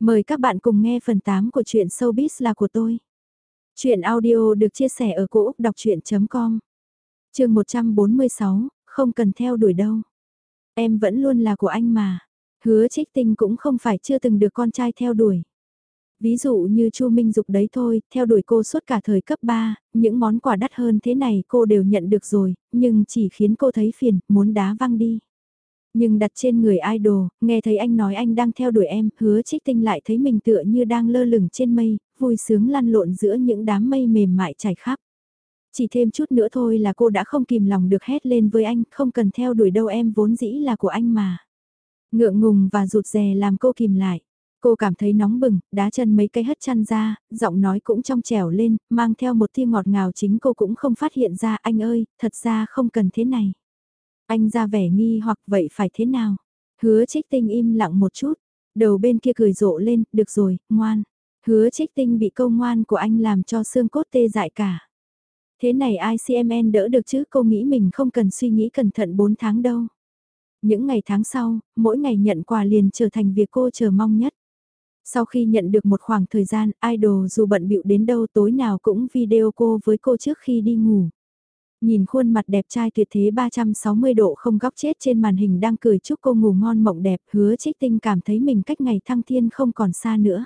Mời các bạn cùng nghe phần 8 của truyện Showbiz là của tôi. Chuyện audio được chia sẻ ở cỗ đọc chuyện.com Trường 146, không cần theo đuổi đâu. Em vẫn luôn là của anh mà. Hứa trích tinh cũng không phải chưa từng được con trai theo đuổi. Ví dụ như Chu Minh Dục đấy thôi, theo đuổi cô suốt cả thời cấp 3, những món quà đắt hơn thế này cô đều nhận được rồi, nhưng chỉ khiến cô thấy phiền, muốn đá văng đi. Nhưng đặt trên người idol, nghe thấy anh nói anh đang theo đuổi em, hứa trích tinh lại thấy mình tựa như đang lơ lửng trên mây, vui sướng lăn lộn giữa những đám mây mềm mại trải khắp. Chỉ thêm chút nữa thôi là cô đã không kìm lòng được hét lên với anh, không cần theo đuổi đâu em vốn dĩ là của anh mà. Ngượng ngùng và rụt rè làm cô kìm lại. Cô cảm thấy nóng bừng, đá chân mấy cái hất chăn ra, giọng nói cũng trong trẻo lên, mang theo một tia ngọt ngào chính cô cũng không phát hiện ra anh ơi, thật ra không cần thế này. Anh ra vẻ nghi hoặc vậy phải thế nào? Hứa trích tinh im lặng một chút, đầu bên kia cười rộ lên, được rồi, ngoan. Hứa trích tinh bị câu ngoan của anh làm cho xương cốt tê dại cả. Thế này ICMN đỡ được chứ cô nghĩ mình không cần suy nghĩ cẩn thận 4 tháng đâu. Những ngày tháng sau, mỗi ngày nhận quà liền trở thành việc cô chờ mong nhất. Sau khi nhận được một khoảng thời gian, idol dù bận bịu đến đâu tối nào cũng video cô với cô trước khi đi ngủ. Nhìn khuôn mặt đẹp trai tuyệt thế 360 độ không góc chết trên màn hình đang cười chúc cô ngủ ngon mộng đẹp hứa trích tinh cảm thấy mình cách ngày thăng thiên không còn xa nữa.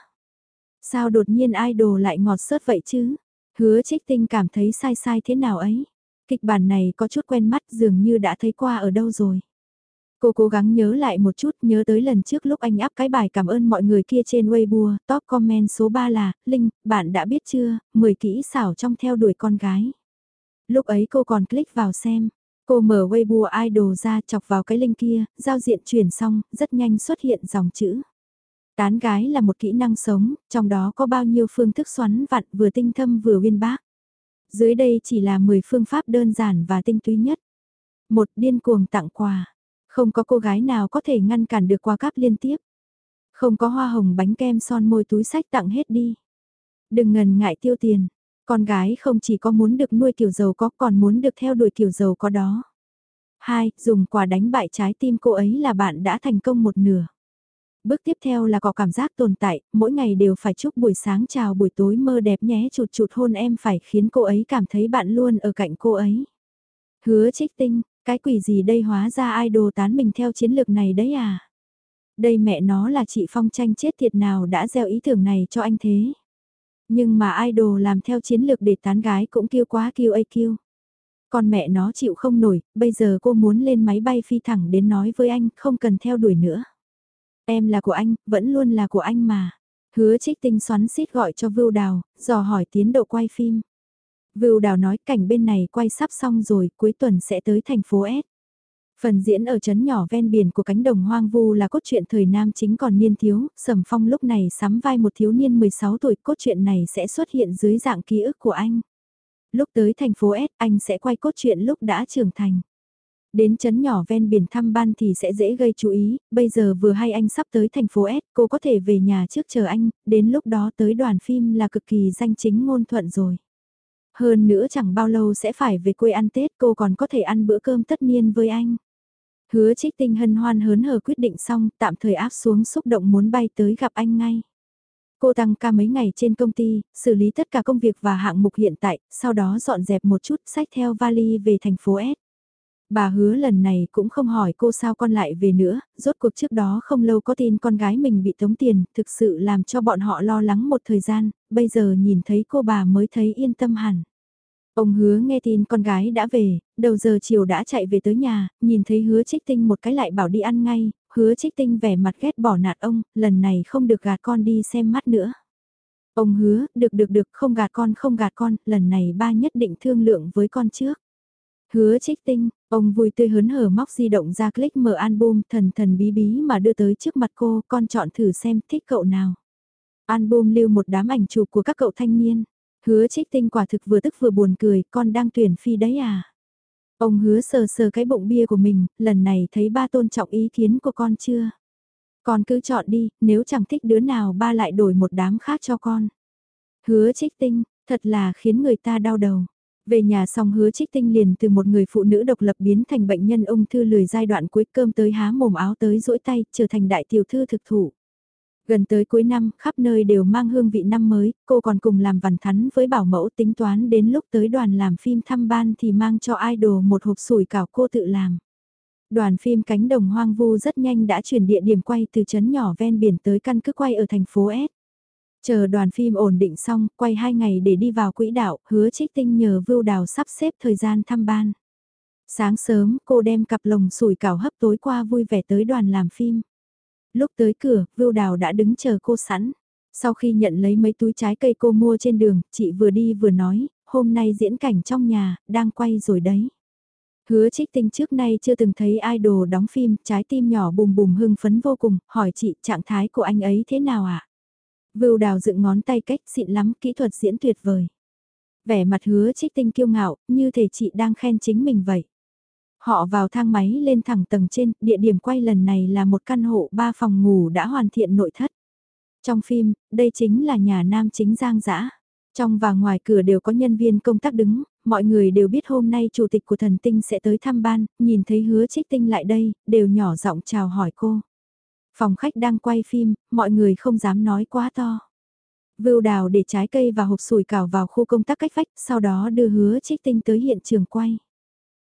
Sao đột nhiên idol lại ngọt sớt vậy chứ? Hứa trích tinh cảm thấy sai sai thế nào ấy? Kịch bản này có chút quen mắt dường như đã thấy qua ở đâu rồi. Cô cố gắng nhớ lại một chút, nhớ tới lần trước lúc anh áp cái bài cảm ơn mọi người kia trên Weibo, top comment số 3 là, Linh, bạn đã biết chưa, 10 kỹ xảo trong theo đuổi con gái. Lúc ấy cô còn click vào xem. Cô mở Weibo Idol ra chọc vào cái link kia, giao diện chuyển xong, rất nhanh xuất hiện dòng chữ. Tán gái là một kỹ năng sống, trong đó có bao nhiêu phương thức xoắn vặn vừa tinh thâm vừa uyên bác. Dưới đây chỉ là 10 phương pháp đơn giản và tinh túy nhất. Một điên cuồng tặng quà. Không có cô gái nào có thể ngăn cản được qua cáp liên tiếp. Không có hoa hồng bánh kem son môi túi sách tặng hết đi. Đừng ngần ngại tiêu tiền. Con gái không chỉ có muốn được nuôi kiểu giàu có còn muốn được theo đuổi kiểu giàu có đó. 2. Dùng quà đánh bại trái tim cô ấy là bạn đã thành công một nửa. Bước tiếp theo là có cảm giác tồn tại, mỗi ngày đều phải chúc buổi sáng chào buổi tối mơ đẹp nhé chụt chụt hôn em phải khiến cô ấy cảm thấy bạn luôn ở cạnh cô ấy. Hứa trích tinh, cái quỷ gì đây hóa ra idol tán mình theo chiến lược này đấy à? Đây mẹ nó là chị Phong tranh chết thiệt nào đã gieo ý tưởng này cho anh thế? Nhưng mà idol làm theo chiến lược để tán gái cũng kêu quá kêu ai kêu. còn mẹ nó chịu không nổi, bây giờ cô muốn lên máy bay phi thẳng đến nói với anh, không cần theo đuổi nữa. Em là của anh, vẫn luôn là của anh mà. Hứa trích tinh xoắn xít gọi cho Vưu Đào, dò hỏi tiến độ quay phim. Vưu Đào nói cảnh bên này quay sắp xong rồi, cuối tuần sẽ tới thành phố S. Phần diễn ở chấn nhỏ ven biển của cánh đồng hoang vu là cốt truyện thời nam chính còn niên thiếu, Sầm Phong lúc này sắm vai một thiếu niên 16 tuổi, cốt truyện này sẽ xuất hiện dưới dạng ký ức của anh. Lúc tới thành phố S, anh sẽ quay cốt truyện lúc đã trưởng thành. Đến chấn nhỏ ven biển thăm ban thì sẽ dễ gây chú ý, bây giờ vừa hay anh sắp tới thành phố S, cô có thể về nhà trước chờ anh, đến lúc đó tới đoàn phim là cực kỳ danh chính ngôn thuận rồi. Hơn nữa chẳng bao lâu sẽ phải về quê ăn Tết cô còn có thể ăn bữa cơm tất niên với anh. Hứa trích tinh hân hoan hớn hở quyết định xong, tạm thời áp xuống xúc động muốn bay tới gặp anh ngay. Cô tăng ca mấy ngày trên công ty, xử lý tất cả công việc và hạng mục hiện tại, sau đó dọn dẹp một chút, sách theo vali về thành phố S. Bà hứa lần này cũng không hỏi cô sao con lại về nữa, rốt cuộc trước đó không lâu có tin con gái mình bị tống tiền, thực sự làm cho bọn họ lo lắng một thời gian, bây giờ nhìn thấy cô bà mới thấy yên tâm hẳn. Ông hứa nghe tin con gái đã về, đầu giờ chiều đã chạy về tới nhà, nhìn thấy hứa trích tinh một cái lại bảo đi ăn ngay, hứa trích tinh vẻ mặt ghét bỏ nạt ông, lần này không được gạt con đi xem mắt nữa. Ông hứa, được được được, không gạt con không gạt con, lần này ba nhất định thương lượng với con trước. Hứa trích tinh, ông vui tươi hớn hở móc di động ra click mở album thần thần bí bí mà đưa tới trước mặt cô, con chọn thử xem thích cậu nào. Album lưu một đám ảnh chụp của các cậu thanh niên. Hứa trích tinh quả thực vừa tức vừa buồn cười, con đang tuyển phi đấy à? Ông hứa sờ sờ cái bụng bia của mình, lần này thấy ba tôn trọng ý kiến của con chưa? Con cứ chọn đi, nếu chẳng thích đứa nào ba lại đổi một đám khác cho con. Hứa trích tinh, thật là khiến người ta đau đầu. Về nhà xong hứa trích tinh liền từ một người phụ nữ độc lập biến thành bệnh nhân ung thư lười giai đoạn cuối cơm tới há mồm áo tới rỗi tay, trở thành đại tiểu thư thực thụ Gần tới cuối năm, khắp nơi đều mang hương vị năm mới, cô còn cùng làm văn thắn với bảo mẫu tính toán đến lúc tới đoàn làm phim thăm ban thì mang cho idol một hộp sủi cảo cô tự làm. Đoàn phim cánh đồng hoang vu rất nhanh đã chuyển địa điểm quay từ trấn nhỏ ven biển tới căn cứ quay ở thành phố S. Chờ đoàn phim ổn định xong, quay 2 ngày để đi vào quỹ đạo, hứa trích tinh nhờ Vưu Đào sắp xếp thời gian thăm ban. Sáng sớm, cô đem cặp lồng sủi cảo hấp tối qua vui vẻ tới đoàn làm phim. Lúc tới cửa, Vưu Đào đã đứng chờ cô sẵn. Sau khi nhận lấy mấy túi trái cây cô mua trên đường, chị vừa đi vừa nói, hôm nay diễn cảnh trong nhà, đang quay rồi đấy. Hứa trích tinh trước nay chưa từng thấy idol đóng phim, trái tim nhỏ bùm bùm hưng phấn vô cùng, hỏi chị trạng thái của anh ấy thế nào ạ? À? Vưu đào dựng ngón tay cách xịn lắm, kỹ thuật diễn tuyệt vời. Vẻ mặt hứa trích tinh kiêu ngạo, như thể chị đang khen chính mình vậy. Họ vào thang máy lên thẳng tầng trên, địa điểm quay lần này là một căn hộ ba phòng ngủ đã hoàn thiện nội thất. Trong phim, đây chính là nhà nam chính Giang Dã. Trong và ngoài cửa đều có nhân viên công tác đứng, mọi người đều biết hôm nay chủ tịch của thần tinh sẽ tới thăm ban, nhìn thấy hứa trích tinh lại đây, đều nhỏ giọng chào hỏi cô. Phòng khách đang quay phim, mọi người không dám nói quá to. Vưu đào để trái cây và hộp sủi cảo vào khu công tác cách vách, sau đó đưa hứa trích tinh tới hiện trường quay.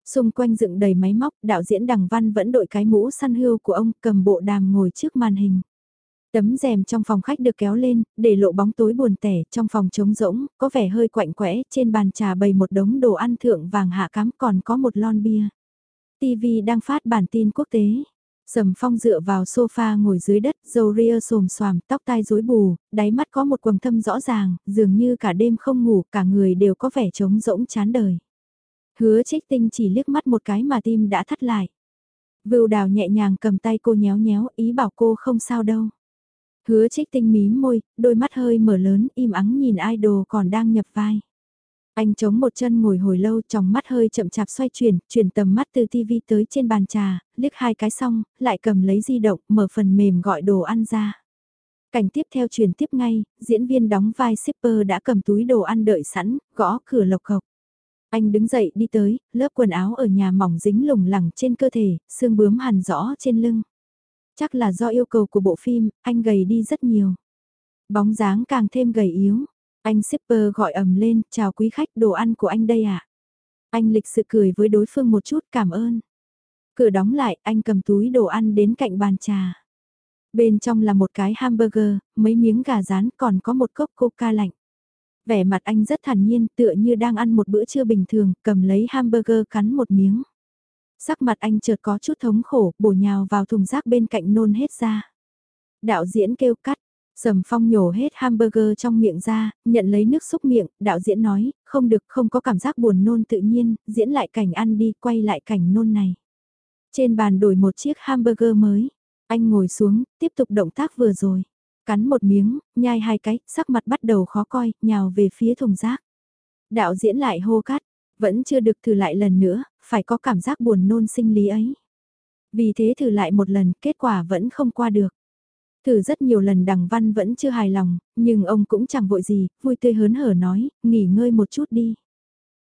Xung quanh dựng đầy máy móc, đạo diễn Đằng Văn vẫn đội cái mũ săn hươu của ông cầm bộ đàm ngồi trước màn hình. Tấm rèm trong phòng khách được kéo lên, để lộ bóng tối buồn tẻ, trong phòng trống rỗng, có vẻ hơi quạnh quẽ, trên bàn trà bày một đống đồ ăn thượng vàng hạ cám còn có một lon bia. TV đang phát bản tin quốc tế. Sầm phong dựa vào sofa ngồi dưới đất, dầu ria xồm xoàm, tóc tai rối bù, đáy mắt có một quầng thâm rõ ràng, dường như cả đêm không ngủ, cả người đều có vẻ trống rỗng chán đời. Hứa trích tinh chỉ liếc mắt một cái mà tim đã thắt lại. Vưu đào nhẹ nhàng cầm tay cô nhéo nhéo, ý bảo cô không sao đâu. Hứa trích tinh mím môi, đôi mắt hơi mở lớn, im ắng nhìn idol còn đang nhập vai. Anh chống một chân ngồi hồi lâu trong mắt hơi chậm chạp xoay chuyển, chuyển tầm mắt từ TV tới trên bàn trà, liếc hai cái xong, lại cầm lấy di động, mở phần mềm gọi đồ ăn ra. Cảnh tiếp theo chuyển tiếp ngay, diễn viên đóng vai shipper đã cầm túi đồ ăn đợi sẵn, gõ cửa lộc cộc. Anh đứng dậy đi tới, lớp quần áo ở nhà mỏng dính lủng lẳng trên cơ thể, xương bướm hằn rõ trên lưng. Chắc là do yêu cầu của bộ phim, anh gầy đi rất nhiều. Bóng dáng càng thêm gầy yếu. Anh shipper gọi ầm lên, chào quý khách đồ ăn của anh đây ạ. À? Anh lịch sự cười với đối phương một chút cảm ơn. Cửa đóng lại, anh cầm túi đồ ăn đến cạnh bàn trà. Bên trong là một cái hamburger, mấy miếng gà rán còn có một cốc coca lạnh. Vẻ mặt anh rất thản nhiên tựa như đang ăn một bữa trưa bình thường, cầm lấy hamburger cắn một miếng. Sắc mặt anh chợt có chút thống khổ, bổ nhào vào thùng rác bên cạnh nôn hết ra. Đạo diễn kêu cắt, Sầm phong nhổ hết hamburger trong miệng ra, nhận lấy nước xúc miệng, đạo diễn nói, không được không có cảm giác buồn nôn tự nhiên, diễn lại cảnh ăn đi, quay lại cảnh nôn này. Trên bàn đổi một chiếc hamburger mới, anh ngồi xuống, tiếp tục động tác vừa rồi. Cắn một miếng, nhai hai cái, sắc mặt bắt đầu khó coi, nhào về phía thùng rác. Đạo diễn lại hô cắt, vẫn chưa được thử lại lần nữa, phải có cảm giác buồn nôn sinh lý ấy. Vì thế thử lại một lần, kết quả vẫn không qua được. Thử rất nhiều lần đằng văn vẫn chưa hài lòng, nhưng ông cũng chẳng vội gì, vui tươi hớn hở nói, nghỉ ngơi một chút đi.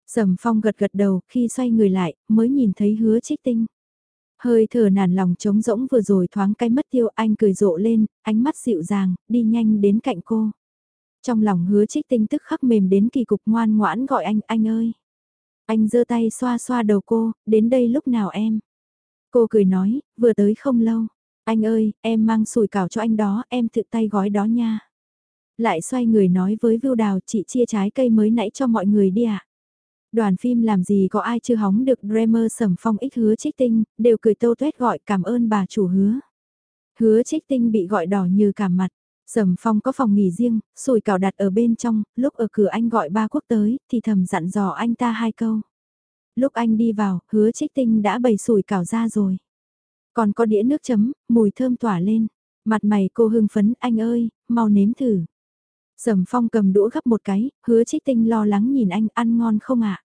Sầm phong gật gật đầu, khi xoay người lại, mới nhìn thấy hứa trích tinh. Hơi thở nản lòng trống rỗng vừa rồi thoáng cái mất tiêu anh cười rộ lên, ánh mắt dịu dàng, đi nhanh đến cạnh cô. Trong lòng hứa trích tinh tức khắc mềm đến kỳ cục ngoan ngoãn gọi anh, anh ơi. Anh giơ tay xoa xoa đầu cô, đến đây lúc nào em. Cô cười nói, vừa tới không lâu. Anh ơi, em mang sủi cảo cho anh đó, em tự tay gói đó nha. Lại xoay người nói với Vưu Đào chị chia trái cây mới nãy cho mọi người đi ạ. À? Đoàn phim làm gì có ai chưa hóng được Dreamer sầm phong ích hứa trích tinh, đều cười tâu tuét gọi cảm ơn bà chủ hứa. Hứa trích tinh bị gọi đỏ như cả mặt. Sầm phong có phòng nghỉ riêng, sủi cảo đặt ở bên trong, lúc ở cửa anh gọi ba quốc tới, thì thầm dặn dò anh ta hai câu. Lúc anh đi vào, hứa trích tinh đã bày sủi cảo ra rồi. Còn có đĩa nước chấm, mùi thơm tỏa lên. Mặt mày cô hưng phấn, anh ơi, mau nếm thử. Sầm phong cầm đũa gấp một cái, hứa trích tinh lo lắng nhìn anh ăn ngon không ạ?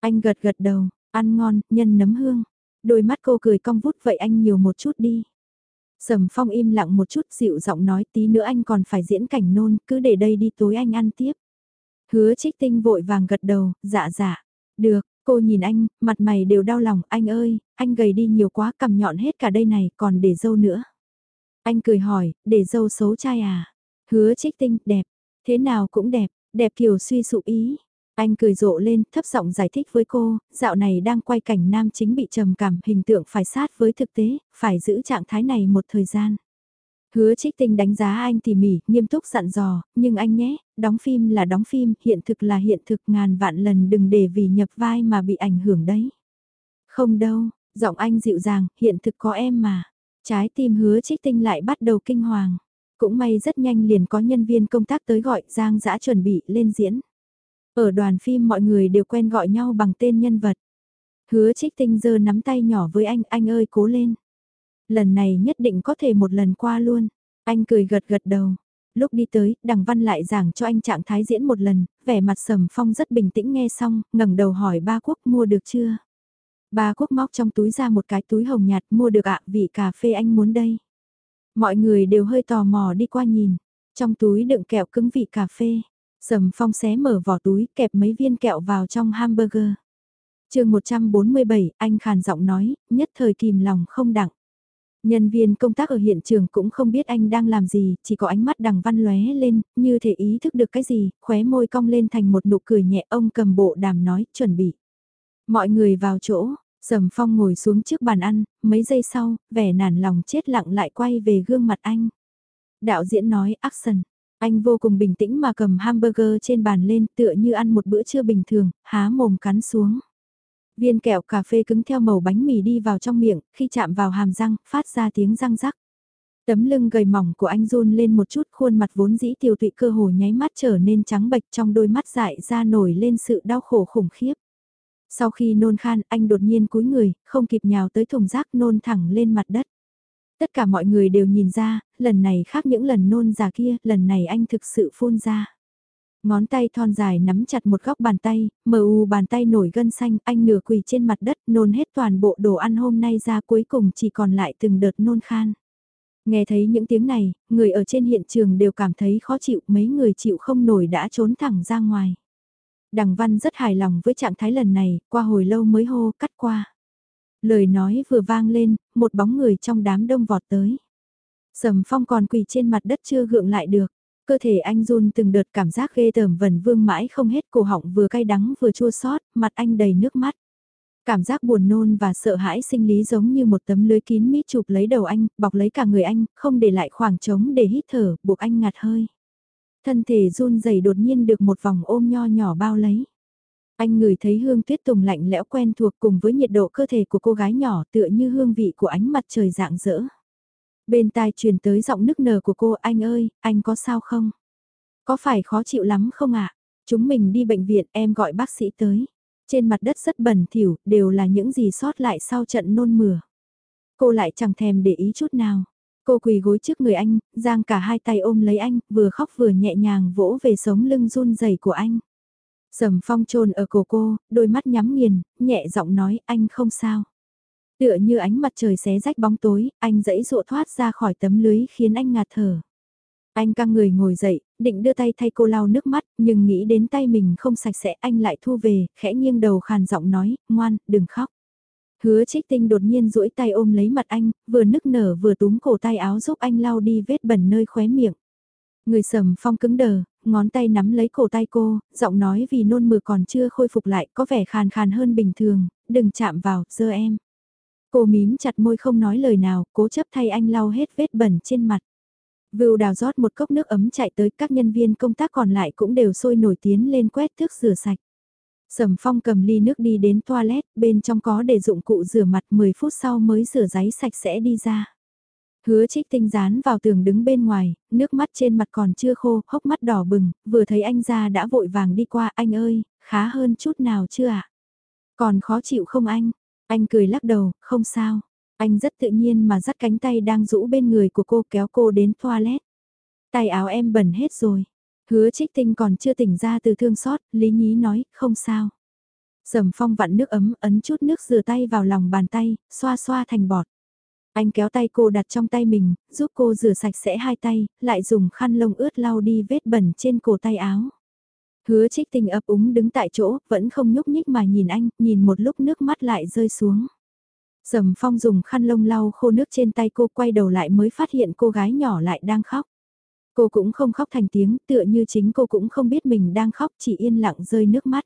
Anh gật gật đầu, ăn ngon, nhân nấm hương. Đôi mắt cô cười cong vút vậy anh nhiều một chút đi. Sầm phong im lặng một chút dịu giọng nói tí nữa anh còn phải diễn cảnh nôn, cứ để đây đi tối anh ăn tiếp. Hứa trích tinh vội vàng gật đầu, dạ dạ, được, Cô nhìn anh, mặt mày đều đau lòng, anh ơi, anh gầy đi nhiều quá cầm nhọn hết cả đây này, còn để dâu nữa. Anh cười hỏi, để dâu xấu trai à? Hứa trích tinh, đẹp. Thế nào cũng đẹp, đẹp kiểu suy sụ ý. Anh cười rộ lên, thấp giọng giải thích với cô, dạo này đang quay cảnh nam chính bị trầm cảm, hình tượng phải sát với thực tế, phải giữ trạng thái này một thời gian. Hứa trích tinh đánh giá anh tỉ mỉ, nghiêm túc dặn dò, nhưng anh nhé, đóng phim là đóng phim, hiện thực là hiện thực ngàn vạn lần đừng để vì nhập vai mà bị ảnh hưởng đấy. Không đâu, giọng anh dịu dàng, hiện thực có em mà. Trái tim hứa trích tinh lại bắt đầu kinh hoàng. Cũng may rất nhanh liền có nhân viên công tác tới gọi Giang Dã chuẩn bị lên diễn. Ở đoàn phim mọi người đều quen gọi nhau bằng tên nhân vật. Hứa trích tinh giơ nắm tay nhỏ với anh, anh ơi cố lên. Lần này nhất định có thể một lần qua luôn. Anh cười gật gật đầu. Lúc đi tới, Đằng Văn lại giảng cho anh trạng thái diễn một lần, vẻ mặt sầm phong rất bình tĩnh nghe xong, ngẩng đầu hỏi ba quốc mua được chưa? Ba quốc móc trong túi ra một cái túi hồng nhạt mua được ạ, vị cà phê anh muốn đây. Mọi người đều hơi tò mò đi qua nhìn. Trong túi đựng kẹo cứng vị cà phê. Sầm phong xé mở vỏ túi kẹp mấy viên kẹo vào trong hamburger. chương 147, anh khàn giọng nói, nhất thời kìm lòng không đặng. Nhân viên công tác ở hiện trường cũng không biết anh đang làm gì, chỉ có ánh mắt đằng văn lóe lên, như thể ý thức được cái gì, khóe môi cong lên thành một nụ cười nhẹ ông cầm bộ đàm nói, chuẩn bị. Mọi người vào chỗ, Sầm Phong ngồi xuống trước bàn ăn, mấy giây sau, vẻ nản lòng chết lặng lại quay về gương mặt anh. Đạo diễn nói action. Anh vô cùng bình tĩnh mà cầm hamburger trên bàn lên tựa như ăn một bữa trưa bình thường, há mồm cắn xuống. Viên kẹo cà phê cứng theo màu bánh mì đi vào trong miệng, khi chạm vào hàm răng, phát ra tiếng răng rắc. Tấm lưng gầy mỏng của anh run lên một chút khuôn mặt vốn dĩ tiêu tụy cơ hồ nháy mắt trở nên trắng bệch trong đôi mắt dại ra nổi lên sự đau khổ khủng khiếp. Sau khi nôn khan, anh đột nhiên cúi người, không kịp nhào tới thùng rác nôn thẳng lên mặt đất. Tất cả mọi người đều nhìn ra, lần này khác những lần nôn già kia, lần này anh thực sự phun ra. Ngón tay thon dài nắm chặt một góc bàn tay, mờ u bàn tay nổi gân xanh, anh nửa quỳ trên mặt đất nôn hết toàn bộ đồ ăn hôm nay ra cuối cùng chỉ còn lại từng đợt nôn khan. Nghe thấy những tiếng này, người ở trên hiện trường đều cảm thấy khó chịu, mấy người chịu không nổi đã trốn thẳng ra ngoài. Đằng Văn rất hài lòng với trạng thái lần này, qua hồi lâu mới hô, cắt qua. Lời nói vừa vang lên, một bóng người trong đám đông vọt tới. Sầm phong còn quỳ trên mặt đất chưa gượng lại được. Cơ thể anh run từng đợt cảm giác ghê tởm vần vương mãi không hết cổ họng vừa cay đắng vừa chua xót mặt anh đầy nước mắt. Cảm giác buồn nôn và sợ hãi sinh lý giống như một tấm lưới kín mít chụp lấy đầu anh, bọc lấy cả người anh, không để lại khoảng trống để hít thở, buộc anh ngạt hơi. Thân thể run rẩy đột nhiên được một vòng ôm nho nhỏ bao lấy. Anh ngửi thấy hương tuyết tùng lạnh lẽo quen thuộc cùng với nhiệt độ cơ thể của cô gái nhỏ tựa như hương vị của ánh mặt trời rạng rỡ Bên tai truyền tới giọng nức nở của cô anh ơi, anh có sao không? Có phải khó chịu lắm không ạ? Chúng mình đi bệnh viện em gọi bác sĩ tới. Trên mặt đất rất bẩn thỉu, đều là những gì sót lại sau trận nôn mửa. Cô lại chẳng thèm để ý chút nào. Cô quỳ gối trước người anh, giang cả hai tay ôm lấy anh, vừa khóc vừa nhẹ nhàng vỗ về sống lưng run rẩy của anh. Sầm phong trồn ở cổ cô, đôi mắt nhắm nghiền, nhẹ giọng nói anh không sao. Tựa như ánh mặt trời xé rách bóng tối, anh dẫy dụa thoát ra khỏi tấm lưới khiến anh ngạt thở. Anh căng người ngồi dậy, định đưa tay thay cô lau nước mắt, nhưng nghĩ đến tay mình không sạch sẽ anh lại thu về, khẽ nghiêng đầu khàn giọng nói, ngoan, đừng khóc. Hứa trích tinh đột nhiên duỗi tay ôm lấy mặt anh, vừa nức nở vừa túm cổ tay áo giúp anh lau đi vết bẩn nơi khóe miệng. Người sầm phong cứng đờ, ngón tay nắm lấy cổ tay cô, giọng nói vì nôn mửa còn chưa khôi phục lại có vẻ khàn khàn hơn bình thường, đừng chạm vào, dơ em. Cô mím chặt môi không nói lời nào, cố chấp thay anh lau hết vết bẩn trên mặt. Vưu đào rót một cốc nước ấm chạy tới các nhân viên công tác còn lại cũng đều sôi nổi tiến lên quét thước rửa sạch. Sầm phong cầm ly nước đi đến toilet, bên trong có để dụng cụ rửa mặt 10 phút sau mới rửa giấy sạch sẽ đi ra. Hứa trích tinh dán vào tường đứng bên ngoài, nước mắt trên mặt còn chưa khô, hốc mắt đỏ bừng, vừa thấy anh ra đã vội vàng đi qua, anh ơi, khá hơn chút nào chưa ạ? Còn khó chịu không anh? Anh cười lắc đầu, không sao. Anh rất tự nhiên mà dắt cánh tay đang rũ bên người của cô kéo cô đến toilet. Tay áo em bẩn hết rồi. Hứa trích tinh còn chưa tỉnh ra từ thương xót, Lý Nhí nói, không sao. Sầm phong vặn nước ấm ấn chút nước rửa tay vào lòng bàn tay, xoa xoa thành bọt. Anh kéo tay cô đặt trong tay mình, giúp cô rửa sạch sẽ hai tay, lại dùng khăn lông ướt lau đi vết bẩn trên cổ tay áo. Hứa trích tinh ấp úng đứng tại chỗ, vẫn không nhúc nhích mà nhìn anh, nhìn một lúc nước mắt lại rơi xuống. Sầm phong dùng khăn lông lau khô nước trên tay cô quay đầu lại mới phát hiện cô gái nhỏ lại đang khóc. Cô cũng không khóc thành tiếng, tựa như chính cô cũng không biết mình đang khóc chỉ yên lặng rơi nước mắt.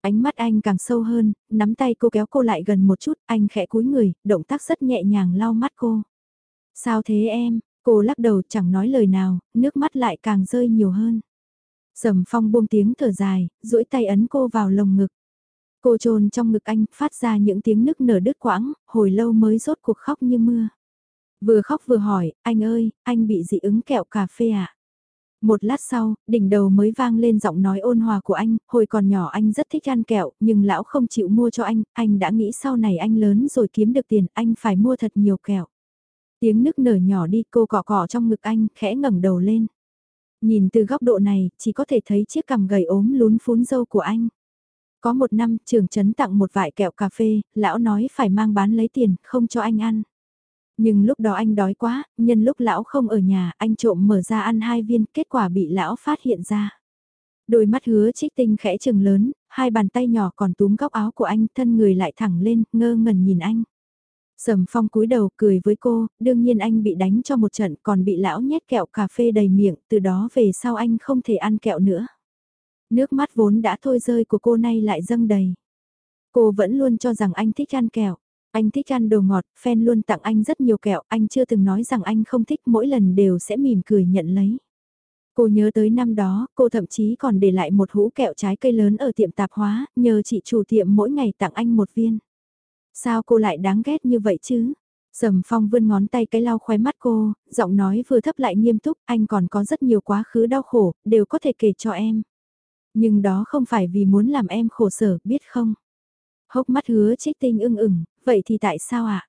Ánh mắt anh càng sâu hơn, nắm tay cô kéo cô lại gần một chút, anh khẽ cúi người, động tác rất nhẹ nhàng lau mắt cô. Sao thế em, cô lắc đầu chẳng nói lời nào, nước mắt lại càng rơi nhiều hơn. Sầm phong buông tiếng thở dài, duỗi tay ấn cô vào lồng ngực. Cô trồn trong ngực anh, phát ra những tiếng nức nở đứt quãng, hồi lâu mới rốt cuộc khóc như mưa. Vừa khóc vừa hỏi, anh ơi, anh bị dị ứng kẹo cà phê à? Một lát sau, đỉnh đầu mới vang lên giọng nói ôn hòa của anh, hồi còn nhỏ anh rất thích ăn kẹo, nhưng lão không chịu mua cho anh, anh đã nghĩ sau này anh lớn rồi kiếm được tiền, anh phải mua thật nhiều kẹo. Tiếng nức nở nhỏ đi cô cọ cọ trong ngực anh, khẽ ngẩng đầu lên. Nhìn từ góc độ này, chỉ có thể thấy chiếc cằm gầy ốm lún phún dâu của anh. Có một năm, trường trấn tặng một vải kẹo cà phê, lão nói phải mang bán lấy tiền, không cho anh ăn. Nhưng lúc đó anh đói quá, nhân lúc lão không ở nhà, anh trộm mở ra ăn hai viên, kết quả bị lão phát hiện ra. Đôi mắt hứa trích tinh khẽ trừng lớn, hai bàn tay nhỏ còn túm góc áo của anh, thân người lại thẳng lên, ngơ ngẩn nhìn anh. Sầm phong cúi đầu cười với cô, đương nhiên anh bị đánh cho một trận còn bị lão nhét kẹo cà phê đầy miệng, từ đó về sau anh không thể ăn kẹo nữa. Nước mắt vốn đã thôi rơi của cô nay lại dâng đầy. Cô vẫn luôn cho rằng anh thích ăn kẹo. Anh thích ăn đồ ngọt, fan luôn tặng anh rất nhiều kẹo, anh chưa từng nói rằng anh không thích mỗi lần đều sẽ mỉm cười nhận lấy. Cô nhớ tới năm đó, cô thậm chí còn để lại một hũ kẹo trái cây lớn ở tiệm tạp hóa, nhờ chị chủ tiệm mỗi ngày tặng anh một viên. Sao cô lại đáng ghét như vậy chứ? Sầm phong vươn ngón tay cái lau khóe mắt cô, giọng nói vừa thấp lại nghiêm túc, anh còn có rất nhiều quá khứ đau khổ, đều có thể kể cho em. Nhưng đó không phải vì muốn làm em khổ sở, biết không? Hốc mắt hứa trích tinh ưng ửng, vậy thì tại sao ạ? À?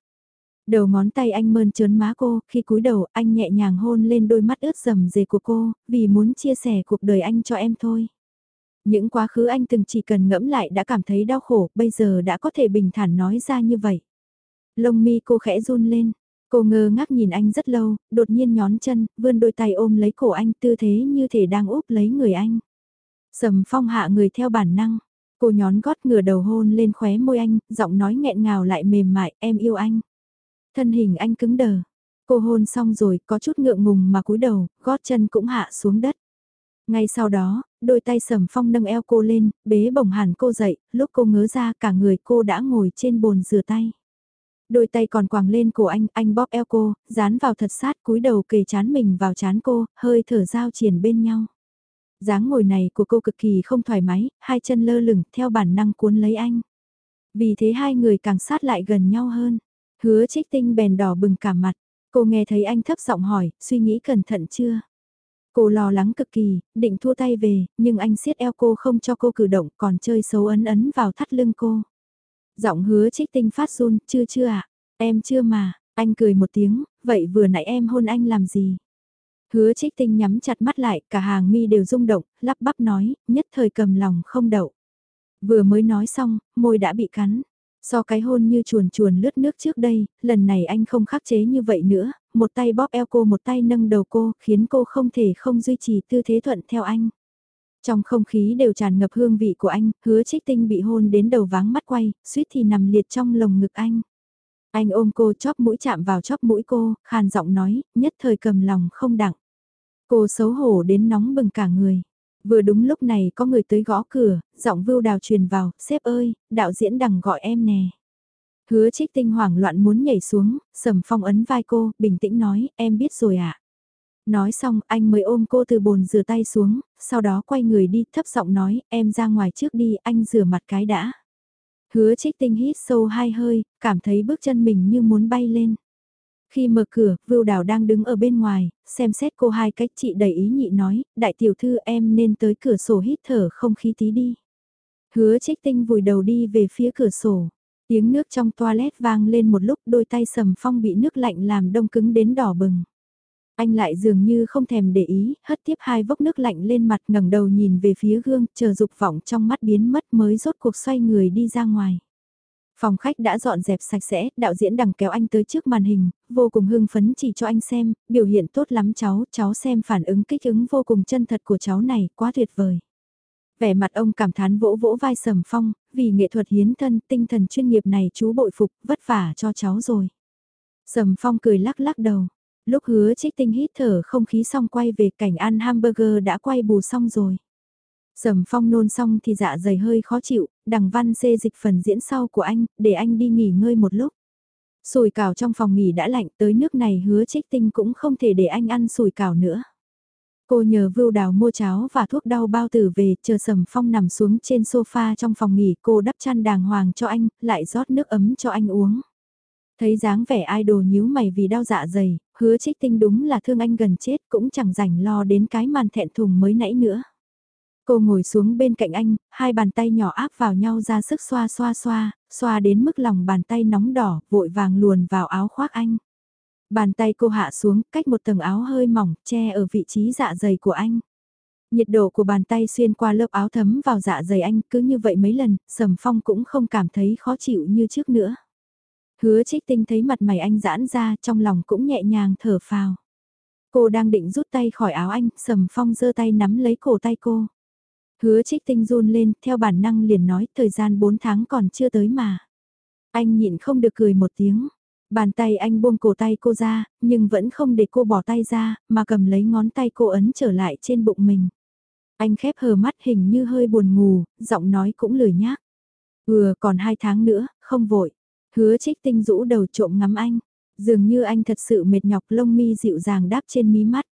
Đầu ngón tay anh mơn trớn má cô, khi cúi đầu anh nhẹ nhàng hôn lên đôi mắt ướt rầm rề của cô, vì muốn chia sẻ cuộc đời anh cho em thôi. Những quá khứ anh từng chỉ cần ngẫm lại đã cảm thấy đau khổ, bây giờ đã có thể bình thản nói ra như vậy. Lông mi cô khẽ run lên, cô ngơ ngác nhìn anh rất lâu, đột nhiên nhón chân, vươn đôi tay ôm lấy cổ anh tư thế như thể đang úp lấy người anh. Sầm phong hạ người theo bản năng, cô nhón gót ngửa đầu hôn lên khóe môi anh, giọng nói nghẹn ngào lại mềm mại, em yêu anh. Thân hình anh cứng đờ, cô hôn xong rồi có chút ngượng ngùng mà cúi đầu, gót chân cũng hạ xuống đất. Ngay sau đó, đôi tay sầm phong nâng eo cô lên, bế bổng hẳn cô dậy, lúc cô ngớ ra cả người cô đã ngồi trên bồn rửa tay. Đôi tay còn quàng lên cổ anh, anh bóp eo cô, dán vào thật sát cúi đầu kề chán mình vào chán cô, hơi thở giao triển bên nhau dáng ngồi này của cô cực kỳ không thoải mái, hai chân lơ lửng theo bản năng cuốn lấy anh. Vì thế hai người càng sát lại gần nhau hơn. Hứa trích tinh bèn đỏ bừng cả mặt. Cô nghe thấy anh thấp giọng hỏi, suy nghĩ cẩn thận chưa? Cô lo lắng cực kỳ, định thua tay về, nhưng anh siết eo cô không cho cô cử động còn chơi xấu ấn ấn vào thắt lưng cô. Giọng hứa trích tinh phát run, chưa chưa ạ, à? em chưa mà, anh cười một tiếng, vậy vừa nãy em hôn anh làm gì? Hứa trích tinh nhắm chặt mắt lại, cả hàng mi đều rung động, lắp bắp nói, nhất thời cầm lòng không đậu. Vừa mới nói xong, môi đã bị cắn. So cái hôn như chuồn chuồn lướt nước trước đây, lần này anh không khắc chế như vậy nữa, một tay bóp eo cô một tay nâng đầu cô, khiến cô không thể không duy trì tư thế thuận theo anh. Trong không khí đều tràn ngập hương vị của anh, hứa trích tinh bị hôn đến đầu váng mắt quay, suýt thì nằm liệt trong lồng ngực anh. Anh ôm cô chóp mũi chạm vào chóp mũi cô, khàn giọng nói, nhất thời cầm lòng không đặng. Cô xấu hổ đến nóng bừng cả người. Vừa đúng lúc này có người tới gõ cửa, giọng vưu đào truyền vào, sếp ơi, đạo diễn đằng gọi em nè. Hứa trích tinh hoảng loạn muốn nhảy xuống, sầm phong ấn vai cô, bình tĩnh nói, em biết rồi ạ. À? Nói xong anh mới ôm cô từ bồn rửa tay xuống, sau đó quay người đi thấp giọng nói, em ra ngoài trước đi, anh rửa mặt cái đã. Hứa trích tinh hít sâu hai hơi, cảm thấy bước chân mình như muốn bay lên. Khi mở cửa, Vưu Đào đang đứng ở bên ngoài, xem xét cô hai cách chị đầy ý nhị nói, đại tiểu thư em nên tới cửa sổ hít thở không khí tí đi. Hứa trích tinh vùi đầu đi về phía cửa sổ. Tiếng nước trong toilet vang lên một lúc đôi tay sầm phong bị nước lạnh làm đông cứng đến đỏ bừng. Anh lại dường như không thèm để ý, hất tiếp hai vốc nước lạnh lên mặt ngẩng đầu nhìn về phía gương, chờ dục vọng trong mắt biến mất mới rốt cuộc xoay người đi ra ngoài. Phòng khách đã dọn dẹp sạch sẽ, đạo diễn đằng kéo anh tới trước màn hình, vô cùng hưng phấn chỉ cho anh xem, biểu hiện tốt lắm cháu, cháu xem phản ứng kích ứng vô cùng chân thật của cháu này, quá tuyệt vời. Vẻ mặt ông cảm thán vỗ vỗ vai Sầm Phong, vì nghệ thuật hiến thân tinh thần chuyên nghiệp này chú bội phục, vất vả cho cháu rồi. Sầm Phong cười lắc lắc đầu. Lúc hứa trích tinh hít thở không khí xong quay về cảnh ăn hamburger đã quay bù xong rồi. Sầm Phong nôn xong thì dạ dày hơi khó chịu, đằng văn xê dịch phần diễn sau của anh, để anh đi nghỉ ngơi một lúc. Sùi cảo trong phòng nghỉ đã lạnh tới nước này hứa trích tinh cũng không thể để anh ăn sùi cảo nữa. Cô nhờ Vưu Đào mua cháo và thuốc đau bao tử về, chờ Sầm Phong nằm xuống trên sofa trong phòng nghỉ, cô đắp chăn đàng hoàng cho anh, lại rót nước ấm cho anh uống. Thấy dáng vẻ idol nhíu mày vì đau dạ dày, hứa trích tinh đúng là thương anh gần chết cũng chẳng rảnh lo đến cái màn thẹn thùng mới nãy nữa. Cô ngồi xuống bên cạnh anh, hai bàn tay nhỏ áp vào nhau ra sức xoa xoa xoa, xoa đến mức lòng bàn tay nóng đỏ, vội vàng luồn vào áo khoác anh. Bàn tay cô hạ xuống, cách một tầng áo hơi mỏng, che ở vị trí dạ dày của anh. Nhiệt độ của bàn tay xuyên qua lớp áo thấm vào dạ dày anh, cứ như vậy mấy lần, Sầm Phong cũng không cảm thấy khó chịu như trước nữa. Hứa trích tinh thấy mặt mày anh giãn ra, trong lòng cũng nhẹ nhàng thở phào. Cô đang định rút tay khỏi áo anh, Sầm Phong giơ tay nắm lấy cổ tay cô. Hứa trích tinh run lên, theo bản năng liền nói, thời gian 4 tháng còn chưa tới mà. Anh nhịn không được cười một tiếng. Bàn tay anh buông cổ tay cô ra, nhưng vẫn không để cô bỏ tay ra, mà cầm lấy ngón tay cô ấn trở lại trên bụng mình. Anh khép hờ mắt hình như hơi buồn ngủ, giọng nói cũng lười nhác. vừa còn hai tháng nữa, không vội. Hứa trích tinh rũ đầu trộm ngắm anh. Dường như anh thật sự mệt nhọc lông mi dịu dàng đáp trên mí mắt.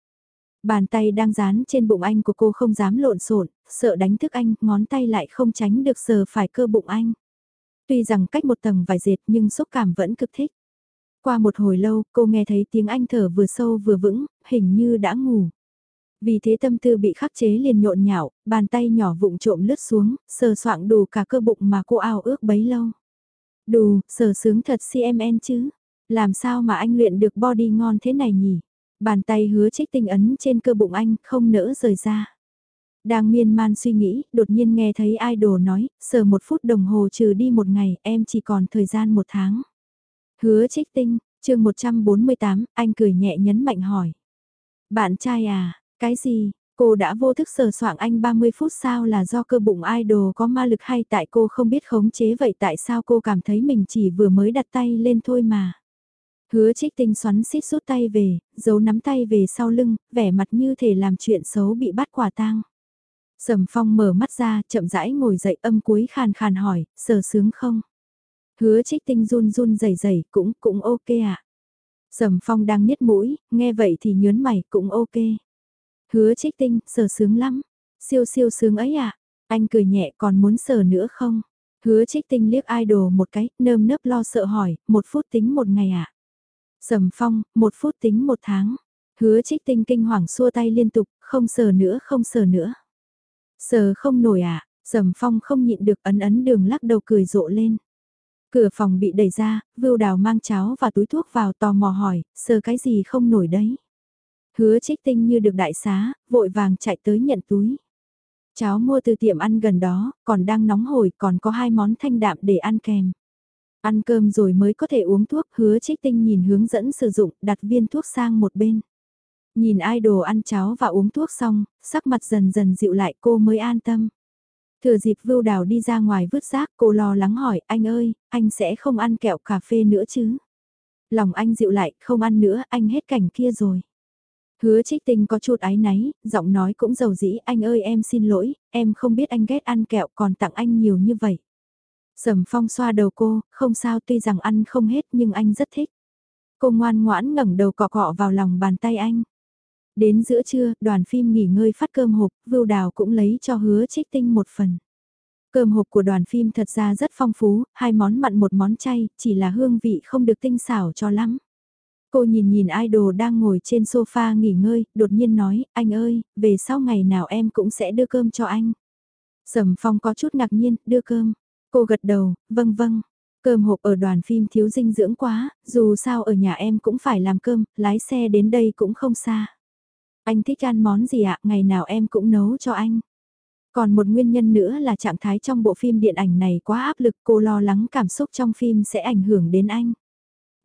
Bàn tay đang dán trên bụng anh của cô không dám lộn xộn, sợ đánh thức anh, ngón tay lại không tránh được sờ phải cơ bụng anh. Tuy rằng cách một tầng vài dệt nhưng xúc cảm vẫn cực thích. Qua một hồi lâu, cô nghe thấy tiếng anh thở vừa sâu vừa vững, hình như đã ngủ. Vì thế tâm tư bị khắc chế liền nhộn nhạo, bàn tay nhỏ vụng trộm lướt xuống, sờ soạng đủ cả cơ bụng mà cô ao ước bấy lâu đù, sở sướng thật CMN chứ. Làm sao mà anh luyện được body ngon thế này nhỉ? Bàn tay hứa trích tinh ấn trên cơ bụng anh, không nỡ rời ra. Đang miên man suy nghĩ, đột nhiên nghe thấy idol nói, sờ một phút đồng hồ trừ đi một ngày, em chỉ còn thời gian một tháng. Hứa trích tinh, chương 148, anh cười nhẹ nhấn mạnh hỏi. Bạn trai à, cái gì, cô đã vô thức sờ soạng anh 30 phút sao là do cơ bụng idol có ma lực hay tại cô không biết khống chế vậy tại sao cô cảm thấy mình chỉ vừa mới đặt tay lên thôi mà. Hứa trích tinh xoắn xít rút tay về, giấu nắm tay về sau lưng, vẻ mặt như thể làm chuyện xấu bị bắt quả tang. Sầm phong mở mắt ra, chậm rãi ngồi dậy âm cuối khàn khàn hỏi, sờ sướng không? Hứa trích tinh run run rẩy rẩy cũng, cũng ok ạ. À? Sầm phong đang nhếch mũi, nghe vậy thì nhớn mày, cũng ok. Hứa trích tinh, sờ sướng lắm. Siêu siêu sướng ấy ạ. À? Anh cười nhẹ còn muốn sờ nữa không? Hứa trích tinh liếc idol một cái, nơm nớp lo sợ hỏi, một phút tính một ngày ạ. À? Sầm phong, một phút tính một tháng. Hứa trích tinh kinh hoàng xua tay liên tục, không sờ nữa không sờ nữa. Sờ không nổi à, sầm phong không nhịn được ấn ấn đường lắc đầu cười rộ lên. Cửa phòng bị đẩy ra, Vưu Đào mang cháo và túi thuốc vào tò mò hỏi, sờ cái gì không nổi đấy. Hứa trích tinh như được đại xá, vội vàng chạy tới nhận túi. cháu mua từ tiệm ăn gần đó, còn đang nóng hổi, còn có hai món thanh đạm để ăn kèm. Ăn cơm rồi mới có thể uống thuốc, hứa trích tinh nhìn hướng dẫn sử dụng, đặt viên thuốc sang một bên. Nhìn idol ăn cháo và uống thuốc xong, sắc mặt dần dần dịu lại cô mới an tâm. Thừa dịp vưu đào đi ra ngoài vứt rác cô lo lắng hỏi anh ơi, anh sẽ không ăn kẹo cà phê nữa chứ? Lòng anh dịu lại, không ăn nữa, anh hết cảnh kia rồi. Hứa trích tinh có chút ái náy, giọng nói cũng giàu dĩ, anh ơi em xin lỗi, em không biết anh ghét ăn kẹo còn tặng anh nhiều như vậy. Sầm phong xoa đầu cô, không sao tuy rằng ăn không hết nhưng anh rất thích. Cô ngoan ngoãn ngẩng đầu cọ cọ vào lòng bàn tay anh. Đến giữa trưa, đoàn phim nghỉ ngơi phát cơm hộp, Vưu Đào cũng lấy cho hứa trích tinh một phần. Cơm hộp của đoàn phim thật ra rất phong phú, hai món mặn một món chay, chỉ là hương vị không được tinh xảo cho lắm. Cô nhìn nhìn idol đang ngồi trên sofa nghỉ ngơi, đột nhiên nói, anh ơi, về sau ngày nào em cũng sẽ đưa cơm cho anh. Sầm phong có chút ngạc nhiên, đưa cơm. Cô gật đầu, vâng vâng. Cơm hộp ở đoàn phim thiếu dinh dưỡng quá, dù sao ở nhà em cũng phải làm cơm, lái xe đến đây cũng không xa. Anh thích ăn món gì ạ, ngày nào em cũng nấu cho anh. Còn một nguyên nhân nữa là trạng thái trong bộ phim điện ảnh này quá áp lực cô lo lắng cảm xúc trong phim sẽ ảnh hưởng đến anh.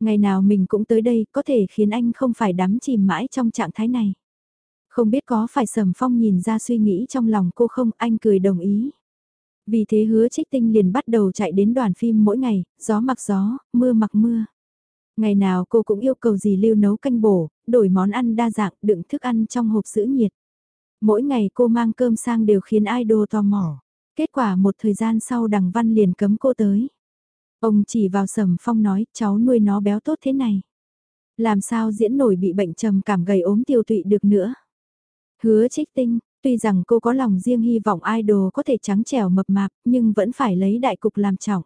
Ngày nào mình cũng tới đây có thể khiến anh không phải đắm chìm mãi trong trạng thái này. Không biết có phải Sầm Phong nhìn ra suy nghĩ trong lòng cô không, anh cười đồng ý. Vì thế hứa trích tinh liền bắt đầu chạy đến đoàn phim mỗi ngày, gió mặc gió, mưa mặc mưa. Ngày nào cô cũng yêu cầu gì lưu nấu canh bổ, đổi món ăn đa dạng, đựng thức ăn trong hộp giữ nhiệt. Mỗi ngày cô mang cơm sang đều khiến idol tò mò. Kết quả một thời gian sau đằng văn liền cấm cô tới. Ông chỉ vào sầm phong nói cháu nuôi nó béo tốt thế này. Làm sao diễn nổi bị bệnh trầm cảm gầy ốm tiêu tụy được nữa. Hứa trích tinh, tuy rằng cô có lòng riêng hy vọng idol có thể trắng trẻo mập mạp nhưng vẫn phải lấy đại cục làm trọng.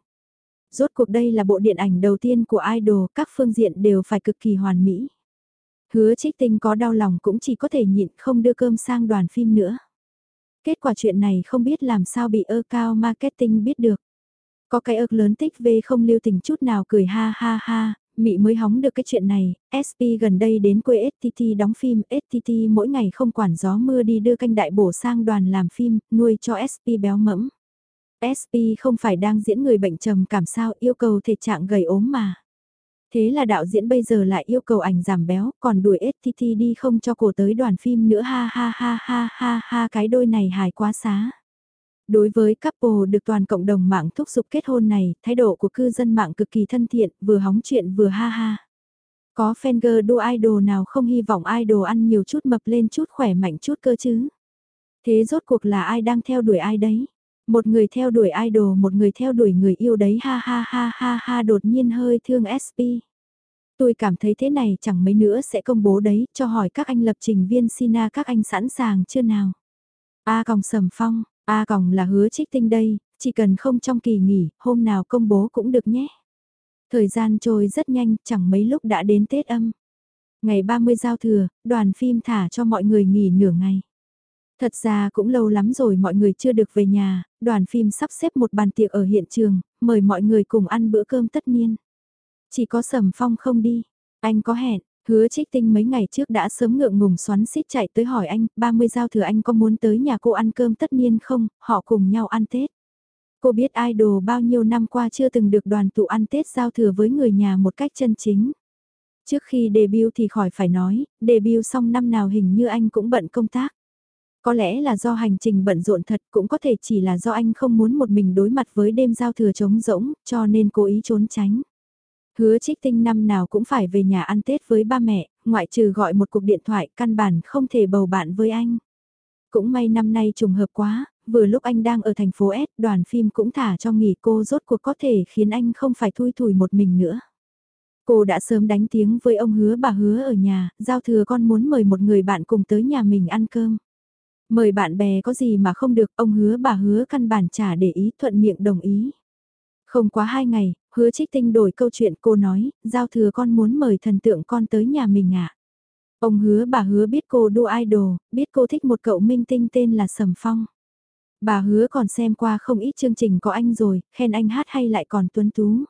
Rốt cuộc đây là bộ điện ảnh đầu tiên của idol, các phương diện đều phải cực kỳ hoàn mỹ. Hứa trích tinh có đau lòng cũng chỉ có thể nhịn không đưa cơm sang đoàn phim nữa. Kết quả chuyện này không biết làm sao bị ơ cao marketing biết được. Có cái ớt lớn tích về không lưu tình chút nào cười ha ha ha, Mị mới hóng được cái chuyện này, SP gần đây đến quê STT đóng phim, STT mỗi ngày không quản gió mưa đi đưa canh đại bổ sang đoàn làm phim, nuôi cho SP béo mẫm. SP không phải đang diễn người bệnh trầm cảm sao yêu cầu thể trạng gầy ốm mà. Thế là đạo diễn bây giờ lại yêu cầu ảnh giảm béo, còn đuổi STT đi không cho cổ tới đoàn phim nữa ha ha ha ha ha ha cái đôi này hài quá xá. Đối với couple được toàn cộng đồng mạng thúc giục kết hôn này, thái độ của cư dân mạng cực kỳ thân thiện, vừa hóng chuyện vừa ha ha. Có fan girl đua idol nào không hy vọng idol ăn nhiều chút mập lên chút khỏe mạnh chút cơ chứ? Thế rốt cuộc là ai đang theo đuổi ai đấy? Một người theo đuổi idol, một người theo đuổi người yêu đấy ha ha ha ha ha đột nhiên hơi thương SP. Tôi cảm thấy thế này chẳng mấy nữa sẽ công bố đấy, cho hỏi các anh lập trình viên Sina các anh sẵn sàng chưa nào? A còng sầm phong, A còng là hứa trích tinh đây, chỉ cần không trong kỳ nghỉ, hôm nào công bố cũng được nhé. Thời gian trôi rất nhanh, chẳng mấy lúc đã đến Tết âm. Ngày 30 giao thừa, đoàn phim thả cho mọi người nghỉ nửa ngày. Thật ra cũng lâu lắm rồi mọi người chưa được về nhà, đoàn phim sắp xếp một bàn tiệc ở hiện trường, mời mọi người cùng ăn bữa cơm tất niên. Chỉ có Sầm Phong không đi, anh có hẹn, Hứa trích tinh mấy ngày trước đã sớm ngượng ngùng xoắn xít chạy tới hỏi anh, 30 giao thừa anh có muốn tới nhà cô ăn cơm tất nhiên không, họ cùng nhau ăn Tết. Cô biết idol bao nhiêu năm qua chưa từng được đoàn tụ ăn Tết giao thừa với người nhà một cách chân chính. Trước khi debut thì khỏi phải nói, debut xong năm nào hình như anh cũng bận công tác. Có lẽ là do hành trình bận rộn thật cũng có thể chỉ là do anh không muốn một mình đối mặt với đêm giao thừa trống rỗng, cho nên cố ý trốn tránh. Hứa trích tinh năm nào cũng phải về nhà ăn Tết với ba mẹ, ngoại trừ gọi một cuộc điện thoại căn bản không thể bầu bạn với anh. Cũng may năm nay trùng hợp quá, vừa lúc anh đang ở thành phố S đoàn phim cũng thả cho nghỉ cô rốt cuộc có thể khiến anh không phải thui thủi một mình nữa. Cô đã sớm đánh tiếng với ông hứa bà hứa ở nhà, giao thừa con muốn mời một người bạn cùng tới nhà mình ăn cơm. Mời bạn bè có gì mà không được, ông hứa bà hứa căn bản trả để ý thuận miệng đồng ý. Không quá hai ngày, hứa trích tinh đổi câu chuyện cô nói, giao thừa con muốn mời thần tượng con tới nhà mình ạ. À? Ông hứa bà hứa biết cô đua idol, biết cô thích một cậu minh tinh tên là Sầm Phong. Bà hứa còn xem qua không ít chương trình có anh rồi, khen anh hát hay lại còn tuấn tú.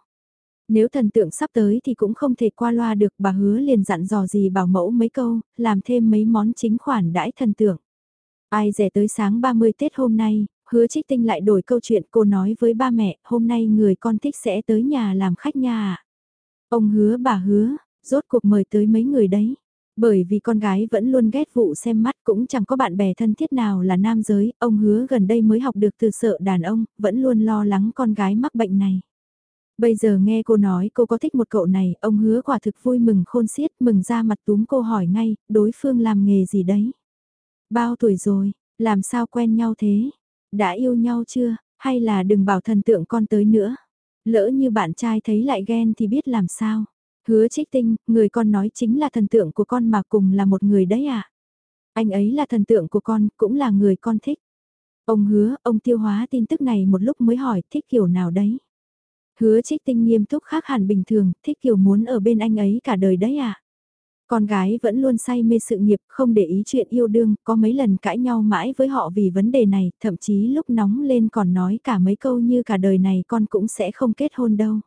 Nếu thần tượng sắp tới thì cũng không thể qua loa được bà hứa liền dặn dò gì bảo mẫu mấy câu, làm thêm mấy món chính khoản đãi thần tượng. Ai rẻ tới sáng 30 Tết hôm nay, Hứa trích tinh lại đổi câu chuyện cô nói với ba mẹ, hôm nay người con thích sẽ tới nhà làm khách nhà? Ông hứa bà hứa, rốt cuộc mời tới mấy người đấy. Bởi vì con gái vẫn luôn ghét vụ xem mắt cũng chẳng có bạn bè thân thiết nào là nam giới, ông hứa gần đây mới học được từ sợ đàn ông, vẫn luôn lo lắng con gái mắc bệnh này. Bây giờ nghe cô nói cô có thích một cậu này, ông hứa quả thực vui mừng khôn xiết, mừng ra mặt túm cô hỏi ngay, đối phương làm nghề gì đấy? Bao tuổi rồi, làm sao quen nhau thế? Đã yêu nhau chưa, hay là đừng bảo thần tượng con tới nữa. Lỡ như bạn trai thấy lại ghen thì biết làm sao. Hứa trích tinh, người con nói chính là thần tượng của con mà cùng là một người đấy à. Anh ấy là thần tượng của con, cũng là người con thích. Ông hứa, ông tiêu hóa tin tức này một lúc mới hỏi thích kiểu nào đấy. Hứa trích tinh nghiêm túc khác hẳn bình thường, thích kiểu muốn ở bên anh ấy cả đời đấy à. Con gái vẫn luôn say mê sự nghiệp, không để ý chuyện yêu đương, có mấy lần cãi nhau mãi với họ vì vấn đề này, thậm chí lúc nóng lên còn nói cả mấy câu như cả đời này con cũng sẽ không kết hôn đâu.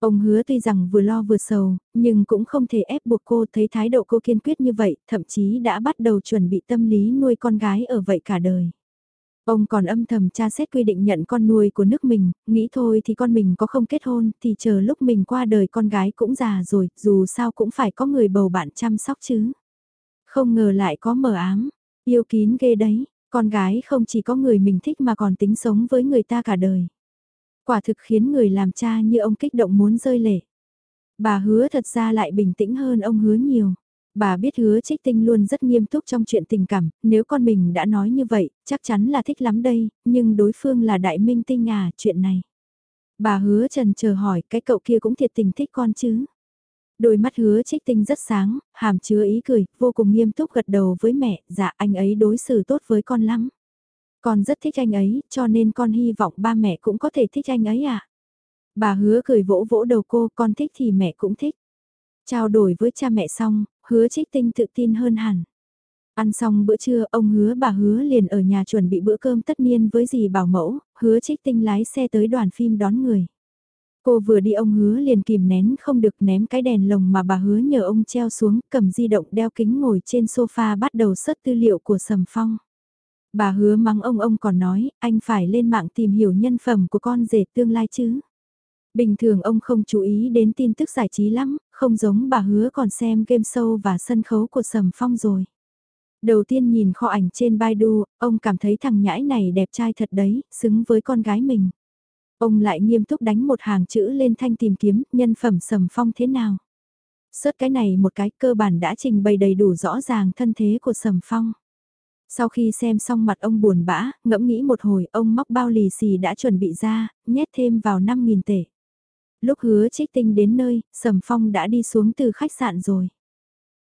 Ông hứa tuy rằng vừa lo vừa sầu, nhưng cũng không thể ép buộc cô thấy thái độ cô kiên quyết như vậy, thậm chí đã bắt đầu chuẩn bị tâm lý nuôi con gái ở vậy cả đời. Ông còn âm thầm tra xét quy định nhận con nuôi của nước mình, nghĩ thôi thì con mình có không kết hôn thì chờ lúc mình qua đời con gái cũng già rồi, dù sao cũng phải có người bầu bạn chăm sóc chứ. Không ngờ lại có mờ ám, Yêu kín ghê đấy, con gái không chỉ có người mình thích mà còn tính sống với người ta cả đời. Quả thực khiến người làm cha như ông kích động muốn rơi lệ. Bà hứa thật ra lại bình tĩnh hơn ông hứa nhiều. Bà biết hứa trích tinh luôn rất nghiêm túc trong chuyện tình cảm, nếu con mình đã nói như vậy, chắc chắn là thích lắm đây, nhưng đối phương là đại minh tinh à, chuyện này. Bà hứa trần chờ hỏi cái cậu kia cũng thiệt tình thích con chứ. Đôi mắt hứa trích tinh rất sáng, hàm chứa ý cười, vô cùng nghiêm túc gật đầu với mẹ, dạ anh ấy đối xử tốt với con lắm. Con rất thích anh ấy, cho nên con hy vọng ba mẹ cũng có thể thích anh ấy à. Bà hứa cười vỗ vỗ đầu cô, con thích thì mẹ cũng thích. Trao đổi với cha mẹ xong, hứa trích tinh tự tin hơn hẳn. Ăn xong bữa trưa, ông hứa bà hứa liền ở nhà chuẩn bị bữa cơm tất niên với dì bảo mẫu, hứa trích tinh lái xe tới đoàn phim đón người. Cô vừa đi ông hứa liền kìm nén không được ném cái đèn lồng mà bà hứa nhờ ông treo xuống, cầm di động đeo kính ngồi trên sofa bắt đầu sất tư liệu của Sầm Phong. Bà hứa mắng ông ông còn nói, anh phải lên mạng tìm hiểu nhân phẩm của con rể tương lai chứ. Bình thường ông không chú ý đến tin tức giải trí lắm, không giống bà hứa còn xem game show và sân khấu của Sầm Phong rồi. Đầu tiên nhìn kho ảnh trên Baidu, ông cảm thấy thằng nhãi này đẹp trai thật đấy, xứng với con gái mình. Ông lại nghiêm túc đánh một hàng chữ lên thanh tìm kiếm, nhân phẩm Sầm Phong thế nào. Sớt cái này một cái cơ bản đã trình bày đầy đủ rõ ràng thân thế của Sầm Phong. Sau khi xem xong mặt ông buồn bã, ngẫm nghĩ một hồi, ông móc bao lì xì đã chuẩn bị ra, nhét thêm vào 5.000 tệ. Lúc hứa trích tinh đến nơi, Sầm Phong đã đi xuống từ khách sạn rồi.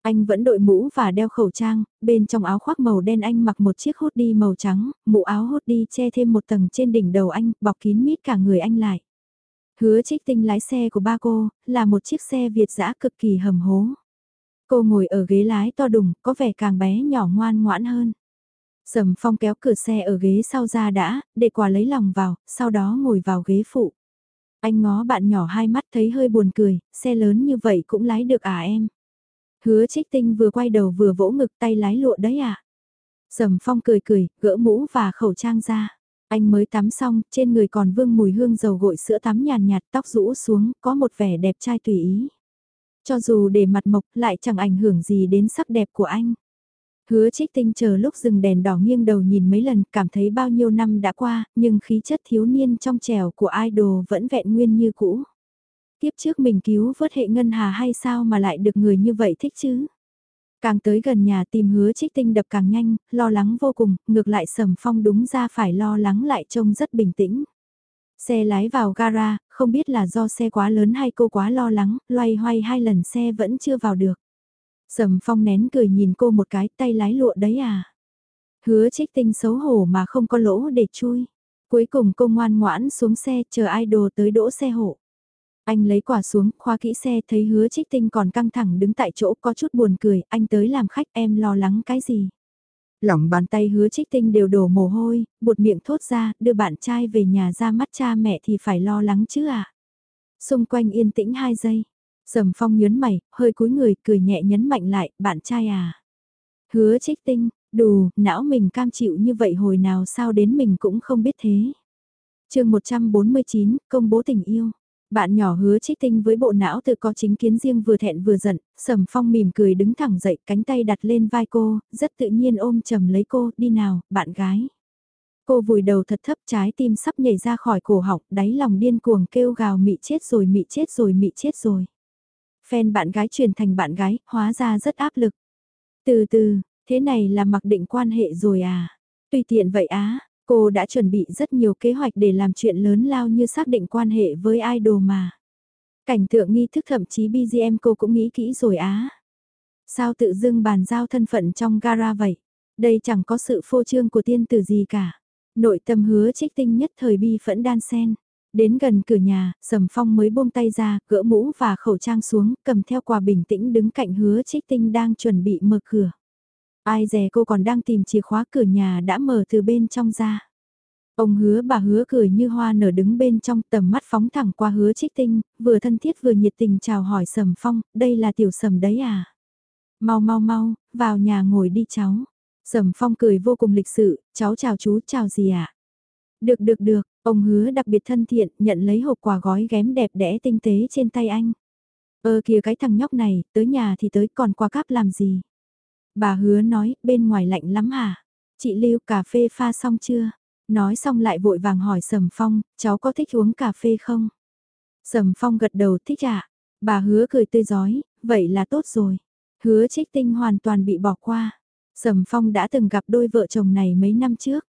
Anh vẫn đội mũ và đeo khẩu trang, bên trong áo khoác màu đen anh mặc một chiếc hoodie màu trắng, mũ áo hoodie che thêm một tầng trên đỉnh đầu anh, bọc kín mít cả người anh lại. Hứa trích tinh lái xe của ba cô, là một chiếc xe Việt dã cực kỳ hầm hố. Cô ngồi ở ghế lái to đùng, có vẻ càng bé nhỏ ngoan ngoãn hơn. Sầm phong kéo cửa xe ở ghế sau ra đã, để quà lấy lòng vào, sau đó ngồi vào ghế phụ. Anh ngó bạn nhỏ hai mắt thấy hơi buồn cười, xe lớn như vậy cũng lái được à em. Hứa trích tinh vừa quay đầu vừa vỗ ngực tay lái lụa đấy à. Sầm phong cười cười, gỡ mũ và khẩu trang ra. Anh mới tắm xong, trên người còn vương mùi hương dầu gội sữa tắm nhàn nhạt, tóc rũ xuống, có một vẻ đẹp trai tùy ý. Cho dù để mặt mộc lại chẳng ảnh hưởng gì đến sắc đẹp của anh. Hứa trích tinh chờ lúc dừng đèn đỏ nghiêng đầu nhìn mấy lần cảm thấy bao nhiêu năm đã qua, nhưng khí chất thiếu niên trong trèo của idol vẫn vẹn nguyên như cũ. Tiếp trước mình cứu vớt hệ ngân hà hay sao mà lại được người như vậy thích chứ? Càng tới gần nhà tìm hứa trích tinh đập càng nhanh, lo lắng vô cùng, ngược lại sầm phong đúng ra phải lo lắng lại trông rất bình tĩnh. Xe lái vào gara, không biết là do xe quá lớn hay cô quá lo lắng, loay hoay hai lần xe vẫn chưa vào được. Sầm phong nén cười nhìn cô một cái tay lái lụa đấy à. Hứa trích tinh xấu hổ mà không có lỗ để chui. Cuối cùng cô ngoan ngoãn xuống xe chờ idol tới đỗ xe hộ. Anh lấy quả xuống, khoa kỹ xe thấy hứa trích tinh còn căng thẳng đứng tại chỗ có chút buồn cười, anh tới làm khách em lo lắng cái gì. Lỏng bàn tay hứa trích tinh đều đổ mồ hôi, bột miệng thốt ra, đưa bạn trai về nhà ra mắt cha mẹ thì phải lo lắng chứ à. Xung quanh yên tĩnh 2 giây, Sầm phong nhớn mày, hơi cúi người, cười nhẹ nhấn mạnh lại, bạn trai à. Hứa trích tinh, đù, não mình cam chịu như vậy hồi nào sao đến mình cũng không biết thế. chương 149, công bố tình yêu. Bạn nhỏ hứa trích tinh với bộ não tự có chính kiến riêng vừa thẹn vừa giận, sầm phong mỉm cười đứng thẳng dậy cánh tay đặt lên vai cô, rất tự nhiên ôm chầm lấy cô, đi nào, bạn gái. Cô vùi đầu thật thấp trái tim sắp nhảy ra khỏi cổ họng, đáy lòng điên cuồng kêu gào mị chết rồi mị chết rồi mị chết rồi. Fan bạn gái chuyển thành bạn gái, hóa ra rất áp lực. Từ từ, thế này là mặc định quan hệ rồi à? Tùy tiện vậy á, cô đã chuẩn bị rất nhiều kế hoạch để làm chuyện lớn lao như xác định quan hệ với idol mà. Cảnh tượng nghi thức thậm chí BGM cô cũng nghĩ kỹ rồi á. Sao tự dưng bàn giao thân phận trong gara vậy? Đây chẳng có sự phô trương của tiên tử gì cả. Nội tâm hứa trích tinh nhất thời bi phẫn đan sen. Đến gần cửa nhà, Sầm Phong mới buông tay ra, gỡ mũ và khẩu trang xuống, cầm theo quà bình tĩnh đứng cạnh hứa trích tinh đang chuẩn bị mở cửa. Ai dè cô còn đang tìm chìa khóa cửa nhà đã mở từ bên trong ra. Ông hứa bà hứa cười như hoa nở đứng bên trong tầm mắt phóng thẳng qua hứa trích tinh, vừa thân thiết vừa nhiệt tình chào hỏi Sầm Phong, đây là tiểu sầm đấy à? Mau mau mau, vào nhà ngồi đi cháu. Sầm Phong cười vô cùng lịch sự, cháu chào chú chào gì ạ? À? Được được được, Ông hứa đặc biệt thân thiện, nhận lấy hộp quà gói ghém đẹp đẽ tinh tế trên tay anh. Ơ kìa cái thằng nhóc này, tới nhà thì tới còn qua cáp làm gì? Bà hứa nói, bên ngoài lạnh lắm hả? Chị Lưu cà phê pha xong chưa? Nói xong lại vội vàng hỏi Sầm Phong, cháu có thích uống cà phê không? Sầm Phong gật đầu thích ạ. Bà hứa cười tươi giói, vậy là tốt rồi. Hứa trích tinh hoàn toàn bị bỏ qua. Sầm Phong đã từng gặp đôi vợ chồng này mấy năm trước.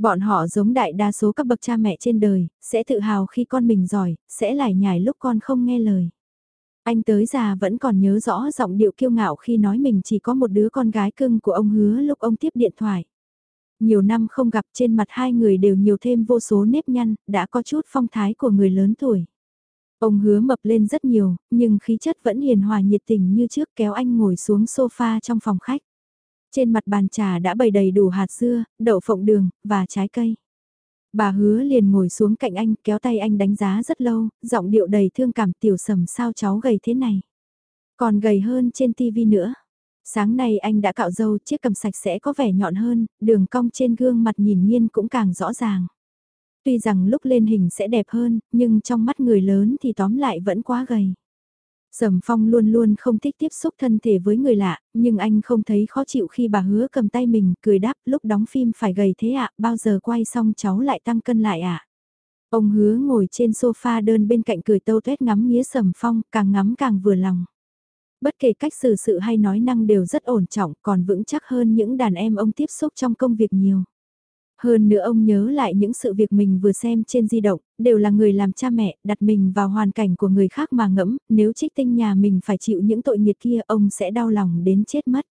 Bọn họ giống đại đa số các bậc cha mẹ trên đời, sẽ tự hào khi con mình giỏi, sẽ lải nhải lúc con không nghe lời. Anh tới già vẫn còn nhớ rõ giọng điệu kiêu ngạo khi nói mình chỉ có một đứa con gái cưng của ông hứa lúc ông tiếp điện thoại. Nhiều năm không gặp trên mặt hai người đều nhiều thêm vô số nếp nhăn, đã có chút phong thái của người lớn tuổi. Ông hứa mập lên rất nhiều, nhưng khí chất vẫn hiền hòa nhiệt tình như trước kéo anh ngồi xuống sofa trong phòng khách. Trên mặt bàn trà đã bày đầy đủ hạt dưa, đậu phộng đường, và trái cây. Bà hứa liền ngồi xuống cạnh anh kéo tay anh đánh giá rất lâu, giọng điệu đầy thương cảm tiểu sầm sao cháu gầy thế này. Còn gầy hơn trên tivi nữa. Sáng nay anh đã cạo râu chiếc cầm sạch sẽ có vẻ nhọn hơn, đường cong trên gương mặt nhìn nhiên cũng càng rõ ràng. Tuy rằng lúc lên hình sẽ đẹp hơn, nhưng trong mắt người lớn thì tóm lại vẫn quá gầy. Sầm Phong luôn luôn không thích tiếp xúc thân thể với người lạ, nhưng anh không thấy khó chịu khi bà hứa cầm tay mình, cười đáp lúc đóng phim phải gầy thế ạ, bao giờ quay xong cháu lại tăng cân lại ạ. Ông hứa ngồi trên sofa đơn bên cạnh cười tâu tuét ngắm nghía Sầm Phong, càng ngắm càng vừa lòng. Bất kể cách xử sự hay nói năng đều rất ổn trọng, còn vững chắc hơn những đàn em ông tiếp xúc trong công việc nhiều. Hơn nữa ông nhớ lại những sự việc mình vừa xem trên di động, đều là người làm cha mẹ, đặt mình vào hoàn cảnh của người khác mà ngẫm, nếu trích tinh nhà mình phải chịu những tội nghiệt kia ông sẽ đau lòng đến chết mất.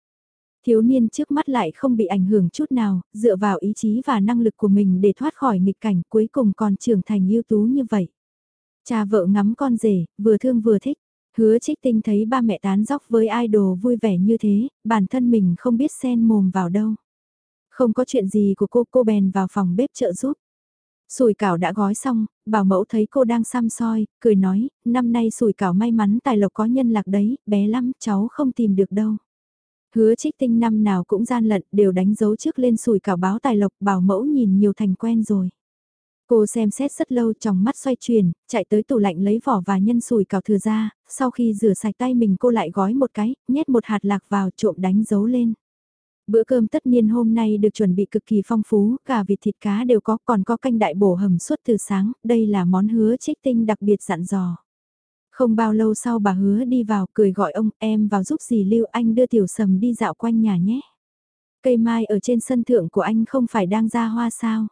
Thiếu niên trước mắt lại không bị ảnh hưởng chút nào, dựa vào ý chí và năng lực của mình để thoát khỏi nghịch cảnh cuối cùng còn trưởng thành ưu tú như vậy. Cha vợ ngắm con rể, vừa thương vừa thích. Hứa trích tinh thấy ba mẹ tán dóc với idol vui vẻ như thế, bản thân mình không biết xen mồm vào đâu. Không có chuyện gì của cô, cô bèn vào phòng bếp trợ giúp. Sủi cảo đã gói xong, bảo mẫu thấy cô đang xăm soi, cười nói, năm nay sủi cảo may mắn tài lộc có nhân lạc đấy, bé lắm, cháu không tìm được đâu. Hứa trích tinh năm nào cũng gian lận, đều đánh dấu trước lên sủi cảo báo tài lộc, bảo mẫu nhìn nhiều thành quen rồi. Cô xem xét rất lâu trong mắt xoay chuyển, chạy tới tủ lạnh lấy vỏ và nhân sủi cảo thừa ra, sau khi rửa sạch tay mình cô lại gói một cái, nhét một hạt lạc vào trộm đánh dấu lên. Bữa cơm tất niên hôm nay được chuẩn bị cực kỳ phong phú, cả vịt thịt cá đều có, còn có canh đại bổ hầm suốt từ sáng, đây là món hứa trích tinh đặc biệt dặn dò. Không bao lâu sau bà hứa đi vào cười gọi ông em vào giúp dì lưu anh đưa tiểu sầm đi dạo quanh nhà nhé. Cây mai ở trên sân thượng của anh không phải đang ra hoa sao.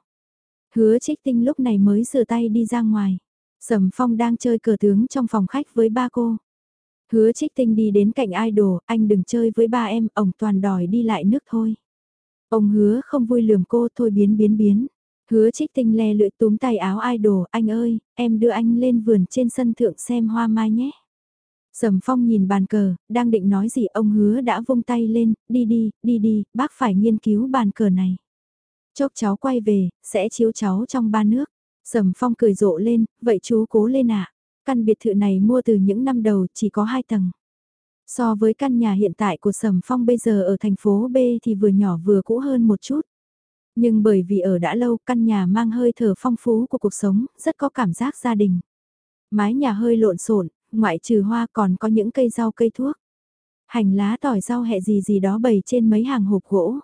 Hứa trích tinh lúc này mới sửa tay đi ra ngoài. Sầm phong đang chơi cờ tướng trong phòng khách với ba cô. Hứa trích tinh đi đến cạnh idol, anh đừng chơi với ba em, ông toàn đòi đi lại nước thôi. Ông hứa không vui lườm cô thôi biến biến biến. Hứa trích tinh le lưỡi túm tay áo idol, anh ơi, em đưa anh lên vườn trên sân thượng xem hoa mai nhé. Sầm phong nhìn bàn cờ, đang định nói gì ông hứa đã vung tay lên, đi đi, đi đi, bác phải nghiên cứu bàn cờ này. Chốc cháu quay về, sẽ chiếu cháu trong ba nước. Sầm phong cười rộ lên, vậy chú cố lên ạ. Căn biệt thự này mua từ những năm đầu chỉ có 2 tầng. So với căn nhà hiện tại của Sầm Phong bây giờ ở thành phố B thì vừa nhỏ vừa cũ hơn một chút. Nhưng bởi vì ở đã lâu căn nhà mang hơi thở phong phú của cuộc sống, rất có cảm giác gia đình. Mái nhà hơi lộn xộn, ngoại trừ hoa còn có những cây rau cây thuốc. Hành lá tỏi rau hẹ gì gì đó bày trên mấy hàng hộp gỗ.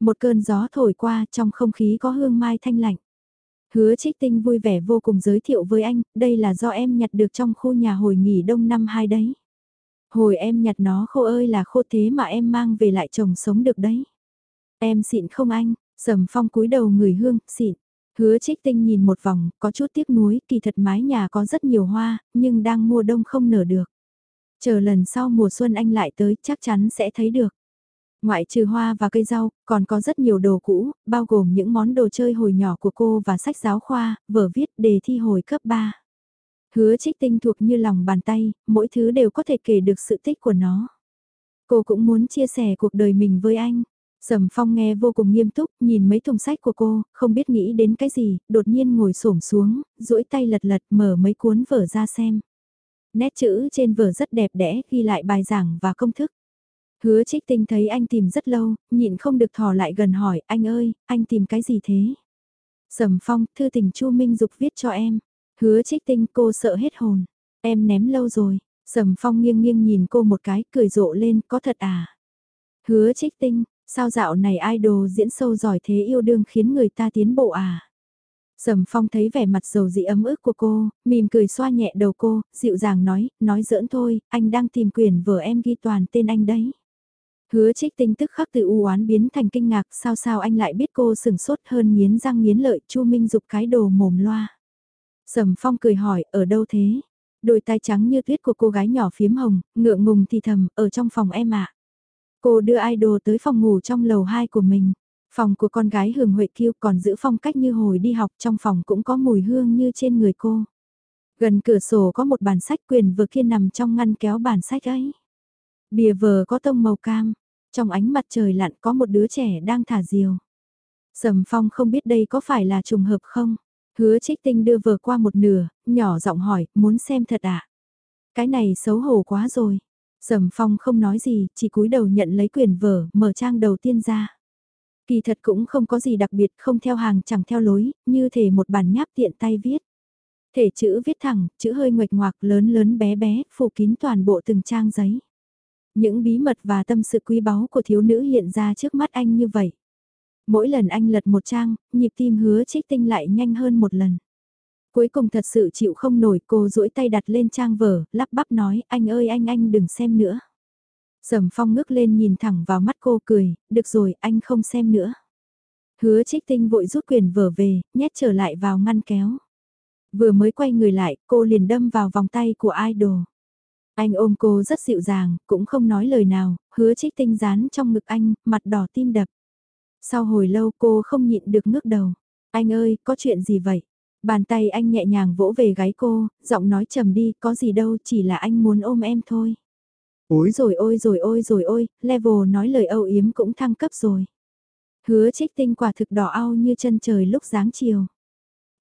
Một cơn gió thổi qua trong không khí có hương mai thanh lạnh. Hứa trích tinh vui vẻ vô cùng giới thiệu với anh, đây là do em nhặt được trong khu nhà hồi nghỉ đông năm hai đấy. Hồi em nhặt nó khô ơi là khô thế mà em mang về lại chồng sống được đấy. Em xịn không anh, sầm phong cúi đầu người hương, xịn. Hứa trích tinh nhìn một vòng, có chút tiếc nuối, kỳ thật mái nhà có rất nhiều hoa, nhưng đang mùa đông không nở được. Chờ lần sau mùa xuân anh lại tới chắc chắn sẽ thấy được. Ngoại trừ hoa và cây rau, còn có rất nhiều đồ cũ, bao gồm những món đồ chơi hồi nhỏ của cô và sách giáo khoa, vở viết đề thi hồi cấp 3. Hứa trích tinh thuộc như lòng bàn tay, mỗi thứ đều có thể kể được sự tích của nó. Cô cũng muốn chia sẻ cuộc đời mình với anh. Sầm Phong nghe vô cùng nghiêm túc, nhìn mấy thùng sách của cô, không biết nghĩ đến cái gì, đột nhiên ngồi xổm xuống, duỗi tay lật lật mở mấy cuốn vở ra xem. Nét chữ trên vở rất đẹp đẽ ghi lại bài giảng và công thức. Hứa trích tinh thấy anh tìm rất lâu, nhịn không được thò lại gần hỏi, anh ơi, anh tìm cái gì thế? Sầm phong, thư tình Chu Minh Dục viết cho em. Hứa trích tinh cô sợ hết hồn. Em ném lâu rồi. Sầm phong nghiêng nghiêng nhìn cô một cái, cười rộ lên, có thật à? Hứa trích tinh, Sao dạo này idol diễn sâu giỏi thế yêu đương khiến người ta tiến bộ à? Sầm Phong thấy vẻ mặt dầu dị ấm ức của cô, mỉm cười xoa nhẹ đầu cô, dịu dàng nói, nói giỡn thôi, anh đang tìm quyền vở em ghi toàn tên anh đấy. Hứa trích tinh tức khắc từ u oán biến thành kinh ngạc, sao sao anh lại biết cô sừng sốt hơn miến răng miến lợi, Chu Minh dục cái đồ mồm loa. Sầm Phong cười hỏi, ở đâu thế? Đôi tai trắng như tuyết của cô gái nhỏ phiếm hồng, ngượng ngùng thì thầm, ở trong phòng em ạ. Cô đưa idol tới phòng ngủ trong lầu 2 của mình. Phòng của con gái Hường Huệ Kiêu còn giữ phong cách như hồi đi học trong phòng cũng có mùi hương như trên người cô. Gần cửa sổ có một bản sách quyền vừa kia nằm trong ngăn kéo bản sách ấy. Bìa vờ có tông màu cam, trong ánh mặt trời lặn có một đứa trẻ đang thả diều. Sầm Phong không biết đây có phải là trùng hợp không? Hứa trích tinh đưa vờ qua một nửa, nhỏ giọng hỏi, muốn xem thật à? Cái này xấu hổ quá rồi. Sầm Phong không nói gì, chỉ cúi đầu nhận lấy quyền vở, mở trang đầu tiên ra. Kỳ thật cũng không có gì đặc biệt, không theo hàng chẳng theo lối, như thể một bản nháp tiện tay viết. Thể chữ viết thẳng, chữ hơi nguệch ngoạc lớn lớn bé bé, phủ kín toàn bộ từng trang giấy. Những bí mật và tâm sự quý báu của thiếu nữ hiện ra trước mắt anh như vậy. Mỗi lần anh lật một trang, nhịp tim hứa trích tinh lại nhanh hơn một lần. Cuối cùng thật sự chịu không nổi cô duỗi tay đặt lên trang vở, lắp bắp nói anh ơi anh anh đừng xem nữa. Sầm phong ngước lên nhìn thẳng vào mắt cô cười, được rồi anh không xem nữa. Hứa trích tinh vội rút quyền vở về, nhét trở lại vào ngăn kéo. Vừa mới quay người lại, cô liền đâm vào vòng tay của idol. Anh ôm cô rất dịu dàng, cũng không nói lời nào, hứa trích tinh dán trong ngực anh, mặt đỏ tim đập. Sau hồi lâu cô không nhịn được ngước đầu. Anh ơi, có chuyện gì vậy? Bàn tay anh nhẹ nhàng vỗ về gáy cô, giọng nói trầm đi, có gì đâu, chỉ là anh muốn ôm em thôi. Ôi rồi ôi rồi ôi rồi ôi, level nói lời âu yếm cũng thăng cấp rồi. Hứa trích tinh quả thực đỏ ao như chân trời lúc dáng chiều.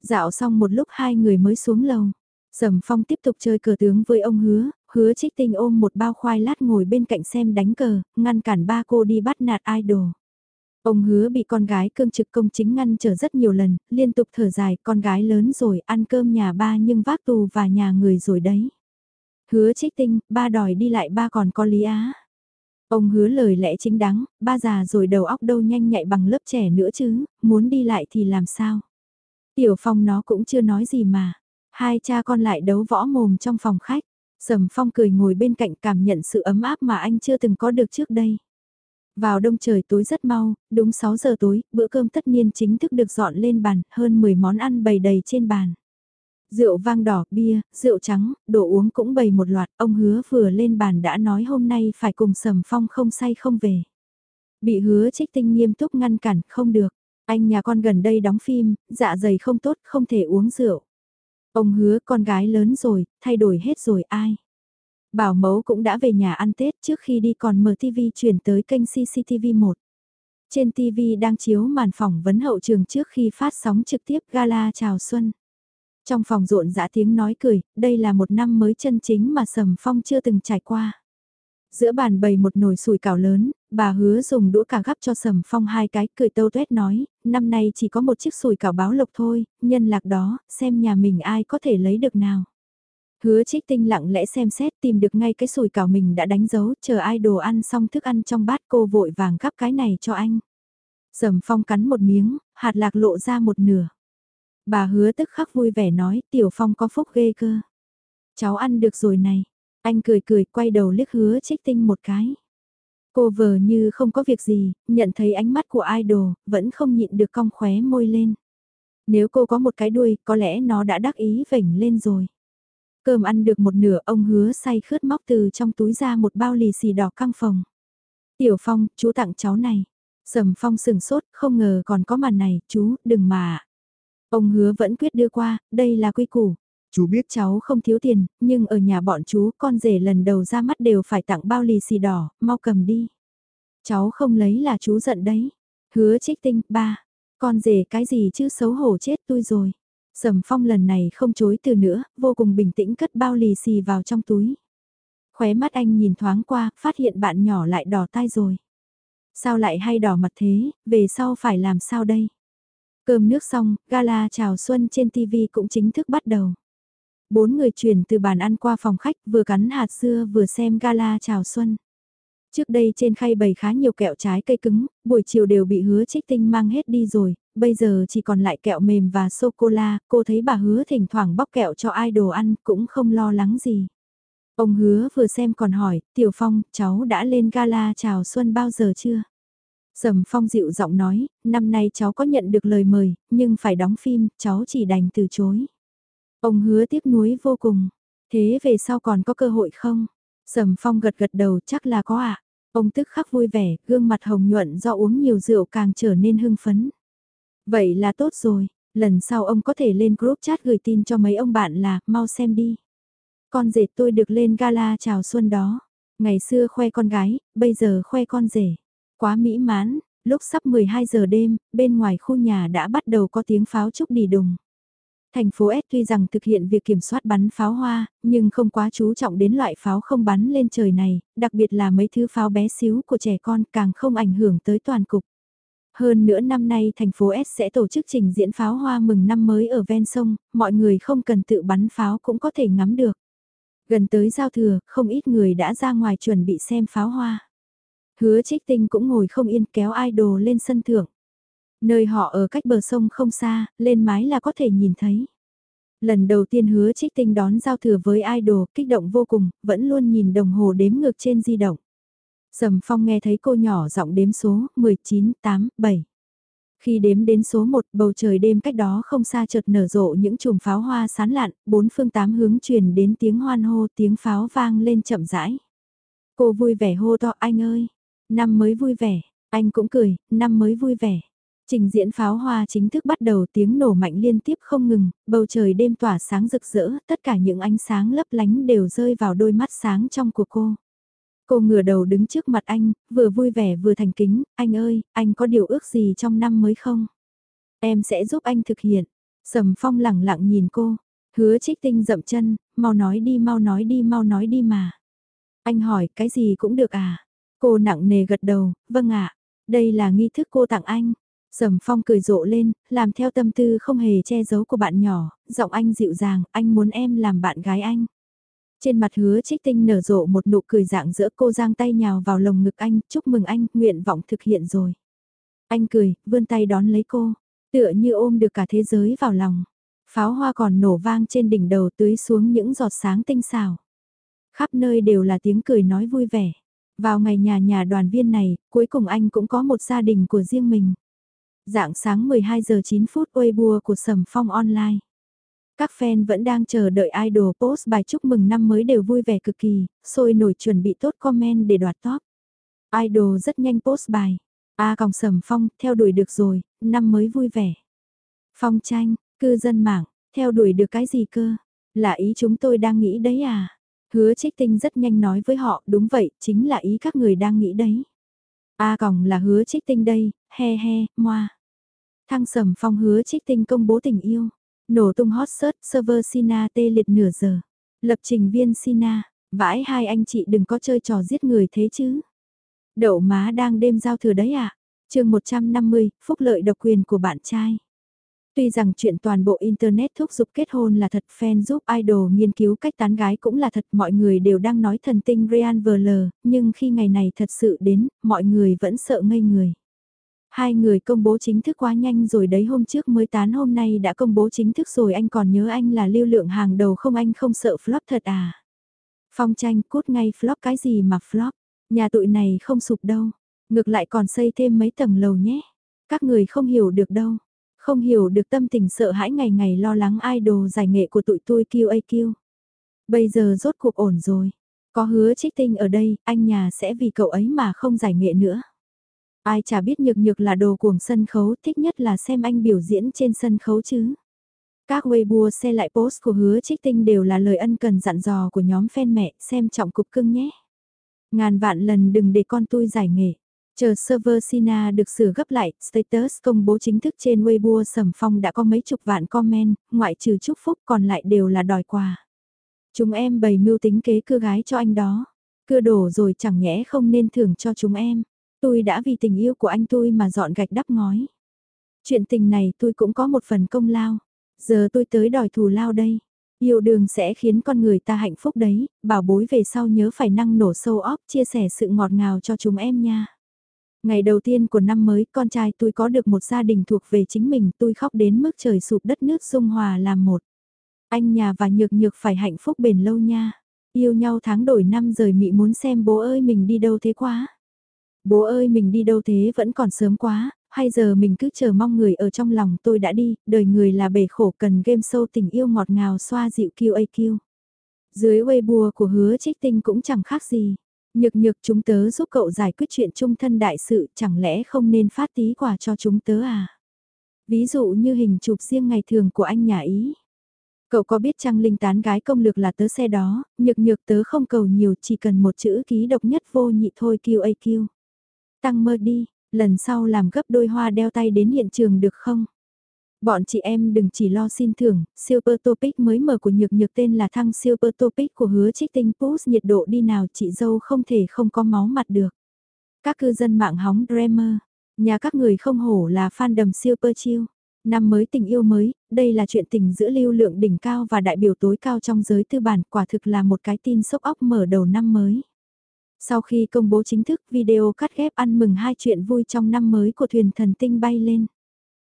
Dạo xong một lúc hai người mới xuống lầu. Sầm phong tiếp tục chơi cờ tướng với ông hứa, hứa trích tinh ôm một bao khoai lát ngồi bên cạnh xem đánh cờ, ngăn cản ba cô đi bắt nạt idol. Ông hứa bị con gái cương trực công chính ngăn trở rất nhiều lần, liên tục thở dài, con gái lớn rồi, ăn cơm nhà ba nhưng vác tù và nhà người rồi đấy. Hứa trích tinh, ba đòi đi lại ba còn có lý á. Ông hứa lời lẽ chính đáng, ba già rồi đầu óc đâu nhanh nhạy bằng lớp trẻ nữa chứ, muốn đi lại thì làm sao. Tiểu phong nó cũng chưa nói gì mà. Hai cha con lại đấu võ mồm trong phòng khách. Sầm phong cười ngồi bên cạnh cảm nhận sự ấm áp mà anh chưa từng có được trước đây. Vào đông trời tối rất mau, đúng 6 giờ tối, bữa cơm tất niên chính thức được dọn lên bàn, hơn 10 món ăn bày đầy trên bàn. Rượu vang đỏ, bia, rượu trắng, đồ uống cũng bày một loạt, ông hứa vừa lên bàn đã nói hôm nay phải cùng sầm phong không say không về. Bị hứa trích tinh nghiêm túc ngăn cản, không được. Anh nhà con gần đây đóng phim, dạ dày không tốt, không thể uống rượu. Ông hứa con gái lớn rồi, thay đổi hết rồi ai. Bảo mẫu cũng đã về nhà ăn Tết trước khi đi còn mở TV chuyển tới kênh CCTV1. Trên TV đang chiếu màn phỏng vấn hậu trường trước khi phát sóng trực tiếp gala chào xuân. Trong phòng rộn rã tiếng nói cười, đây là một năm mới chân chính mà Sầm Phong chưa từng trải qua. Giữa bàn bày một nồi sùi cảo lớn, bà hứa dùng đũa cả gắp cho Sầm Phong hai cái, cười tâu tuét nói, năm nay chỉ có một chiếc sùi cảo báo lộc thôi, nhân lạc đó, xem nhà mình ai có thể lấy được nào. Hứa trích tinh lặng lẽ xem xét tìm được ngay cái sùi cảo mình đã đánh dấu, chờ ai đồ ăn xong thức ăn trong bát cô vội vàng gắp cái này cho anh. Sầm phong cắn một miếng, hạt lạc lộ ra một nửa. Bà hứa tức khắc vui vẻ nói, tiểu phong có phúc ghê cơ. Cháu ăn được rồi này. Anh cười cười quay đầu liếc hứa trích tinh một cái. Cô vờ như không có việc gì, nhận thấy ánh mắt của idol, vẫn không nhịn được cong khóe môi lên. Nếu cô có một cái đuôi, có lẽ nó đã đắc ý vểnh lên rồi. Cơm ăn được một nửa ông hứa say khướt móc từ trong túi ra một bao lì xì đỏ căng phòng. Tiểu Phong, chú tặng cháu này. Sầm Phong sừng sốt, không ngờ còn có màn này, chú, đừng mà. Ông hứa vẫn quyết đưa qua, đây là quy củ. Chú biết cháu không thiếu tiền, nhưng ở nhà bọn chú con rể lần đầu ra mắt đều phải tặng bao lì xì đỏ, mau cầm đi. Cháu không lấy là chú giận đấy. Hứa trích tinh, ba. Con rể cái gì chứ xấu hổ chết tôi rồi. Sầm phong lần này không chối từ nữa, vô cùng bình tĩnh cất bao lì xì vào trong túi. Khóe mắt anh nhìn thoáng qua, phát hiện bạn nhỏ lại đỏ tai rồi. Sao lại hay đỏ mặt thế, về sau phải làm sao đây? Cơm nước xong, gala chào xuân trên TV cũng chính thức bắt đầu. Bốn người chuyển từ bàn ăn qua phòng khách vừa cắn hạt dưa vừa xem gala chào xuân. Trước đây trên khay bày khá nhiều kẹo trái cây cứng, buổi chiều đều bị hứa trích tinh mang hết đi rồi, bây giờ chỉ còn lại kẹo mềm và sô-cô-la, cô thấy bà hứa thỉnh thoảng bóc kẹo cho ai đồ ăn cũng không lo lắng gì. Ông hứa vừa xem còn hỏi, Tiểu Phong, cháu đã lên gala chào xuân bao giờ chưa? Sầm Phong dịu giọng nói, năm nay cháu có nhận được lời mời, nhưng phải đóng phim, cháu chỉ đành từ chối. Ông hứa tiếc nuối vô cùng, thế về sau còn có cơ hội không? Sầm Phong gật gật đầu chắc là có ạ. Ông tức khắc vui vẻ, gương mặt hồng nhuận do uống nhiều rượu càng trở nên hưng phấn. Vậy là tốt rồi, lần sau ông có thể lên group chat gửi tin cho mấy ông bạn là, mau xem đi. Con rể tôi được lên gala chào xuân đó. Ngày xưa khoe con gái, bây giờ khoe con rể. Quá mỹ mãn, lúc sắp 12 giờ đêm, bên ngoài khu nhà đã bắt đầu có tiếng pháo trúc đi đùng. Thành phố S tuy rằng thực hiện việc kiểm soát bắn pháo hoa, nhưng không quá chú trọng đến loại pháo không bắn lên trời này, đặc biệt là mấy thứ pháo bé xíu của trẻ con càng không ảnh hưởng tới toàn cục. Hơn nữa năm nay thành phố S sẽ tổ chức trình diễn pháo hoa mừng năm mới ở ven sông, mọi người không cần tự bắn pháo cũng có thể ngắm được. Gần tới giao thừa, không ít người đã ra ngoài chuẩn bị xem pháo hoa. Hứa trích tinh cũng ngồi không yên kéo idol lên sân thượng. Nơi họ ở cách bờ sông không xa, lên mái là có thể nhìn thấy. Lần đầu tiên hứa trích tinh đón giao thừa với idol, kích động vô cùng, vẫn luôn nhìn đồng hồ đếm ngược trên di động. Sầm phong nghe thấy cô nhỏ giọng đếm số 19, 8, 7. Khi đếm đến số 1, bầu trời đêm cách đó không xa chợt nở rộ những chùm pháo hoa sán lạn, bốn phương tám hướng truyền đến tiếng hoan hô, tiếng pháo vang lên chậm rãi. Cô vui vẻ hô to anh ơi, năm mới vui vẻ, anh cũng cười, năm mới vui vẻ. Trình diễn pháo hoa chính thức bắt đầu tiếng nổ mạnh liên tiếp không ngừng, bầu trời đêm tỏa sáng rực rỡ, tất cả những ánh sáng lấp lánh đều rơi vào đôi mắt sáng trong của cô. Cô ngửa đầu đứng trước mặt anh, vừa vui vẻ vừa thành kính, anh ơi, anh có điều ước gì trong năm mới không? Em sẽ giúp anh thực hiện. Sầm phong lẳng lặng nhìn cô, hứa trích tinh dậm chân, mau nói đi mau nói đi mau nói đi mà. Anh hỏi cái gì cũng được à? Cô nặng nề gật đầu, vâng ạ, đây là nghi thức cô tặng anh. Sầm phong cười rộ lên, làm theo tâm tư không hề che giấu của bạn nhỏ, giọng anh dịu dàng, anh muốn em làm bạn gái anh. Trên mặt hứa trích tinh nở rộ một nụ cười dạng giữa cô giang tay nhào vào lồng ngực anh, chúc mừng anh, nguyện vọng thực hiện rồi. Anh cười, vươn tay đón lấy cô, tựa như ôm được cả thế giới vào lòng. Pháo hoa còn nổ vang trên đỉnh đầu tưới xuống những giọt sáng tinh xào. Khắp nơi đều là tiếng cười nói vui vẻ. Vào ngày nhà nhà đoàn viên này, cuối cùng anh cũng có một gia đình của riêng mình. Dạng sáng 12 giờ 9 phút Weibo của Sầm Phong Online. Các fan vẫn đang chờ đợi idol post bài chúc mừng năm mới đều vui vẻ cực kỳ, sôi nổi chuẩn bị tốt comment để đoạt top. Idol rất nhanh post bài. A à, còng sầm phong, theo đuổi được rồi, năm mới vui vẻ. Phong tranh, cư dân mạng, theo đuổi được cái gì cơ? Là ý chúng tôi đang nghĩ đấy à? Hứa trích tinh rất nhanh nói với họ, đúng vậy, chính là ý các người đang nghĩ đấy. A à, còng là hứa trích tinh đây, he he, moa. Thăng sầm phong hứa trích tinh công bố tình yêu. Nổ tung hot search server Sina tê liệt nửa giờ. Lập trình viên Sina, vãi hai anh chị đừng có chơi trò giết người thế chứ. Đậu má đang đêm giao thừa đấy à? chương 150, phúc lợi độc quyền của bạn trai. Tuy rằng chuyện toàn bộ Internet thúc giục kết hôn là thật, fan giúp idol nghiên cứu cách tán gái cũng là thật, mọi người đều đang nói thần tinh Ryan VL, nhưng khi ngày này thật sự đến, mọi người vẫn sợ ngây người. Hai người công bố chính thức quá nhanh rồi đấy hôm trước mới tán hôm nay đã công bố chính thức rồi anh còn nhớ anh là lưu lượng hàng đầu không anh không sợ flop thật à. Phong tranh cút ngay flop cái gì mà flop, nhà tụi này không sụp đâu, ngược lại còn xây thêm mấy tầng lầu nhé. Các người không hiểu được đâu, không hiểu được tâm tình sợ hãi ngày ngày lo lắng idol giải nghệ của tụi tôi QAQ. Bây giờ rốt cuộc ổn rồi, có hứa trích tinh ở đây, anh nhà sẽ vì cậu ấy mà không giải nghệ nữa. Ai chả biết nhược nhược là đồ cuồng sân khấu, thích nhất là xem anh biểu diễn trên sân khấu chứ. Các Weibo xe lại post của hứa trích tinh đều là lời ân cần dặn dò của nhóm fan mẹ, xem trọng cục cưng nhé. Ngàn vạn lần đừng để con tôi giải nghệ. Chờ server Sina được sửa gấp lại, status công bố chính thức trên Weibo Sầm Phong đã có mấy chục vạn comment, ngoại trừ chúc phúc còn lại đều là đòi quà. Chúng em bày mưu tính kế cưa gái cho anh đó. Cưa đổ rồi chẳng nhẽ không nên thưởng cho chúng em. Tôi đã vì tình yêu của anh tôi mà dọn gạch đắp ngói. Chuyện tình này tôi cũng có một phần công lao. Giờ tôi tới đòi thù lao đây. Yêu đương sẽ khiến con người ta hạnh phúc đấy, bảo bối về sau nhớ phải năng nổ sâu óc chia sẻ sự ngọt ngào cho chúng em nha. Ngày đầu tiên của năm mới, con trai tôi có được một gia đình thuộc về chính mình, tôi khóc đến mức trời sụp đất nước dung hòa làm một. Anh nhà và nhược nhược phải hạnh phúc bền lâu nha. Yêu nhau tháng đổi năm rời mị muốn xem bố ơi mình đi đâu thế quá. Bố ơi mình đi đâu thế vẫn còn sớm quá, hay giờ mình cứ chờ mong người ở trong lòng tôi đã đi, đời người là bể khổ cần game sâu tình yêu ngọt ngào xoa dịu QAQ. Dưới Weibo của hứa trích tinh cũng chẳng khác gì. Nhược nhược chúng tớ giúp cậu giải quyết chuyện chung thân đại sự chẳng lẽ không nên phát tí quà cho chúng tớ à? Ví dụ như hình chụp riêng ngày thường của anh nhà Ý. Cậu có biết Trang linh tán gái công lược là tớ xe đó, nhược nhược tớ không cầu nhiều chỉ cần một chữ ký độc nhất vô nhị thôi QAQ. Tăng mơ đi, lần sau làm gấp đôi hoa đeo tay đến hiện trường được không? Bọn chị em đừng chỉ lo xin thưởng, Super Topic mới mở của nhược nhược tên là thăng Super Topic của hứa trích tinh post nhiệt độ đi nào chị dâu không thể không có máu mặt được. Các cư dân mạng hóng Dreamer, nhà các người không hổ là fan đầm Super Chill. Năm mới tình yêu mới, đây là chuyện tình giữa lưu lượng đỉnh cao và đại biểu tối cao trong giới tư bản quả thực là một cái tin sốc óc mở đầu năm mới. Sau khi công bố chính thức video cắt ghép ăn mừng hai chuyện vui trong năm mới của thuyền thần tinh bay lên.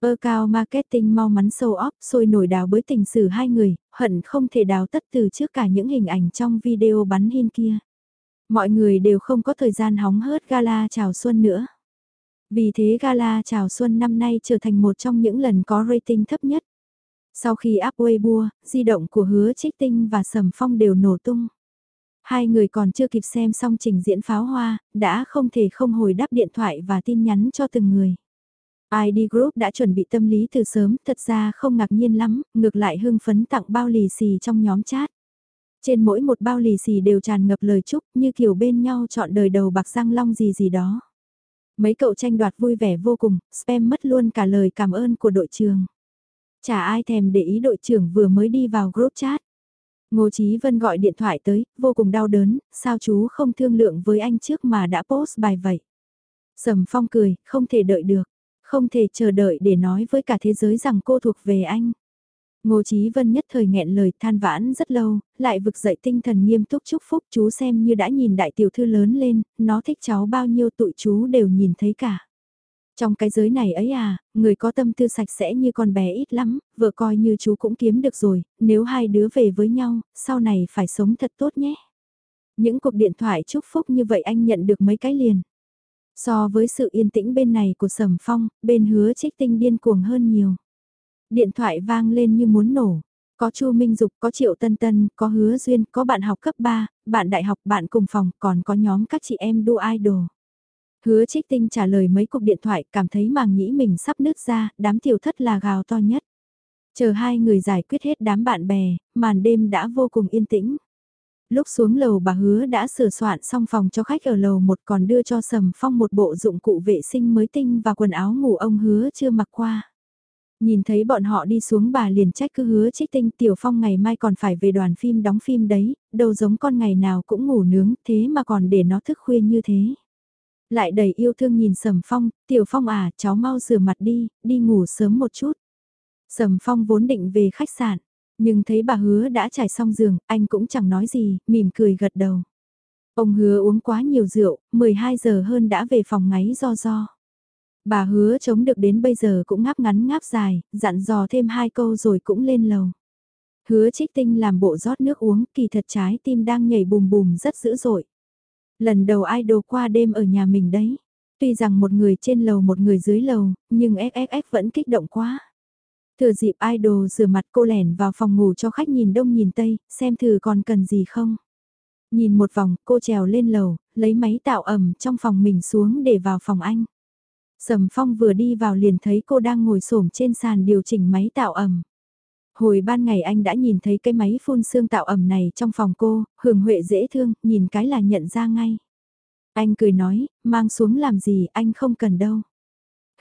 Ơ cao marketing mau mắn sâu óc sôi nổi đào bới tình sử hai người, hận không thể đào tất từ trước cả những hình ảnh trong video bắn hin kia. Mọi người đều không có thời gian hóng hớt gala chào xuân nữa. Vì thế gala chào xuân năm nay trở thành một trong những lần có rating thấp nhất. Sau khi up Weibo, di động của hứa trích tinh và sầm phong đều nổ tung. Hai người còn chưa kịp xem xong trình diễn pháo hoa, đã không thể không hồi đáp điện thoại và tin nhắn cho từng người. ID Group đã chuẩn bị tâm lý từ sớm, thật ra không ngạc nhiên lắm, ngược lại hưng phấn tặng bao lì xì trong nhóm chat. Trên mỗi một bao lì xì đều tràn ngập lời chúc như kiểu bên nhau chọn đời đầu bạc răng long gì gì đó. Mấy cậu tranh đoạt vui vẻ vô cùng, spam mất luôn cả lời cảm ơn của đội trường. Chả ai thèm để ý đội trưởng vừa mới đi vào group chat. Ngô Chí Vân gọi điện thoại tới, vô cùng đau đớn, sao chú không thương lượng với anh trước mà đã post bài vậy. Sầm Phong cười, không thể đợi được, không thể chờ đợi để nói với cả thế giới rằng cô thuộc về anh. Ngô Chí Vân nhất thời nghẹn lời than vãn rất lâu, lại vực dậy tinh thần nghiêm túc chúc phúc chú xem như đã nhìn đại tiểu thư lớn lên, nó thích cháu bao nhiêu tụi chú đều nhìn thấy cả. Trong cái giới này ấy à, người có tâm tư sạch sẽ như con bé ít lắm, vợ coi như chú cũng kiếm được rồi, nếu hai đứa về với nhau, sau này phải sống thật tốt nhé. Những cuộc điện thoại chúc phúc như vậy anh nhận được mấy cái liền. So với sự yên tĩnh bên này của Sầm Phong, bên hứa trích tinh điên cuồng hơn nhiều. Điện thoại vang lên như muốn nổ. Có Chu Minh Dục, có Triệu Tân Tân, có Hứa Duyên, có bạn học cấp 3, bạn đại học, bạn cùng phòng, còn có nhóm các chị em đua idol. Hứa trích tinh trả lời mấy cuộc điện thoại cảm thấy màng nhĩ mình sắp nứt ra, đám tiểu thất là gào to nhất. Chờ hai người giải quyết hết đám bạn bè, màn đêm đã vô cùng yên tĩnh. Lúc xuống lầu bà hứa đã sửa soạn xong phòng cho khách ở lầu một còn đưa cho Sầm Phong một bộ dụng cụ vệ sinh mới tinh và quần áo ngủ ông hứa chưa mặc qua. Nhìn thấy bọn họ đi xuống bà liền trách cứ hứa trích tinh Tiểu Phong ngày mai còn phải về đoàn phim đóng phim đấy, đâu giống con ngày nào cũng ngủ nướng thế mà còn để nó thức khuya như thế. Lại đầy yêu thương nhìn Sầm Phong, Tiểu Phong à, cháu mau rửa mặt đi, đi ngủ sớm một chút. Sầm Phong vốn định về khách sạn, nhưng thấy bà hứa đã trải xong giường, anh cũng chẳng nói gì, mỉm cười gật đầu. Ông hứa uống quá nhiều rượu, 12 giờ hơn đã về phòng ngáy do do. Bà hứa chống được đến bây giờ cũng ngáp ngắn ngáp dài, dặn dò thêm hai câu rồi cũng lên lầu. Hứa trích tinh làm bộ rót nước uống, kỳ thật trái tim đang nhảy bùm bùm rất dữ dội. Lần đầu idol qua đêm ở nhà mình đấy. Tuy rằng một người trên lầu một người dưới lầu, nhưng FFF vẫn kích động quá. Thừa dịp idol rửa mặt cô lẻn vào phòng ngủ cho khách nhìn đông nhìn tây, xem thử còn cần gì không. Nhìn một vòng, cô trèo lên lầu, lấy máy tạo ẩm trong phòng mình xuống để vào phòng anh. Sầm Phong vừa đi vào liền thấy cô đang ngồi xổm trên sàn điều chỉnh máy tạo ẩm. Hồi ban ngày anh đã nhìn thấy cái máy phun xương tạo ẩm này trong phòng cô, hưởng huệ dễ thương, nhìn cái là nhận ra ngay. Anh cười nói, mang xuống làm gì, anh không cần đâu.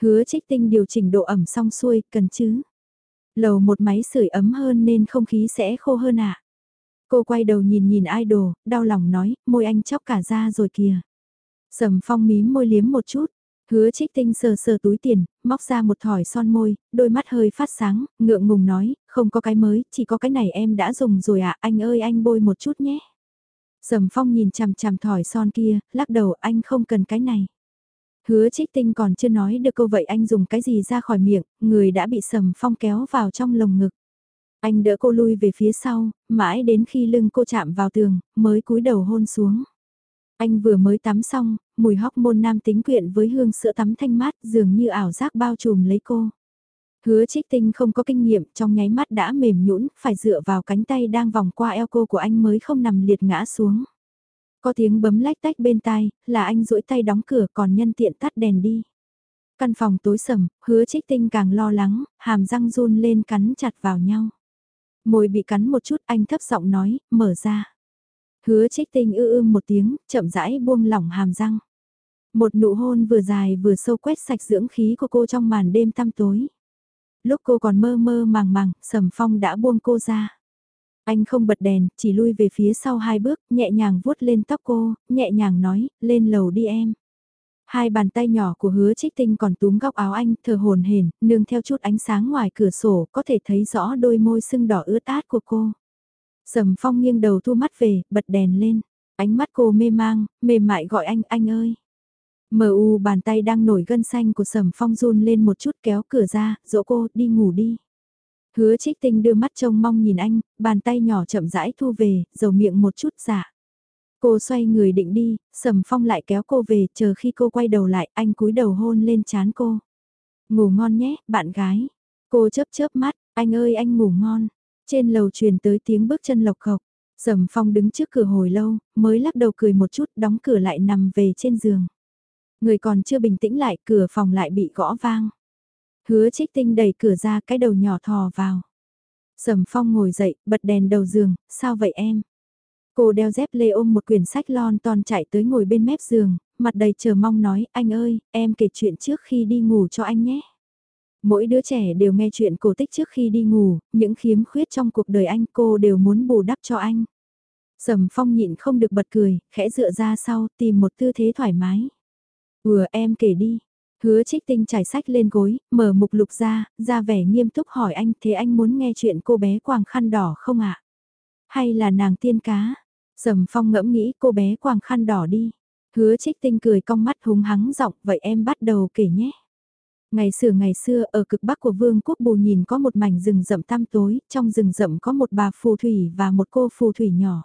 Hứa trích tinh điều chỉnh độ ẩm xong xuôi, cần chứ. Lầu một máy sưởi ấm hơn nên không khí sẽ khô hơn ạ. À. Cô quay đầu nhìn nhìn idol, đau lòng nói, môi anh chóc cả ra rồi kìa. Sầm phong mím môi liếm một chút, Hứa trích tinh sờ sờ túi tiền, móc ra một thỏi son môi, đôi mắt hơi phát sáng, ngượng ngùng nói, không có cái mới, chỉ có cái này em đã dùng rồi ạ, anh ơi anh bôi một chút nhé. Sầm phong nhìn chằm chằm thỏi son kia, lắc đầu anh không cần cái này. Hứa trích tinh còn chưa nói được câu vậy anh dùng cái gì ra khỏi miệng, người đã bị sầm phong kéo vào trong lồng ngực. Anh đỡ cô lui về phía sau, mãi đến khi lưng cô chạm vào tường, mới cúi đầu hôn xuống. Anh vừa mới tắm xong, mùi hóc môn nam tính quyện với hương sữa tắm thanh mát dường như ảo giác bao trùm lấy cô. Hứa trích tinh không có kinh nghiệm trong nháy mắt đã mềm nhũn phải dựa vào cánh tay đang vòng qua eo cô của anh mới không nằm liệt ngã xuống. Có tiếng bấm lách tách bên tai, là anh duỗi tay đóng cửa còn nhân tiện tắt đèn đi. Căn phòng tối sầm, hứa trích tinh càng lo lắng, hàm răng run lên cắn chặt vào nhau. Môi bị cắn một chút anh thấp giọng nói, mở ra. Hứa trích tinh ư ư một tiếng, chậm rãi buông lỏng hàm răng. Một nụ hôn vừa dài vừa sâu quét sạch dưỡng khí của cô trong màn đêm tăm tối. Lúc cô còn mơ mơ màng màng, Sầm Phong đã buông cô ra. Anh không bật đèn, chỉ lui về phía sau hai bước, nhẹ nhàng vuốt lên tóc cô, nhẹ nhàng nói, lên lầu đi em. Hai bàn tay nhỏ của hứa trích tinh còn túm góc áo anh, thờ hồn hển, nương theo chút ánh sáng ngoài cửa sổ, có thể thấy rõ đôi môi sưng đỏ ướt át của cô. Sầm phong nghiêng đầu thu mắt về, bật đèn lên. Ánh mắt cô mê mang, mềm mại gọi anh, anh ơi. Mờ u bàn tay đang nổi gân xanh của sầm phong run lên một chút kéo cửa ra, dỗ cô, đi ngủ đi. Hứa trích tinh đưa mắt trông mong nhìn anh, bàn tay nhỏ chậm rãi thu về, dầu miệng một chút giả. Cô xoay người định đi, sầm phong lại kéo cô về, chờ khi cô quay đầu lại, anh cúi đầu hôn lên chán cô. Ngủ ngon nhé, bạn gái. Cô chớp chớp mắt, anh ơi anh ngủ ngon. Trên lầu truyền tới tiếng bước chân lộc khộc. Sầm phong đứng trước cửa hồi lâu, mới lắc đầu cười một chút, đóng cửa lại nằm về trên giường. Người còn chưa bình tĩnh lại, cửa phòng lại bị gõ vang. Hứa trích tinh đẩy cửa ra cái đầu nhỏ thò vào. Sầm phong ngồi dậy, bật đèn đầu giường, sao vậy em? Cô đeo dép lê ôm một quyển sách lon ton chạy tới ngồi bên mép giường, mặt đầy chờ mong nói, anh ơi, em kể chuyện trước khi đi ngủ cho anh nhé. Mỗi đứa trẻ đều nghe chuyện cổ tích trước khi đi ngủ, những khiếm khuyết trong cuộc đời anh cô đều muốn bù đắp cho anh. Sầm phong nhịn không được bật cười, khẽ dựa ra sau, tìm một tư thế thoải mái. Vừa em kể đi. Hứa trích tinh trải sách lên gối, mở mục lục ra, ra vẻ nghiêm túc hỏi anh thế anh muốn nghe chuyện cô bé quàng khăn đỏ không ạ? Hay là nàng tiên cá? Sầm phong ngẫm nghĩ cô bé quàng khăn đỏ đi. Hứa trích tinh cười cong mắt húng hắng giọng vậy em bắt đầu kể nhé. Ngày xưa ngày xưa ở cực bắc của vương quốc bù nhìn có một mảnh rừng rậm tăm tối, trong rừng rậm có một bà phù thủy và một cô phù thủy nhỏ.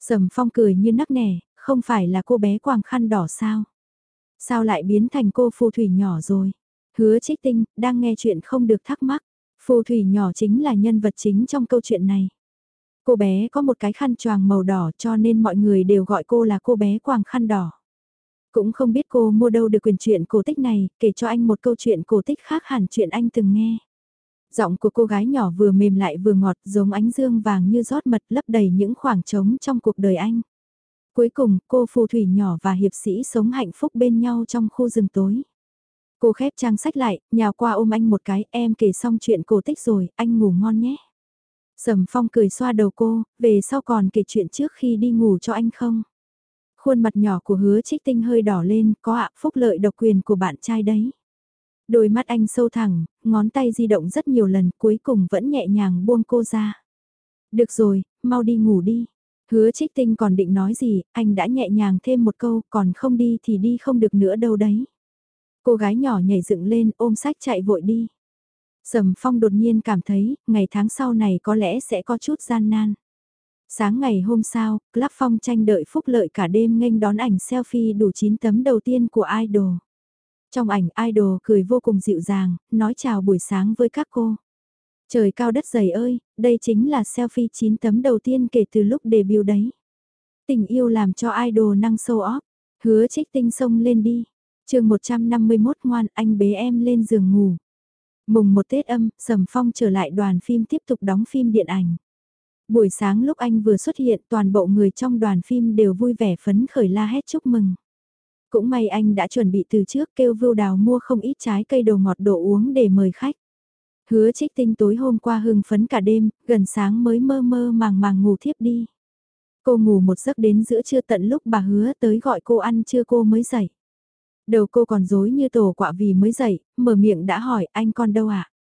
Sầm phong cười như nắc nẻ, không phải là cô bé quàng khăn đỏ sao? Sao lại biến thành cô phù thủy nhỏ rồi? Hứa trích tinh, đang nghe chuyện không được thắc mắc. Phù thủy nhỏ chính là nhân vật chính trong câu chuyện này. Cô bé có một cái khăn choàng màu đỏ cho nên mọi người đều gọi cô là cô bé quàng khăn đỏ. Cũng không biết cô mua đâu được quyền chuyện cổ tích này, kể cho anh một câu chuyện cổ tích khác hẳn chuyện anh từng nghe. Giọng của cô gái nhỏ vừa mềm lại vừa ngọt giống ánh dương vàng như rót mật lấp đầy những khoảng trống trong cuộc đời anh. Cuối cùng, cô phù thủy nhỏ và hiệp sĩ sống hạnh phúc bên nhau trong khu rừng tối. Cô khép trang sách lại, nhào qua ôm anh một cái, em kể xong chuyện cổ tích rồi, anh ngủ ngon nhé. Sầm phong cười xoa đầu cô, về sau còn kể chuyện trước khi đi ngủ cho anh không? Khuôn mặt nhỏ của hứa trích tinh hơi đỏ lên, có ạ phúc lợi độc quyền của bạn trai đấy. Đôi mắt anh sâu thẳng, ngón tay di động rất nhiều lần cuối cùng vẫn nhẹ nhàng buông cô ra. Được rồi, mau đi ngủ đi. Hứa trích tinh còn định nói gì, anh đã nhẹ nhàng thêm một câu, còn không đi thì đi không được nữa đâu đấy. Cô gái nhỏ nhảy dựng lên, ôm sách chạy vội đi. Sầm phong đột nhiên cảm thấy, ngày tháng sau này có lẽ sẽ có chút gian nan. Sáng ngày hôm sau, Club Phong tranh đợi phúc lợi cả đêm nghênh đón ảnh selfie đủ 9 tấm đầu tiên của Idol. Trong ảnh Idol cười vô cùng dịu dàng, nói chào buổi sáng với các cô. Trời cao đất dày ơi, đây chính là selfie 9 tấm đầu tiên kể từ lúc debut đấy. Tình yêu làm cho idol năng sâu óp, hứa trích tinh sông lên đi. chương 151 ngoan anh bế em lên giường ngủ. Mùng một Tết âm, Sầm Phong trở lại đoàn phim tiếp tục đóng phim điện ảnh. Buổi sáng lúc anh vừa xuất hiện toàn bộ người trong đoàn phim đều vui vẻ phấn khởi la hét chúc mừng. Cũng may anh đã chuẩn bị từ trước kêu Vưu Đào mua không ít trái cây đồ ngọt đồ uống để mời khách. Hứa trích tinh tối hôm qua hưng phấn cả đêm, gần sáng mới mơ mơ màng màng ngủ thiếp đi. Cô ngủ một giấc đến giữa trưa tận lúc bà hứa tới gọi cô ăn trưa cô mới dậy. Đầu cô còn dối như tổ quạ vì mới dậy, mở miệng đã hỏi anh con đâu ạ? À?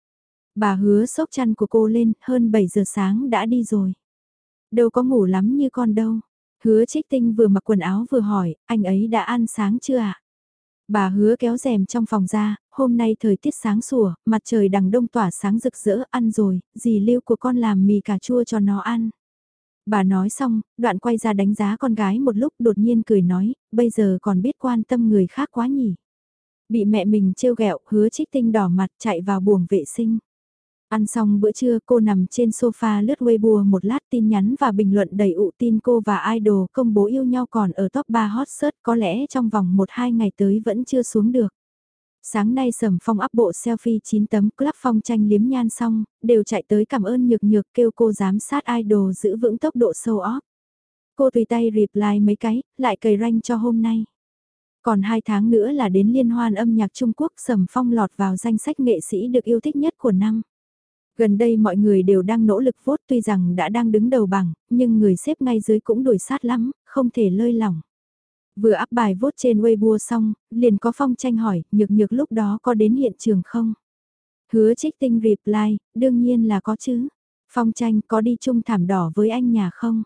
Bà hứa sốc chăn của cô lên, hơn 7 giờ sáng đã đi rồi. Đâu có ngủ lắm như con đâu. Hứa trích tinh vừa mặc quần áo vừa hỏi, anh ấy đã ăn sáng chưa ạ? À? Bà hứa kéo rèm trong phòng ra, hôm nay thời tiết sáng sủa, mặt trời đằng đông tỏa sáng rực rỡ ăn rồi, dì lưu của con làm mì cà chua cho nó ăn. Bà nói xong, đoạn quay ra đánh giá con gái một lúc đột nhiên cười nói, bây giờ còn biết quan tâm người khác quá nhỉ. Bị mẹ mình trêu ghẹo hứa trích tinh đỏ mặt chạy vào buồng vệ sinh. Ăn xong bữa trưa cô nằm trên sofa lướt Weibo một lát tin nhắn và bình luận đầy ụ tin cô và idol công bố yêu nhau còn ở top 3 hot search có lẽ trong vòng 1-2 ngày tới vẫn chưa xuống được. Sáng nay Sầm Phong áp bộ selfie 9 tấm club phong tranh liếm nhan xong, đều chạy tới cảm ơn nhược nhược kêu cô giám sát idol giữ vững tốc độ show off. Cô tùy tay reply mấy cái, lại cầy ranh cho hôm nay. Còn 2 tháng nữa là đến liên hoan âm nhạc Trung Quốc Sầm Phong lọt vào danh sách nghệ sĩ được yêu thích nhất của năm. Gần đây mọi người đều đang nỗ lực vốt tuy rằng đã đang đứng đầu bảng, nhưng người xếp ngay dưới cũng đuổi sát lắm, không thể lơi lỏng. Vừa áp bài vốt trên Weibo xong, liền có phong tranh hỏi, nhược nhược lúc đó có đến hiện trường không? Hứa trích tinh reply, đương nhiên là có chứ. Phong tranh có đi chung thảm đỏ với anh nhà không?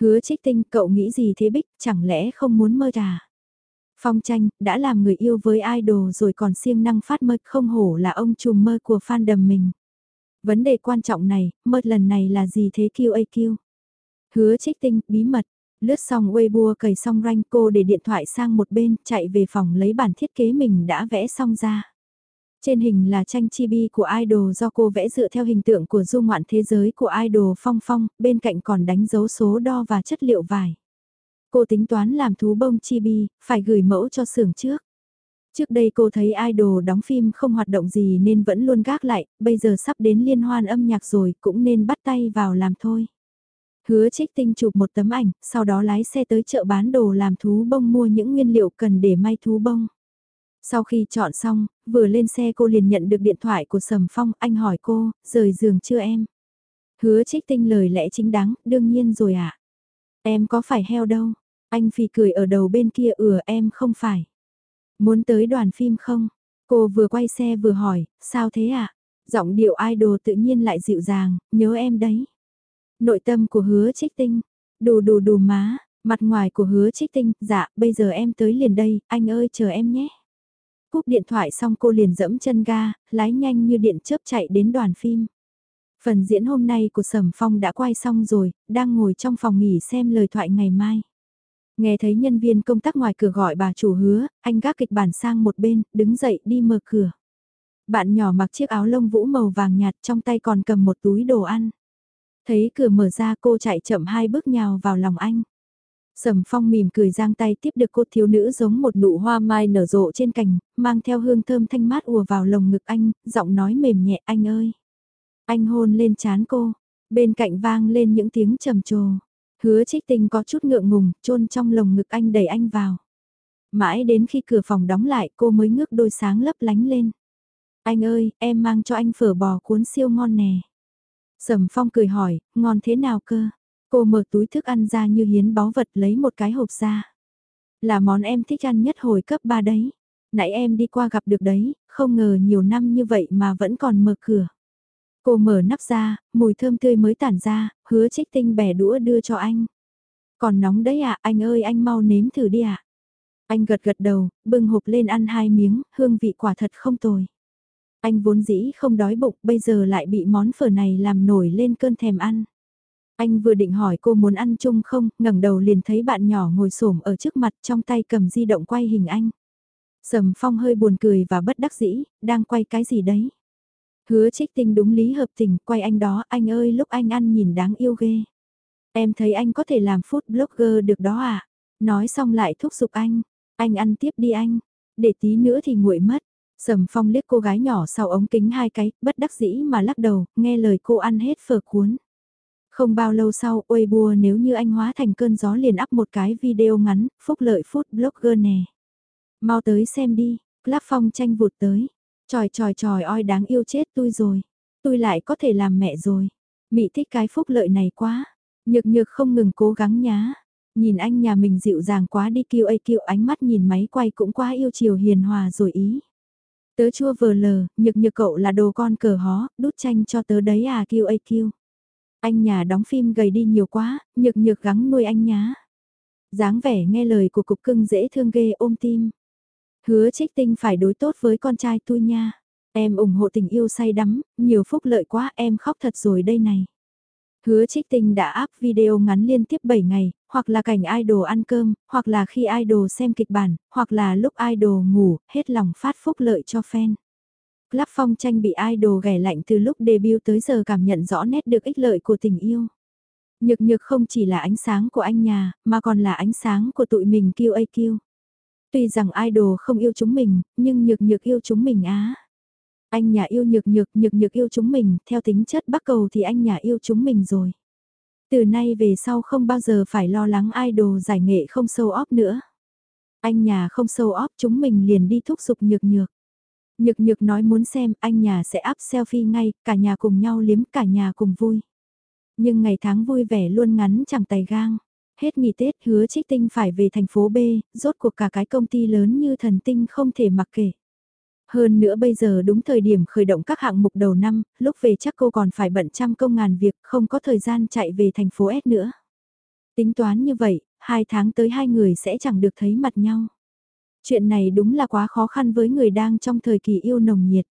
Hứa trích tinh, cậu nghĩ gì thế Bích, chẳng lẽ không muốn mơ trà? Phong tranh, đã làm người yêu với idol rồi còn siêng năng phát mơ không hổ là ông trùm mơ của fan đầm mình. Vấn đề quan trọng này, mất lần này là gì thế QAQ? Hứa trích tinh, bí mật, lướt xong Weibo cầy xong ranh cô để điện thoại sang một bên, chạy về phòng lấy bản thiết kế mình đã vẽ xong ra. Trên hình là tranh chibi của idol do cô vẽ dựa theo hình tượng của du ngoạn thế giới của idol phong phong, bên cạnh còn đánh dấu số đo và chất liệu vải. Cô tính toán làm thú bông chibi, phải gửi mẫu cho xưởng trước. Trước đây cô thấy idol đóng phim không hoạt động gì nên vẫn luôn gác lại, bây giờ sắp đến liên hoan âm nhạc rồi cũng nên bắt tay vào làm thôi. Hứa trích tinh chụp một tấm ảnh, sau đó lái xe tới chợ bán đồ làm thú bông mua những nguyên liệu cần để may thú bông. Sau khi chọn xong, vừa lên xe cô liền nhận được điện thoại của Sầm Phong, anh hỏi cô, rời giường chưa em? Hứa trích tinh lời lẽ chính đáng, đương nhiên rồi ạ. À? Em có phải heo đâu? Anh phì cười ở đầu bên kia ừa em không phải. Muốn tới đoàn phim không? Cô vừa quay xe vừa hỏi, sao thế ạ? À? Giọng điệu idol tự nhiên lại dịu dàng, nhớ em đấy. Nội tâm của hứa trích tinh, đù đù đù má, mặt ngoài của hứa trích tinh, dạ, bây giờ em tới liền đây, anh ơi chờ em nhé. Cúp điện thoại xong cô liền dẫm chân ga, lái nhanh như điện chớp chạy đến đoàn phim. Phần diễn hôm nay của Sầm Phong đã quay xong rồi, đang ngồi trong phòng nghỉ xem lời thoại ngày mai. Nghe thấy nhân viên công tác ngoài cửa gọi bà chủ hứa, anh gác kịch bản sang một bên, đứng dậy đi mở cửa. Bạn nhỏ mặc chiếc áo lông vũ màu vàng nhạt trong tay còn cầm một túi đồ ăn. Thấy cửa mở ra cô chạy chậm hai bước nhào vào lòng anh. Sầm phong mỉm cười giang tay tiếp được cô thiếu nữ giống một nụ hoa mai nở rộ trên cành, mang theo hương thơm thanh mát ùa vào lồng ngực anh, giọng nói mềm nhẹ anh ơi. Anh hôn lên chán cô, bên cạnh vang lên những tiếng trầm trồ. Hứa trích tình có chút ngượng ngùng, chôn trong lồng ngực anh đẩy anh vào. Mãi đến khi cửa phòng đóng lại cô mới ngước đôi sáng lấp lánh lên. Anh ơi, em mang cho anh phở bò cuốn siêu ngon nè. Sầm Phong cười hỏi, ngon thế nào cơ? Cô mở túi thức ăn ra như hiến báu vật lấy một cái hộp ra. Là món em thích ăn nhất hồi cấp 3 đấy. Nãy em đi qua gặp được đấy, không ngờ nhiều năm như vậy mà vẫn còn mở cửa. Cô mở nắp ra, mùi thơm tươi mới tản ra, hứa trích tinh bẻ đũa đưa cho anh. Còn nóng đấy ạ, à, anh ơi anh mau nếm thử đi ạ. À. Anh gật gật đầu, bưng hộp lên ăn hai miếng, hương vị quả thật không tồi. Anh vốn dĩ không đói bụng, bây giờ lại bị món phở này làm nổi lên cơn thèm ăn. Anh vừa định hỏi cô muốn ăn chung không, ngẩng đầu liền thấy bạn nhỏ ngồi xổm ở trước mặt trong tay cầm di động quay hình anh. Sầm phong hơi buồn cười và bất đắc dĩ, đang quay cái gì đấy? Hứa trích tinh đúng lý hợp tình, quay anh đó, anh ơi lúc anh ăn nhìn đáng yêu ghê. Em thấy anh có thể làm food blogger được đó à? Nói xong lại thúc giục anh, anh ăn tiếp đi anh, để tí nữa thì nguội mất. Sầm phong liếc cô gái nhỏ sau ống kính hai cái, bất đắc dĩ mà lắc đầu, nghe lời cô ăn hết phở cuốn. Không bao lâu sau, ôi bùa nếu như anh hóa thành cơn gió liền up một cái video ngắn, phúc lợi food blogger nè. Mau tới xem đi, lắc Phong tranh vụt tới. Tròi tròi tròi oi đáng yêu chết tôi rồi. Tôi lại có thể làm mẹ rồi. Mị thích cái phúc lợi này quá. Nhược nhược không ngừng cố gắng nhá. Nhìn anh nhà mình dịu dàng quá đi kêu kêu ánh mắt nhìn máy quay cũng quá yêu chiều hiền hòa rồi ý. Tớ chua vờ lờ, nhược nhược cậu là đồ con cờ hó, đút tranh cho tớ đấy à kêu kêu. Anh nhà đóng phim gầy đi nhiều quá, nhược nhược gắng nuôi anh nhá. dáng vẻ nghe lời của cục cưng dễ thương ghê ôm tim. Hứa trích tinh phải đối tốt với con trai tôi nha. Em ủng hộ tình yêu say đắm, nhiều phúc lợi quá em khóc thật rồi đây này. Hứa trích tinh đã up video ngắn liên tiếp 7 ngày, hoặc là cảnh idol ăn cơm, hoặc là khi idol xem kịch bản, hoặc là lúc idol ngủ, hết lòng phát phúc lợi cho fan. Club phong tranh bị idol ghẻ lạnh từ lúc debut tới giờ cảm nhận rõ nét được ích lợi của tình yêu. Nhược nhược không chỉ là ánh sáng của anh nhà, mà còn là ánh sáng của tụi mình QAQ. Tuy rằng idol không yêu chúng mình, nhưng nhược nhược yêu chúng mình á. Anh nhà yêu nhược nhược, nhược nhược yêu chúng mình, theo tính chất bắc cầu thì anh nhà yêu chúng mình rồi. Từ nay về sau không bao giờ phải lo lắng idol giải nghệ không sâu óp nữa. Anh nhà không sâu óp chúng mình liền đi thúc giục nhược nhược. Nhược nhược nói muốn xem anh nhà sẽ up selfie ngay, cả nhà cùng nhau liếm cả nhà cùng vui. Nhưng ngày tháng vui vẻ luôn ngắn chẳng tài gang. Hết nghỉ Tết hứa trích tinh phải về thành phố B, rốt cuộc cả cái công ty lớn như thần tinh không thể mặc kệ. Hơn nữa bây giờ đúng thời điểm khởi động các hạng mục đầu năm, lúc về chắc cô còn phải bận trăm công ngàn việc, không có thời gian chạy về thành phố S nữa. Tính toán như vậy, hai tháng tới hai người sẽ chẳng được thấy mặt nhau. Chuyện này đúng là quá khó khăn với người đang trong thời kỳ yêu nồng nhiệt.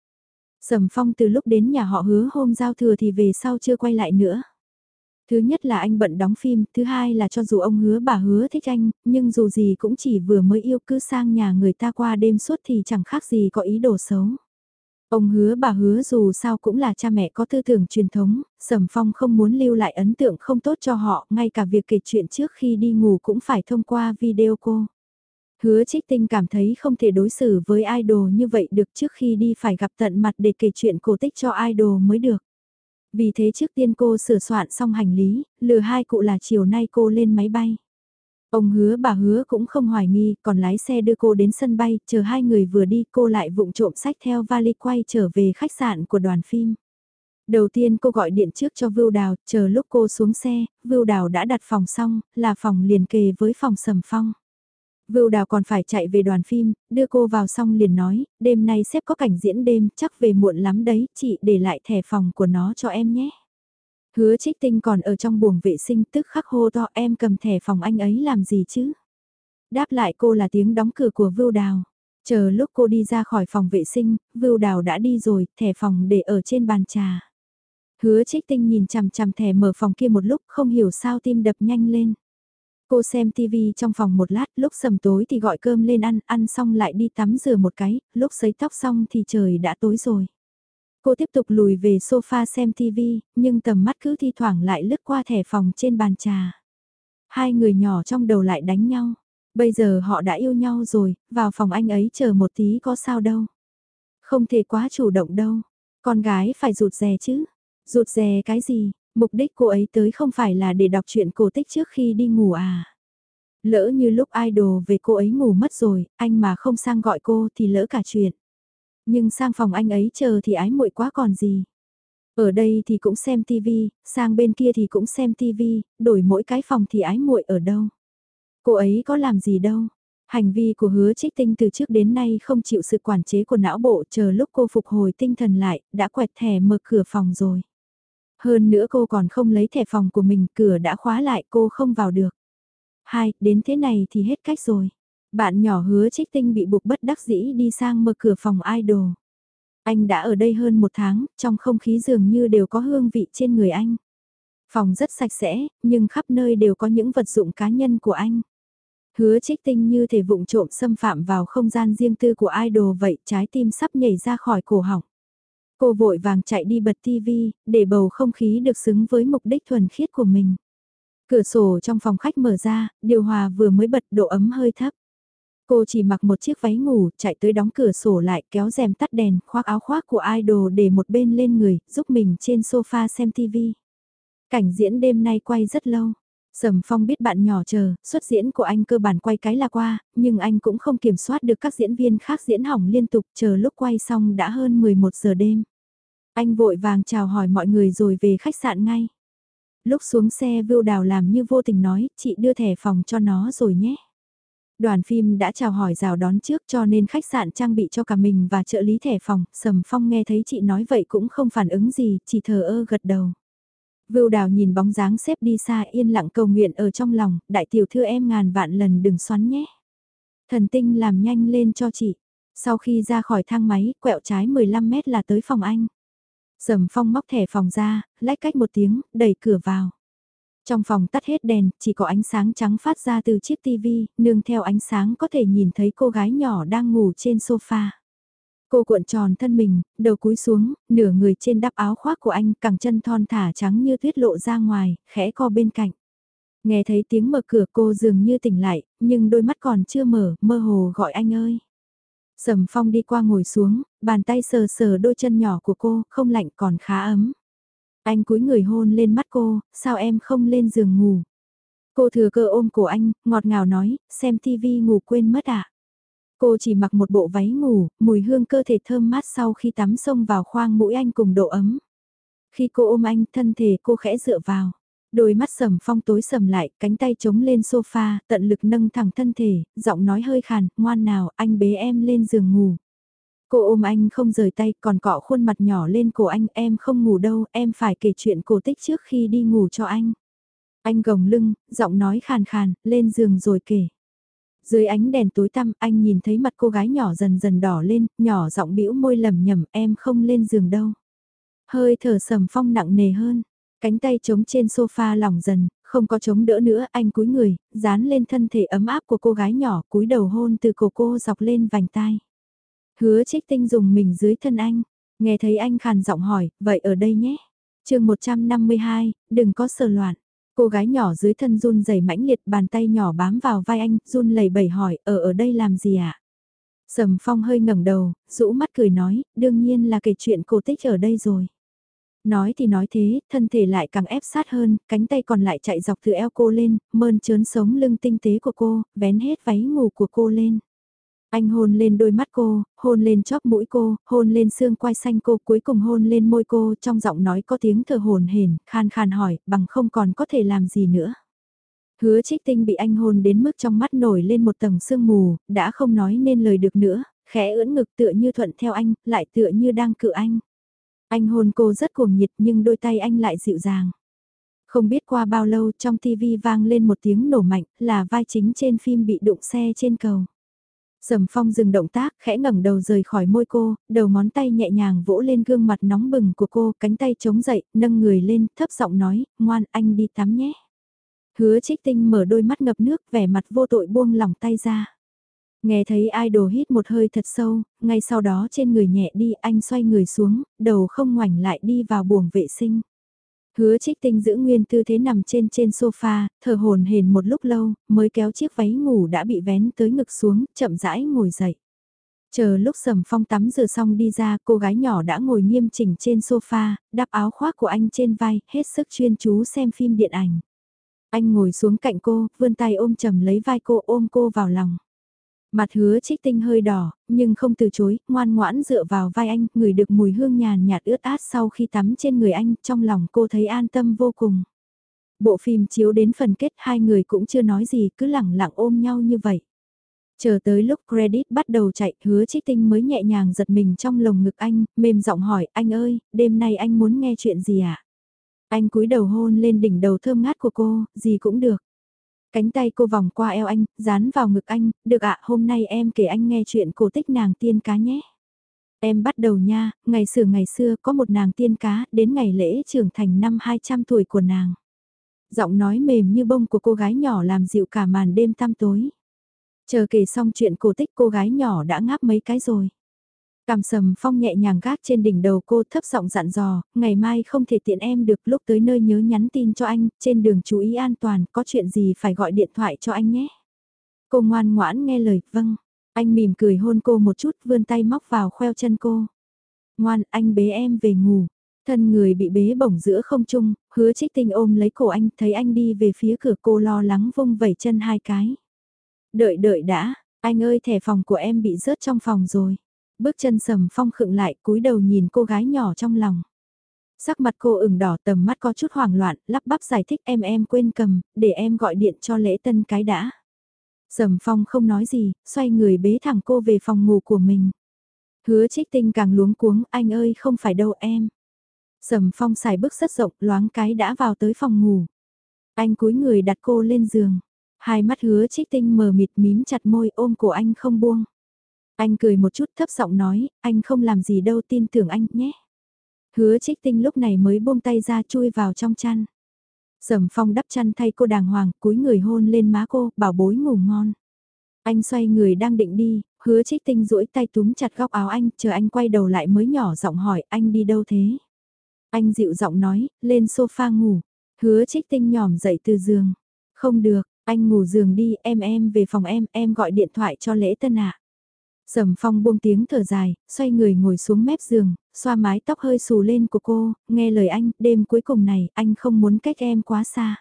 Sầm Phong từ lúc đến nhà họ hứa hôm giao thừa thì về sau chưa quay lại nữa. Thứ nhất là anh bận đóng phim, thứ hai là cho dù ông hứa bà hứa thích anh, nhưng dù gì cũng chỉ vừa mới yêu cứ sang nhà người ta qua đêm suốt thì chẳng khác gì có ý đồ xấu. Ông hứa bà hứa dù sao cũng là cha mẹ có tư tưởng truyền thống, Sầm Phong không muốn lưu lại ấn tượng không tốt cho họ, ngay cả việc kể chuyện trước khi đi ngủ cũng phải thông qua video cô. Hứa trích tinh cảm thấy không thể đối xử với idol như vậy được trước khi đi phải gặp tận mặt để kể chuyện cổ tích cho idol mới được. Vì thế trước tiên cô sửa soạn xong hành lý, lừa hai cụ là chiều nay cô lên máy bay. Ông hứa bà hứa cũng không hoài nghi, còn lái xe đưa cô đến sân bay, chờ hai người vừa đi cô lại vụng trộm sách theo vali quay trở về khách sạn của đoàn phim. Đầu tiên cô gọi điện trước cho Vưu Đào, chờ lúc cô xuống xe, Vưu Đào đã đặt phòng xong, là phòng liền kề với phòng sầm phong. Vưu Đào còn phải chạy về đoàn phim, đưa cô vào xong liền nói, đêm nay sếp có cảnh diễn đêm, chắc về muộn lắm đấy, chị để lại thẻ phòng của nó cho em nhé. Hứa trích tinh còn ở trong buồng vệ sinh tức khắc hô to em cầm thẻ phòng anh ấy làm gì chứ? Đáp lại cô là tiếng đóng cửa của Vưu Đào. Chờ lúc cô đi ra khỏi phòng vệ sinh, Vưu Đào đã đi rồi, thẻ phòng để ở trên bàn trà. Hứa trích tinh nhìn chằm chằm thẻ mở phòng kia một lúc không hiểu sao tim đập nhanh lên. Cô xem TV trong phòng một lát, lúc sầm tối thì gọi cơm lên ăn, ăn xong lại đi tắm rửa một cái, lúc sấy tóc xong thì trời đã tối rồi. Cô tiếp tục lùi về sofa xem TV, nhưng tầm mắt cứ thi thoảng lại lướt qua thẻ phòng trên bàn trà. Hai người nhỏ trong đầu lại đánh nhau. Bây giờ họ đã yêu nhau rồi, vào phòng anh ấy chờ một tí có sao đâu. Không thể quá chủ động đâu. Con gái phải rụt rè chứ. Rụt rè cái gì, Mục đích cô ấy tới không phải là để đọc truyện cổ tích trước khi đi ngủ à. Lỡ như lúc idol về cô ấy ngủ mất rồi, anh mà không sang gọi cô thì lỡ cả chuyện. Nhưng sang phòng anh ấy chờ thì ái muội quá còn gì. Ở đây thì cũng xem tivi, sang bên kia thì cũng xem tivi, đổi mỗi cái phòng thì ái muội ở đâu. Cô ấy có làm gì đâu. Hành vi của hứa trích tinh từ trước đến nay không chịu sự quản chế của não bộ chờ lúc cô phục hồi tinh thần lại, đã quẹt thẻ mở cửa phòng rồi. Hơn nữa cô còn không lấy thẻ phòng của mình, cửa đã khóa lại cô không vào được. Hai, đến thế này thì hết cách rồi. Bạn nhỏ hứa trích tinh bị buộc bất đắc dĩ đi sang mở cửa phòng idol. Anh đã ở đây hơn một tháng, trong không khí dường như đều có hương vị trên người anh. Phòng rất sạch sẽ, nhưng khắp nơi đều có những vật dụng cá nhân của anh. Hứa trích tinh như thể vụng trộm xâm phạm vào không gian riêng tư của idol vậy trái tim sắp nhảy ra khỏi cổ họng. Cô vội vàng chạy đi bật tivi, để bầu không khí được xứng với mục đích thuần khiết của mình. Cửa sổ trong phòng khách mở ra, điều hòa vừa mới bật độ ấm hơi thấp. Cô chỉ mặc một chiếc váy ngủ, chạy tới đóng cửa sổ lại, kéo rèm tắt đèn, khoác áo khoác của idol để một bên lên người, giúp mình trên sofa xem tivi. Cảnh diễn đêm nay quay rất lâu. Sầm Phong biết bạn nhỏ chờ, xuất diễn của anh cơ bản quay cái là qua, nhưng anh cũng không kiểm soát được các diễn viên khác diễn hỏng liên tục chờ lúc quay xong đã hơn 11 giờ đêm. Anh vội vàng chào hỏi mọi người rồi về khách sạn ngay. Lúc xuống xe Vưu Đào làm như vô tình nói, chị đưa thẻ phòng cho nó rồi nhé. Đoàn phim đã chào hỏi rào đón trước cho nên khách sạn trang bị cho cả mình và trợ lý thẻ phòng, Sầm Phong nghe thấy chị nói vậy cũng không phản ứng gì, chỉ thờ ơ gật đầu. Vưu Đào nhìn bóng dáng xếp đi xa yên lặng cầu nguyện ở trong lòng, đại tiểu thư em ngàn vạn lần đừng xoắn nhé. Thần tinh làm nhanh lên cho chị. Sau khi ra khỏi thang máy, quẹo trái 15 mét là tới phòng anh. Sầm phong móc thẻ phòng ra, lách cách một tiếng, đẩy cửa vào. Trong phòng tắt hết đèn, chỉ có ánh sáng trắng phát ra từ chiếc tivi, nương theo ánh sáng có thể nhìn thấy cô gái nhỏ đang ngủ trên sofa. Cô cuộn tròn thân mình, đầu cúi xuống, nửa người trên đắp áo khoác của anh, cẳng chân thon thả trắng như tuyết lộ ra ngoài, khẽ co bên cạnh. Nghe thấy tiếng mở cửa cô dường như tỉnh lại, nhưng đôi mắt còn chưa mở, mơ hồ gọi anh ơi. Sầm phong đi qua ngồi xuống, bàn tay sờ sờ đôi chân nhỏ của cô, không lạnh còn khá ấm. Anh cúi người hôn lên mắt cô, sao em không lên giường ngủ? Cô thừa cơ ôm cổ anh, ngọt ngào nói, xem tivi ngủ quên mất à? Cô chỉ mặc một bộ váy ngủ, mùi hương cơ thể thơm mát sau khi tắm xông vào khoang mũi anh cùng độ ấm. Khi cô ôm anh, thân thể cô khẽ dựa vào. Đôi mắt sầm phong tối sầm lại, cánh tay chống lên sofa, tận lực nâng thẳng thân thể, giọng nói hơi khàn, ngoan nào, anh bế em lên giường ngủ. Cô ôm anh không rời tay, còn cọ khuôn mặt nhỏ lên cổ anh, em không ngủ đâu, em phải kể chuyện cổ tích trước khi đi ngủ cho anh. Anh gồng lưng, giọng nói khàn khàn, lên giường rồi kể. Dưới ánh đèn tối tăm, anh nhìn thấy mặt cô gái nhỏ dần dần đỏ lên, nhỏ giọng bĩu môi lầm nhầm, em không lên giường đâu. Hơi thở sầm phong nặng nề hơn, Cánh tay chống trên sofa lỏng dần, không có chống đỡ nữa, anh cúi người, dán lên thân thể ấm áp của cô gái nhỏ, cúi đầu hôn từ cổ cô dọc lên vành tai. Hứa trích tinh dùng mình dưới thân anh, nghe thấy anh khàn giọng hỏi, vậy ở đây nhé. chương 152, đừng có sờ loạn. Cô gái nhỏ dưới thân run rẩy mãnh liệt bàn tay nhỏ bám vào vai anh, run lẩy bẩy hỏi, ở ở đây làm gì ạ? À? Sầm phong hơi ngẩng đầu, rũ mắt cười nói, đương nhiên là kể chuyện cổ tích ở đây rồi. Nói thì nói thế, thân thể lại càng ép sát hơn, cánh tay còn lại chạy dọc từ eo cô lên, mơn trớn sống lưng tinh tế của cô, vén hết váy ngủ của cô lên. Anh hôn lên đôi mắt cô, hôn lên chóp mũi cô, hôn lên xương quai xanh cô, cuối cùng hôn lên môi cô, trong giọng nói có tiếng thở hồn hển, khan khan hỏi, bằng không còn có thể làm gì nữa. Hứa trích tinh bị anh hôn đến mức trong mắt nổi lên một tầng sương mù, đã không nói nên lời được nữa, khẽ ưỡn ngực tựa như thuận theo anh, lại tựa như đang cự anh. Anh hôn cô rất cuồng nhiệt nhưng đôi tay anh lại dịu dàng. Không biết qua bao lâu trong tivi vang lên một tiếng nổ mạnh là vai chính trên phim bị đụng xe trên cầu. Sầm phong dừng động tác, khẽ ngẩng đầu rời khỏi môi cô, đầu ngón tay nhẹ nhàng vỗ lên gương mặt nóng bừng của cô, cánh tay chống dậy, nâng người lên, thấp giọng nói, ngoan anh đi tắm nhé. Hứa trích tinh mở đôi mắt ngập nước, vẻ mặt vô tội buông lỏng tay ra. Nghe thấy idol hít một hơi thật sâu, ngay sau đó trên người nhẹ đi anh xoay người xuống, đầu không ngoảnh lại đi vào buồng vệ sinh. Hứa trích tinh giữ nguyên tư thế nằm trên trên sofa, thở hồn hển một lúc lâu, mới kéo chiếc váy ngủ đã bị vén tới ngực xuống, chậm rãi ngồi dậy. Chờ lúc sầm phong tắm rửa xong đi ra, cô gái nhỏ đã ngồi nghiêm chỉnh trên sofa, đắp áo khoác của anh trên vai, hết sức chuyên chú xem phim điện ảnh. Anh ngồi xuống cạnh cô, vươn tay ôm chầm lấy vai cô ôm cô vào lòng. Mặt hứa trích tinh hơi đỏ, nhưng không từ chối, ngoan ngoãn dựa vào vai anh, người được mùi hương nhàn nhạt ướt át sau khi tắm trên người anh, trong lòng cô thấy an tâm vô cùng. Bộ phim chiếu đến phần kết hai người cũng chưa nói gì, cứ lẳng lặng ôm nhau như vậy. Chờ tới lúc credit bắt đầu chạy, hứa trích tinh mới nhẹ nhàng giật mình trong lồng ngực anh, mềm giọng hỏi, anh ơi, đêm nay anh muốn nghe chuyện gì ạ? À? Anh cúi đầu hôn lên đỉnh đầu thơm ngát của cô, gì cũng được. Cánh tay cô vòng qua eo anh, dán vào ngực anh, được ạ hôm nay em kể anh nghe chuyện cổ tích nàng tiên cá nhé. Em bắt đầu nha, ngày xưa ngày xưa có một nàng tiên cá, đến ngày lễ trưởng thành năm 200 tuổi của nàng. Giọng nói mềm như bông của cô gái nhỏ làm dịu cả màn đêm tăm tối. Chờ kể xong chuyện cổ tích cô gái nhỏ đã ngáp mấy cái rồi. Cảm sầm phong nhẹ nhàng gác trên đỉnh đầu cô thấp giọng dặn dò, ngày mai không thể tiện em được lúc tới nơi nhớ nhắn tin cho anh, trên đường chú ý an toàn, có chuyện gì phải gọi điện thoại cho anh nhé. Cô ngoan ngoãn nghe lời, vâng. Anh mỉm cười hôn cô một chút vươn tay móc vào khoeo chân cô. Ngoan, anh bế em về ngủ. Thân người bị bế bổng giữa không trung, hứa trích tinh ôm lấy cổ anh, thấy anh đi về phía cửa cô lo lắng vung vẩy chân hai cái. Đợi đợi đã, anh ơi thẻ phòng của em bị rớt trong phòng rồi. Bước chân sầm phong khựng lại cúi đầu nhìn cô gái nhỏ trong lòng. Sắc mặt cô ửng đỏ tầm mắt có chút hoảng loạn, lắp bắp giải thích em em quên cầm, để em gọi điện cho lễ tân cái đã. Sầm phong không nói gì, xoay người bế thẳng cô về phòng ngủ của mình. Hứa trích tinh càng luống cuống, anh ơi không phải đâu em. Sầm phong xài bước rất rộng, loáng cái đã vào tới phòng ngủ. Anh cúi người đặt cô lên giường. Hai mắt hứa trích tinh mờ mịt mím chặt môi ôm cổ anh không buông. Anh cười một chút thấp giọng nói, anh không làm gì đâu tin tưởng anh nhé. Hứa trích tinh lúc này mới buông tay ra chui vào trong chăn. Sầm phong đắp chăn thay cô đàng hoàng, cúi người hôn lên má cô, bảo bối ngủ ngon. Anh xoay người đang định đi, hứa trích tinh duỗi tay túm chặt góc áo anh, chờ anh quay đầu lại mới nhỏ giọng hỏi anh đi đâu thế. Anh dịu giọng nói, lên sofa ngủ, hứa trích tinh nhòm dậy từ giường. Không được, anh ngủ giường đi, em em về phòng em, em gọi điện thoại cho lễ tân ạ. Sầm phong buông tiếng thở dài, xoay người ngồi xuống mép giường, xoa mái tóc hơi xù lên của cô, nghe lời anh, đêm cuối cùng này, anh không muốn cách em quá xa.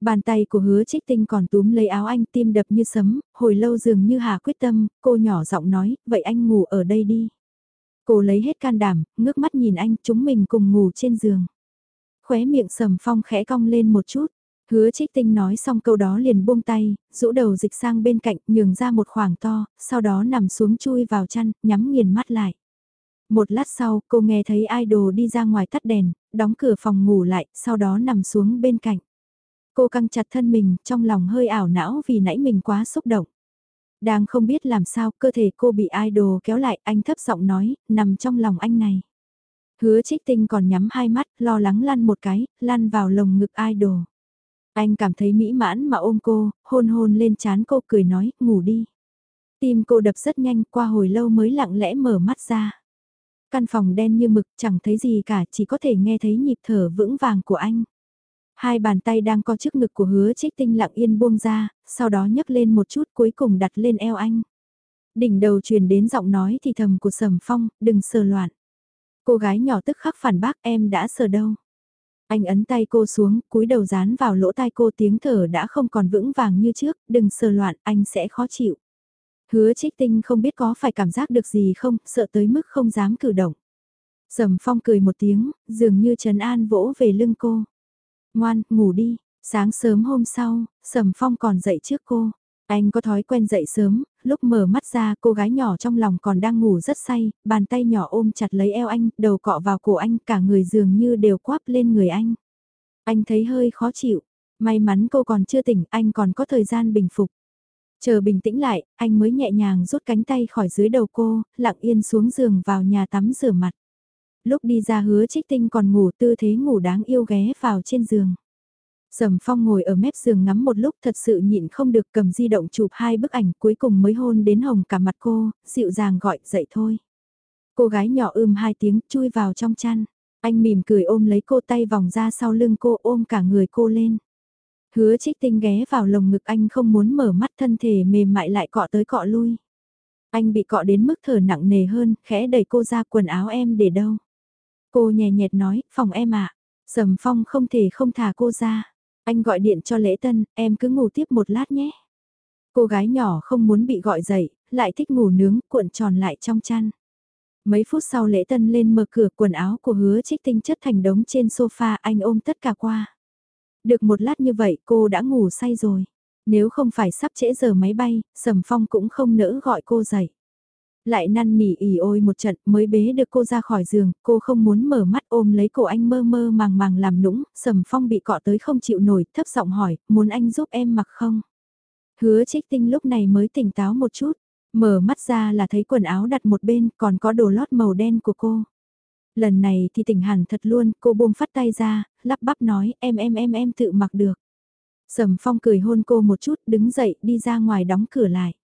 Bàn tay của hứa trích tinh còn túm lấy áo anh tim đập như sấm, hồi lâu dường như hà quyết tâm, cô nhỏ giọng nói, vậy anh ngủ ở đây đi. Cô lấy hết can đảm, ngước mắt nhìn anh, chúng mình cùng ngủ trên giường. Khóe miệng sầm phong khẽ cong lên một chút, Hứa trích tinh nói xong câu đó liền buông tay, rũ đầu dịch sang bên cạnh, nhường ra một khoảng to, sau đó nằm xuống chui vào chăn, nhắm nghiền mắt lại. Một lát sau, cô nghe thấy idol đi ra ngoài tắt đèn, đóng cửa phòng ngủ lại, sau đó nằm xuống bên cạnh. Cô căng chặt thân mình, trong lòng hơi ảo não vì nãy mình quá xúc động. Đang không biết làm sao, cơ thể cô bị idol kéo lại, anh thấp giọng nói, nằm trong lòng anh này. Hứa trích tinh còn nhắm hai mắt, lo lắng lăn một cái, lăn vào lồng ngực idol. Anh cảm thấy mỹ mãn mà ôm cô, hôn hôn lên chán cô cười nói, ngủ đi. Tim cô đập rất nhanh qua hồi lâu mới lặng lẽ mở mắt ra. Căn phòng đen như mực chẳng thấy gì cả chỉ có thể nghe thấy nhịp thở vững vàng của anh. Hai bàn tay đang co trước ngực của hứa trích tinh lặng yên buông ra, sau đó nhấc lên một chút cuối cùng đặt lên eo anh. Đỉnh đầu truyền đến giọng nói thì thầm của sầm phong, đừng sờ loạn. Cô gái nhỏ tức khắc phản bác em đã sờ đâu. Anh ấn tay cô xuống, cúi đầu dán vào lỗ tai cô tiếng thở đã không còn vững vàng như trước, đừng sờ loạn, anh sẽ khó chịu. Hứa trích tinh không biết có phải cảm giác được gì không, sợ tới mức không dám cử động. Sầm phong cười một tiếng, dường như Trần An vỗ về lưng cô. Ngoan, ngủ đi, sáng sớm hôm sau, Sầm phong còn dậy trước cô. Anh có thói quen dậy sớm, lúc mở mắt ra cô gái nhỏ trong lòng còn đang ngủ rất say, bàn tay nhỏ ôm chặt lấy eo anh, đầu cọ vào cổ anh, cả người dường như đều quáp lên người anh. Anh thấy hơi khó chịu, may mắn cô còn chưa tỉnh, anh còn có thời gian bình phục. Chờ bình tĩnh lại, anh mới nhẹ nhàng rút cánh tay khỏi dưới đầu cô, lặng yên xuống giường vào nhà tắm rửa mặt. Lúc đi ra hứa trích tinh còn ngủ tư thế ngủ đáng yêu ghé vào trên giường. Sầm phong ngồi ở mép giường ngắm một lúc thật sự nhịn không được cầm di động chụp hai bức ảnh cuối cùng mới hôn đến hồng cả mặt cô, dịu dàng gọi dậy thôi. Cô gái nhỏ ưm hai tiếng chui vào trong chăn. Anh mỉm cười ôm lấy cô tay vòng ra sau lưng cô ôm cả người cô lên. Hứa trích tinh ghé vào lồng ngực anh không muốn mở mắt thân thể mềm mại lại cọ tới cọ lui. Anh bị cọ đến mức thở nặng nề hơn, khẽ đẩy cô ra quần áo em để đâu. Cô nhẹ nhẹt nói, phòng em ạ. Sầm phong không thể không thả cô ra. Anh gọi điện cho lễ tân, em cứ ngủ tiếp một lát nhé. Cô gái nhỏ không muốn bị gọi dậy, lại thích ngủ nướng, cuộn tròn lại trong chăn. Mấy phút sau lễ tân lên mở cửa quần áo của hứa trích tinh chất thành đống trên sofa anh ôm tất cả qua. Được một lát như vậy cô đã ngủ say rồi. Nếu không phải sắp trễ giờ máy bay, Sầm Phong cũng không nỡ gọi cô dậy. Lại năn nỉ ỉ ôi một trận mới bế được cô ra khỏi giường, cô không muốn mở mắt ôm lấy cổ anh mơ mơ màng màng làm nũng, sầm phong bị cọ tới không chịu nổi, thấp giọng hỏi, muốn anh giúp em mặc không? Hứa trích tinh lúc này mới tỉnh táo một chút, mở mắt ra là thấy quần áo đặt một bên còn có đồ lót màu đen của cô. Lần này thì tỉnh hẳn thật luôn, cô buông phát tay ra, lắp bắp nói em em em em tự mặc được. Sầm phong cười hôn cô một chút đứng dậy đi ra ngoài đóng cửa lại.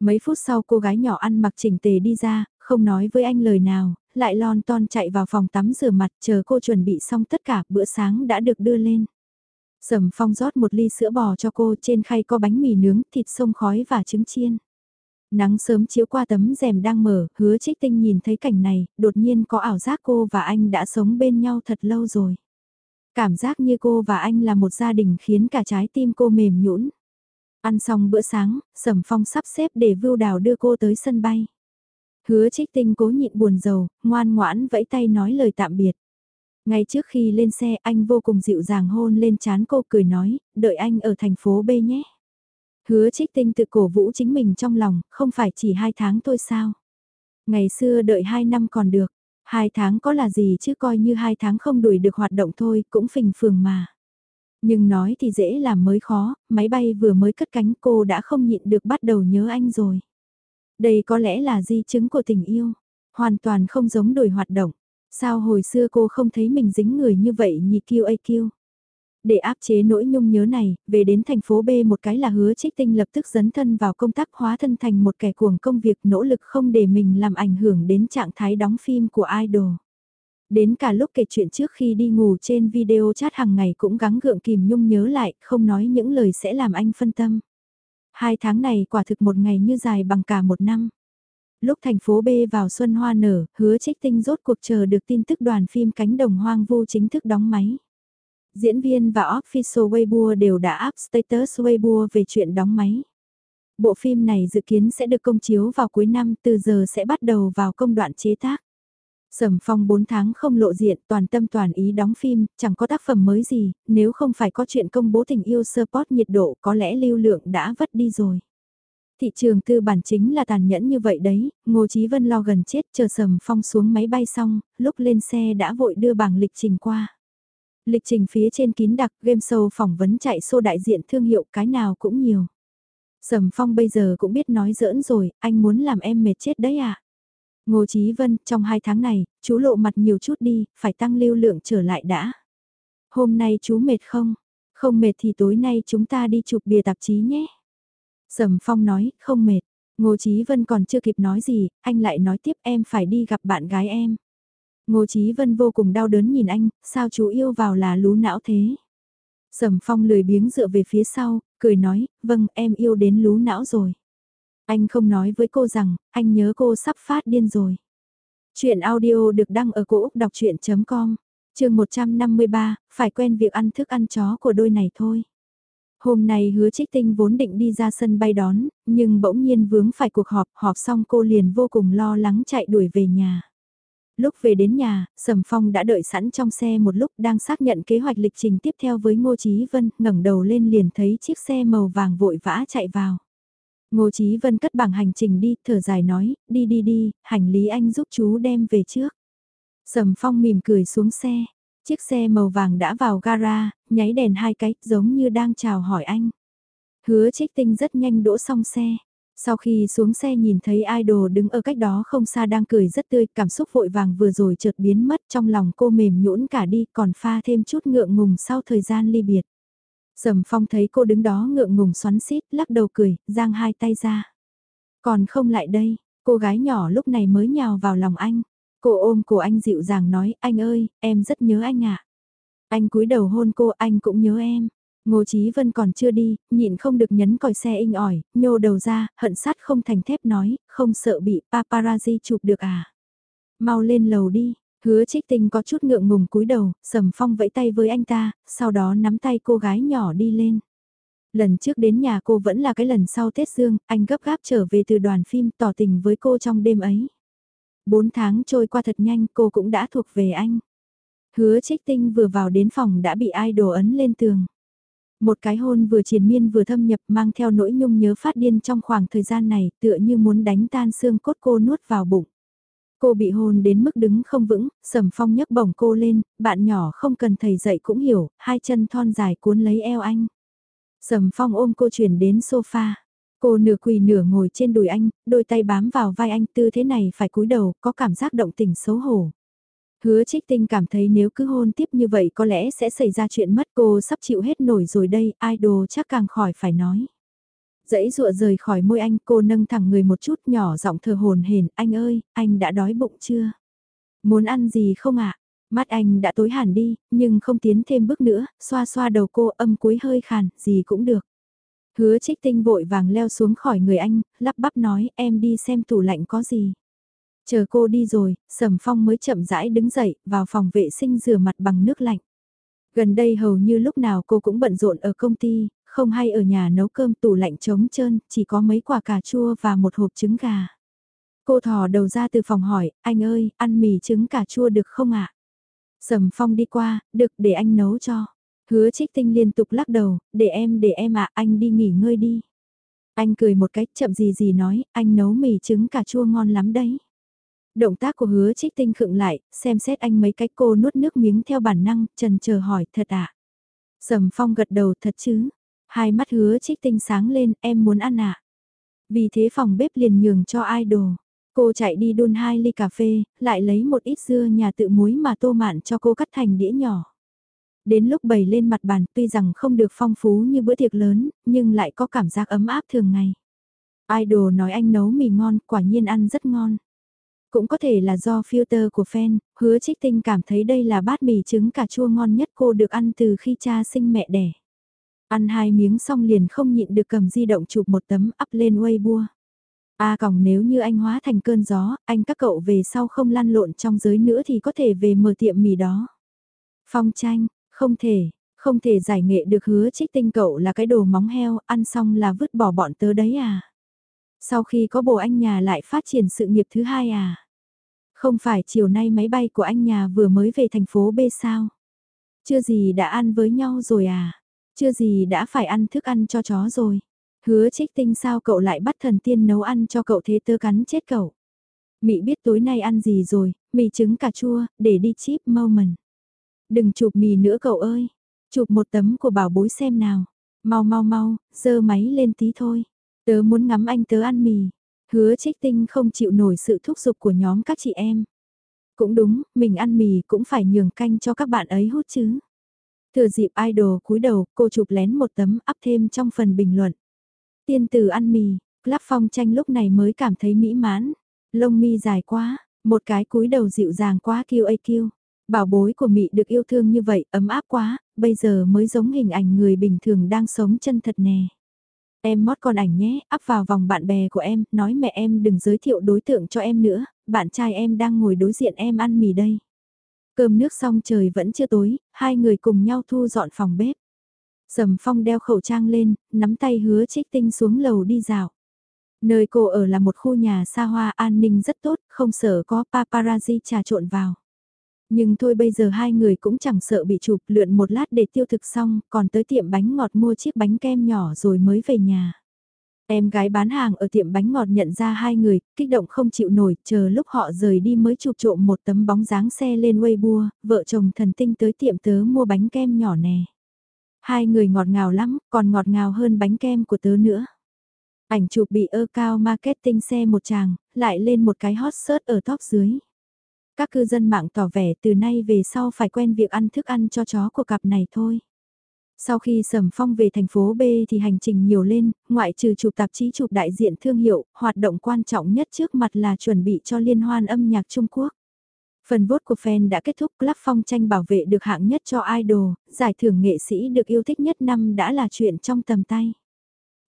Mấy phút sau cô gái nhỏ ăn mặc chỉnh tề đi ra, không nói với anh lời nào, lại lon ton chạy vào phòng tắm rửa mặt chờ cô chuẩn bị xong tất cả bữa sáng đã được đưa lên. Sầm phong rót một ly sữa bò cho cô trên khay có bánh mì nướng, thịt sông khói và trứng chiên. Nắng sớm chiếu qua tấm rèm đang mở, hứa trích tinh nhìn thấy cảnh này, đột nhiên có ảo giác cô và anh đã sống bên nhau thật lâu rồi. Cảm giác như cô và anh là một gia đình khiến cả trái tim cô mềm nhũn. Ăn xong bữa sáng, Sầm Phong sắp xếp để Vưu Đào đưa cô tới sân bay. Hứa trích tinh cố nhịn buồn rầu, ngoan ngoãn vẫy tay nói lời tạm biệt. Ngay trước khi lên xe anh vô cùng dịu dàng hôn lên chán cô cười nói, đợi anh ở thành phố B nhé. Hứa trích tinh tự cổ vũ chính mình trong lòng, không phải chỉ hai tháng thôi sao. Ngày xưa đợi hai năm còn được, hai tháng có là gì chứ coi như hai tháng không đuổi được hoạt động thôi, cũng phình phường mà. Nhưng nói thì dễ làm mới khó, máy bay vừa mới cất cánh cô đã không nhịn được bắt đầu nhớ anh rồi. Đây có lẽ là di chứng của tình yêu, hoàn toàn không giống đổi hoạt động. Sao hồi xưa cô không thấy mình dính người như vậy nhỉ kêu ai kêu Để áp chế nỗi nhung nhớ này, về đến thành phố B một cái là hứa trích tinh lập tức dấn thân vào công tác hóa thân thành một kẻ cuồng công việc nỗ lực không để mình làm ảnh hưởng đến trạng thái đóng phim của idol. Đến cả lúc kể chuyện trước khi đi ngủ trên video chat hàng ngày cũng gắng gượng kìm nhung nhớ lại, không nói những lời sẽ làm anh phân tâm. Hai tháng này quả thực một ngày như dài bằng cả một năm. Lúc thành phố B vào xuân hoa nở, hứa trích tinh rốt cuộc chờ được tin tức đoàn phim cánh đồng hoang vu chính thức đóng máy. Diễn viên và official Weibo đều đã up status Weibo về chuyện đóng máy. Bộ phim này dự kiến sẽ được công chiếu vào cuối năm từ giờ sẽ bắt đầu vào công đoạn chế tác. Sầm phong 4 tháng không lộ diện toàn tâm toàn ý đóng phim, chẳng có tác phẩm mới gì, nếu không phải có chuyện công bố tình yêu support nhiệt độ có lẽ lưu lượng đã vất đi rồi. Thị trường tư bản chính là tàn nhẫn như vậy đấy, Ngô Chí Vân lo gần chết chờ sầm phong xuống máy bay xong, lúc lên xe đã vội đưa bảng lịch trình qua. Lịch trình phía trên kín đặc game show phỏng vấn chạy xô đại diện thương hiệu cái nào cũng nhiều. Sầm phong bây giờ cũng biết nói giỡn rồi, anh muốn làm em mệt chết đấy à. Ngô Chí Vân, trong hai tháng này, chú lộ mặt nhiều chút đi, phải tăng lưu lượng trở lại đã. Hôm nay chú mệt không? Không mệt thì tối nay chúng ta đi chụp bìa tạp chí nhé. Sầm Phong nói, không mệt. Ngô Chí Vân còn chưa kịp nói gì, anh lại nói tiếp em phải đi gặp bạn gái em. Ngô Chí Vân vô cùng đau đớn nhìn anh, sao chú yêu vào là lú não thế? Sầm Phong lười biếng dựa về phía sau, cười nói, vâng em yêu đến lú não rồi. Anh không nói với cô rằng, anh nhớ cô sắp phát điên rồi. Chuyện audio được đăng ở cổ Úc đọc chuyện.com, trường 153, phải quen việc ăn thức ăn chó của đôi này thôi. Hôm nay hứa trích tinh vốn định đi ra sân bay đón, nhưng bỗng nhiên vướng phải cuộc họp, họp xong cô liền vô cùng lo lắng chạy đuổi về nhà. Lúc về đến nhà, Sầm Phong đã đợi sẵn trong xe một lúc đang xác nhận kế hoạch lịch trình tiếp theo với Ngô Chí Vân, ngẩng đầu lên liền thấy chiếc xe màu vàng vội vã chạy vào. Ngô Chí Vân cất bảng hành trình đi, thở dài nói, đi đi đi, hành lý anh giúp chú đem về trước. Sầm Phong mỉm cười xuống xe, chiếc xe màu vàng đã vào gara, nháy đèn hai cái, giống như đang chào hỏi anh. Hứa trích tinh rất nhanh đỗ xong xe. Sau khi xuống xe nhìn thấy idol đứng ở cách đó không xa đang cười rất tươi, cảm xúc vội vàng vừa rồi chợt biến mất trong lòng cô mềm nhũn cả đi còn pha thêm chút ngượng ngùng sau thời gian ly biệt. Sầm phong thấy cô đứng đó ngượng ngùng xoắn xít, lắc đầu cười, giang hai tay ra. Còn không lại đây, cô gái nhỏ lúc này mới nhào vào lòng anh. Cô ôm cổ anh dịu dàng nói, anh ơi, em rất nhớ anh ạ. Anh cúi đầu hôn cô, anh cũng nhớ em. Ngô Chí Vân còn chưa đi, nhịn không được nhấn còi xe inh ỏi, nhô đầu ra, hận sát không thành thép nói, không sợ bị paparazzi chụp được à. Mau lên lầu đi, hứa trích tinh có chút ngượng ngùng cúi đầu, sầm phong vẫy tay với anh ta, sau đó nắm tay cô gái nhỏ đi lên. Lần trước đến nhà cô vẫn là cái lần sau Tết Dương, anh gấp gáp trở về từ đoàn phim tỏ tình với cô trong đêm ấy. Bốn tháng trôi qua thật nhanh cô cũng đã thuộc về anh. Hứa trích tinh vừa vào đến phòng đã bị idol ấn lên tường. Một cái hôn vừa triền miên vừa thâm nhập mang theo nỗi nhung nhớ phát điên trong khoảng thời gian này tựa như muốn đánh tan xương cốt cô nuốt vào bụng. Cô bị hôn đến mức đứng không vững, sầm phong nhấc bổng cô lên, bạn nhỏ không cần thầy dạy cũng hiểu, hai chân thon dài cuốn lấy eo anh. Sầm phong ôm cô chuyển đến sofa. Cô nửa quỳ nửa ngồi trên đùi anh, đôi tay bám vào vai anh tư thế này phải cúi đầu, có cảm giác động tình xấu hổ. Hứa trích tinh cảm thấy nếu cứ hôn tiếp như vậy có lẽ sẽ xảy ra chuyện mất cô sắp chịu hết nổi rồi đây, idol chắc càng khỏi phải nói. Dãy dụa rời khỏi môi anh cô nâng thẳng người một chút nhỏ giọng thờ hồn hển anh ơi, anh đã đói bụng chưa? Muốn ăn gì không ạ? Mắt anh đã tối hẳn đi, nhưng không tiến thêm bước nữa, xoa xoa đầu cô âm cuối hơi khàn, gì cũng được. Hứa trích tinh vội vàng leo xuống khỏi người anh, lắp bắp nói em đi xem tủ lạnh có gì. Chờ cô đi rồi, Sầm Phong mới chậm rãi đứng dậy, vào phòng vệ sinh rửa mặt bằng nước lạnh. Gần đây hầu như lúc nào cô cũng bận rộn ở công ty, không hay ở nhà nấu cơm tủ lạnh trống trơn, chỉ có mấy quả cà chua và một hộp trứng gà. Cô thò đầu ra từ phòng hỏi, anh ơi, ăn mì trứng cà chua được không ạ? Sầm Phong đi qua, được để anh nấu cho. Hứa trích tinh liên tục lắc đầu, để em để em ạ, anh đi nghỉ ngơi đi. Anh cười một cách chậm gì gì nói, anh nấu mì trứng cà chua ngon lắm đấy. Động tác của hứa trích tinh khựng lại, xem xét anh mấy cái cô nuốt nước miếng theo bản năng, trần chờ hỏi, thật ạ? À? Sầm Phong gật đầu thật chứ. Hai mắt hứa trích tinh sáng lên, em muốn ăn ạ. À? Vì thế phòng bếp liền nhường cho idol. Cô chạy đi đun hai ly cà phê, lại lấy một ít dưa nhà tự muối mà tô mạn cho cô cắt thành đĩa nhỏ. Đến lúc bày lên mặt bàn tuy rằng không được phong phú như bữa tiệc lớn, nhưng lại có cảm giác ấm áp thường ngày. Idol nói anh nấu mì ngon, quả nhiên ăn rất ngon. Cũng có thể là do filter của fan, hứa trích tinh cảm thấy đây là bát mì trứng cà chua ngon nhất cô được ăn từ khi cha sinh mẹ đẻ. Ăn hai miếng xong liền không nhịn được cầm di động chụp một tấm up lên Weibo. A à còng nếu như anh hóa thành cơn gió, anh các cậu về sau không lăn lộn trong giới nữa thì có thể về mở tiệm mì đó. Phong tranh, không thể, không thể giải nghệ được hứa trích tinh cậu là cái đồ móng heo, ăn xong là vứt bỏ bọn tớ đấy à. Sau khi có bồ anh nhà lại phát triển sự nghiệp thứ hai à. Không phải chiều nay máy bay của anh nhà vừa mới về thành phố B sao. Chưa gì đã ăn với nhau rồi à. Chưa gì đã phải ăn thức ăn cho chó rồi. Hứa trích tinh sao cậu lại bắt thần tiên nấu ăn cho cậu thế tơ cắn chết cậu. Mị biết tối nay ăn gì rồi, mì trứng cà chua, để đi chip moment. Đừng chụp mì nữa cậu ơi. Chụp một tấm của bảo bối xem nào. Mau mau mau, dơ máy lên tí thôi. Tớ muốn ngắm anh tớ ăn mì. Hứa trích tinh không chịu nổi sự thúc giục của nhóm các chị em. Cũng đúng, mình ăn mì cũng phải nhường canh cho các bạn ấy hút chứ. Thừa dịp idol cúi đầu, cô chụp lén một tấm up thêm trong phần bình luận. Tiên tử ăn mì, Lắp Phong tranh lúc này mới cảm thấy mỹ mãn. Lông mi dài quá, một cái cúi đầu dịu dàng quá kêu kêu. Bảo bối của Mị được yêu thương như vậy, ấm áp quá, bây giờ mới giống hình ảnh người bình thường đang sống chân thật nè. Em mót con ảnh nhé, áp vào vòng bạn bè của em, nói mẹ em đừng giới thiệu đối tượng cho em nữa, bạn trai em đang ngồi đối diện em ăn mì đây. Cơm nước xong trời vẫn chưa tối, hai người cùng nhau thu dọn phòng bếp. Sầm phong đeo khẩu trang lên, nắm tay hứa trích tinh xuống lầu đi dạo. Nơi cô ở là một khu nhà xa hoa an ninh rất tốt, không sợ có paparazzi trà trộn vào. Nhưng thôi bây giờ hai người cũng chẳng sợ bị chụp lượn một lát để tiêu thực xong, còn tới tiệm bánh ngọt mua chiếc bánh kem nhỏ rồi mới về nhà. Em gái bán hàng ở tiệm bánh ngọt nhận ra hai người, kích động không chịu nổi, chờ lúc họ rời đi mới chụp trộm một tấm bóng dáng xe lên Weibo, vợ chồng thần tinh tới tiệm tớ mua bánh kem nhỏ nè. Hai người ngọt ngào lắm, còn ngọt ngào hơn bánh kem của tớ nữa. Ảnh chụp bị ơ cao marketing xe một chàng, lại lên một cái hot search ở top dưới. Các cư dân mạng tỏ vẻ từ nay về sau phải quen việc ăn thức ăn cho chó của cặp này thôi. Sau khi Sầm Phong về thành phố B thì hành trình nhiều lên, ngoại trừ chụp tạp chí chụp đại diện thương hiệu, hoạt động quan trọng nhất trước mặt là chuẩn bị cho liên hoan âm nhạc Trung Quốc. Phần vote của fan đã kết thúc Club Phong tranh bảo vệ được hạng nhất cho idol, giải thưởng nghệ sĩ được yêu thích nhất năm đã là chuyện trong tầm tay.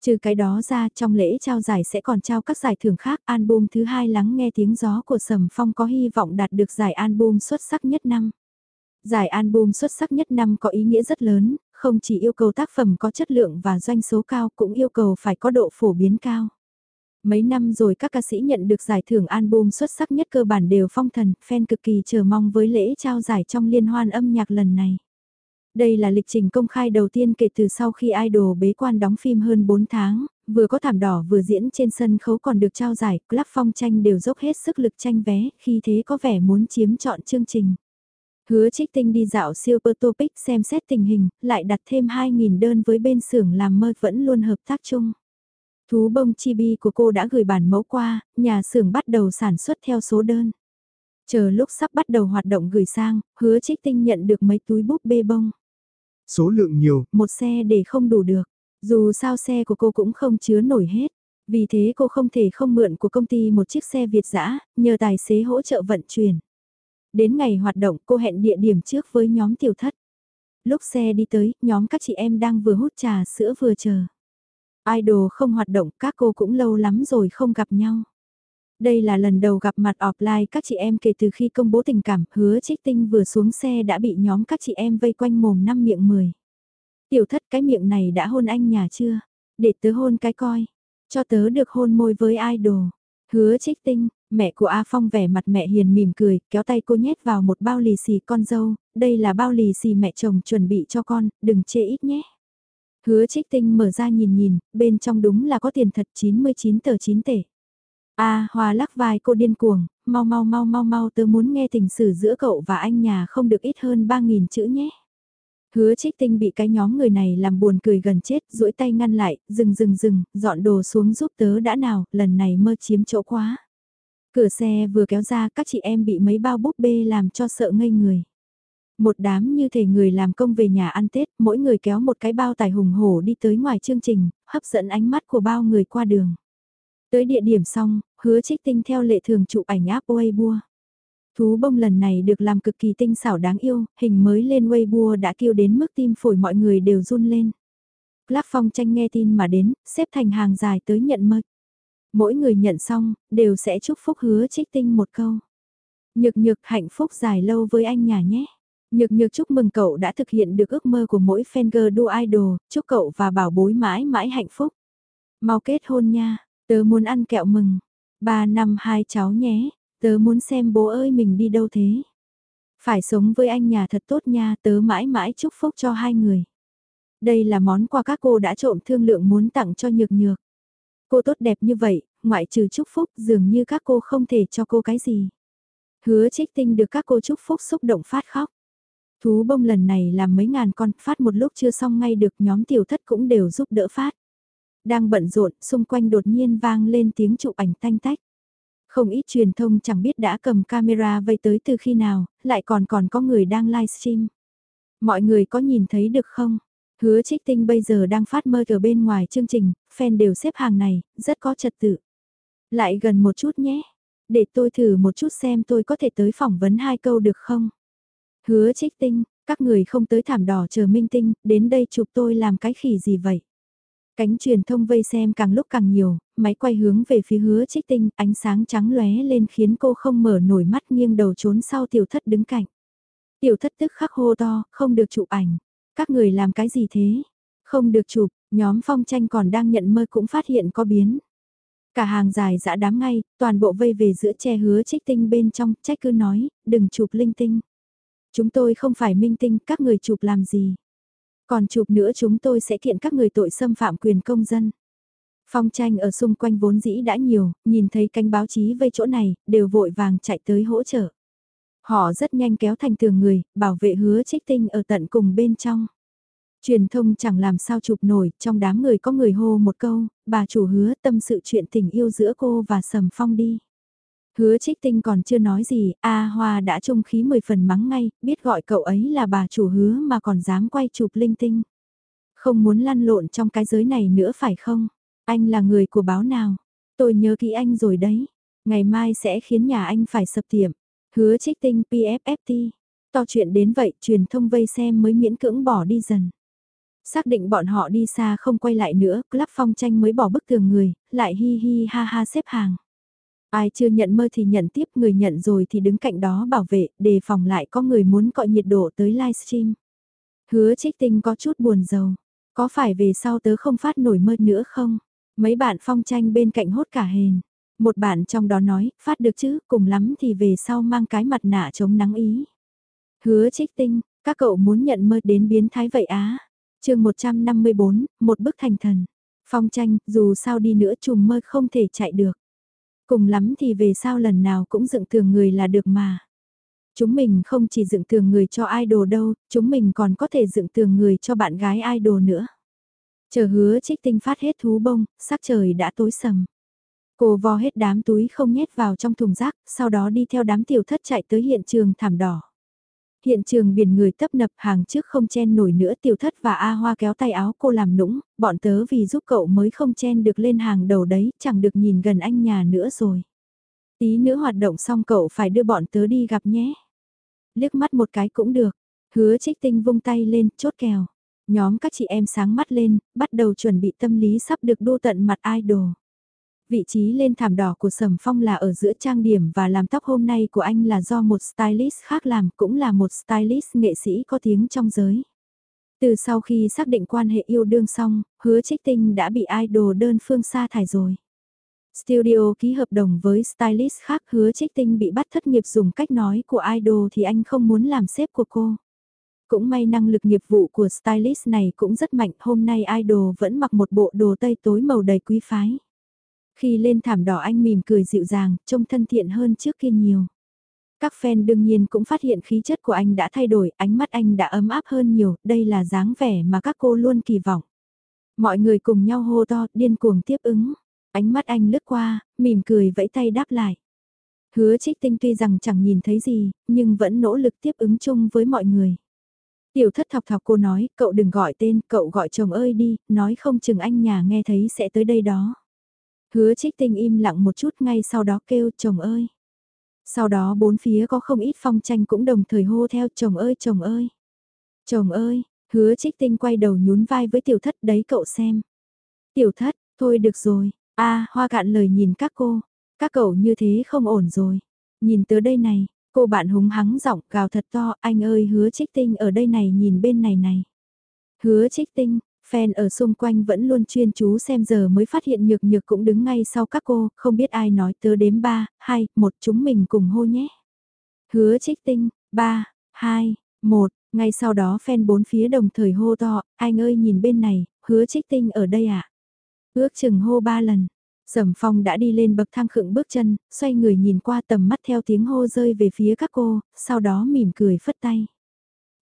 Trừ cái đó ra trong lễ trao giải sẽ còn trao các giải thưởng khác, album thứ hai lắng nghe tiếng gió của Sầm Phong có hy vọng đạt được giải album xuất sắc nhất năm. Giải album xuất sắc nhất năm có ý nghĩa rất lớn, không chỉ yêu cầu tác phẩm có chất lượng và doanh số cao cũng yêu cầu phải có độ phổ biến cao. Mấy năm rồi các ca sĩ nhận được giải thưởng album xuất sắc nhất cơ bản đều phong thần, fan cực kỳ chờ mong với lễ trao giải trong liên hoan âm nhạc lần này. Đây là lịch trình công khai đầu tiên kể từ sau khi idol bế quan đóng phim hơn 4 tháng, vừa có thảm đỏ vừa diễn trên sân khấu còn được trao giải, Club Phong tranh đều dốc hết sức lực tranh vé, khi thế có vẻ muốn chiếm chọn chương trình. Hứa trích tinh đi dạo Super Topic xem xét tình hình, lại đặt thêm 2.000 đơn với bên xưởng làm mơ vẫn luôn hợp tác chung. Thú bông chibi của cô đã gửi bản mẫu qua, nhà xưởng bắt đầu sản xuất theo số đơn. Chờ lúc sắp bắt đầu hoạt động gửi sang, hứa trích tinh nhận được mấy túi búp bê bông. Số lượng nhiều. Một xe để không đủ được. Dù sao xe của cô cũng không chứa nổi hết. Vì thế cô không thể không mượn của công ty một chiếc xe Việt dã nhờ tài xế hỗ trợ vận chuyển. Đến ngày hoạt động cô hẹn địa điểm trước với nhóm tiểu thất. Lúc xe đi tới, nhóm các chị em đang vừa hút trà sữa vừa chờ. Idol không hoạt động, các cô cũng lâu lắm rồi không gặp nhau. Đây là lần đầu gặp mặt offline các chị em kể từ khi công bố tình cảm, hứa trích tinh vừa xuống xe đã bị nhóm các chị em vây quanh mồm năm miệng mười. Tiểu thất cái miệng này đã hôn anh nhà chưa? Để tớ hôn cái coi. Cho tớ được hôn môi với idol. Hứa trích tinh, mẹ của A Phong vẻ mặt mẹ hiền mỉm cười, kéo tay cô nhét vào một bao lì xì con dâu, đây là bao lì xì mẹ chồng chuẩn bị cho con, đừng chê ít nhé. Hứa trích tinh mở ra nhìn nhìn, bên trong đúng là có tiền thật 99 tờ 9 tể. A hòa lắc vai cô điên cuồng, mau mau mau mau mau tớ muốn nghe tình sử giữa cậu và anh nhà không được ít hơn 3.000 chữ nhé. Hứa trích tinh bị cái nhóm người này làm buồn cười gần chết, duỗi tay ngăn lại, dừng dừng dừng, dọn đồ xuống giúp tớ đã nào, lần này mơ chiếm chỗ quá. Cửa xe vừa kéo ra các chị em bị mấy bao búp bê làm cho sợ ngây người. Một đám như thể người làm công về nhà ăn Tết, mỗi người kéo một cái bao tài hùng hổ đi tới ngoài chương trình, hấp dẫn ánh mắt của bao người qua đường. Tới địa điểm xong, hứa trích tinh theo lệ thường chụp ảnh áp Weibo. Thú bông lần này được làm cực kỳ tinh xảo đáng yêu, hình mới lên Weibo đã kêu đến mức tim phổi mọi người đều run lên. Lắc phong tranh nghe tin mà đến, xếp thành hàng dài tới nhận mời. Mỗi người nhận xong, đều sẽ chúc phúc hứa trích tinh một câu. Nhược nhược hạnh phúc dài lâu với anh nhà nhé. Nhược nhược chúc mừng cậu đã thực hiện được ước mơ của mỗi fan girl đua idol, chúc cậu và bảo bối mãi mãi hạnh phúc. Mau kết hôn nha, tớ muốn ăn kẹo mừng. Ba năm hai cháu nhé, tớ muốn xem bố ơi mình đi đâu thế. Phải sống với anh nhà thật tốt nha, tớ mãi mãi chúc phúc cho hai người. Đây là món quà các cô đã trộm thương lượng muốn tặng cho nhược nhược. Cô tốt đẹp như vậy, ngoại trừ chúc phúc dường như các cô không thể cho cô cái gì. Hứa trích tinh được các cô chúc phúc xúc động phát khóc. Thú bông lần này làm mấy ngàn con, phát một lúc chưa xong ngay được nhóm tiểu thất cũng đều giúp đỡ phát. Đang bận rộn, xung quanh đột nhiên vang lên tiếng chụp ảnh tanh tách. Không ít truyền thông chẳng biết đã cầm camera vây tới từ khi nào, lại còn còn có người đang livestream. Mọi người có nhìn thấy được không? Hứa trích tinh bây giờ đang phát mơ ở bên ngoài chương trình, fan đều xếp hàng này, rất có trật tự. Lại gần một chút nhé, để tôi thử một chút xem tôi có thể tới phỏng vấn hai câu được không? Hứa trích tinh, các người không tới thảm đỏ chờ minh tinh, đến đây chụp tôi làm cái khỉ gì vậy? Cánh truyền thông vây xem càng lúc càng nhiều, máy quay hướng về phía hứa trích tinh, ánh sáng trắng lóe lên khiến cô không mở nổi mắt nghiêng đầu trốn sau tiểu thất đứng cạnh. Tiểu thất tức khắc hô to, không được chụp ảnh. Các người làm cái gì thế? Không được chụp, nhóm phong tranh còn đang nhận mơ cũng phát hiện có biến. Cả hàng dài dã đám ngay, toàn bộ vây về giữa che hứa trích tinh bên trong, trách cứ nói, đừng chụp linh tinh. Chúng tôi không phải minh tinh, các người chụp làm gì? Còn chụp nữa chúng tôi sẽ kiện các người tội xâm phạm quyền công dân. Phong tranh ở xung quanh vốn dĩ đã nhiều, nhìn thấy cánh báo chí vây chỗ này, đều vội vàng chạy tới hỗ trợ. Họ rất nhanh kéo thành tường người, bảo vệ hứa trích tinh ở tận cùng bên trong. Truyền thông chẳng làm sao chụp nổi, trong đám người có người hô một câu, bà chủ hứa tâm sự chuyện tình yêu giữa cô và Sầm Phong đi. Hứa trích tinh còn chưa nói gì, A Hoa đã trung khí mười phần mắng ngay, biết gọi cậu ấy là bà chủ hứa mà còn dám quay chụp linh tinh. Không muốn lăn lộn trong cái giới này nữa phải không? Anh là người của báo nào? Tôi nhớ kỹ anh rồi đấy. Ngày mai sẽ khiến nhà anh phải sập tiệm. Hứa trích tinh PFFT. To chuyện đến vậy, truyền thông vây xem mới miễn cưỡng bỏ đi dần. Xác định bọn họ đi xa không quay lại nữa, Club Phong tranh mới bỏ bức tường người, lại hi hi ha ha xếp hàng. Ai chưa nhận mơ thì nhận tiếp, người nhận rồi thì đứng cạnh đó bảo vệ, đề phòng lại có người muốn gọi nhiệt độ tới livestream. Hứa trích tinh có chút buồn giàu. Có phải về sau tớ không phát nổi mơ nữa không? Mấy bạn phong tranh bên cạnh hốt cả hền. Một bạn trong đó nói, phát được chứ, cùng lắm thì về sau mang cái mặt nạ chống nắng ý. Hứa trích tinh, các cậu muốn nhận mơ đến biến thái vậy á. chương 154, một bức thành thần. Phong tranh, dù sao đi nữa chùm mơ không thể chạy được. Cùng lắm thì về sau lần nào cũng dựng tường người là được mà. Chúng mình không chỉ dựng tường người cho idol đâu, chúng mình còn có thể dựng tường người cho bạn gái idol nữa. Chờ hứa trích tinh phát hết thú bông, sắc trời đã tối sầm. Cô vò hết đám túi không nhét vào trong thùng rác, sau đó đi theo đám tiểu thất chạy tới hiện trường thảm đỏ. Hiện trường biển người tấp nập hàng trước không chen nổi nữa tiểu thất và A Hoa kéo tay áo cô làm nũng, bọn tớ vì giúp cậu mới không chen được lên hàng đầu đấy, chẳng được nhìn gần anh nhà nữa rồi. Tí nữa hoạt động xong cậu phải đưa bọn tớ đi gặp nhé. Liếc mắt một cái cũng được, hứa trích tinh vung tay lên, chốt kèo. Nhóm các chị em sáng mắt lên, bắt đầu chuẩn bị tâm lý sắp được đô tận mặt idol. Vị trí lên thảm đỏ của Sầm Phong là ở giữa trang điểm và làm tóc hôm nay của anh là do một stylist khác làm cũng là một stylist nghệ sĩ có tiếng trong giới. Từ sau khi xác định quan hệ yêu đương xong, hứa trích tinh đã bị idol đơn phương sa thải rồi. Studio ký hợp đồng với stylist khác hứa trích tinh bị bắt thất nghiệp dùng cách nói của idol thì anh không muốn làm sếp của cô. Cũng may năng lực nghiệp vụ của stylist này cũng rất mạnh, hôm nay idol vẫn mặc một bộ đồ tây tối màu đầy quý phái. Khi lên thảm đỏ anh mỉm cười dịu dàng, trông thân thiện hơn trước kia nhiều. Các fan đương nhiên cũng phát hiện khí chất của anh đã thay đổi, ánh mắt anh đã ấm áp hơn nhiều, đây là dáng vẻ mà các cô luôn kỳ vọng. Mọi người cùng nhau hô to, điên cuồng tiếp ứng. Ánh mắt anh lướt qua, mỉm cười vẫy tay đáp lại. Hứa trích tinh tuy rằng chẳng nhìn thấy gì, nhưng vẫn nỗ lực tiếp ứng chung với mọi người. Tiểu thất thọc thọc cô nói, cậu đừng gọi tên, cậu gọi chồng ơi đi, nói không chừng anh nhà nghe thấy sẽ tới đây đó. Hứa trích tinh im lặng một chút ngay sau đó kêu chồng ơi. Sau đó bốn phía có không ít phong tranh cũng đồng thời hô theo chồng ơi chồng ơi. Chồng ơi, hứa trích tinh quay đầu nhún vai với tiểu thất đấy cậu xem. Tiểu thất, thôi được rồi, a hoa cạn lời nhìn các cô, các cậu như thế không ổn rồi. Nhìn tới đây này, cô bạn húng hắng giọng gào thật to, anh ơi hứa trích tinh ở đây này nhìn bên này này. Hứa trích tinh, Fan ở xung quanh vẫn luôn chuyên chú xem giờ mới phát hiện nhược nhược cũng đứng ngay sau các cô, không biết ai nói tớ đếm 3, 2, 1 chúng mình cùng hô nhé. Hứa trích tinh, 3, 2, 1, ngay sau đó fan bốn phía đồng thời hô to, anh ơi nhìn bên này, hứa trích tinh ở đây ạ. À? Ước chừng hô ba lần, Sầm Phong đã đi lên bậc thang khựng bước chân, xoay người nhìn qua tầm mắt theo tiếng hô rơi về phía các cô, sau đó mỉm cười phất tay.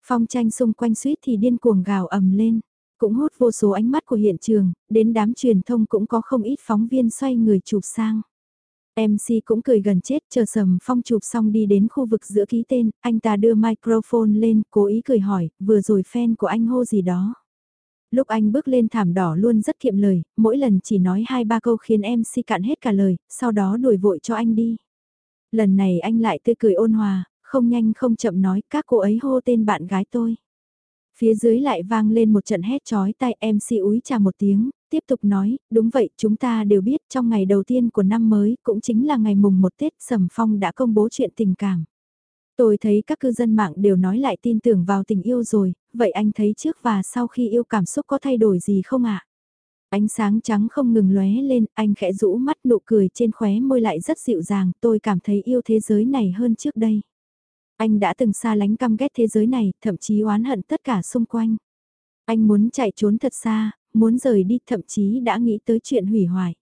Phong tranh xung quanh suýt thì điên cuồng gào ầm lên cũng hút vô số ánh mắt của hiện trường, đến đám truyền thông cũng có không ít phóng viên xoay người chụp sang. MC cũng cười gần chết chờ sầm phong chụp xong đi đến khu vực giữa ký tên, anh ta đưa microphone lên, cố ý cười hỏi, vừa rồi fan của anh hô gì đó. Lúc anh bước lên thảm đỏ luôn rất kiệm lời, mỗi lần chỉ nói hai ba câu khiến MC cạn hết cả lời, sau đó đuổi vội cho anh đi. Lần này anh lại tươi cười ôn hòa, không nhanh không chậm nói các cô ấy hô tên bạn gái tôi. Phía dưới lại vang lên một trận hét chói tai MC úi trà một tiếng, tiếp tục nói, đúng vậy chúng ta đều biết trong ngày đầu tiên của năm mới cũng chính là ngày mùng một Tết Sầm Phong đã công bố chuyện tình cảm. Tôi thấy các cư dân mạng đều nói lại tin tưởng vào tình yêu rồi, vậy anh thấy trước và sau khi yêu cảm xúc có thay đổi gì không ạ? Ánh sáng trắng không ngừng lóe lên, anh khẽ rũ mắt nụ cười trên khóe môi lại rất dịu dàng, tôi cảm thấy yêu thế giới này hơn trước đây. Anh đã từng xa lánh căm ghét thế giới này, thậm chí oán hận tất cả xung quanh. Anh muốn chạy trốn thật xa, muốn rời đi thậm chí đã nghĩ tới chuyện hủy hoại.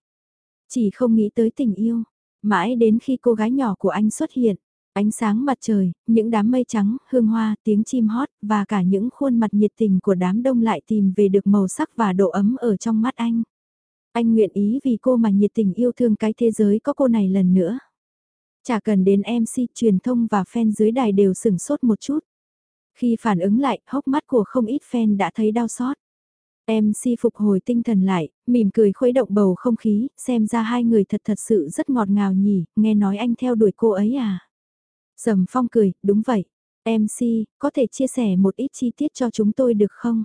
Chỉ không nghĩ tới tình yêu. Mãi đến khi cô gái nhỏ của anh xuất hiện, ánh sáng mặt trời, những đám mây trắng, hương hoa, tiếng chim hót và cả những khuôn mặt nhiệt tình của đám đông lại tìm về được màu sắc và độ ấm ở trong mắt anh. Anh nguyện ý vì cô mà nhiệt tình yêu thương cái thế giới có cô này lần nữa. Chả cần đến MC, truyền thông và fan dưới đài đều sửng sốt một chút. Khi phản ứng lại, hốc mắt của không ít fan đã thấy đau xót. MC phục hồi tinh thần lại, mỉm cười khuấy động bầu không khí, xem ra hai người thật thật sự rất ngọt ngào nhỉ, nghe nói anh theo đuổi cô ấy à. Sầm phong cười, đúng vậy. MC, có thể chia sẻ một ít chi tiết cho chúng tôi được không?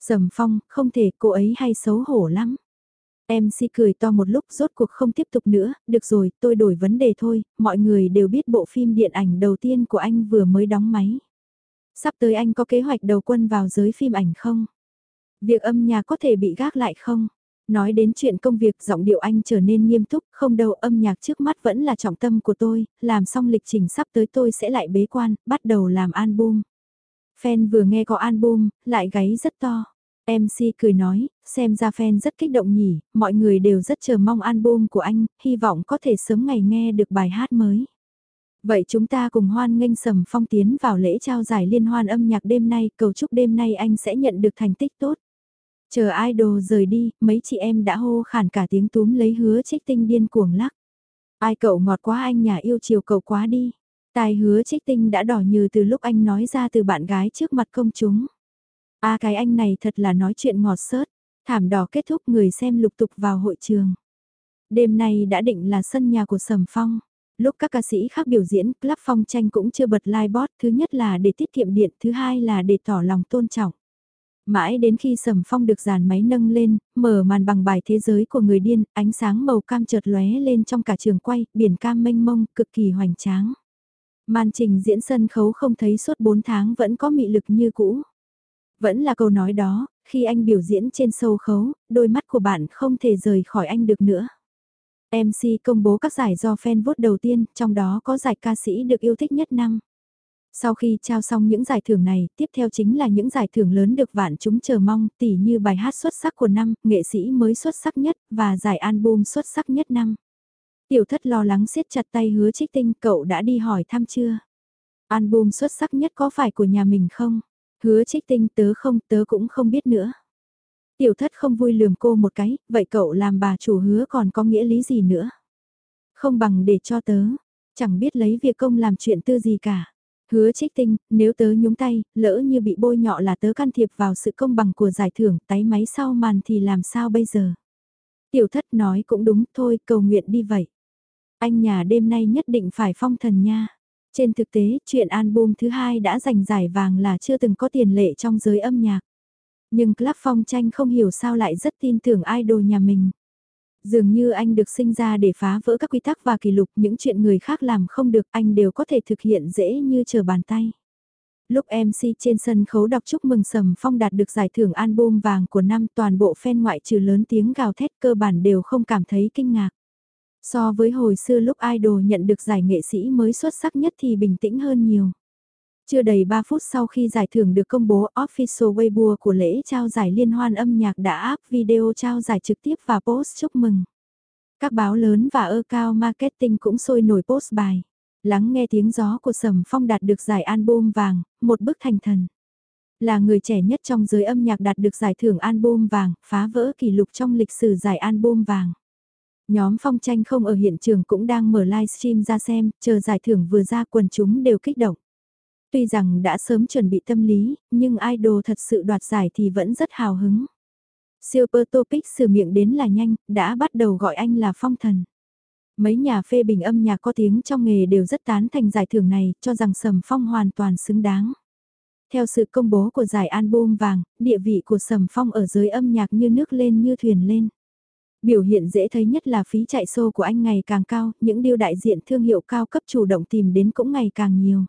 Sầm phong, không thể, cô ấy hay xấu hổ lắm. MC cười to một lúc rốt cuộc không tiếp tục nữa, được rồi, tôi đổi vấn đề thôi, mọi người đều biết bộ phim điện ảnh đầu tiên của anh vừa mới đóng máy. Sắp tới anh có kế hoạch đầu quân vào giới phim ảnh không? Việc âm nhạc có thể bị gác lại không? Nói đến chuyện công việc giọng điệu anh trở nên nghiêm túc, không đâu âm nhạc trước mắt vẫn là trọng tâm của tôi, làm xong lịch trình sắp tới tôi sẽ lại bế quan, bắt đầu làm album. Fan vừa nghe có album, lại gáy rất to. MC cười nói, xem ra fan rất kích động nhỉ, mọi người đều rất chờ mong album của anh, hy vọng có thể sớm ngày nghe được bài hát mới. Vậy chúng ta cùng hoan nghênh sầm phong tiến vào lễ trao giải liên hoan âm nhạc đêm nay, cầu chúc đêm nay anh sẽ nhận được thành tích tốt. Chờ idol rời đi, mấy chị em đã hô khản cả tiếng túm lấy hứa trích tinh điên cuồng lắc. Ai cậu ngọt quá anh nhà yêu chiều cậu quá đi. Tài hứa trích tinh đã đỏ như từ lúc anh nói ra từ bạn gái trước mặt công chúng a cái anh này thật là nói chuyện ngọt sớt. Thảm đỏ kết thúc người xem lục tục vào hội trường. Đêm nay đã định là sân nhà của Sầm Phong. Lúc các ca sĩ khác biểu diễn, Club Phong tranh cũng chưa bật live bot. Thứ nhất là để tiết kiệm điện, thứ hai là để tỏ lòng tôn trọng. Mãi đến khi Sầm Phong được dàn máy nâng lên, mở màn bằng bài thế giới của người điên, ánh sáng màu cam chợt lóe lên trong cả trường quay, biển cam mênh mông, cực kỳ hoành tráng. Màn trình diễn sân khấu không thấy suốt 4 tháng vẫn có mị lực như cũ. Vẫn là câu nói đó, khi anh biểu diễn trên sâu khấu, đôi mắt của bạn không thể rời khỏi anh được nữa. MC công bố các giải do fan vote đầu tiên, trong đó có giải ca sĩ được yêu thích nhất năm. Sau khi trao xong những giải thưởng này, tiếp theo chính là những giải thưởng lớn được vạn chúng chờ mong, tỉ như bài hát xuất sắc của năm, nghệ sĩ mới xuất sắc nhất, và giải album xuất sắc nhất năm. Tiểu thất lo lắng siết chặt tay hứa trích tinh, cậu đã đi hỏi thăm chưa? Album xuất sắc nhất có phải của nhà mình không? Hứa trích tinh tớ không, tớ cũng không biết nữa. Tiểu thất không vui lườm cô một cái, vậy cậu làm bà chủ hứa còn có nghĩa lý gì nữa? Không bằng để cho tớ, chẳng biết lấy việc công làm chuyện tư gì cả. Hứa trích tinh, nếu tớ nhúng tay, lỡ như bị bôi nhọ là tớ can thiệp vào sự công bằng của giải thưởng, tái máy sau màn thì làm sao bây giờ? Tiểu thất nói cũng đúng, thôi cầu nguyện đi vậy. Anh nhà đêm nay nhất định phải phong thần nha. Trên thực tế, chuyện album thứ hai đã giành giải vàng là chưa từng có tiền lệ trong giới âm nhạc. Nhưng Club Phong tranh không hiểu sao lại rất tin tưởng idol nhà mình. Dường như anh được sinh ra để phá vỡ các quy tắc và kỷ lục những chuyện người khác làm không được anh đều có thể thực hiện dễ như chờ bàn tay. Lúc MC trên sân khấu đọc chúc mừng Sầm Phong đạt được giải thưởng album vàng của năm toàn bộ fan ngoại trừ lớn tiếng gào thét cơ bản đều không cảm thấy kinh ngạc. So với hồi xưa lúc idol nhận được giải nghệ sĩ mới xuất sắc nhất thì bình tĩnh hơn nhiều. Chưa đầy 3 phút sau khi giải thưởng được công bố, Official Weibo của lễ trao giải liên hoan âm nhạc đã áp video trao giải trực tiếp và post chúc mừng. Các báo lớn và ơ cao marketing cũng sôi nổi post bài. Lắng nghe tiếng gió của Sầm Phong đạt được giải album vàng, một bức thành thần. Là người trẻ nhất trong giới âm nhạc đạt được giải thưởng album vàng, phá vỡ kỷ lục trong lịch sử giải album vàng. Nhóm phong tranh không ở hiện trường cũng đang mở livestream ra xem, chờ giải thưởng vừa ra quần chúng đều kích động. Tuy rằng đã sớm chuẩn bị tâm lý, nhưng idol thật sự đoạt giải thì vẫn rất hào hứng. Super Topic sửa miệng đến là nhanh, đã bắt đầu gọi anh là phong thần. Mấy nhà phê bình âm nhạc có tiếng trong nghề đều rất tán thành giải thưởng này, cho rằng Sầm Phong hoàn toàn xứng đáng. Theo sự công bố của giải album vàng, địa vị của Sầm Phong ở giới âm nhạc như nước lên như thuyền lên. Biểu hiện dễ thấy nhất là phí chạy xô của anh ngày càng cao, những điều đại diện thương hiệu cao cấp chủ động tìm đến cũng ngày càng nhiều.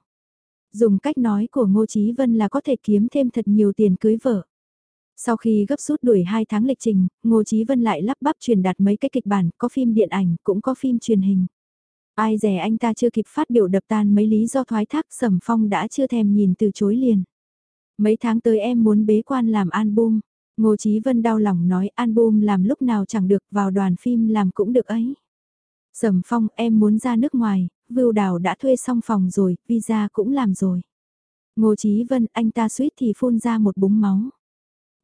Dùng cách nói của Ngô Chí Vân là có thể kiếm thêm thật nhiều tiền cưới vợ. Sau khi gấp rút đuổi 2 tháng lịch trình, Ngô Chí Vân lại lắp bắp truyền đạt mấy cái kịch bản, có phim điện ảnh, cũng có phim truyền hình. Ai dè anh ta chưa kịp phát biểu đập tan mấy lý do thoái thác Sầm Phong đã chưa thèm nhìn từ chối liền. Mấy tháng tới em muốn bế quan làm album. Ngô Chí Vân đau lòng nói album làm lúc nào chẳng được vào đoàn phim làm cũng được ấy. Sầm Phong em muốn ra nước ngoài, Vưu Đào đã thuê xong phòng rồi, visa cũng làm rồi. Ngô Chí Vân anh ta suýt thì phun ra một búng máu.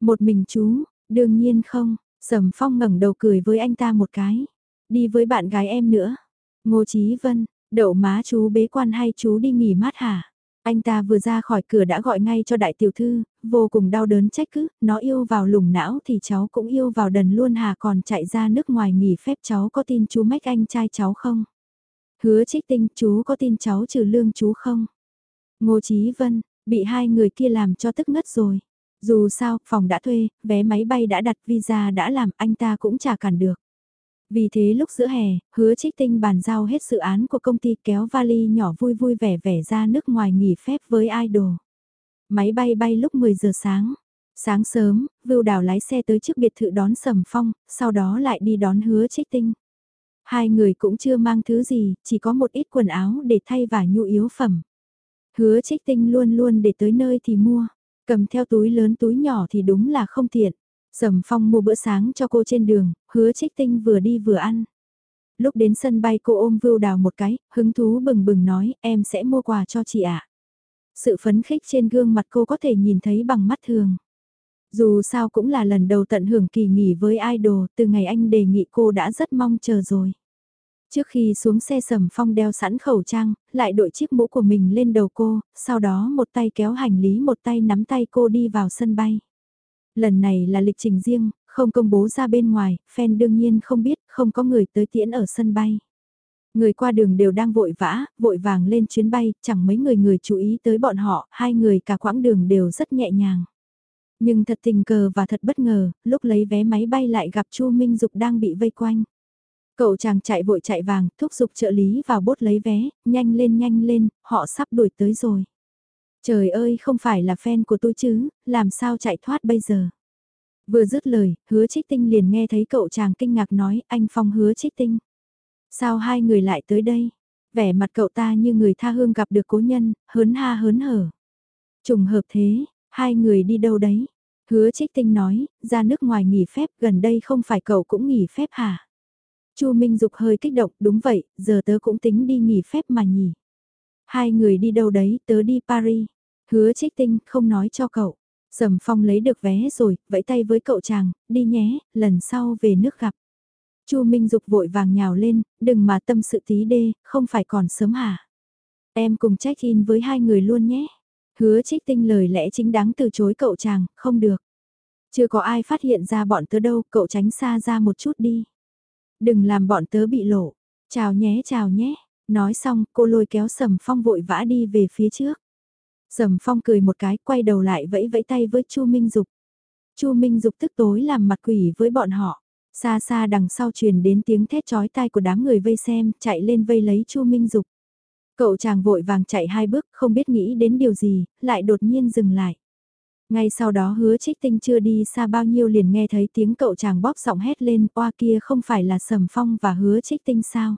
Một mình chú, đương nhiên không, Sầm Phong ngẩng đầu cười với anh ta một cái. Đi với bạn gái em nữa. Ngô Chí Vân, đậu má chú bế quan hay chú đi nghỉ mát hả? Anh ta vừa ra khỏi cửa đã gọi ngay cho đại tiểu thư, vô cùng đau đớn trách cứ, nó yêu vào lùng não thì cháu cũng yêu vào đần luôn hà còn chạy ra nước ngoài nghỉ phép cháu có tin chú mách anh trai cháu không? Hứa trích tinh chú có tin cháu trừ lương chú không? Ngô Chí Vân, bị hai người kia làm cho tức ngất rồi. Dù sao, phòng đã thuê, vé máy bay đã đặt visa đã làm anh ta cũng chả cản được. Vì thế lúc giữa hè, hứa trích tinh bàn giao hết dự án của công ty kéo vali nhỏ vui vui vẻ vẻ ra nước ngoài nghỉ phép với idol. Máy bay bay lúc 10 giờ sáng. Sáng sớm, Vưu Đào lái xe tới trước biệt thự đón Sầm Phong, sau đó lại đi đón hứa trích tinh. Hai người cũng chưa mang thứ gì, chỉ có một ít quần áo để thay và nhu yếu phẩm. Hứa trích tinh luôn luôn để tới nơi thì mua, cầm theo túi lớn túi nhỏ thì đúng là không tiện. Sầm Phong mua bữa sáng cho cô trên đường, hứa trích tinh vừa đi vừa ăn. Lúc đến sân bay cô ôm Vưu Đào một cái, hứng thú bừng bừng nói em sẽ mua quà cho chị ạ. Sự phấn khích trên gương mặt cô có thể nhìn thấy bằng mắt thường. Dù sao cũng là lần đầu tận hưởng kỳ nghỉ với idol, từ ngày anh đề nghị cô đã rất mong chờ rồi. Trước khi xuống xe sầm phong đeo sẵn khẩu trang, lại đội chiếc mũ của mình lên đầu cô, sau đó một tay kéo hành lý một tay nắm tay cô đi vào sân bay. Lần này là lịch trình riêng, không công bố ra bên ngoài, fan đương nhiên không biết, không có người tới tiễn ở sân bay. Người qua đường đều đang vội vã, vội vàng lên chuyến bay, chẳng mấy người người chú ý tới bọn họ, hai người cả quãng đường đều rất nhẹ nhàng. Nhưng thật tình cờ và thật bất ngờ, lúc lấy vé máy bay lại gặp Chu Minh Dục đang bị vây quanh. Cậu chàng chạy vội chạy vàng, thúc giục trợ lý vào bốt lấy vé, nhanh lên nhanh lên, họ sắp đuổi tới rồi. Trời ơi không phải là fan của tôi chứ, làm sao chạy thoát bây giờ. Vừa dứt lời, hứa trích tinh liền nghe thấy cậu chàng kinh ngạc nói, anh Phong hứa trích tinh. Sao hai người lại tới đây? Vẻ mặt cậu ta như người tha hương gặp được cố nhân, hớn ha hớn hở. Trùng hợp thế, hai người đi đâu đấy? Hứa trích tinh nói, ra nước ngoài nghỉ phép gần đây không phải cậu cũng nghỉ phép hả? Chu Minh Dục hơi kích động, đúng vậy, giờ tớ cũng tính đi nghỉ phép mà nhỉ. Hai người đi đâu đấy, tớ đi Paris. Hứa trích tinh, không nói cho cậu. Sầm Phong lấy được vé rồi, vẫy tay với cậu chàng, đi nhé, lần sau về nước gặp. Chu Minh Dục vội vàng nhào lên, đừng mà tâm sự tí đê, không phải còn sớm hả? Em cùng check in với hai người luôn nhé. Hứa trích tinh lời lẽ chính đáng từ chối cậu chàng, không được. Chưa có ai phát hiện ra bọn tớ đâu, cậu tránh xa ra một chút đi. Đừng làm bọn tớ bị lộ. Chào nhé chào nhé. Nói xong, cô lôi kéo Sầm Phong vội vã đi về phía trước. Sầm Phong cười một cái, quay đầu lại vẫy vẫy tay với Chu Minh Dục. Chu Minh Dục tức tối làm mặt quỷ với bọn họ. Xa xa đằng sau truyền đến tiếng thét chói tai của đám người vây xem, chạy lên vây lấy Chu Minh Dục. Cậu chàng vội vàng chạy hai bước, không biết nghĩ đến điều gì, lại đột nhiên dừng lại. Ngay sau đó hứa trích tinh chưa đi xa bao nhiêu liền nghe thấy tiếng cậu chàng bóp giọng hét lên, oa kia không phải là Sầm Phong và hứa trích tinh sao?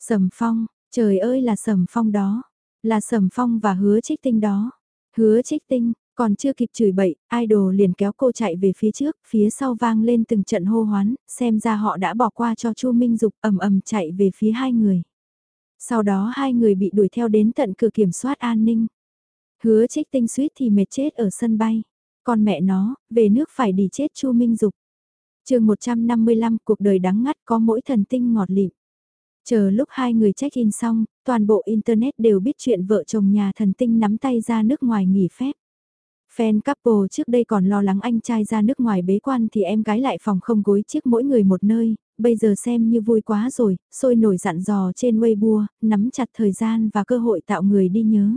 Sầm Phong, trời ơi là Sầm Phong đó, là Sầm Phong và hứa trích tinh đó. Hứa trích tinh, còn chưa kịp chửi bậy, idol liền kéo cô chạy về phía trước, phía sau vang lên từng trận hô hoán, xem ra họ đã bỏ qua cho Chu Minh Dục ầm ầm chạy về phía hai người. Sau đó hai người bị đuổi theo đến tận cửa kiểm soát an ninh. Hứa trích tinh suýt thì mệt chết ở sân bay. Con mẹ nó, về nước phải đi chết Chu Minh Dục. chương 155 cuộc đời đắng ngắt có mỗi thần tinh ngọt lịm. Chờ lúc hai người check-in xong, toàn bộ Internet đều biết chuyện vợ chồng nhà thần tinh nắm tay ra nước ngoài nghỉ phép. Fan couple trước đây còn lo lắng anh trai ra nước ngoài bế quan thì em gái lại phòng không gối chiếc mỗi người một nơi, bây giờ xem như vui quá rồi, sôi nổi dặn dò trên Weibo, nắm chặt thời gian và cơ hội tạo người đi nhớ.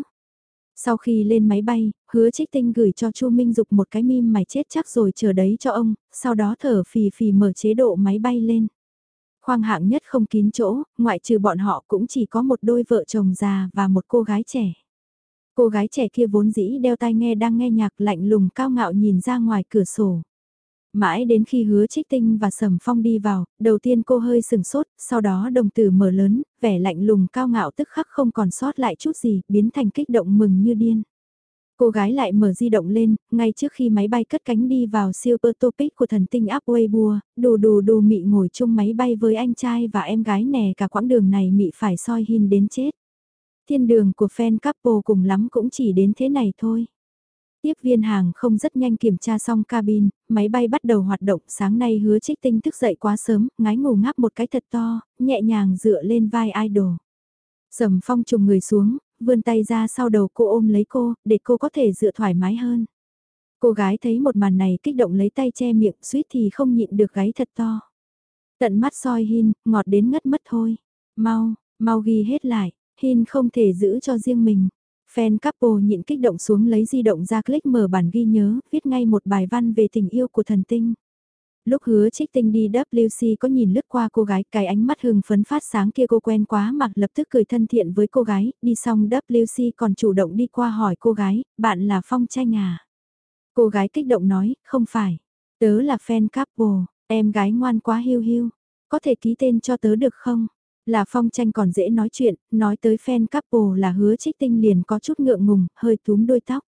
Sau khi lên máy bay, hứa trích tinh gửi cho Chu Minh Dục một cái mim mày chết chắc rồi chờ đấy cho ông, sau đó thở phì phì mở chế độ máy bay lên. Khoang hạng nhất không kín chỗ, ngoại trừ bọn họ cũng chỉ có một đôi vợ chồng già và một cô gái trẻ. Cô gái trẻ kia vốn dĩ đeo tai nghe đang nghe nhạc lạnh lùng cao ngạo nhìn ra ngoài cửa sổ. Mãi đến khi hứa trích tinh và sầm phong đi vào, đầu tiên cô hơi sừng sốt, sau đó đồng tử mở lớn, vẻ lạnh lùng cao ngạo tức khắc không còn sót lại chút gì, biến thành kích động mừng như điên. Cô gái lại mở di động lên, ngay trước khi máy bay cất cánh đi vào Super Topic của thần tinh áp Weibo, đù đù đù mị ngồi chung máy bay với anh trai và em gái nè cả quãng đường này mị phải soi hin đến chết. Thiên đường của fan couple cùng lắm cũng chỉ đến thế này thôi. Tiếp viên hàng không rất nhanh kiểm tra xong cabin, máy bay bắt đầu hoạt động sáng nay hứa trích tinh thức dậy quá sớm, ngái ngủ ngáp một cái thật to, nhẹ nhàng dựa lên vai idol. Sầm phong trùng người xuống, vươn tay ra sau đầu cô ôm lấy cô, để cô có thể dựa thoải mái hơn. Cô gái thấy một màn này kích động lấy tay che miệng suýt thì không nhịn được gáy thật to. Tận mắt soi Hin, ngọt đến ngất mất thôi. Mau, mau ghi hết lại, Hin không thể giữ cho riêng mình. Fan couple nhịn kích động xuống lấy di động ra click mở bản ghi nhớ, viết ngay một bài văn về tình yêu của thần tinh. Lúc hứa trích tinh đi WC có nhìn lướt qua cô gái, cái ánh mắt hừng phấn phát sáng kia cô quen quá mặc lập tức cười thân thiện với cô gái, đi xong WC còn chủ động đi qua hỏi cô gái, bạn là Phong Tranh à? Cô gái kích động nói, không phải, tớ là fan couple, em gái ngoan quá hiu hiu, có thể ký tên cho tớ được không? Là phong tranh còn dễ nói chuyện, nói tới fan couple là hứa trích tinh liền có chút ngượng ngùng, hơi túm đôi tóc.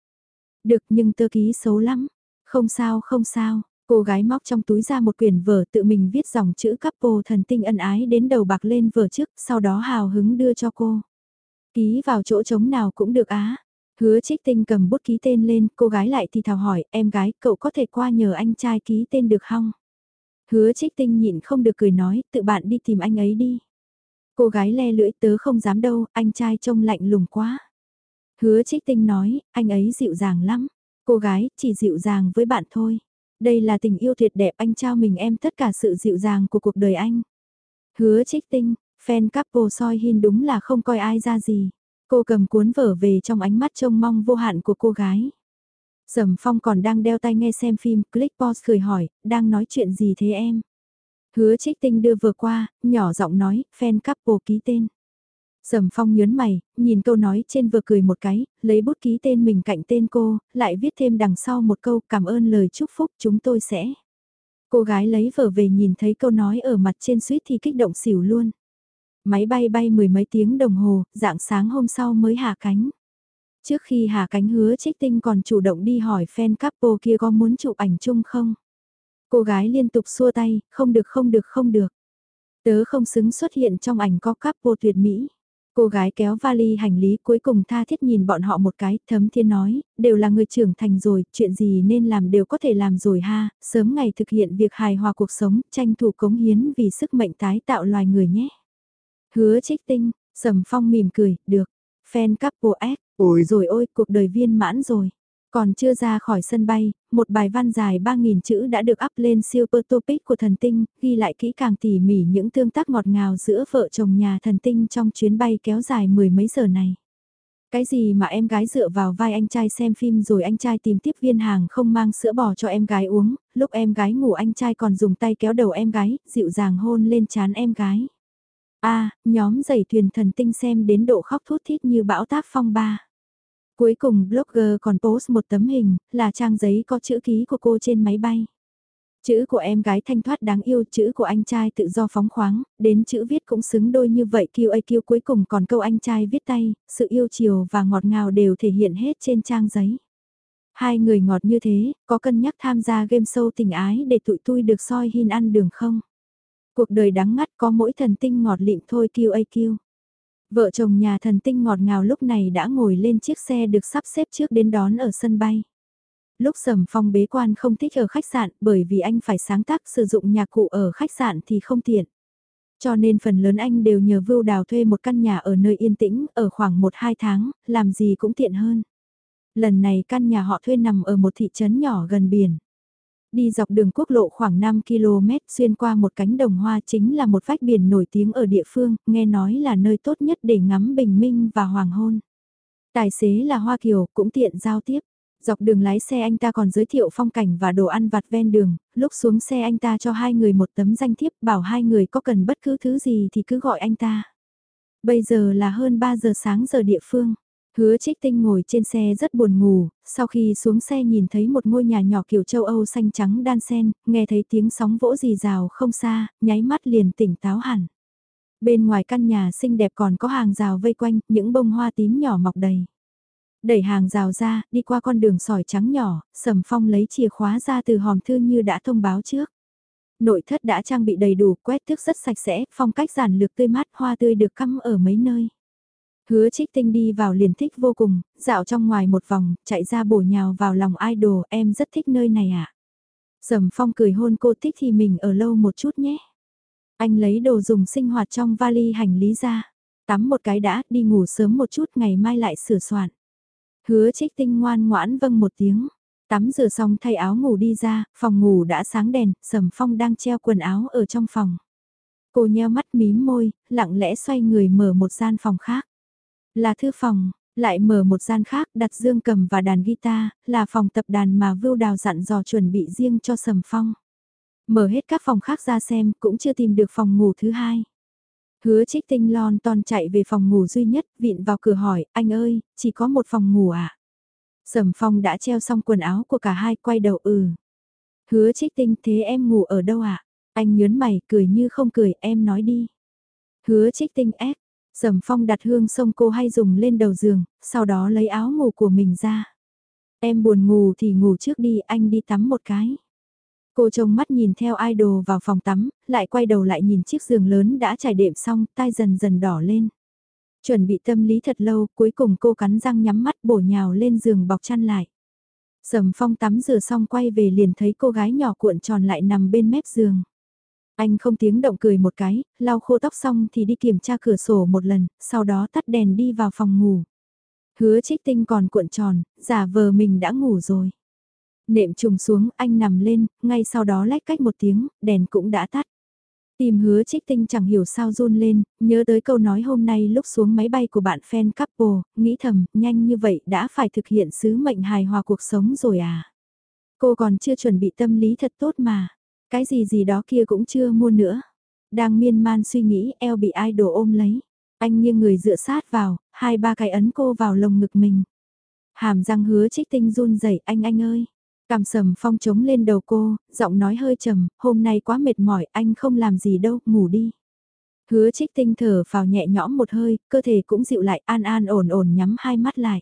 Được nhưng tớ ký xấu lắm. Không sao không sao, cô gái móc trong túi ra một quyển vở tự mình viết dòng chữ couple thần tinh ân ái đến đầu bạc lên vở trước, sau đó hào hứng đưa cho cô. Ký vào chỗ trống nào cũng được á. Hứa trích tinh cầm bút ký tên lên, cô gái lại thì thào hỏi, em gái, cậu có thể qua nhờ anh trai ký tên được không? Hứa trích tinh nhịn không được cười nói, tự bạn đi tìm anh ấy đi. Cô gái le lưỡi tớ không dám đâu, anh trai trông lạnh lùng quá. Hứa trích tinh nói, anh ấy dịu dàng lắm. Cô gái, chỉ dịu dàng với bạn thôi. Đây là tình yêu tuyệt đẹp anh trao mình em tất cả sự dịu dàng của cuộc đời anh. Hứa trích tinh, fan couple soi hin đúng là không coi ai ra gì. Cô cầm cuốn vở về trong ánh mắt trông mong vô hạn của cô gái. Sầm Phong còn đang đeo tay nghe xem phim, click pause cười hỏi, đang nói chuyện gì thế em? Hứa trích tinh đưa vừa qua, nhỏ giọng nói, fan couple ký tên. Sầm phong nhớn mày, nhìn câu nói trên vừa cười một cái, lấy bút ký tên mình cạnh tên cô, lại viết thêm đằng sau một câu cảm ơn lời chúc phúc chúng tôi sẽ. Cô gái lấy vở về nhìn thấy câu nói ở mặt trên suýt thì kích động xỉu luôn. Máy bay bay mười mấy tiếng đồng hồ, dạng sáng hôm sau mới hạ cánh. Trước khi hạ cánh hứa trích tinh còn chủ động đi hỏi fan couple kia có muốn chụp ảnh chung không? Cô gái liên tục xua tay, không được không được không được. Tớ không xứng xuất hiện trong ảnh có couple tuyệt mỹ. Cô gái kéo vali hành lý cuối cùng tha thiết nhìn bọn họ một cái, thấm thiên nói, đều là người trưởng thành rồi, chuyện gì nên làm đều có thể làm rồi ha, sớm ngày thực hiện việc hài hòa cuộc sống, tranh thủ cống hiến vì sức mệnh tái tạo loài người nhé. Hứa trích tinh, sầm phong mỉm cười, được, fan couple S, ôi rồi ôi, cuộc đời viên mãn rồi. Còn chưa ra khỏi sân bay, một bài văn dài 3.000 chữ đã được up lên Super Topic của thần tinh, ghi lại kỹ càng tỉ mỉ những tương tác ngọt ngào giữa vợ chồng nhà thần tinh trong chuyến bay kéo dài mười mấy giờ này. Cái gì mà em gái dựa vào vai anh trai xem phim rồi anh trai tìm tiếp viên hàng không mang sữa bò cho em gái uống, lúc em gái ngủ anh trai còn dùng tay kéo đầu em gái, dịu dàng hôn lên chán em gái. a nhóm giày thuyền thần tinh xem đến độ khóc thút thít như bão táp phong ba. Cuối cùng blogger còn post một tấm hình, là trang giấy có chữ ký của cô trên máy bay. Chữ của em gái thanh thoát đáng yêu, chữ của anh trai tự do phóng khoáng, đến chữ viết cũng xứng đôi như vậy QAQ cuối cùng còn câu anh trai viết tay, sự yêu chiều và ngọt ngào đều thể hiện hết trên trang giấy. Hai người ngọt như thế, có cân nhắc tham gia game show tình ái để tụi tôi được soi hin ăn đường không? Cuộc đời đắng ngắt có mỗi thần tinh ngọt lịm thôi QAQ. Vợ chồng nhà thần tinh ngọt ngào lúc này đã ngồi lên chiếc xe được sắp xếp trước đến đón ở sân bay. Lúc sầm phong bế quan không thích ở khách sạn bởi vì anh phải sáng tác sử dụng nhạc cụ ở khách sạn thì không tiện. Cho nên phần lớn anh đều nhờ Vưu Đào thuê một căn nhà ở nơi yên tĩnh ở khoảng 1-2 tháng, làm gì cũng tiện hơn. Lần này căn nhà họ thuê nằm ở một thị trấn nhỏ gần biển. Đi dọc đường quốc lộ khoảng 5 km xuyên qua một cánh đồng hoa chính là một vách biển nổi tiếng ở địa phương, nghe nói là nơi tốt nhất để ngắm bình minh và hoàng hôn. Tài xế là Hoa Kiều, cũng tiện giao tiếp. Dọc đường lái xe anh ta còn giới thiệu phong cảnh và đồ ăn vặt ven đường, lúc xuống xe anh ta cho hai người một tấm danh thiếp bảo hai người có cần bất cứ thứ gì thì cứ gọi anh ta. Bây giờ là hơn 3 giờ sáng giờ địa phương. Hứa trích tinh ngồi trên xe rất buồn ngủ, sau khi xuống xe nhìn thấy một ngôi nhà nhỏ kiểu châu Âu xanh trắng đan sen, nghe thấy tiếng sóng vỗ rì rào không xa, nháy mắt liền tỉnh táo hẳn. Bên ngoài căn nhà xinh đẹp còn có hàng rào vây quanh, những bông hoa tím nhỏ mọc đầy. Đẩy hàng rào ra, đi qua con đường sỏi trắng nhỏ, Sầm Phong lấy chìa khóa ra từ hòm thư như đã thông báo trước. Nội thất đã trang bị đầy đủ, quét thước rất sạch sẽ, phong cách giản lược tươi mát, hoa tươi được cắm ở mấy nơi. Hứa trích tinh đi vào liền thích vô cùng, dạo trong ngoài một vòng, chạy ra bổ nhào vào lòng idol, em rất thích nơi này ạ. À? Sầm phong cười hôn cô thích thì mình ở lâu một chút nhé. Anh lấy đồ dùng sinh hoạt trong vali hành lý ra. Tắm một cái đã, đi ngủ sớm một chút ngày mai lại sửa soạn. Hứa trích tinh ngoan ngoãn vâng một tiếng. Tắm rửa xong thay áo ngủ đi ra, phòng ngủ đã sáng đèn, sầm phong đang treo quần áo ở trong phòng. Cô nheo mắt mím môi, lặng lẽ xoay người mở một gian phòng khác. Là thư phòng, lại mở một gian khác đặt dương cầm và đàn guitar, là phòng tập đàn mà Vưu Đào dặn dò chuẩn bị riêng cho Sầm Phong. Mở hết các phòng khác ra xem, cũng chưa tìm được phòng ngủ thứ hai. Hứa trích tinh lon ton chạy về phòng ngủ duy nhất, vịn vào cửa hỏi, anh ơi, chỉ có một phòng ngủ à? Sầm Phong đã treo xong quần áo của cả hai quay đầu ừ. Hứa trích tinh thế em ngủ ở đâu ạ? À? Anh nhớn mày, cười như không cười, em nói đi. Hứa trích tinh ép, Sầm phong đặt hương sông cô hay dùng lên đầu giường, sau đó lấy áo ngủ của mình ra. Em buồn ngủ thì ngủ trước đi, anh đi tắm một cái. Cô trông mắt nhìn theo idol vào phòng tắm, lại quay đầu lại nhìn chiếc giường lớn đã trải đệm xong, tai dần dần đỏ lên. Chuẩn bị tâm lý thật lâu, cuối cùng cô cắn răng nhắm mắt bổ nhào lên giường bọc chăn lại. Sầm phong tắm rửa xong quay về liền thấy cô gái nhỏ cuộn tròn lại nằm bên mép giường. Anh không tiếng động cười một cái, lau khô tóc xong thì đi kiểm tra cửa sổ một lần, sau đó tắt đèn đi vào phòng ngủ. Hứa trích tinh còn cuộn tròn, giả vờ mình đã ngủ rồi. Nệm trùng xuống, anh nằm lên, ngay sau đó lách cách một tiếng, đèn cũng đã tắt. Tìm hứa trích tinh chẳng hiểu sao run lên, nhớ tới câu nói hôm nay lúc xuống máy bay của bạn fan couple, nghĩ thầm, nhanh như vậy đã phải thực hiện sứ mệnh hài hòa cuộc sống rồi à. Cô còn chưa chuẩn bị tâm lý thật tốt mà. Cái gì gì đó kia cũng chưa mua nữa. Đang miên man suy nghĩ eo bị ai đổ ôm lấy. Anh nghiêng người dựa sát vào, hai ba cái ấn cô vào lồng ngực mình. Hàm răng hứa trích tinh run rẩy anh anh ơi. Cảm sầm phong trống lên đầu cô, giọng nói hơi trầm, hôm nay quá mệt mỏi, anh không làm gì đâu, ngủ đi. Hứa trích tinh thở vào nhẹ nhõm một hơi, cơ thể cũng dịu lại an an ổn ổn nhắm hai mắt lại.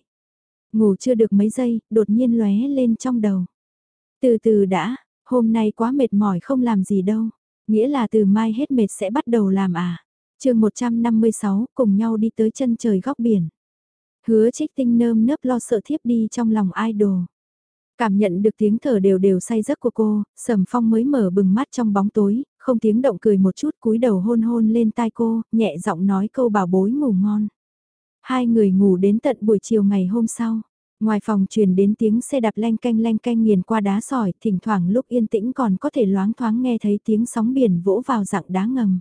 Ngủ chưa được mấy giây, đột nhiên lóe lên trong đầu. Từ từ đã, hôm nay quá mệt mỏi không làm gì đâu. Nghĩa là từ mai hết mệt sẽ bắt đầu làm à. chương 156 cùng nhau đi tới chân trời góc biển. Hứa trích tinh nơm nớp lo sợ thiếp đi trong lòng idol. Cảm nhận được tiếng thở đều đều say giấc của cô, Sầm Phong mới mở bừng mắt trong bóng tối, không tiếng động cười một chút cúi đầu hôn hôn lên tai cô, nhẹ giọng nói câu bảo bối ngủ ngon. Hai người ngủ đến tận buổi chiều ngày hôm sau. Ngoài phòng truyền đến tiếng xe đạp leng canh leng canh nghiền qua đá sỏi, thỉnh thoảng lúc yên tĩnh còn có thể loáng thoáng nghe thấy tiếng sóng biển vỗ vào dạng đá ngầm.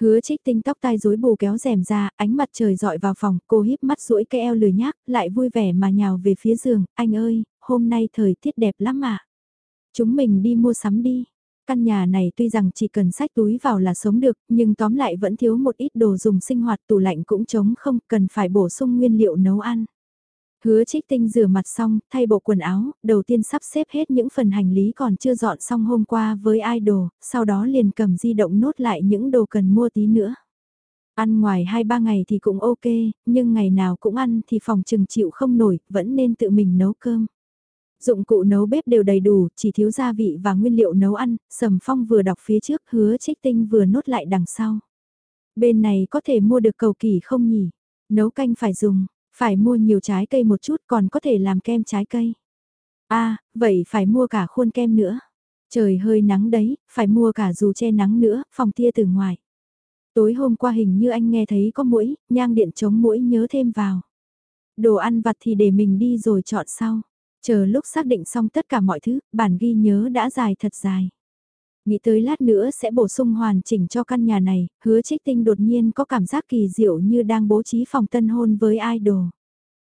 Hứa trích tinh tóc tai rối bù kéo rèm ra, ánh mặt trời dọi vào phòng, cô híp mắt duỗi cái eo lười nhác, lại vui vẻ mà nhào về phía giường, anh ơi, hôm nay thời tiết đẹp lắm mà. Chúng mình đi mua sắm đi. Căn nhà này tuy rằng chỉ cần sách túi vào là sống được, nhưng tóm lại vẫn thiếu một ít đồ dùng sinh hoạt tủ lạnh cũng trống không, cần phải bổ sung nguyên liệu nấu ăn. Hứa trích tinh rửa mặt xong, thay bộ quần áo, đầu tiên sắp xếp hết những phần hành lý còn chưa dọn xong hôm qua với idol, sau đó liền cầm di động nốt lại những đồ cần mua tí nữa. Ăn ngoài 2-3 ngày thì cũng ok, nhưng ngày nào cũng ăn thì phòng trừng chịu không nổi, vẫn nên tự mình nấu cơm. Dụng cụ nấu bếp đều đầy đủ, chỉ thiếu gia vị và nguyên liệu nấu ăn, Sầm Phong vừa đọc phía trước hứa trích tinh vừa nốt lại đằng sau. Bên này có thể mua được cầu kỳ không nhỉ? Nấu canh phải dùng, phải mua nhiều trái cây một chút còn có thể làm kem trái cây. À, vậy phải mua cả khuôn kem nữa. Trời hơi nắng đấy, phải mua cả dù che nắng nữa, phòng tia từ ngoài. Tối hôm qua hình như anh nghe thấy có mũi, nhang điện chống mũi nhớ thêm vào. Đồ ăn vặt thì để mình đi rồi chọn sau. Chờ lúc xác định xong tất cả mọi thứ, bản ghi nhớ đã dài thật dài. Nghĩ tới lát nữa sẽ bổ sung hoàn chỉnh cho căn nhà này, hứa trích tinh đột nhiên có cảm giác kỳ diệu như đang bố trí phòng tân hôn với idol.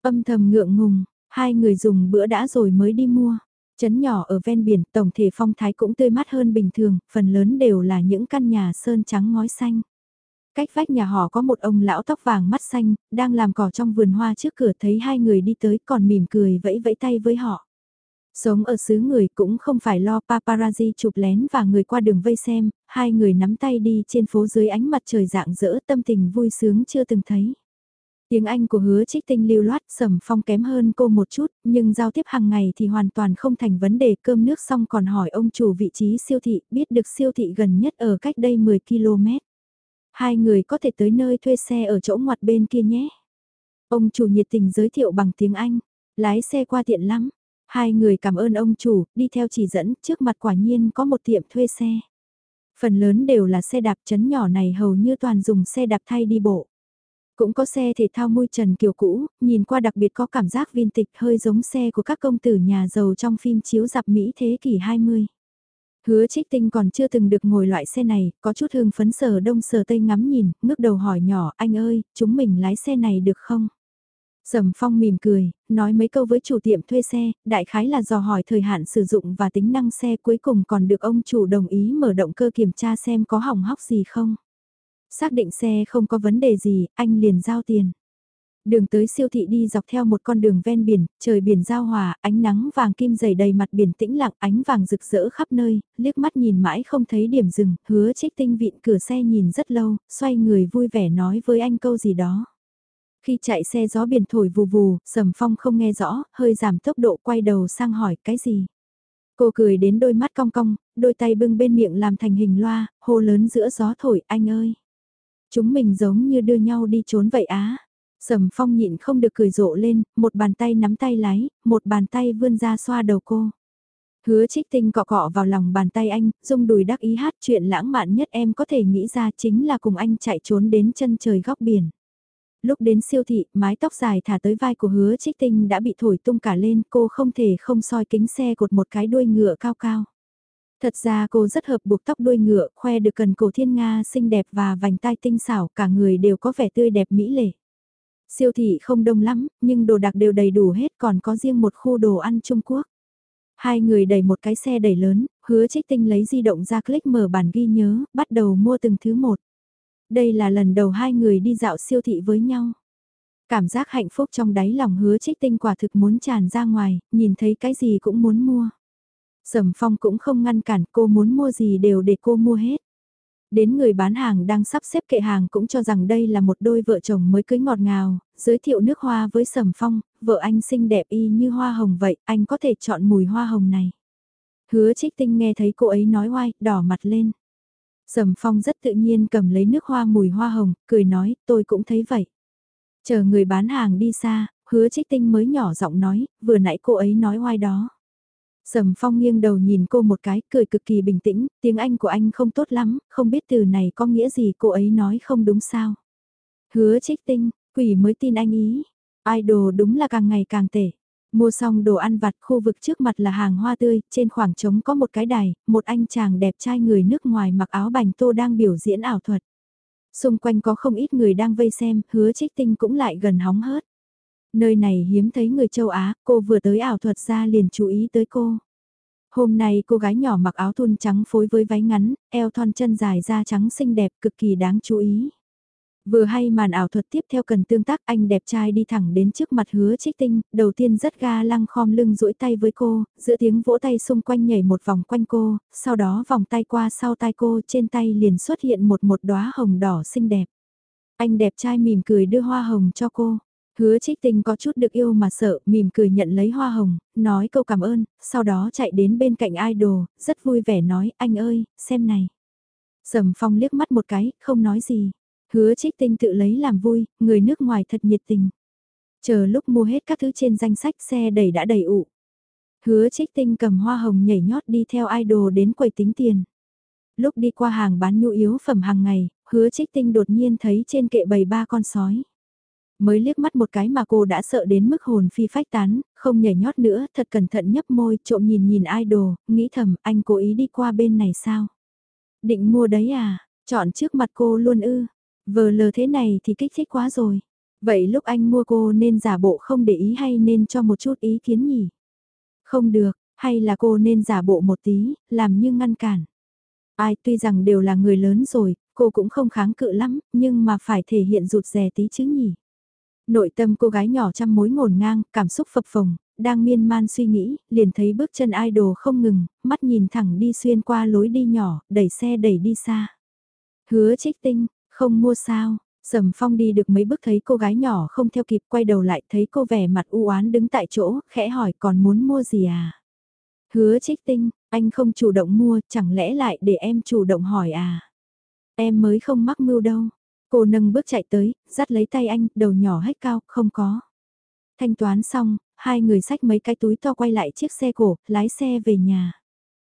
Âm thầm ngượng ngùng, hai người dùng bữa đã rồi mới đi mua. Chấn nhỏ ở ven biển, tổng thể phong thái cũng tươi mát hơn bình thường, phần lớn đều là những căn nhà sơn trắng ngói xanh. Cách vách nhà họ có một ông lão tóc vàng mắt xanh, đang làm cỏ trong vườn hoa trước cửa thấy hai người đi tới còn mỉm cười vẫy vẫy tay với họ. Sống ở xứ người cũng không phải lo paparazzi chụp lén và người qua đường vây xem, hai người nắm tay đi trên phố dưới ánh mặt trời rạng rỡ, tâm tình vui sướng chưa từng thấy. Tiếng Anh của hứa trích tinh lưu loát sầm phong kém hơn cô một chút, nhưng giao tiếp hàng ngày thì hoàn toàn không thành vấn đề cơm nước xong còn hỏi ông chủ vị trí siêu thị, biết được siêu thị gần nhất ở cách đây 10 km. Hai người có thể tới nơi thuê xe ở chỗ ngoặt bên kia nhé. Ông chủ nhiệt tình giới thiệu bằng tiếng Anh, lái xe qua tiện lắm. Hai người cảm ơn ông chủ, đi theo chỉ dẫn, trước mặt quả nhiên có một tiệm thuê xe. Phần lớn đều là xe đạp chấn nhỏ này hầu như toàn dùng xe đạp thay đi bộ. Cũng có xe thể thao môi trần kiểu cũ, nhìn qua đặc biệt có cảm giác viên tịch hơi giống xe của các công tử nhà giàu trong phim chiếu dạp Mỹ thế kỷ 20. Hứa trích tinh còn chưa từng được ngồi loại xe này, có chút hương phấn sờ đông sờ tây ngắm nhìn, ngước đầu hỏi nhỏ, anh ơi, chúng mình lái xe này được không? Sầm Phong mỉm cười, nói mấy câu với chủ tiệm thuê xe, đại khái là dò hỏi thời hạn sử dụng và tính năng xe cuối cùng còn được ông chủ đồng ý mở động cơ kiểm tra xem có hỏng hóc gì không. Xác định xe không có vấn đề gì, anh liền giao tiền. Đường tới siêu thị đi dọc theo một con đường ven biển, trời biển giao hòa, ánh nắng vàng kim dày đầy mặt biển tĩnh lặng, ánh vàng rực rỡ khắp nơi, liếc mắt nhìn mãi không thấy điểm dừng, hứa trích tinh vịn cửa xe nhìn rất lâu, xoay người vui vẻ nói với anh câu gì đó. Khi chạy xe gió biển thổi vù vù, Sầm Phong không nghe rõ, hơi giảm tốc độ quay đầu sang hỏi cái gì. Cô cười đến đôi mắt cong cong, đôi tay bưng bên miệng làm thành hình loa, hô lớn giữa gió thổi, anh ơi. Chúng mình giống như đưa nhau đi trốn vậy á. Sầm Phong nhịn không được cười rộ lên, một bàn tay nắm tay lái, một bàn tay vươn ra xoa đầu cô. Hứa trích tinh cọ cọ vào lòng bàn tay anh, dung đùi đắc ý hát chuyện lãng mạn nhất em có thể nghĩ ra chính là cùng anh chạy trốn đến chân trời góc biển. Lúc đến siêu thị, mái tóc dài thả tới vai của hứa trích tinh đã bị thổi tung cả lên, cô không thể không soi kính xe cột một cái đuôi ngựa cao cao. Thật ra cô rất hợp buộc tóc đuôi ngựa, khoe được cần cổ thiên nga xinh đẹp và vành tai tinh xảo, cả người đều có vẻ tươi đẹp mỹ lệ. Siêu thị không đông lắm, nhưng đồ đặc đều đầy đủ hết còn có riêng một khu đồ ăn Trung Quốc. Hai người đẩy một cái xe đẩy lớn, hứa trích tinh lấy di động ra click mở bản ghi nhớ, bắt đầu mua từng thứ một. Đây là lần đầu hai người đi dạo siêu thị với nhau. Cảm giác hạnh phúc trong đáy lòng hứa trích tinh quả thực muốn tràn ra ngoài, nhìn thấy cái gì cũng muốn mua. Sầm phong cũng không ngăn cản cô muốn mua gì đều để cô mua hết. Đến người bán hàng đang sắp xếp kệ hàng cũng cho rằng đây là một đôi vợ chồng mới cưới ngọt ngào, giới thiệu nước hoa với Sầm Phong, vợ anh xinh đẹp y như hoa hồng vậy, anh có thể chọn mùi hoa hồng này. Hứa trích tinh nghe thấy cô ấy nói oai, đỏ mặt lên. Sầm Phong rất tự nhiên cầm lấy nước hoa mùi hoa hồng, cười nói, tôi cũng thấy vậy. Chờ người bán hàng đi xa, hứa trích tinh mới nhỏ giọng nói, vừa nãy cô ấy nói oai đó. Sầm Phong nghiêng đầu nhìn cô một cái, cười cực kỳ bình tĩnh, tiếng Anh của anh không tốt lắm, không biết từ này có nghĩa gì cô ấy nói không đúng sao. Hứa trích tinh, quỷ mới tin anh ý. Idol đúng là càng ngày càng tệ. Mua xong đồ ăn vặt khu vực trước mặt là hàng hoa tươi, trên khoảng trống có một cái đài, một anh chàng đẹp trai người nước ngoài mặc áo bành tô đang biểu diễn ảo thuật. Xung quanh có không ít người đang vây xem, hứa trích tinh cũng lại gần hóng hớt. Nơi này hiếm thấy người châu Á, cô vừa tới ảo thuật ra liền chú ý tới cô. Hôm nay cô gái nhỏ mặc áo thun trắng phối với váy ngắn, eo thon chân dài da trắng xinh đẹp cực kỳ đáng chú ý. Vừa hay màn ảo thuật tiếp theo cần tương tác anh đẹp trai đi thẳng đến trước mặt hứa trích tinh, đầu tiên rất ga lăng khom lưng duỗi tay với cô, giữa tiếng vỗ tay xung quanh nhảy một vòng quanh cô, sau đó vòng tay qua sau tay cô trên tay liền xuất hiện một một đóa hồng đỏ xinh đẹp. Anh đẹp trai mỉm cười đưa hoa hồng cho cô. Hứa trích tinh có chút được yêu mà sợ, mỉm cười nhận lấy hoa hồng, nói câu cảm ơn, sau đó chạy đến bên cạnh idol, rất vui vẻ nói, anh ơi, xem này. Sầm phong liếc mắt một cái, không nói gì. Hứa trích tinh tự lấy làm vui, người nước ngoài thật nhiệt tình. Chờ lúc mua hết các thứ trên danh sách xe đẩy đã đầy ụ. Hứa trích tinh cầm hoa hồng nhảy nhót đi theo idol đến quầy tính tiền. Lúc đi qua hàng bán nhu yếu phẩm hàng ngày, hứa trích tinh đột nhiên thấy trên kệ bầy ba con sói. Mới liếc mắt một cái mà cô đã sợ đến mức hồn phi phách tán, không nhảy nhót nữa, thật cẩn thận nhấp môi, trộm nhìn nhìn idol, nghĩ thầm anh cố ý đi qua bên này sao? Định mua đấy à, chọn trước mặt cô luôn ư, vờ lờ thế này thì kích thích quá rồi. Vậy lúc anh mua cô nên giả bộ không để ý hay nên cho một chút ý kiến nhỉ? Không được, hay là cô nên giả bộ một tí, làm như ngăn cản. Ai tuy rằng đều là người lớn rồi, cô cũng không kháng cự lắm, nhưng mà phải thể hiện rụt rè tí chứ nhỉ. Nội tâm cô gái nhỏ trăm mối ngổn ngang, cảm xúc phập phồng, đang miên man suy nghĩ, liền thấy bước chân idol không ngừng, mắt nhìn thẳng đi xuyên qua lối đi nhỏ, đẩy xe đẩy đi xa. Hứa trích tinh, không mua sao, Sầm Phong đi được mấy bước thấy cô gái nhỏ không theo kịp quay đầu lại thấy cô vẻ mặt u oán đứng tại chỗ, khẽ hỏi còn muốn mua gì à? Hứa trích tinh, anh không chủ động mua, chẳng lẽ lại để em chủ động hỏi à? Em mới không mắc mưu đâu. Cô nâng bước chạy tới, dắt lấy tay anh, đầu nhỏ hết cao, không có. Thanh toán xong, hai người xách mấy cái túi to quay lại chiếc xe cổ, lái xe về nhà.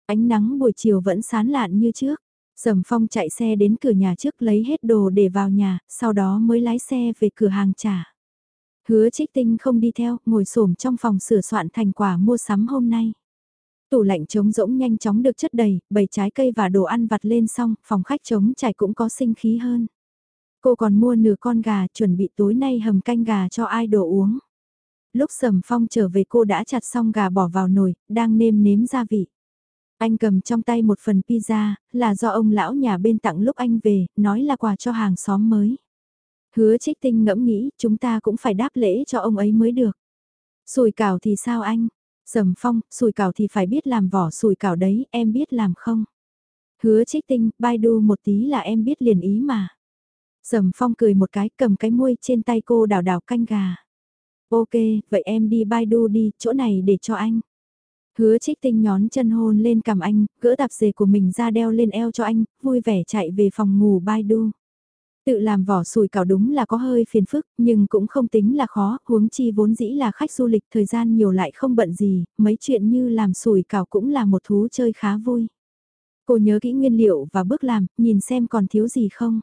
Ánh nắng buổi chiều vẫn sán lạn như trước. Sầm Phong chạy xe đến cửa nhà trước lấy hết đồ để vào nhà, sau đó mới lái xe về cửa hàng trả. Hứa trích tinh không đi theo, ngồi xổm trong phòng sửa soạn thành quả mua sắm hôm nay. Tủ lạnh trống rỗng nhanh chóng được chất đầy, bầy trái cây và đồ ăn vặt lên xong, phòng khách trống trải cũng có sinh khí hơn. Cô còn mua nửa con gà chuẩn bị tối nay hầm canh gà cho ai đồ uống. Lúc Sầm Phong trở về cô đã chặt xong gà bỏ vào nồi, đang nêm nếm gia vị. Anh cầm trong tay một phần pizza, là do ông lão nhà bên tặng lúc anh về, nói là quà cho hàng xóm mới. Hứa trích tinh ngẫm nghĩ, chúng ta cũng phải đáp lễ cho ông ấy mới được. Sùi cảo thì sao anh? Sầm phong, sùi cảo thì phải biết làm vỏ sùi cảo đấy, em biết làm không? Hứa trích tinh, Baidu một tí là em biết liền ý mà. Sầm phong cười một cái cầm cái muôi trên tay cô đảo đảo canh gà. Ok, vậy em đi Baidu đi, chỗ này để cho anh. Hứa trích tinh nhón chân hôn lên cầm anh, gỡ tạp dề của mình ra đeo lên eo cho anh, vui vẻ chạy về phòng ngủ Baidu. Tự làm vỏ sùi cảo đúng là có hơi phiền phức, nhưng cũng không tính là khó, huống chi vốn dĩ là khách du lịch thời gian nhiều lại không bận gì, mấy chuyện như làm sùi cảo cũng là một thú chơi khá vui. Cô nhớ kỹ nguyên liệu và bước làm, nhìn xem còn thiếu gì không.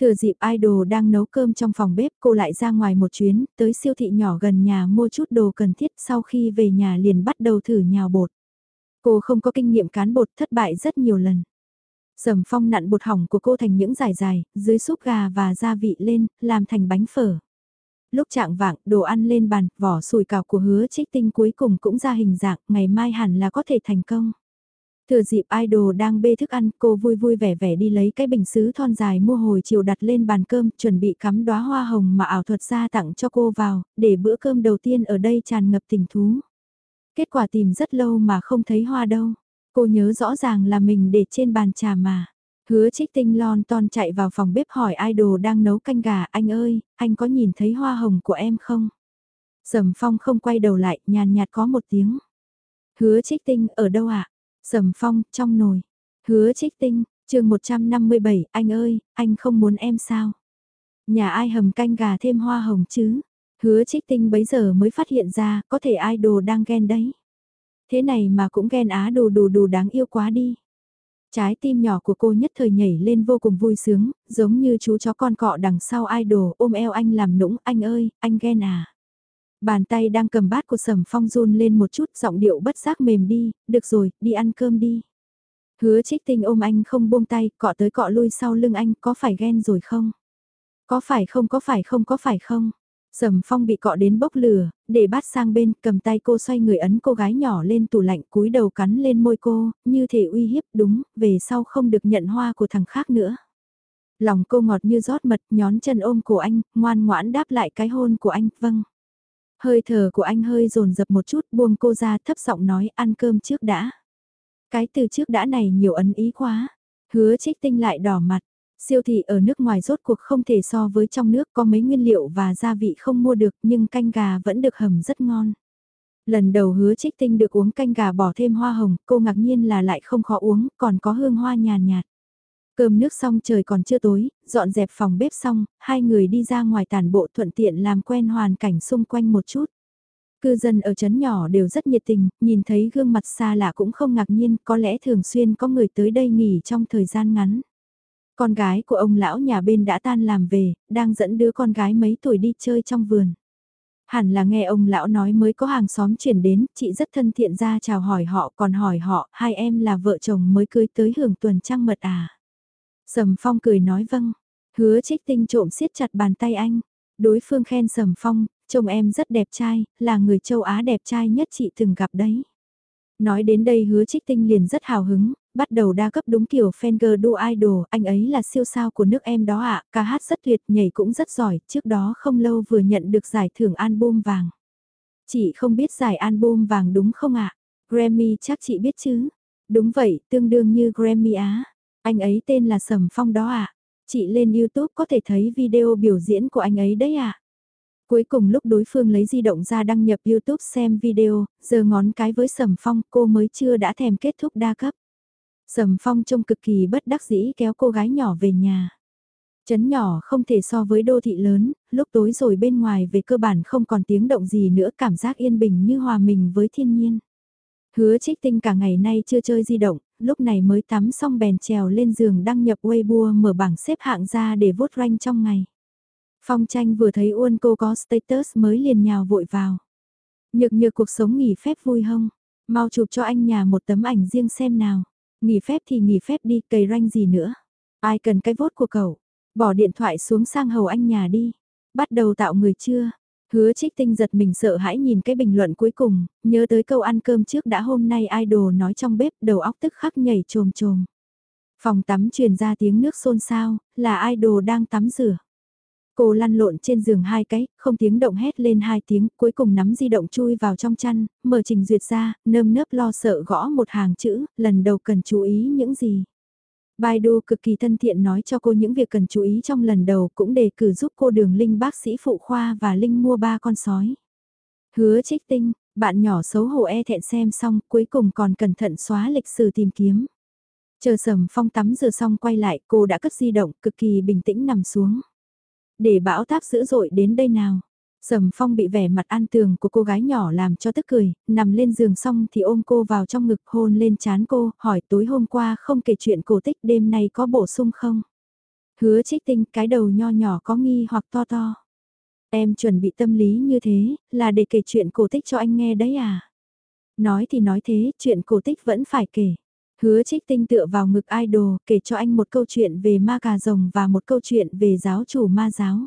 Thừa dịp idol đang nấu cơm trong phòng bếp cô lại ra ngoài một chuyến, tới siêu thị nhỏ gần nhà mua chút đồ cần thiết sau khi về nhà liền bắt đầu thử nhào bột. Cô không có kinh nghiệm cán bột thất bại rất nhiều lần. Sầm phong nặn bột hỏng của cô thành những dài dài, dưới súp gà và gia vị lên, làm thành bánh phở. Lúc trạng vạng, đồ ăn lên bàn, vỏ sùi cào của hứa trích tinh cuối cùng cũng ra hình dạng, ngày mai hẳn là có thể thành công. Thừa dịp idol đang bê thức ăn, cô vui vui vẻ vẻ đi lấy cái bình sứ thon dài mua hồi chiều đặt lên bàn cơm, chuẩn bị cắm đóa hoa hồng mà ảo thuật gia tặng cho cô vào, để bữa cơm đầu tiên ở đây tràn ngập tình thú. Kết quả tìm rất lâu mà không thấy hoa đâu. Cô nhớ rõ ràng là mình để trên bàn trà mà. Hứa trích tinh lon ton chạy vào phòng bếp hỏi idol đang nấu canh gà, anh ơi, anh có nhìn thấy hoa hồng của em không? Sầm phong không quay đầu lại, nhàn nhạt có một tiếng. Hứa trích tinh, ở đâu ạ? À? Sầm phong, trong nồi. Hứa trích tinh, chương 157, anh ơi, anh không muốn em sao? Nhà ai hầm canh gà thêm hoa hồng chứ? Hứa trích tinh bấy giờ mới phát hiện ra, có thể idol đang ghen đấy. Thế này mà cũng ghen á đồ đồ đồ đáng yêu quá đi. Trái tim nhỏ của cô nhất thời nhảy lên vô cùng vui sướng, giống như chú chó con cọ đằng sau idol ôm eo anh làm nũng, anh ơi, anh ghen à. Bàn tay đang cầm bát của sầm phong run lên một chút giọng điệu bất giác mềm đi, được rồi, đi ăn cơm đi. Hứa trích tinh ôm anh không buông tay, cọ tới cọ lui sau lưng anh, có phải ghen rồi không? Có phải không có phải không có phải không? Sầm phong bị cọ đến bốc lửa, để bát sang bên, cầm tay cô xoay người ấn cô gái nhỏ lên tủ lạnh cúi đầu cắn lên môi cô, như thể uy hiếp đúng, về sau không được nhận hoa của thằng khác nữa. Lòng cô ngọt như rót mật, nhón chân ôm cổ anh, ngoan ngoãn đáp lại cái hôn của anh, vâng. Hơi thở của anh hơi dồn dập một chút buông cô ra thấp giọng nói ăn cơm trước đã. Cái từ trước đã này nhiều ấn ý quá. Hứa trích tinh lại đỏ mặt. Siêu thị ở nước ngoài rốt cuộc không thể so với trong nước có mấy nguyên liệu và gia vị không mua được nhưng canh gà vẫn được hầm rất ngon. Lần đầu hứa trích tinh được uống canh gà bỏ thêm hoa hồng, cô ngạc nhiên là lại không khó uống, còn có hương hoa nhàn nhạt, nhạt. Cơm nước xong trời còn chưa tối, dọn dẹp phòng bếp xong, hai người đi ra ngoài tàn bộ thuận tiện làm quen hoàn cảnh xung quanh một chút. Cư dân ở chấn nhỏ đều rất nhiệt tình, nhìn thấy gương mặt xa lạ cũng không ngạc nhiên, có lẽ thường xuyên có người tới đây nghỉ trong thời gian ngắn. Con gái của ông lão nhà bên đã tan làm về, đang dẫn đứa con gái mấy tuổi đi chơi trong vườn. Hẳn là nghe ông lão nói mới có hàng xóm chuyển đến, chị rất thân thiện ra chào hỏi họ còn hỏi họ, hai em là vợ chồng mới cưới tới hưởng tuần trăng mật à. Sầm Phong cười nói vâng, hứa trích tinh trộm siết chặt bàn tay anh. Đối phương khen Sầm Phong, chồng em rất đẹp trai, là người châu Á đẹp trai nhất chị từng gặp đấy. Nói đến đây hứa trích tinh liền rất hào hứng, bắt đầu đa cấp đúng kiểu Fenger do idol, anh ấy là siêu sao của nước em đó ạ, ca hát rất tuyệt, nhảy cũng rất giỏi, trước đó không lâu vừa nhận được giải thưởng album vàng. Chị không biết giải album vàng đúng không ạ? Grammy chắc chị biết chứ? Đúng vậy, tương đương như Grammy Á. Anh ấy tên là Sầm Phong đó ạ. À? Chị lên YouTube có thể thấy video biểu diễn của anh ấy đấy ạ. À? Cuối cùng lúc đối phương lấy di động ra đăng nhập YouTube xem video, giờ ngón cái với Sầm Phong cô mới chưa đã thèm kết thúc đa cấp. Sầm Phong trông cực kỳ bất đắc dĩ kéo cô gái nhỏ về nhà. Chấn nhỏ không thể so với đô thị lớn, lúc tối rồi bên ngoài về cơ bản không còn tiếng động gì nữa cảm giác yên bình như hòa mình với thiên nhiên. Hứa trích tinh cả ngày nay chưa chơi di động, lúc này mới tắm xong bèn trèo lên giường đăng nhập Weibo mở bảng xếp hạng ra để vốt rank trong ngày. Phong tranh vừa thấy Uôn cô có status mới liền nhào vội vào. Nhược nhược cuộc sống nghỉ phép vui không? Mau chụp cho anh nhà một tấm ảnh riêng xem nào. Nghỉ phép thì nghỉ phép đi, cầy ranh gì nữa. Ai cần cái vốt của cậu? Bỏ điện thoại xuống sang hầu anh nhà đi. Bắt đầu tạo người chưa? Hứa trích tinh giật mình sợ hãi nhìn cái bình luận cuối cùng, nhớ tới câu ăn cơm trước đã hôm nay idol nói trong bếp đầu óc tức khắc nhảy trồm trồm. Phòng tắm truyền ra tiếng nước xôn xao, là idol đang tắm rửa. Cô lăn lộn trên giường hai cái, không tiếng động hét lên hai tiếng, cuối cùng nắm di động chui vào trong chăn, mở trình duyệt ra, nơm nớp lo sợ gõ một hàng chữ, lần đầu cần chú ý những gì. Baidu cực kỳ thân thiện nói cho cô những việc cần chú ý trong lần đầu cũng đề cử giúp cô đường Linh bác sĩ phụ khoa và Linh mua ba con sói. Hứa trích tinh, bạn nhỏ xấu hổ e thẹn xem xong cuối cùng còn cẩn thận xóa lịch sử tìm kiếm. Chờ sầm phong tắm rửa xong quay lại cô đã cất di động cực kỳ bình tĩnh nằm xuống. Để bão táp dữ dội đến đây nào. Sầm phong bị vẻ mặt an tường của cô gái nhỏ làm cho tức cười, nằm lên giường xong thì ôm cô vào trong ngực hôn lên chán cô, hỏi tối hôm qua không kể chuyện cổ tích đêm nay có bổ sung không? Hứa trích tinh cái đầu nho nhỏ có nghi hoặc to to. Em chuẩn bị tâm lý như thế, là để kể chuyện cổ tích cho anh nghe đấy à? Nói thì nói thế, chuyện cổ tích vẫn phải kể. Hứa trích tinh tựa vào ngực idol kể cho anh một câu chuyện về ma cà rồng và một câu chuyện về giáo chủ ma giáo.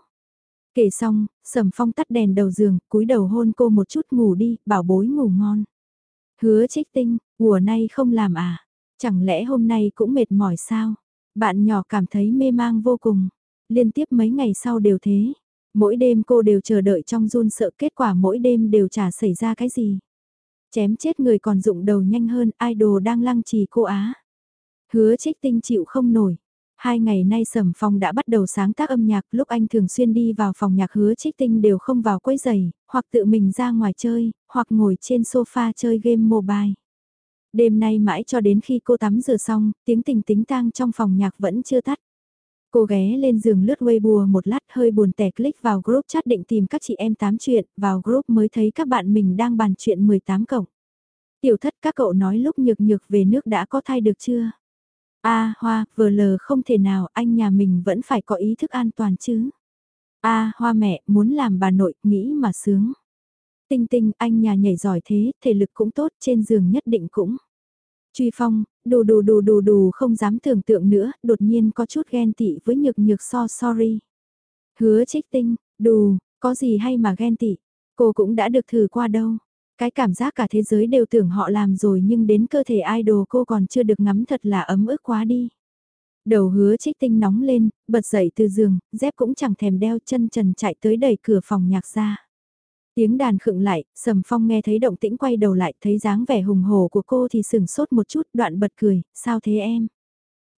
Kể xong, sầm phong tắt đèn đầu giường, cúi đầu hôn cô một chút ngủ đi, bảo bối ngủ ngon. Hứa trích tinh, mùa nay không làm à? Chẳng lẽ hôm nay cũng mệt mỏi sao? Bạn nhỏ cảm thấy mê mang vô cùng. Liên tiếp mấy ngày sau đều thế. Mỗi đêm cô đều chờ đợi trong run sợ kết quả mỗi đêm đều chả xảy ra cái gì. Chém chết người còn dụng đầu nhanh hơn idol đang lăng trì cô Á. Hứa trích tinh chịu không nổi. Hai ngày nay Sầm Phong đã bắt đầu sáng tác âm nhạc, lúc anh thường xuyên đi vào phòng nhạc hứa trích tinh đều không vào quấy giày, hoặc tự mình ra ngoài chơi, hoặc ngồi trên sofa chơi game mobile. Đêm nay mãi cho đến khi cô tắm rửa xong, tiếng tình tính tang trong phòng nhạc vẫn chưa tắt. Cô ghé lên giường lướt Weibo một lát hơi buồn tẻ click vào group chat định tìm các chị em tám chuyện, vào group mới thấy các bạn mình đang bàn chuyện 18 cộng. Tiểu thất các cậu nói lúc nhược nhược về nước đã có thai được chưa? A Hoa, vừa lờ không thể nào, anh nhà mình vẫn phải có ý thức an toàn chứ. A Hoa mẹ, muốn làm bà nội, nghĩ mà sướng. Tinh tinh, anh nhà nhảy giỏi thế, thể lực cũng tốt, trên giường nhất định cũng. Truy Phong, đù đù đù đù đù không dám tưởng tượng nữa, đột nhiên có chút ghen tị với nhược nhược so sorry. Hứa trích tinh, đù, có gì hay mà ghen tị, cô cũng đã được thử qua đâu. Cái cảm giác cả thế giới đều tưởng họ làm rồi nhưng đến cơ thể idol cô còn chưa được ngắm thật là ấm ức quá đi. Đầu hứa trích tinh nóng lên, bật dậy từ giường, dép cũng chẳng thèm đeo chân trần chạy tới đẩy cửa phòng nhạc ra. Tiếng đàn khựng lại, Sầm Phong nghe thấy động tĩnh quay đầu lại, thấy dáng vẻ hùng hổ của cô thì sừng sốt một chút, đoạn bật cười, sao thế em?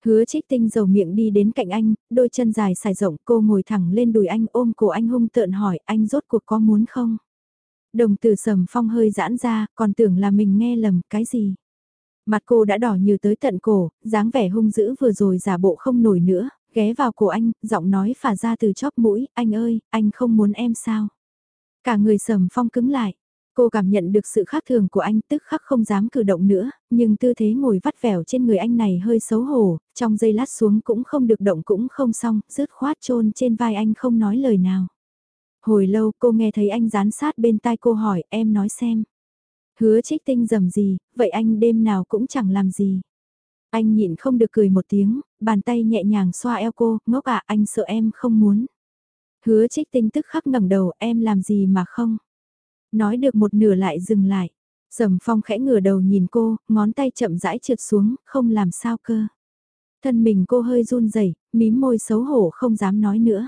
Hứa trích tinh dầu miệng đi đến cạnh anh, đôi chân dài xài rộng, cô ngồi thẳng lên đùi anh ôm cổ anh hung tợn hỏi, anh rốt cuộc có muốn không? Đồng tử Sầm Phong hơi giãn ra, còn tưởng là mình nghe lầm, cái gì? Mặt cô đã đỏ như tới tận cổ, dáng vẻ hung dữ vừa rồi giả bộ không nổi nữa, ghé vào cổ anh, giọng nói phả ra từ chóp mũi, anh ơi, anh không muốn em sao? Cả người sầm phong cứng lại. Cô cảm nhận được sự khác thường của anh tức khắc không dám cử động nữa, nhưng tư thế ngồi vắt vẻo trên người anh này hơi xấu hổ, trong giây lát xuống cũng không được động cũng không xong, rứt khoát chôn trên vai anh không nói lời nào. Hồi lâu cô nghe thấy anh dán sát bên tai cô hỏi em nói xem. Hứa trích tinh dầm gì, vậy anh đêm nào cũng chẳng làm gì. Anh nhịn không được cười một tiếng, bàn tay nhẹ nhàng xoa eo cô, ngốc à anh sợ em không muốn. Hứa trích tinh tức khắc ngẩng đầu em làm gì mà không. Nói được một nửa lại dừng lại. Sầm phong khẽ ngửa đầu nhìn cô, ngón tay chậm rãi trượt xuống, không làm sao cơ. Thân mình cô hơi run rẩy, mím môi xấu hổ không dám nói nữa.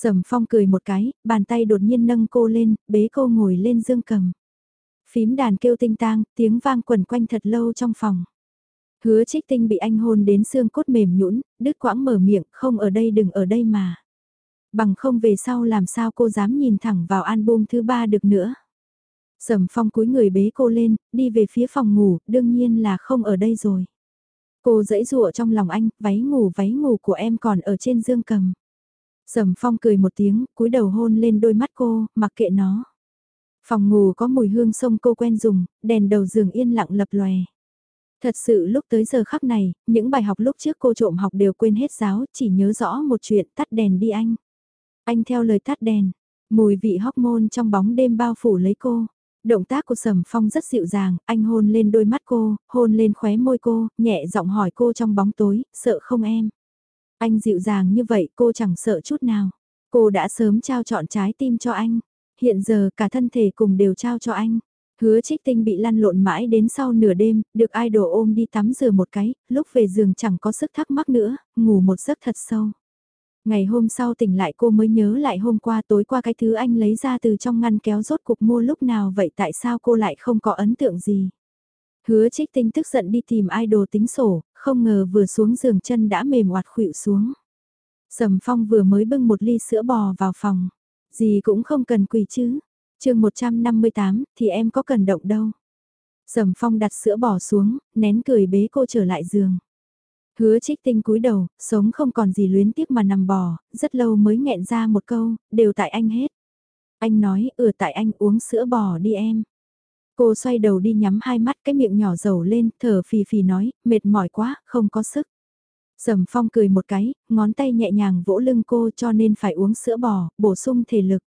Sầm phong cười một cái, bàn tay đột nhiên nâng cô lên, bế cô ngồi lên dương cầm. Phím đàn kêu tinh tang, tiếng vang quẩn quanh thật lâu trong phòng. Hứa trích tinh bị anh hôn đến xương cốt mềm nhũn, đứt quãng mở miệng, không ở đây đừng ở đây mà. Bằng không về sau làm sao cô dám nhìn thẳng vào album thứ ba được nữa. Sầm phong cúi người bế cô lên, đi về phía phòng ngủ, đương nhiên là không ở đây rồi. Cô dẫy dụa trong lòng anh, váy ngủ váy ngủ của em còn ở trên dương cầm. Sầm phong cười một tiếng, cúi đầu hôn lên đôi mắt cô, mặc kệ nó. Phòng ngủ có mùi hương sông cô quen dùng, đèn đầu giường yên lặng lập lòe. Thật sự lúc tới giờ khắc này, những bài học lúc trước cô trộm học đều quên hết giáo, chỉ nhớ rõ một chuyện tắt đèn đi anh. Anh theo lời tắt đèn, mùi vị hormone trong bóng đêm bao phủ lấy cô. Động tác của Sầm Phong rất dịu dàng, anh hôn lên đôi mắt cô, hôn lên khóe môi cô, nhẹ giọng hỏi cô trong bóng tối, sợ không em? Anh dịu dàng như vậy cô chẳng sợ chút nào. Cô đã sớm trao chọn trái tim cho anh. Hiện giờ cả thân thể cùng đều trao cho anh. Hứa trích tinh bị lăn lộn mãi đến sau nửa đêm, được idol ôm đi tắm rửa một cái, lúc về giường chẳng có sức thắc mắc nữa, ngủ một giấc thật sâu. Ngày hôm sau tỉnh lại cô mới nhớ lại hôm qua tối qua cái thứ anh lấy ra từ trong ngăn kéo rốt cục mua lúc nào vậy tại sao cô lại không có ấn tượng gì. Hứa trích tinh tức giận đi tìm idol tính sổ, không ngờ vừa xuống giường chân đã mềm oạt khuỵu xuống. Sầm phong vừa mới bưng một ly sữa bò vào phòng. Gì cũng không cần quỳ chứ. chương 158 thì em có cần động đâu. Sầm phong đặt sữa bò xuống, nén cười bế cô trở lại giường. Hứa trích tinh cúi đầu, sống không còn gì luyến tiếc mà nằm bò, rất lâu mới nghẹn ra một câu, đều tại anh hết. Anh nói, ừ tại anh uống sữa bò đi em. Cô xoay đầu đi nhắm hai mắt cái miệng nhỏ dầu lên, thở phì phì nói, mệt mỏi quá, không có sức. Sầm phong cười một cái, ngón tay nhẹ nhàng vỗ lưng cô cho nên phải uống sữa bò, bổ sung thể lực.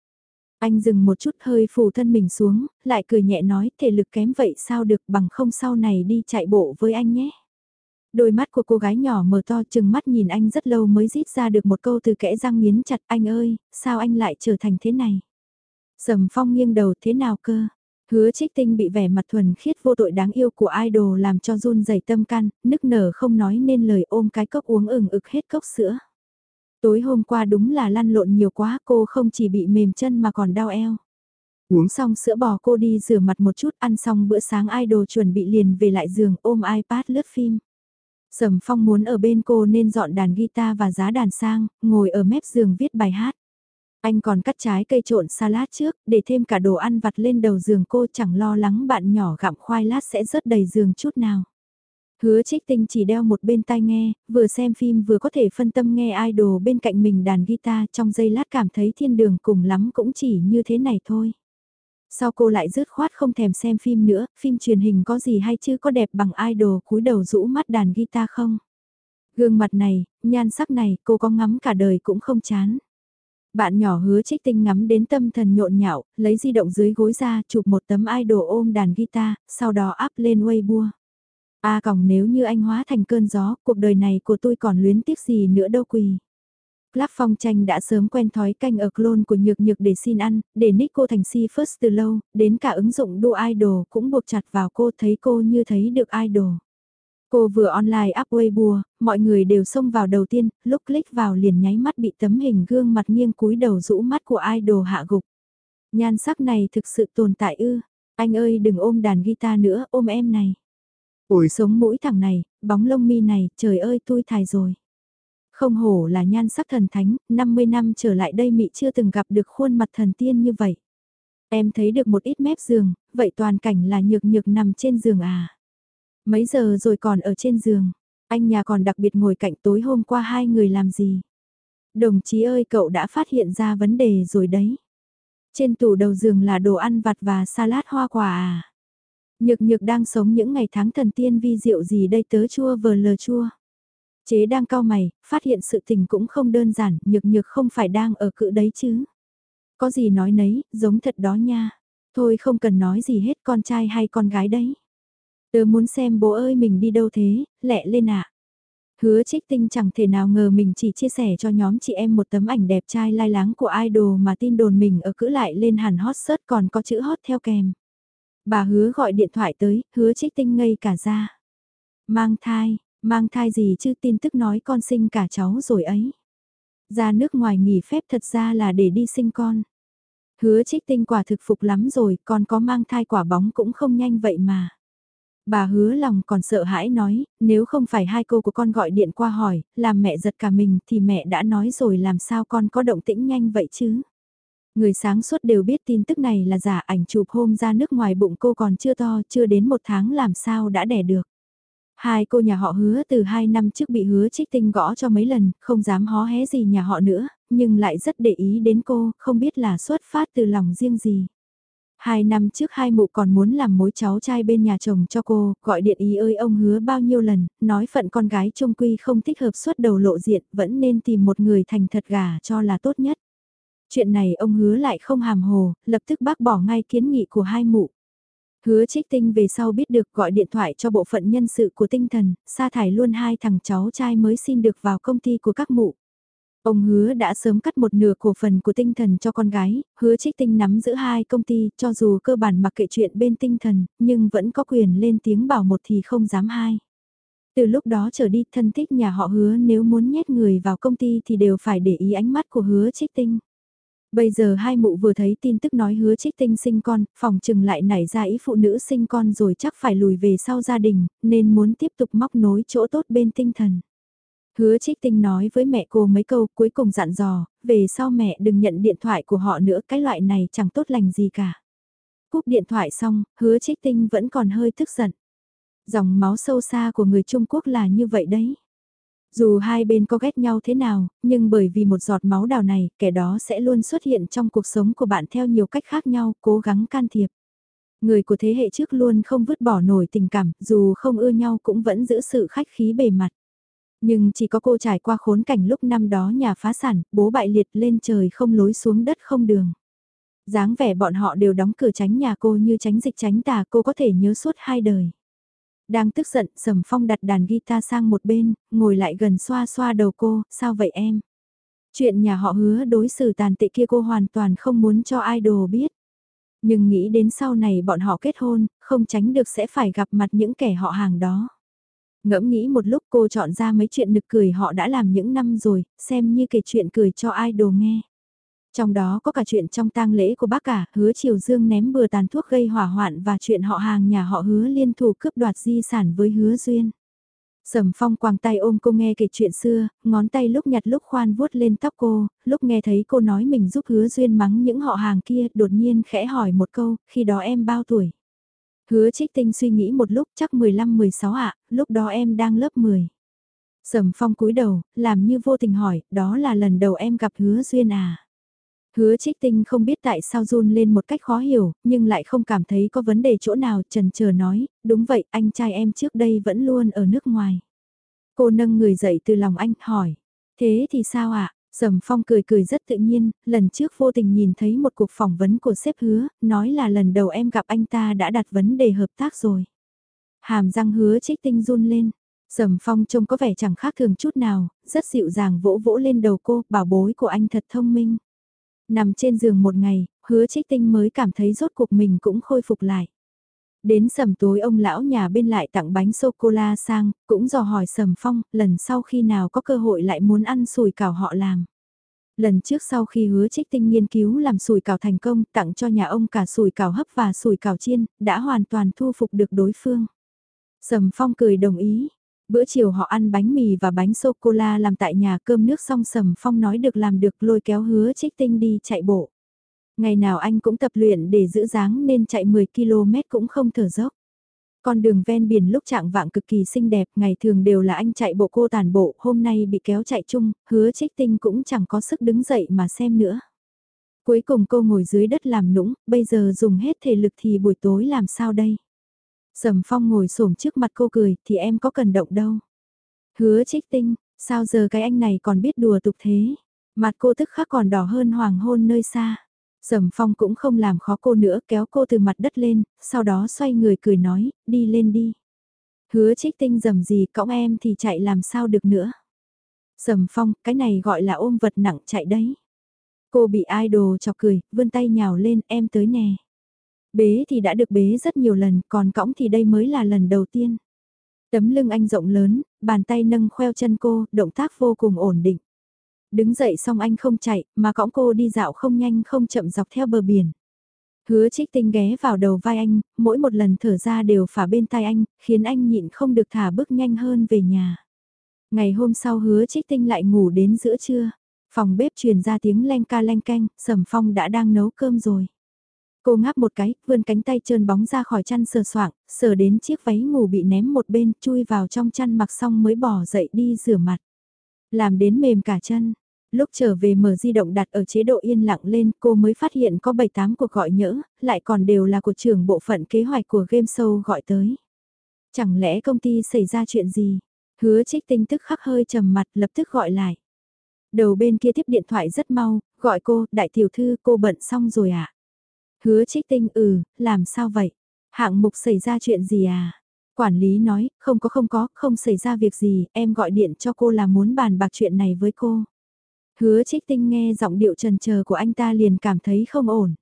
Anh dừng một chút hơi phủ thân mình xuống, lại cười nhẹ nói thể lực kém vậy sao được bằng không sau này đi chạy bộ với anh nhé. Đôi mắt của cô gái nhỏ mở to chừng mắt nhìn anh rất lâu mới rít ra được một câu từ kẽ răng nghiến chặt anh ơi, sao anh lại trở thành thế này? Sầm phong nghiêng đầu thế nào cơ? Hứa trích tinh bị vẻ mặt thuần khiết vô tội đáng yêu của idol làm cho run dày tâm can, nức nở không nói nên lời ôm cái cốc uống ừng ực hết cốc sữa. Tối hôm qua đúng là lăn lộn nhiều quá cô không chỉ bị mềm chân mà còn đau eo. Uống xong sữa bò cô đi rửa mặt một chút ăn xong bữa sáng idol chuẩn bị liền về lại giường ôm iPad lướt phim. Sầm Phong muốn ở bên cô nên dọn đàn guitar và giá đàn sang, ngồi ở mép giường viết bài hát. Anh còn cắt trái cây trộn salad trước, để thêm cả đồ ăn vặt lên đầu giường cô chẳng lo lắng bạn nhỏ gặm khoai lát sẽ rớt đầy giường chút nào. Hứa trích tinh chỉ đeo một bên tai nghe, vừa xem phim vừa có thể phân tâm nghe idol bên cạnh mình đàn guitar trong giây lát cảm thấy thiên đường cùng lắm cũng chỉ như thế này thôi. Sau cô lại rứt khoát không thèm xem phim nữa, phim truyền hình có gì hay chứ có đẹp bằng idol cúi đầu rũ mắt đàn guitar không? Gương mặt này, nhan sắc này, cô có ngắm cả đời cũng không chán. Bạn nhỏ hứa trích tinh ngắm đến tâm thần nhộn nhạo, lấy di động dưới gối ra chụp một tấm idol ôm đàn guitar, sau đó up lên Weibo. A à còng nếu như anh hóa thành cơn gió, cuộc đời này của tôi còn luyến tiếc gì nữa đâu quỳ. Lắp phong tranh đã sớm quen thói canh ở clone của nhược nhược để xin ăn, để nick cô thành si first từ lâu, đến cả ứng dụng đua idol cũng buộc chặt vào cô thấy cô như thấy được idol. Cô vừa online up Weibo, mọi người đều xông vào đầu tiên, lúc click vào liền nháy mắt bị tấm hình gương mặt nghiêng cúi đầu rũ mắt của idol hạ gục. Nhan sắc này thực sự tồn tại ư, anh ơi đừng ôm đàn guitar nữa, ôm em này. Ủi sống mũi thẳng này, bóng lông mi này, trời ơi tôi thài rồi. Không hổ là nhan sắc thần thánh, 50 năm trở lại đây Mị chưa từng gặp được khuôn mặt thần tiên như vậy. Em thấy được một ít mép giường, vậy toàn cảnh là nhược nhược nằm trên giường à. Mấy giờ rồi còn ở trên giường, anh nhà còn đặc biệt ngồi cạnh tối hôm qua hai người làm gì. Đồng chí ơi cậu đã phát hiện ra vấn đề rồi đấy. Trên tủ đầu giường là đồ ăn vặt và salad hoa quả à. Nhược nhược đang sống những ngày tháng thần tiên vi diệu gì đây tớ chua vờ lờ chua. Chế đang cao mày, phát hiện sự tình cũng không đơn giản, nhược nhược không phải đang ở cự đấy chứ. Có gì nói nấy, giống thật đó nha. Thôi không cần nói gì hết con trai hay con gái đấy. Tớ muốn xem bố ơi mình đi đâu thế, lẹ lên ạ. Hứa trích tinh chẳng thể nào ngờ mình chỉ chia sẻ cho nhóm chị em một tấm ảnh đẹp trai lai láng của idol mà tin đồn mình ở cữ lại lên hẳn hot search còn có chữ hot theo kèm. Bà hứa gọi điện thoại tới, hứa trích tinh ngây cả ra. Mang thai, mang thai gì chứ tin tức nói con sinh cả cháu rồi ấy. Ra nước ngoài nghỉ phép thật ra là để đi sinh con. Hứa trích tinh quả thực phục lắm rồi, còn có mang thai quả bóng cũng không nhanh vậy mà. Bà hứa lòng còn sợ hãi nói, nếu không phải hai cô của con gọi điện qua hỏi, làm mẹ giật cả mình thì mẹ đã nói rồi làm sao con có động tĩnh nhanh vậy chứ. Người sáng suốt đều biết tin tức này là giả ảnh chụp hôm ra nước ngoài bụng cô còn chưa to, chưa đến một tháng làm sao đã đẻ được. Hai cô nhà họ hứa từ hai năm trước bị hứa trích tinh gõ cho mấy lần, không dám hó hé gì nhà họ nữa, nhưng lại rất để ý đến cô, không biết là xuất phát từ lòng riêng gì. Hai năm trước hai mụ còn muốn làm mối cháu trai bên nhà chồng cho cô, gọi điện ý ơi ông hứa bao nhiêu lần, nói phận con gái trung quy không thích hợp suốt đầu lộ diện, vẫn nên tìm một người thành thật gà cho là tốt nhất. Chuyện này ông hứa lại không hàm hồ, lập tức bác bỏ ngay kiến nghị của hai mụ. Hứa trích tinh về sau biết được gọi điện thoại cho bộ phận nhân sự của tinh thần, sa thải luôn hai thằng cháu trai mới xin được vào công ty của các mụ. Ông hứa đã sớm cắt một nửa cổ phần của tinh thần cho con gái, hứa trích tinh nắm giữ hai công ty, cho dù cơ bản mặc kệ chuyện bên tinh thần, nhưng vẫn có quyền lên tiếng bảo một thì không dám hai. Từ lúc đó trở đi thân thích nhà họ hứa nếu muốn nhét người vào công ty thì đều phải để ý ánh mắt của hứa trích tinh. Bây giờ hai mụ vừa thấy tin tức nói hứa trích tinh sinh con, phòng trừng lại nảy ra ý phụ nữ sinh con rồi chắc phải lùi về sau gia đình, nên muốn tiếp tục móc nối chỗ tốt bên tinh thần. Hứa trích tinh nói với mẹ cô mấy câu cuối cùng dặn dò, về sau mẹ đừng nhận điện thoại của họ nữa, cái loại này chẳng tốt lành gì cả. Cúp điện thoại xong, hứa trích tinh vẫn còn hơi tức giận. Dòng máu sâu xa của người Trung Quốc là như vậy đấy. Dù hai bên có ghét nhau thế nào, nhưng bởi vì một giọt máu đào này, kẻ đó sẽ luôn xuất hiện trong cuộc sống của bạn theo nhiều cách khác nhau, cố gắng can thiệp. Người của thế hệ trước luôn không vứt bỏ nổi tình cảm, dù không ưa nhau cũng vẫn giữ sự khách khí bề mặt. Nhưng chỉ có cô trải qua khốn cảnh lúc năm đó nhà phá sản, bố bại liệt lên trời không lối xuống đất không đường. dáng vẻ bọn họ đều đóng cửa tránh nhà cô như tránh dịch tránh tà cô có thể nhớ suốt hai đời. Đang tức giận, Sầm Phong đặt đàn guitar sang một bên, ngồi lại gần xoa xoa đầu cô, sao vậy em? Chuyện nhà họ hứa đối xử tàn tệ kia cô hoàn toàn không muốn cho idol biết. Nhưng nghĩ đến sau này bọn họ kết hôn, không tránh được sẽ phải gặp mặt những kẻ họ hàng đó. Ngẫm nghĩ một lúc cô chọn ra mấy chuyện nực cười họ đã làm những năm rồi, xem như kể chuyện cười cho idol nghe. Trong đó có cả chuyện trong tang lễ của bác cả, hứa Triều Dương ném bừa tàn thuốc gây hỏa hoạn và chuyện họ hàng nhà họ hứa liên thủ cướp đoạt di sản với hứa Duyên. Sầm phong quàng tay ôm cô nghe kể chuyện xưa, ngón tay lúc nhặt lúc khoan vuốt lên tóc cô, lúc nghe thấy cô nói mình giúp hứa duyên mắng những họ hàng kia, đột nhiên khẽ hỏi một câu, khi đó em bao tuổi? Hứa trích tinh suy nghĩ một lúc chắc 15-16 ạ, lúc đó em đang lớp 10. Sầm phong cúi đầu, làm như vô tình hỏi, đó là lần đầu em gặp hứa duyên à? Hứa trích tinh không biết tại sao run lên một cách khó hiểu, nhưng lại không cảm thấy có vấn đề chỗ nào, trần chờ nói, đúng vậy, anh trai em trước đây vẫn luôn ở nước ngoài. Cô nâng người dậy từ lòng anh, hỏi, thế thì sao ạ? À? Sầm Phong cười cười rất tự nhiên, lần trước vô tình nhìn thấy một cuộc phỏng vấn của sếp hứa, nói là lần đầu em gặp anh ta đã đặt vấn đề hợp tác rồi. Hàm răng hứa trích tinh run lên, Sầm Phong trông có vẻ chẳng khác thường chút nào, rất dịu dàng vỗ vỗ lên đầu cô, bảo bối của anh thật thông minh. Nằm trên giường một ngày, hứa trích tinh mới cảm thấy rốt cuộc mình cũng khôi phục lại. Đến sầm tối ông lão nhà bên lại tặng bánh sô-cô-la sang, cũng dò hỏi sầm phong, lần sau khi nào có cơ hội lại muốn ăn sùi cảo họ làm. Lần trước sau khi hứa trích tinh nghiên cứu làm sùi cảo thành công tặng cho nhà ông cả sùi cảo hấp và sùi cảo chiên, đã hoàn toàn thu phục được đối phương. Sầm phong cười đồng ý, Bữa chiều họ ăn bánh mì và bánh sô-cô-la làm tại nhà cơm nước xong sầm phong nói được làm được lôi kéo hứa trích tinh đi chạy bộ. Ngày nào anh cũng tập luyện để giữ dáng nên chạy 10 km cũng không thở dốc. Con đường ven biển lúc trạng vạng cực kỳ xinh đẹp, ngày thường đều là anh chạy bộ cô tàn bộ, hôm nay bị kéo chạy chung, hứa trích tinh cũng chẳng có sức đứng dậy mà xem nữa. Cuối cùng cô ngồi dưới đất làm nũng, bây giờ dùng hết thể lực thì buổi tối làm sao đây? Sầm phong ngồi xổm trước mặt cô cười, thì em có cần động đâu. Hứa trích tinh, sao giờ cái anh này còn biết đùa tục thế? Mặt cô tức khắc còn đỏ hơn hoàng hôn nơi xa. Sầm phong cũng không làm khó cô nữa kéo cô từ mặt đất lên, sau đó xoay người cười nói, đi lên đi. Hứa trích tinh dầm gì cõng em thì chạy làm sao được nữa. Sầm phong, cái này gọi là ôm vật nặng chạy đấy. Cô bị idol chọc cười, vươn tay nhào lên, em tới nè. Bế thì đã được bế rất nhiều lần, còn cõng thì đây mới là lần đầu tiên. Tấm lưng anh rộng lớn, bàn tay nâng khoeo chân cô, động tác vô cùng ổn định. Đứng dậy xong anh không chạy, mà cõng cô đi dạo không nhanh không chậm dọc theo bờ biển. Hứa trích tinh ghé vào đầu vai anh, mỗi một lần thở ra đều phả bên tai anh, khiến anh nhịn không được thả bước nhanh hơn về nhà. Ngày hôm sau hứa trích tinh lại ngủ đến giữa trưa. Phòng bếp truyền ra tiếng len ca len canh, sầm phong đã đang nấu cơm rồi. Cô ngáp một cái, vươn cánh tay trơn bóng ra khỏi chăn sờ soạng, sờ đến chiếc váy ngủ bị ném một bên, chui vào trong chăn mặc xong mới bỏ dậy đi rửa mặt. Làm đến mềm cả chân. Lúc trở về mở di động đặt ở chế độ yên lặng lên, cô mới phát hiện có 7-8 cuộc gọi nhỡ, lại còn đều là của trưởng bộ phận kế hoạch của game show gọi tới. Chẳng lẽ công ty xảy ra chuyện gì? Hứa trích tinh tức khắc hơi trầm mặt lập tức gọi lại. Đầu bên kia tiếp điện thoại rất mau, gọi cô, đại tiểu thư cô bận xong rồi. À? Hứa trích tinh ừ, làm sao vậy? Hạng mục xảy ra chuyện gì à? Quản lý nói, không có không có, không xảy ra việc gì, em gọi điện cho cô là muốn bàn bạc chuyện này với cô. Hứa trích tinh nghe giọng điệu trần chờ của anh ta liền cảm thấy không ổn.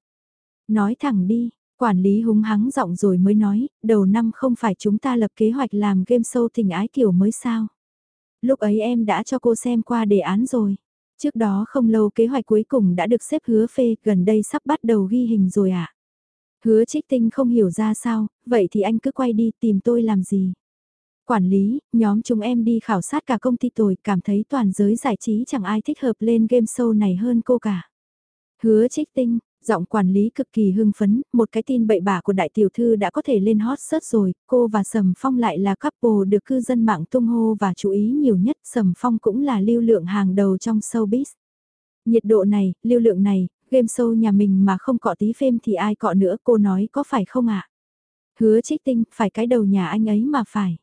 Nói thẳng đi, quản lý húng hắng giọng rồi mới nói, đầu năm không phải chúng ta lập kế hoạch làm game show tình ái kiểu mới sao. Lúc ấy em đã cho cô xem qua đề án rồi. Trước đó không lâu kế hoạch cuối cùng đã được xếp hứa phê, gần đây sắp bắt đầu ghi hình rồi ạ. À? Hứa trích tinh không hiểu ra sao, vậy thì anh cứ quay đi tìm tôi làm gì. Quản lý, nhóm chúng em đi khảo sát cả công ty tồi, cảm thấy toàn giới giải trí chẳng ai thích hợp lên game show này hơn cô cả. Hứa trích tinh, giọng quản lý cực kỳ hưng phấn, một cái tin bậy bạ của đại tiểu thư đã có thể lên hot search rồi, cô và Sầm Phong lại là couple được cư dân mạng tung hô và chú ý nhiều nhất, Sầm Phong cũng là lưu lượng hàng đầu trong showbiz. Nhiệt độ này, lưu lượng này, game show nhà mình mà không cọ tí phim thì ai cọ nữa cô nói có phải không ạ? Hứa trích tinh, phải cái đầu nhà anh ấy mà phải.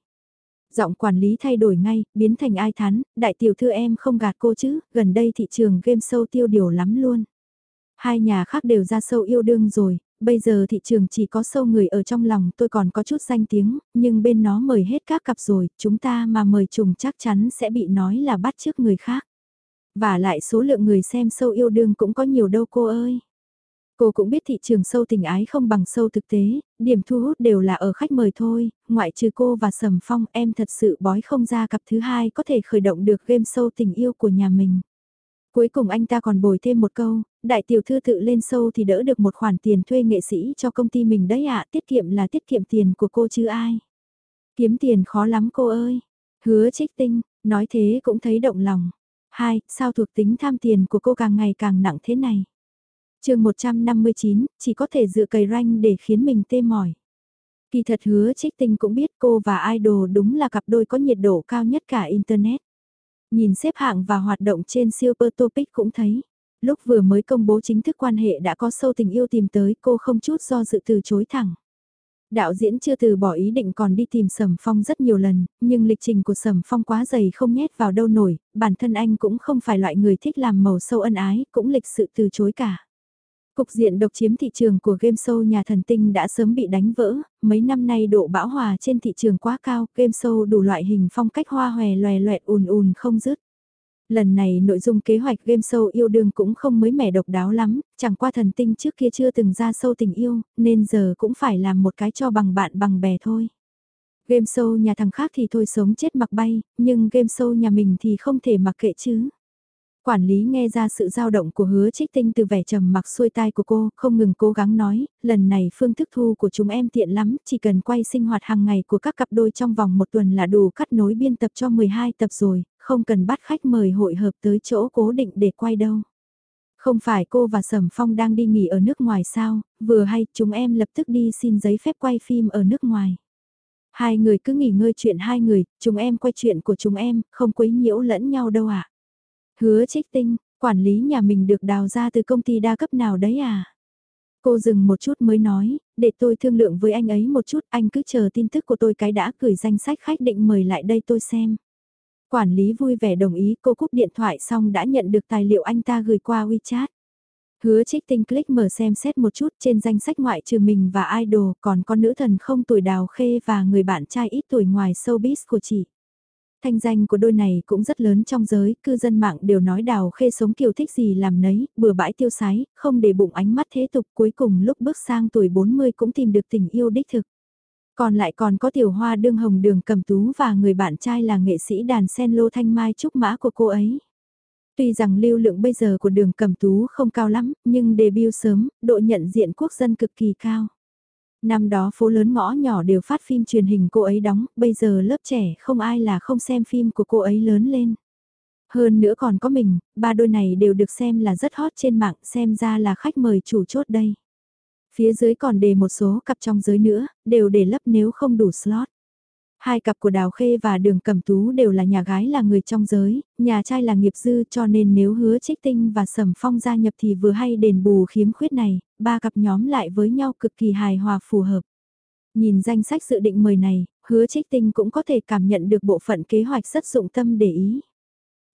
Giọng quản lý thay đổi ngay, biến thành ai thán, đại tiểu thư em không gạt cô chứ, gần đây thị trường game show tiêu điều lắm luôn. Hai nhà khác đều ra sâu yêu đương rồi, bây giờ thị trường chỉ có sâu người ở trong lòng tôi còn có chút danh tiếng, nhưng bên nó mời hết các cặp rồi, chúng ta mà mời trùng chắc chắn sẽ bị nói là bắt trước người khác. Và lại số lượng người xem sâu yêu đương cũng có nhiều đâu cô ơi. Cô cũng biết thị trường sâu tình ái không bằng sâu thực tế, điểm thu hút đều là ở khách mời thôi, ngoại trừ cô và Sầm Phong em thật sự bói không ra cặp thứ hai có thể khởi động được game sâu tình yêu của nhà mình. Cuối cùng anh ta còn bồi thêm một câu, đại tiểu thư tự lên sâu thì đỡ được một khoản tiền thuê nghệ sĩ cho công ty mình đấy ạ, tiết kiệm là tiết kiệm tiền của cô chứ ai. Kiếm tiền khó lắm cô ơi. Hứa trích tinh, nói thế cũng thấy động lòng. Hai, sao thuộc tính tham tiền của cô càng ngày càng nặng thế này? chương 159, chỉ có thể dựa cầy ranh để khiến mình tê mỏi. Kỳ thật hứa trích tinh cũng biết cô và idol đúng là cặp đôi có nhiệt độ cao nhất cả Internet. Nhìn xếp hạng và hoạt động trên Super Topic cũng thấy. Lúc vừa mới công bố chính thức quan hệ đã có sâu tình yêu tìm tới cô không chút do dự từ chối thẳng. Đạo diễn chưa từ bỏ ý định còn đi tìm Sầm Phong rất nhiều lần, nhưng lịch trình của Sầm Phong quá dày không nhét vào đâu nổi, bản thân anh cũng không phải loại người thích làm màu sâu ân ái, cũng lịch sự từ chối cả. Cục diện độc chiếm thị trường của game show nhà thần tinh đã sớm bị đánh vỡ, mấy năm nay độ bão hòa trên thị trường quá cao, game show đủ loại hình phong cách hoa hòe loè loẹt ùn ùn không dứt. Lần này nội dung kế hoạch game show yêu đương cũng không mới mẻ độc đáo lắm, chẳng qua thần tinh trước kia chưa từng ra sâu tình yêu, nên giờ cũng phải làm một cái cho bằng bạn bằng bè thôi. Game show nhà thằng khác thì thôi sống chết mặc bay, nhưng game show nhà mình thì không thể mặc kệ chứ. Quản lý nghe ra sự dao động của hứa trích tinh từ vẻ trầm mặc xuôi tai của cô, không ngừng cố gắng nói, lần này phương thức thu của chúng em tiện lắm, chỉ cần quay sinh hoạt hàng ngày của các cặp đôi trong vòng một tuần là đủ cắt nối biên tập cho 12 tập rồi, không cần bắt khách mời hội hợp tới chỗ cố định để quay đâu. Không phải cô và Sầm Phong đang đi nghỉ ở nước ngoài sao, vừa hay chúng em lập tức đi xin giấy phép quay phim ở nước ngoài. Hai người cứ nghỉ ngơi chuyện hai người, chúng em quay chuyện của chúng em, không quấy nhiễu lẫn nhau đâu ạ. À. Hứa trích tinh, quản lý nhà mình được đào ra từ công ty đa cấp nào đấy à? Cô dừng một chút mới nói, để tôi thương lượng với anh ấy một chút, anh cứ chờ tin tức của tôi cái đã gửi danh sách khách định mời lại đây tôi xem. Quản lý vui vẻ đồng ý cô cúp điện thoại xong đã nhận được tài liệu anh ta gửi qua WeChat. Hứa trích tinh click mở xem xét một chút trên danh sách ngoại trừ mình và idol còn có nữ thần không tuổi đào khê và người bạn trai ít tuổi ngoài showbiz của chị. Thanh danh của đôi này cũng rất lớn trong giới, cư dân mạng đều nói đào khê sống kiểu thích gì làm nấy, bừa bãi tiêu sái, không để bụng ánh mắt thế tục cuối cùng lúc bước sang tuổi 40 cũng tìm được tình yêu đích thực. Còn lại còn có tiểu hoa đương hồng đường cầm tú và người bạn trai là nghệ sĩ đàn sen lô thanh mai trúc mã của cô ấy. Tuy rằng lưu lượng bây giờ của đường cầm tú không cao lắm, nhưng debut sớm, độ nhận diện quốc dân cực kỳ cao. Năm đó phố lớn ngõ nhỏ đều phát phim truyền hình cô ấy đóng, bây giờ lớp trẻ không ai là không xem phim của cô ấy lớn lên. Hơn nữa còn có mình, ba đôi này đều được xem là rất hot trên mạng, xem ra là khách mời chủ chốt đây. Phía dưới còn đề một số cặp trong giới nữa, đều để lấp nếu không đủ slot. Hai cặp của Đào Khê và Đường Cẩm Tú đều là nhà gái là người trong giới, nhà trai là nghiệp dư cho nên nếu hứa trích tinh và sầm phong gia nhập thì vừa hay đền bù khiếm khuyết này, ba cặp nhóm lại với nhau cực kỳ hài hòa phù hợp. Nhìn danh sách dự định mời này, hứa trích tinh cũng có thể cảm nhận được bộ phận kế hoạch rất dụng tâm để ý.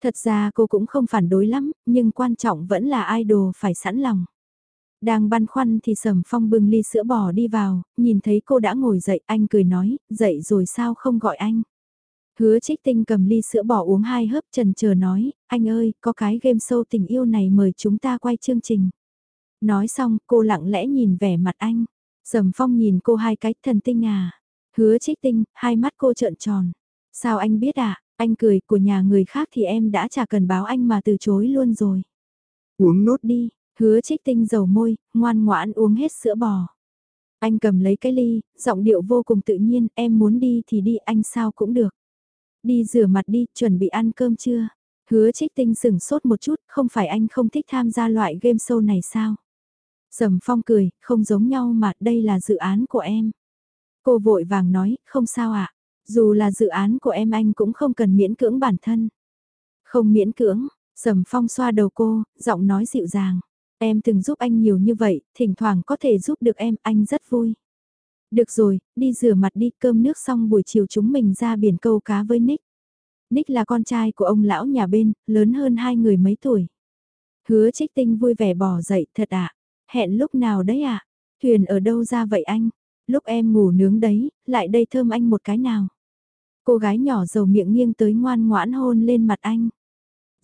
Thật ra cô cũng không phản đối lắm, nhưng quan trọng vẫn là idol phải sẵn lòng. Đang băn khoăn thì Sầm Phong bưng ly sữa bò đi vào, nhìn thấy cô đã ngồi dậy, anh cười nói, dậy rồi sao không gọi anh. Hứa trích tinh cầm ly sữa bò uống hai hớp trần chờ nói, anh ơi, có cái game show tình yêu này mời chúng ta quay chương trình. Nói xong, cô lặng lẽ nhìn vẻ mặt anh. Sầm Phong nhìn cô hai cái thần tinh à. Hứa trích tinh, hai mắt cô trợn tròn. Sao anh biết à, anh cười của nhà người khác thì em đã chả cần báo anh mà từ chối luôn rồi. Uống nốt đi, Hứa trích tinh dầu môi, ngoan ngoãn uống hết sữa bò. Anh cầm lấy cái ly, giọng điệu vô cùng tự nhiên, em muốn đi thì đi, anh sao cũng được. Đi rửa mặt đi, chuẩn bị ăn cơm chưa? Hứa trích tinh sừng sốt một chút, không phải anh không thích tham gia loại game show này sao? Sầm phong cười, không giống nhau mà đây là dự án của em. Cô vội vàng nói, không sao ạ. À? Dù là dự án của em anh cũng không cần miễn cưỡng bản thân. Không miễn cưỡng, Sầm phong xoa đầu cô, giọng nói dịu dàng. Em từng giúp anh nhiều như vậy, thỉnh thoảng có thể giúp được em, anh rất vui. Được rồi, đi rửa mặt đi, cơm nước xong buổi chiều chúng mình ra biển câu cá với Nick. Nick là con trai của ông lão nhà bên, lớn hơn hai người mấy tuổi. Hứa trích tinh vui vẻ bỏ dậy, thật ạ. Hẹn lúc nào đấy ạ? À? Thuyền ở đâu ra vậy anh? Lúc em ngủ nướng đấy, lại đây thơm anh một cái nào. Cô gái nhỏ dầu miệng nghiêng tới ngoan ngoãn hôn lên mặt anh.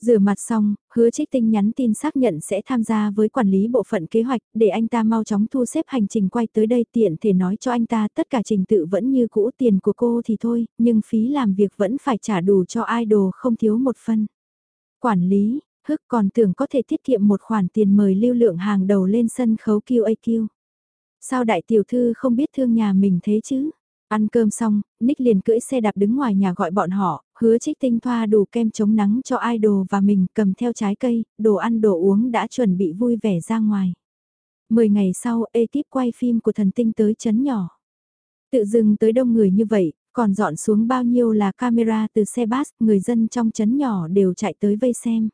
Rửa mặt xong, hứa trích tinh nhắn tin xác nhận sẽ tham gia với quản lý bộ phận kế hoạch để anh ta mau chóng thu xếp hành trình quay tới đây tiện thể nói cho anh ta tất cả trình tự vẫn như cũ tiền của cô thì thôi, nhưng phí làm việc vẫn phải trả đủ cho idol không thiếu một phân. Quản lý, hức còn tưởng có thể tiết kiệm một khoản tiền mời lưu lượng hàng đầu lên sân khấu QAQ. Sao đại tiểu thư không biết thương nhà mình thế chứ? Ăn cơm xong, Nick liền cưỡi xe đạp đứng ngoài nhà gọi bọn họ, hứa trích tinh thoa đủ kem chống nắng cho idol và mình cầm theo trái cây, đồ ăn đồ uống đã chuẩn bị vui vẻ ra ngoài. Mười ngày sau, ekip quay phim của thần tinh tới chấn nhỏ. Tự dưng tới đông người như vậy, còn dọn xuống bao nhiêu là camera từ xe bus, người dân trong chấn nhỏ đều chạy tới vây xem.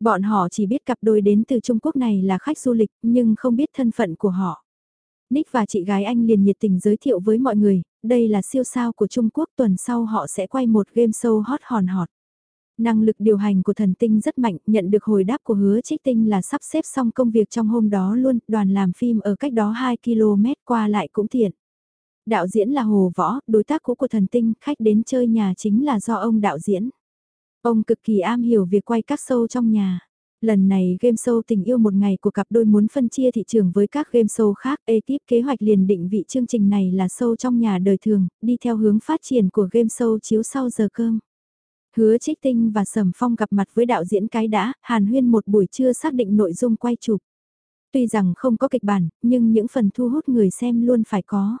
Bọn họ chỉ biết cặp đôi đến từ Trung Quốc này là khách du lịch, nhưng không biết thân phận của họ. Nick và chị gái anh liền nhiệt tình giới thiệu với mọi người, đây là siêu sao của Trung Quốc tuần sau họ sẽ quay một game show hot hòn hot. Năng lực điều hành của thần tinh rất mạnh, nhận được hồi đáp của hứa trích tinh là sắp xếp xong công việc trong hôm đó luôn, đoàn làm phim ở cách đó 2 km qua lại cũng tiện. Đạo diễn là Hồ Võ, đối tác cũ của thần tinh, khách đến chơi nhà chính là do ông đạo diễn. Ông cực kỳ am hiểu việc quay các show trong nhà. Lần này game show tình yêu một ngày của cặp đôi muốn phân chia thị trường với các game show khác, ekip kế hoạch liền định vị chương trình này là show trong nhà đời thường, đi theo hướng phát triển của game show chiếu sau giờ cơm. Hứa Trích Tinh và Sầm Phong gặp mặt với đạo diễn cái đã, Hàn Huyên một buổi trưa xác định nội dung quay chụp. Tuy rằng không có kịch bản, nhưng những phần thu hút người xem luôn phải có.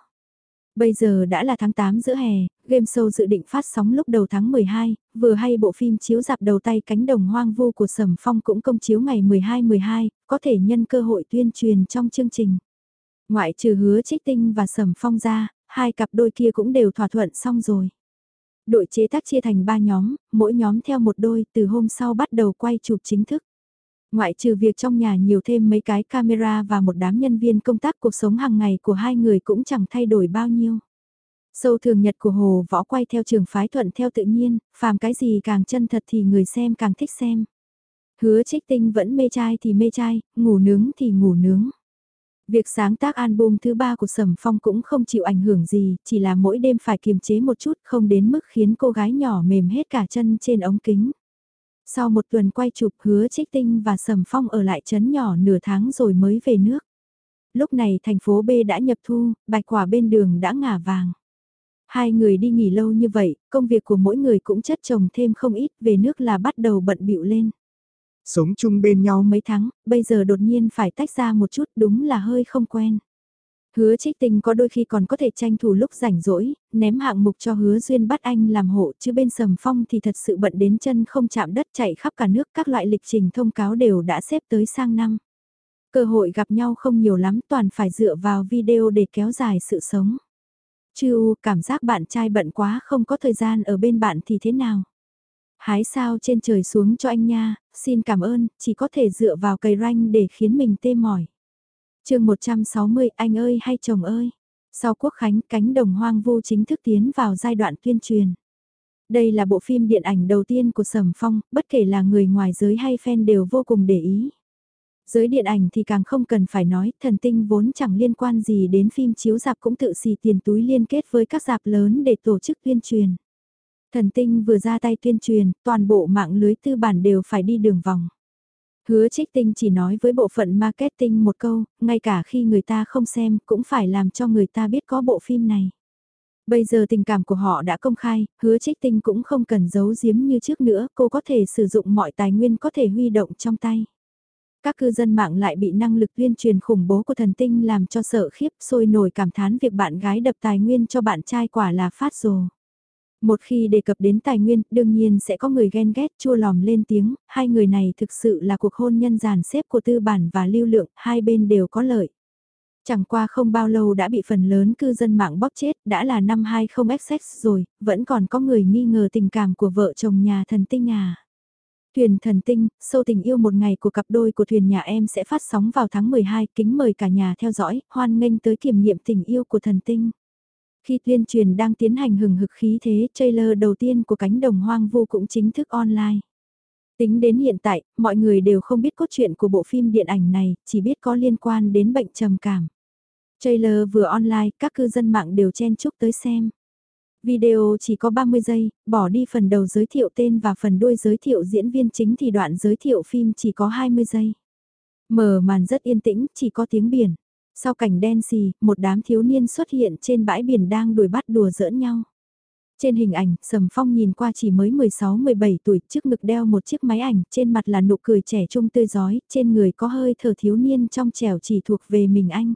Bây giờ đã là tháng 8 giữa hè, game show dự định phát sóng lúc đầu tháng 12, vừa hay bộ phim chiếu dạp đầu tay cánh đồng hoang vu của Sầm Phong cũng công chiếu ngày 12-12, có thể nhân cơ hội tuyên truyền trong chương trình. Ngoại trừ hứa trích tinh và Sầm Phong ra, hai cặp đôi kia cũng đều thỏa thuận xong rồi. Đội chế tác chia thành 3 nhóm, mỗi nhóm theo một đôi từ hôm sau bắt đầu quay chụp chính thức. Ngoại trừ việc trong nhà nhiều thêm mấy cái camera và một đám nhân viên công tác cuộc sống hàng ngày của hai người cũng chẳng thay đổi bao nhiêu. Sâu thường nhật của Hồ Võ quay theo trường phái thuận theo tự nhiên, phàm cái gì càng chân thật thì người xem càng thích xem. Hứa trích tinh vẫn mê trai thì mê trai, ngủ nướng thì ngủ nướng. Việc sáng tác album thứ ba của Sầm Phong cũng không chịu ảnh hưởng gì, chỉ là mỗi đêm phải kiềm chế một chút không đến mức khiến cô gái nhỏ mềm hết cả chân trên ống kính. Sau một tuần quay chụp hứa trích tinh và Sầm Phong ở lại chấn nhỏ nửa tháng rồi mới về nước. Lúc này thành phố B đã nhập thu, bạch quả bên đường đã ngả vàng. Hai người đi nghỉ lâu như vậy, công việc của mỗi người cũng chất chồng thêm không ít, về nước là bắt đầu bận bịu lên. Sống chung bên nhau mấy tháng, bây giờ đột nhiên phải tách ra một chút đúng là hơi không quen. Hứa trích tinh có đôi khi còn có thể tranh thủ lúc rảnh rỗi, ném hạng mục cho hứa duyên bắt anh làm hộ chứ bên sầm phong thì thật sự bận đến chân không chạm đất chạy khắp cả nước các loại lịch trình thông cáo đều đã xếp tới sang năm. Cơ hội gặp nhau không nhiều lắm toàn phải dựa vào video để kéo dài sự sống. Chứ cảm giác bạn trai bận quá không có thời gian ở bên bạn thì thế nào? Hái sao trên trời xuống cho anh nha, xin cảm ơn, chỉ có thể dựa vào cây ranh để khiến mình tê mỏi chương 160 anh ơi hay chồng ơi. Sau quốc khánh cánh đồng hoang vu chính thức tiến vào giai đoạn tuyên truyền. Đây là bộ phim điện ảnh đầu tiên của Sầm Phong, bất kể là người ngoài giới hay fan đều vô cùng để ý. Giới điện ảnh thì càng không cần phải nói, thần tinh vốn chẳng liên quan gì đến phim chiếu dạp cũng tự xì tiền túi liên kết với các dạp lớn để tổ chức tuyên truyền. Thần tinh vừa ra tay tuyên truyền, toàn bộ mạng lưới tư bản đều phải đi đường vòng. Hứa trích tinh chỉ nói với bộ phận marketing một câu, ngay cả khi người ta không xem cũng phải làm cho người ta biết có bộ phim này. Bây giờ tình cảm của họ đã công khai, hứa trích tinh cũng không cần giấu giếm như trước nữa, cô có thể sử dụng mọi tài nguyên có thể huy động trong tay. Các cư dân mạng lại bị năng lực tuyên truyền khủng bố của thần tinh làm cho sợ khiếp sôi nổi cảm thán việc bạn gái đập tài nguyên cho bạn trai quả là phát rồ. Một khi đề cập đến tài nguyên, đương nhiên sẽ có người ghen ghét chua lòm lên tiếng, hai người này thực sự là cuộc hôn nhân giàn xếp của tư bản và lưu lượng, hai bên đều có lợi. Chẳng qua không bao lâu đã bị phần lớn cư dân mạng bóp chết, đã là năm 20XX rồi, vẫn còn có người nghi ngờ tình cảm của vợ chồng nhà thần tinh à. Thuyền thần tinh, sâu tình yêu một ngày của cặp đôi của thuyền nhà em sẽ phát sóng vào tháng 12, kính mời cả nhà theo dõi, hoan nghênh tới kiểm nghiệm tình yêu của thần tinh. Khi tuyên truyền đang tiến hành hừng hực khí thế, trailer đầu tiên của cánh đồng hoang vu cũng chính thức online. Tính đến hiện tại, mọi người đều không biết cốt truyện của bộ phim điện ảnh này, chỉ biết có liên quan đến bệnh trầm cảm. Trailer vừa online, các cư dân mạng đều chen chúc tới xem. Video chỉ có 30 giây, bỏ đi phần đầu giới thiệu tên và phần đuôi giới thiệu diễn viên chính thì đoạn giới thiệu phim chỉ có 20 giây. Mở màn rất yên tĩnh, chỉ có tiếng biển. Sau cảnh đen xì, một đám thiếu niên xuất hiện trên bãi biển đang đuổi bắt đùa giỡn nhau. Trên hình ảnh, Sầm Phong nhìn qua chỉ mới 16-17 tuổi, trước ngực đeo một chiếc máy ảnh, trên mặt là nụ cười trẻ trung tươi giói, trên người có hơi thở thiếu niên trong trẻo chỉ thuộc về mình anh.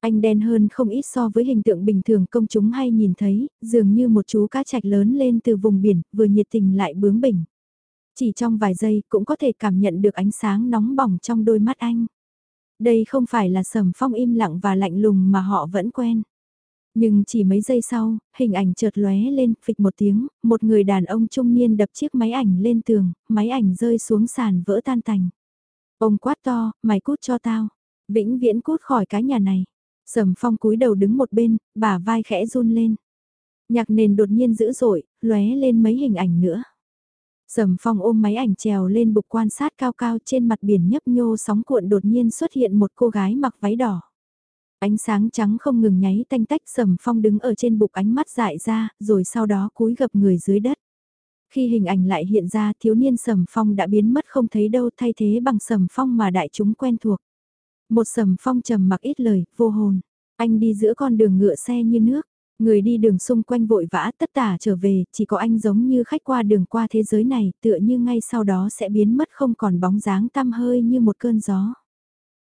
Anh đen hơn không ít so với hình tượng bình thường công chúng hay nhìn thấy, dường như một chú cá trạch lớn lên từ vùng biển, vừa nhiệt tình lại bướng bỉnh. Chỉ trong vài giây cũng có thể cảm nhận được ánh sáng nóng bỏng trong đôi mắt anh. Đây không phải là sầm phong im lặng và lạnh lùng mà họ vẫn quen. Nhưng chỉ mấy giây sau, hình ảnh chợt lóe lên, phịch một tiếng, một người đàn ông trung niên đập chiếc máy ảnh lên tường, máy ảnh rơi xuống sàn vỡ tan tành. Ông quát to, mày cút cho tao, vĩnh viễn cút khỏi cái nhà này. Sầm phong cúi đầu đứng một bên, bả vai khẽ run lên. Nhạc nền đột nhiên dữ dội, lóe lên mấy hình ảnh nữa. Sầm phong ôm máy ảnh trèo lên bục quan sát cao cao trên mặt biển nhấp nhô sóng cuộn đột nhiên xuất hiện một cô gái mặc váy đỏ. Ánh sáng trắng không ngừng nháy tanh tách sầm phong đứng ở trên bục ánh mắt dại ra, rồi sau đó cúi gập người dưới đất. Khi hình ảnh lại hiện ra thiếu niên sầm phong đã biến mất không thấy đâu thay thế bằng sầm phong mà đại chúng quen thuộc. Một sầm phong trầm mặc ít lời, vô hồn. Anh đi giữa con đường ngựa xe như nước. Người đi đường xung quanh vội vã tất tả trở về, chỉ có anh giống như khách qua đường qua thế giới này, tựa như ngay sau đó sẽ biến mất không còn bóng dáng tăm hơi như một cơn gió.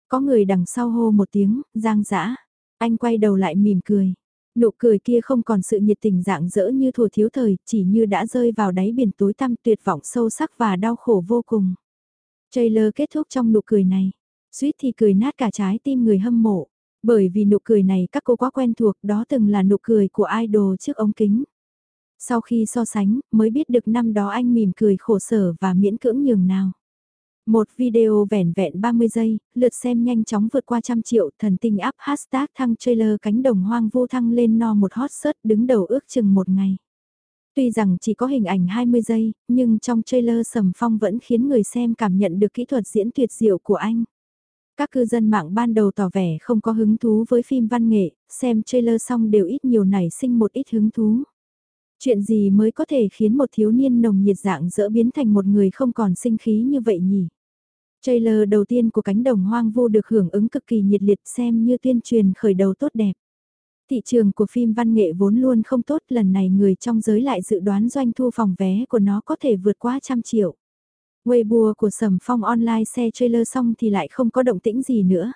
Có người đằng sau hô một tiếng, giang dã Anh quay đầu lại mỉm cười. Nụ cười kia không còn sự nhiệt tình dạng dỡ như thùa thiếu thời, chỉ như đã rơi vào đáy biển tối tăm tuyệt vọng sâu sắc và đau khổ vô cùng. Trailer kết thúc trong nụ cười này. Suýt thì cười nát cả trái tim người hâm mộ. Bởi vì nụ cười này các cô quá quen thuộc đó từng là nụ cười của idol trước ống kính. Sau khi so sánh, mới biết được năm đó anh mỉm cười khổ sở và miễn cưỡng nhường nào. Một video vẻn vẹn 30 giây, lượt xem nhanh chóng vượt qua trăm triệu, thần tinh áp hashtag thăng trailer cánh đồng hoang vô thăng lên no một hot search đứng đầu ước chừng một ngày. Tuy rằng chỉ có hình ảnh 20 giây, nhưng trong trailer sầm phong vẫn khiến người xem cảm nhận được kỹ thuật diễn tuyệt diệu của anh. Các cư dân mạng ban đầu tỏ vẻ không có hứng thú với phim văn nghệ, xem trailer xong đều ít nhiều nảy sinh một ít hứng thú. Chuyện gì mới có thể khiến một thiếu niên nồng nhiệt dạng dỡ biến thành một người không còn sinh khí như vậy nhỉ? Trailer đầu tiên của cánh đồng hoang vu được hưởng ứng cực kỳ nhiệt liệt xem như tuyên truyền khởi đầu tốt đẹp. Thị trường của phim văn nghệ vốn luôn không tốt lần này người trong giới lại dự đoán doanh thu phòng vé của nó có thể vượt qua trăm triệu. Weibo của Sầm Phong online xe trailer xong thì lại không có động tĩnh gì nữa.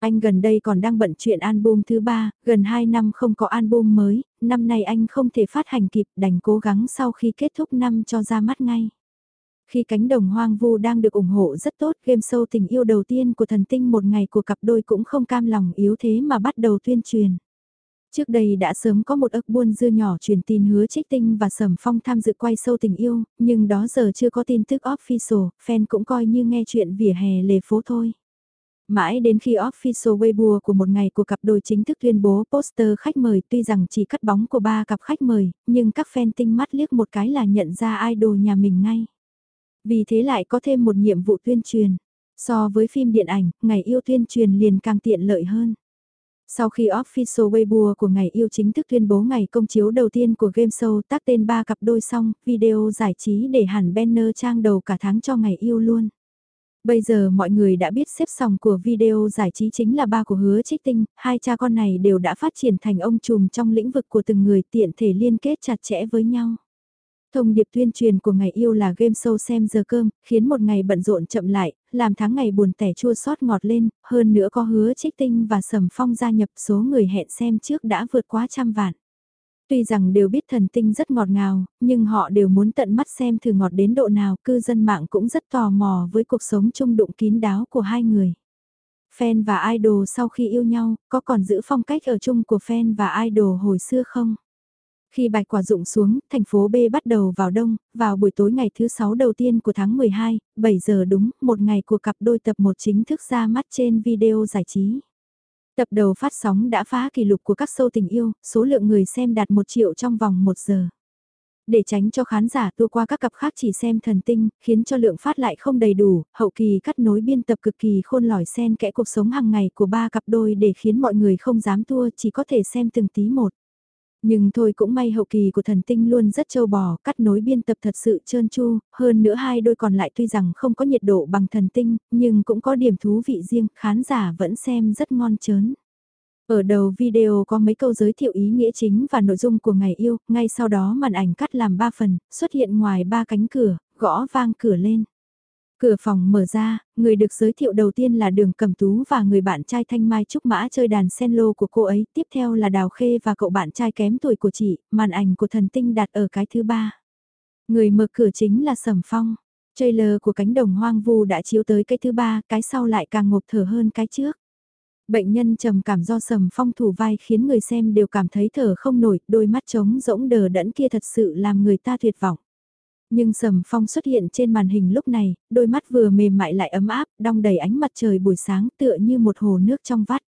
Anh gần đây còn đang bận chuyện album thứ ba, gần 2 năm không có album mới, năm nay anh không thể phát hành kịp đành cố gắng sau khi kết thúc năm cho ra mắt ngay. Khi cánh đồng hoang vu đang được ủng hộ rất tốt, game show tình yêu đầu tiên của thần tinh một ngày của cặp đôi cũng không cam lòng yếu thế mà bắt đầu tuyên truyền. Trước đây đã sớm có một ức buôn dưa nhỏ truyền tin hứa trích tinh và sầm phong tham dự quay sâu tình yêu, nhưng đó giờ chưa có tin tức official, fan cũng coi như nghe chuyện vỉa hè lề phố thôi. Mãi đến khi official Weibo của một ngày của cặp đôi chính thức tuyên bố poster khách mời tuy rằng chỉ cắt bóng của ba cặp khách mời, nhưng các fan tinh mắt liếc một cái là nhận ra idol nhà mình ngay. Vì thế lại có thêm một nhiệm vụ tuyên truyền. So với phim điện ảnh, ngày yêu tuyên truyền liền càng tiện lợi hơn. Sau khi Official Weibo của ngày yêu chính thức tuyên bố ngày công chiếu đầu tiên của game show tác tên ba cặp đôi xong, video giải trí để hẳn banner trang đầu cả tháng cho ngày yêu luôn. Bây giờ mọi người đã biết xếp sòng của video giải trí chính là ba của hứa trích tinh, hai cha con này đều đã phát triển thành ông trùm trong lĩnh vực của từng người tiện thể liên kết chặt chẽ với nhau. Thông điệp tuyên truyền của ngày yêu là game show xem giờ cơm, khiến một ngày bận rộn chậm lại, làm tháng ngày buồn tẻ chua xót ngọt lên, hơn nữa có hứa trích tinh và sầm phong gia nhập số người hẹn xem trước đã vượt quá trăm vạn. Tuy rằng đều biết thần tinh rất ngọt ngào, nhưng họ đều muốn tận mắt xem thử ngọt đến độ nào, cư dân mạng cũng rất tò mò với cuộc sống chung đụng kín đáo của hai người. Fan và idol sau khi yêu nhau, có còn giữ phong cách ở chung của fan và idol hồi xưa không? Khi bạch quả rụng xuống, thành phố B bắt đầu vào đông, vào buổi tối ngày thứ 6 đầu tiên của tháng 12, 7 giờ đúng, một ngày của cặp đôi tập 1 chính thức ra mắt trên video giải trí. Tập đầu phát sóng đã phá kỷ lục của các show tình yêu, số lượng người xem đạt 1 triệu trong vòng 1 giờ. Để tránh cho khán giả tua qua các cặp khác chỉ xem thần tinh, khiến cho lượng phát lại không đầy đủ, hậu kỳ cắt nối biên tập cực kỳ khôn lỏi xen kẽ cuộc sống hàng ngày của ba cặp đôi để khiến mọi người không dám tua chỉ có thể xem từng tí một. Nhưng thôi cũng may hậu kỳ của thần tinh luôn rất châu bò, cắt nối biên tập thật sự trơn tru, hơn nữa hai đôi còn lại tuy rằng không có nhiệt độ bằng thần tinh, nhưng cũng có điểm thú vị riêng, khán giả vẫn xem rất ngon chớn. Ở đầu video có mấy câu giới thiệu ý nghĩa chính và nội dung của ngày yêu, ngay sau đó màn ảnh cắt làm ba phần, xuất hiện ngoài ba cánh cửa, gõ vang cửa lên. Cửa phòng mở ra, người được giới thiệu đầu tiên là đường cẩm tú và người bạn trai thanh mai trúc mã chơi đàn sen lô của cô ấy, tiếp theo là đào khê và cậu bạn trai kém tuổi của chị, màn ảnh của thần tinh đặt ở cái thứ ba. Người mở cửa chính là Sầm Phong. Trailer của cánh đồng hoang vu đã chiếu tới cái thứ ba, cái sau lại càng ngộp thở hơn cái trước. Bệnh nhân trầm cảm do Sầm Phong thủ vai khiến người xem đều cảm thấy thở không nổi, đôi mắt trống rỗng đờ đẫn kia thật sự làm người ta tuyệt vọng. Nhưng Sầm Phong xuất hiện trên màn hình lúc này, đôi mắt vừa mềm mại lại ấm áp, đong đầy ánh mặt trời buổi sáng tựa như một hồ nước trong vắt.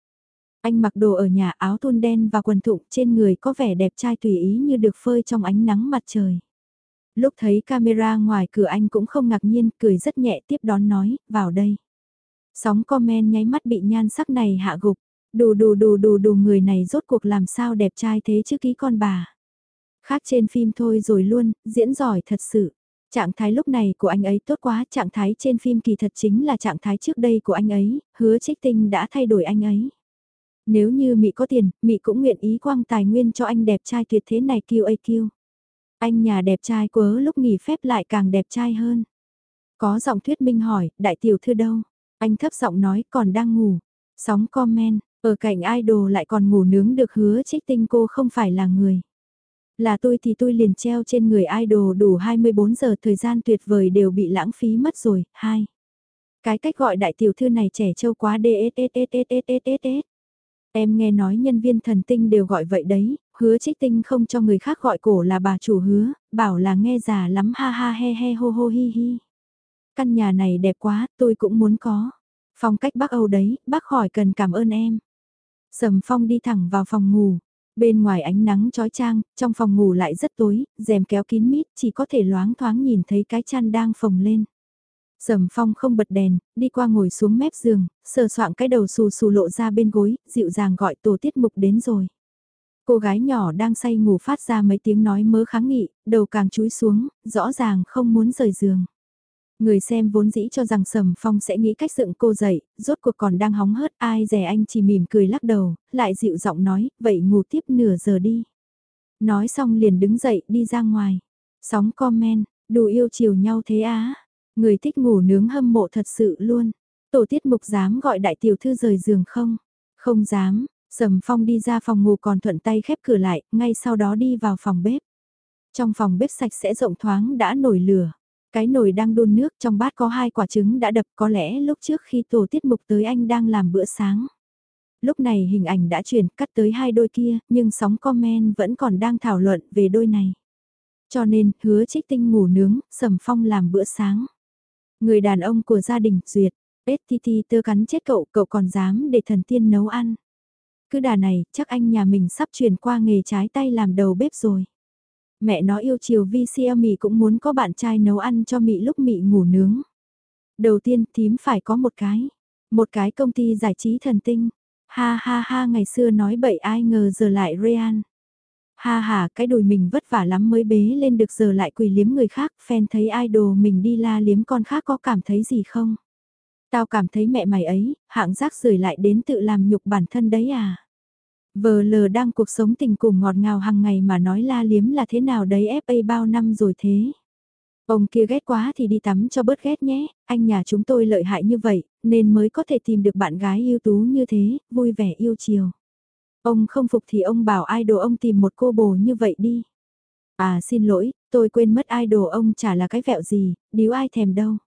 Anh mặc đồ ở nhà áo thun đen và quần thụng trên người có vẻ đẹp trai tùy ý như được phơi trong ánh nắng mặt trời. Lúc thấy camera ngoài cửa anh cũng không ngạc nhiên, cười rất nhẹ tiếp đón nói, vào đây. Sóng comment nháy mắt bị nhan sắc này hạ gục, đù đù đù đù đù người này rốt cuộc làm sao đẹp trai thế chứ ký con bà. Khác trên phim thôi rồi luôn, diễn giỏi thật sự. Trạng thái lúc này của anh ấy tốt quá, trạng thái trên phim kỳ thật chính là trạng thái trước đây của anh ấy, hứa trích tinh đã thay đổi anh ấy. Nếu như Mỹ có tiền, Mỹ cũng nguyện ý quang tài nguyên cho anh đẹp trai tuyệt thế này kêu Anh nhà đẹp trai quớ lúc nghỉ phép lại càng đẹp trai hơn. Có giọng thuyết minh hỏi, đại tiểu thư đâu? Anh thấp giọng nói còn đang ngủ. Sóng comment, ở cạnh idol lại còn ngủ nướng được hứa trích tinh cô không phải là người. Là tôi thì tôi liền treo trên người idol đủ 24 giờ thời gian tuyệt vời đều bị lãng phí mất rồi. hai Cái cách gọi đại tiểu thư này trẻ trâu quá DSSSSSSS. Em nghe nói nhân viên thần tinh đều gọi vậy đấy, hứa trích tinh không cho người khác gọi cổ là bà chủ hứa, bảo là nghe già lắm ha ha he he ho ho hi. Căn nhà này đẹp quá, tôi cũng muốn có. Phong cách Bắc Âu đấy, bác khỏi cần cảm ơn em. Sầm Phong đi thẳng vào phòng ngủ, Bên ngoài ánh nắng trói trang, trong phòng ngủ lại rất tối, rèm kéo kín mít, chỉ có thể loáng thoáng nhìn thấy cái chăn đang phồng lên. Sầm Phong không bật đèn, đi qua ngồi xuống mép giường, sờ soạng cái đầu xù xù lộ ra bên gối, dịu dàng gọi tổ tiết mục đến rồi. Cô gái nhỏ đang say ngủ phát ra mấy tiếng nói mớ kháng nghị, đầu càng chúi xuống, rõ ràng không muốn rời giường. Người xem vốn dĩ cho rằng Sầm Phong sẽ nghĩ cách dựng cô dậy, rốt cuộc còn đang hóng hớt ai rẻ anh chỉ mỉm cười lắc đầu, lại dịu giọng nói, vậy ngủ tiếp nửa giờ đi. Nói xong liền đứng dậy đi ra ngoài. Sóng comment, đủ yêu chiều nhau thế á. Người thích ngủ nướng hâm mộ thật sự luôn. Tổ tiết mục dám gọi đại tiểu thư rời giường không? Không dám, Sầm Phong đi ra phòng ngủ còn thuận tay khép cửa lại, ngay sau đó đi vào phòng bếp. Trong phòng bếp sạch sẽ rộng thoáng đã nổi lửa. Cái nồi đang đun nước trong bát có hai quả trứng đã đập có lẽ lúc trước khi tổ tiết mục tới anh đang làm bữa sáng. Lúc này hình ảnh đã chuyển cắt tới hai đôi kia, nhưng sóng comment vẫn còn đang thảo luận về đôi này. Cho nên, hứa trích tinh ngủ nướng, sầm phong làm bữa sáng. Người đàn ông của gia đình, duyệt, STT tơ cắn chết cậu, cậu còn dám để thần tiên nấu ăn. Cứ đà này, chắc anh nhà mình sắp chuyển qua nghề trái tay làm đầu bếp rồi. Mẹ nó yêu chiều vi siêu mị cũng muốn có bạn trai nấu ăn cho mị lúc mị ngủ nướng. Đầu tiên thím phải có một cái. Một cái công ty giải trí thần tinh. Ha ha ha ngày xưa nói bậy ai ngờ giờ lại Rean. Ha ha cái đùi mình vất vả lắm mới bế lên được giờ lại quỳ liếm người khác. Fan thấy idol mình đi la liếm con khác có cảm thấy gì không? Tao cảm thấy mẹ mày ấy, hạng rác rời lại đến tự làm nhục bản thân đấy à. Vờ lờ đang cuộc sống tình cùng ngọt ngào hàng ngày mà nói la liếm là thế nào đấy FA bao năm rồi thế. Ông kia ghét quá thì đi tắm cho bớt ghét nhé, anh nhà chúng tôi lợi hại như vậy, nên mới có thể tìm được bạn gái ưu tú như thế, vui vẻ yêu chiều. Ông không phục thì ông bảo idol ông tìm một cô bồ như vậy đi. À xin lỗi, tôi quên mất idol ông chả là cái vẹo gì, điếu ai thèm đâu.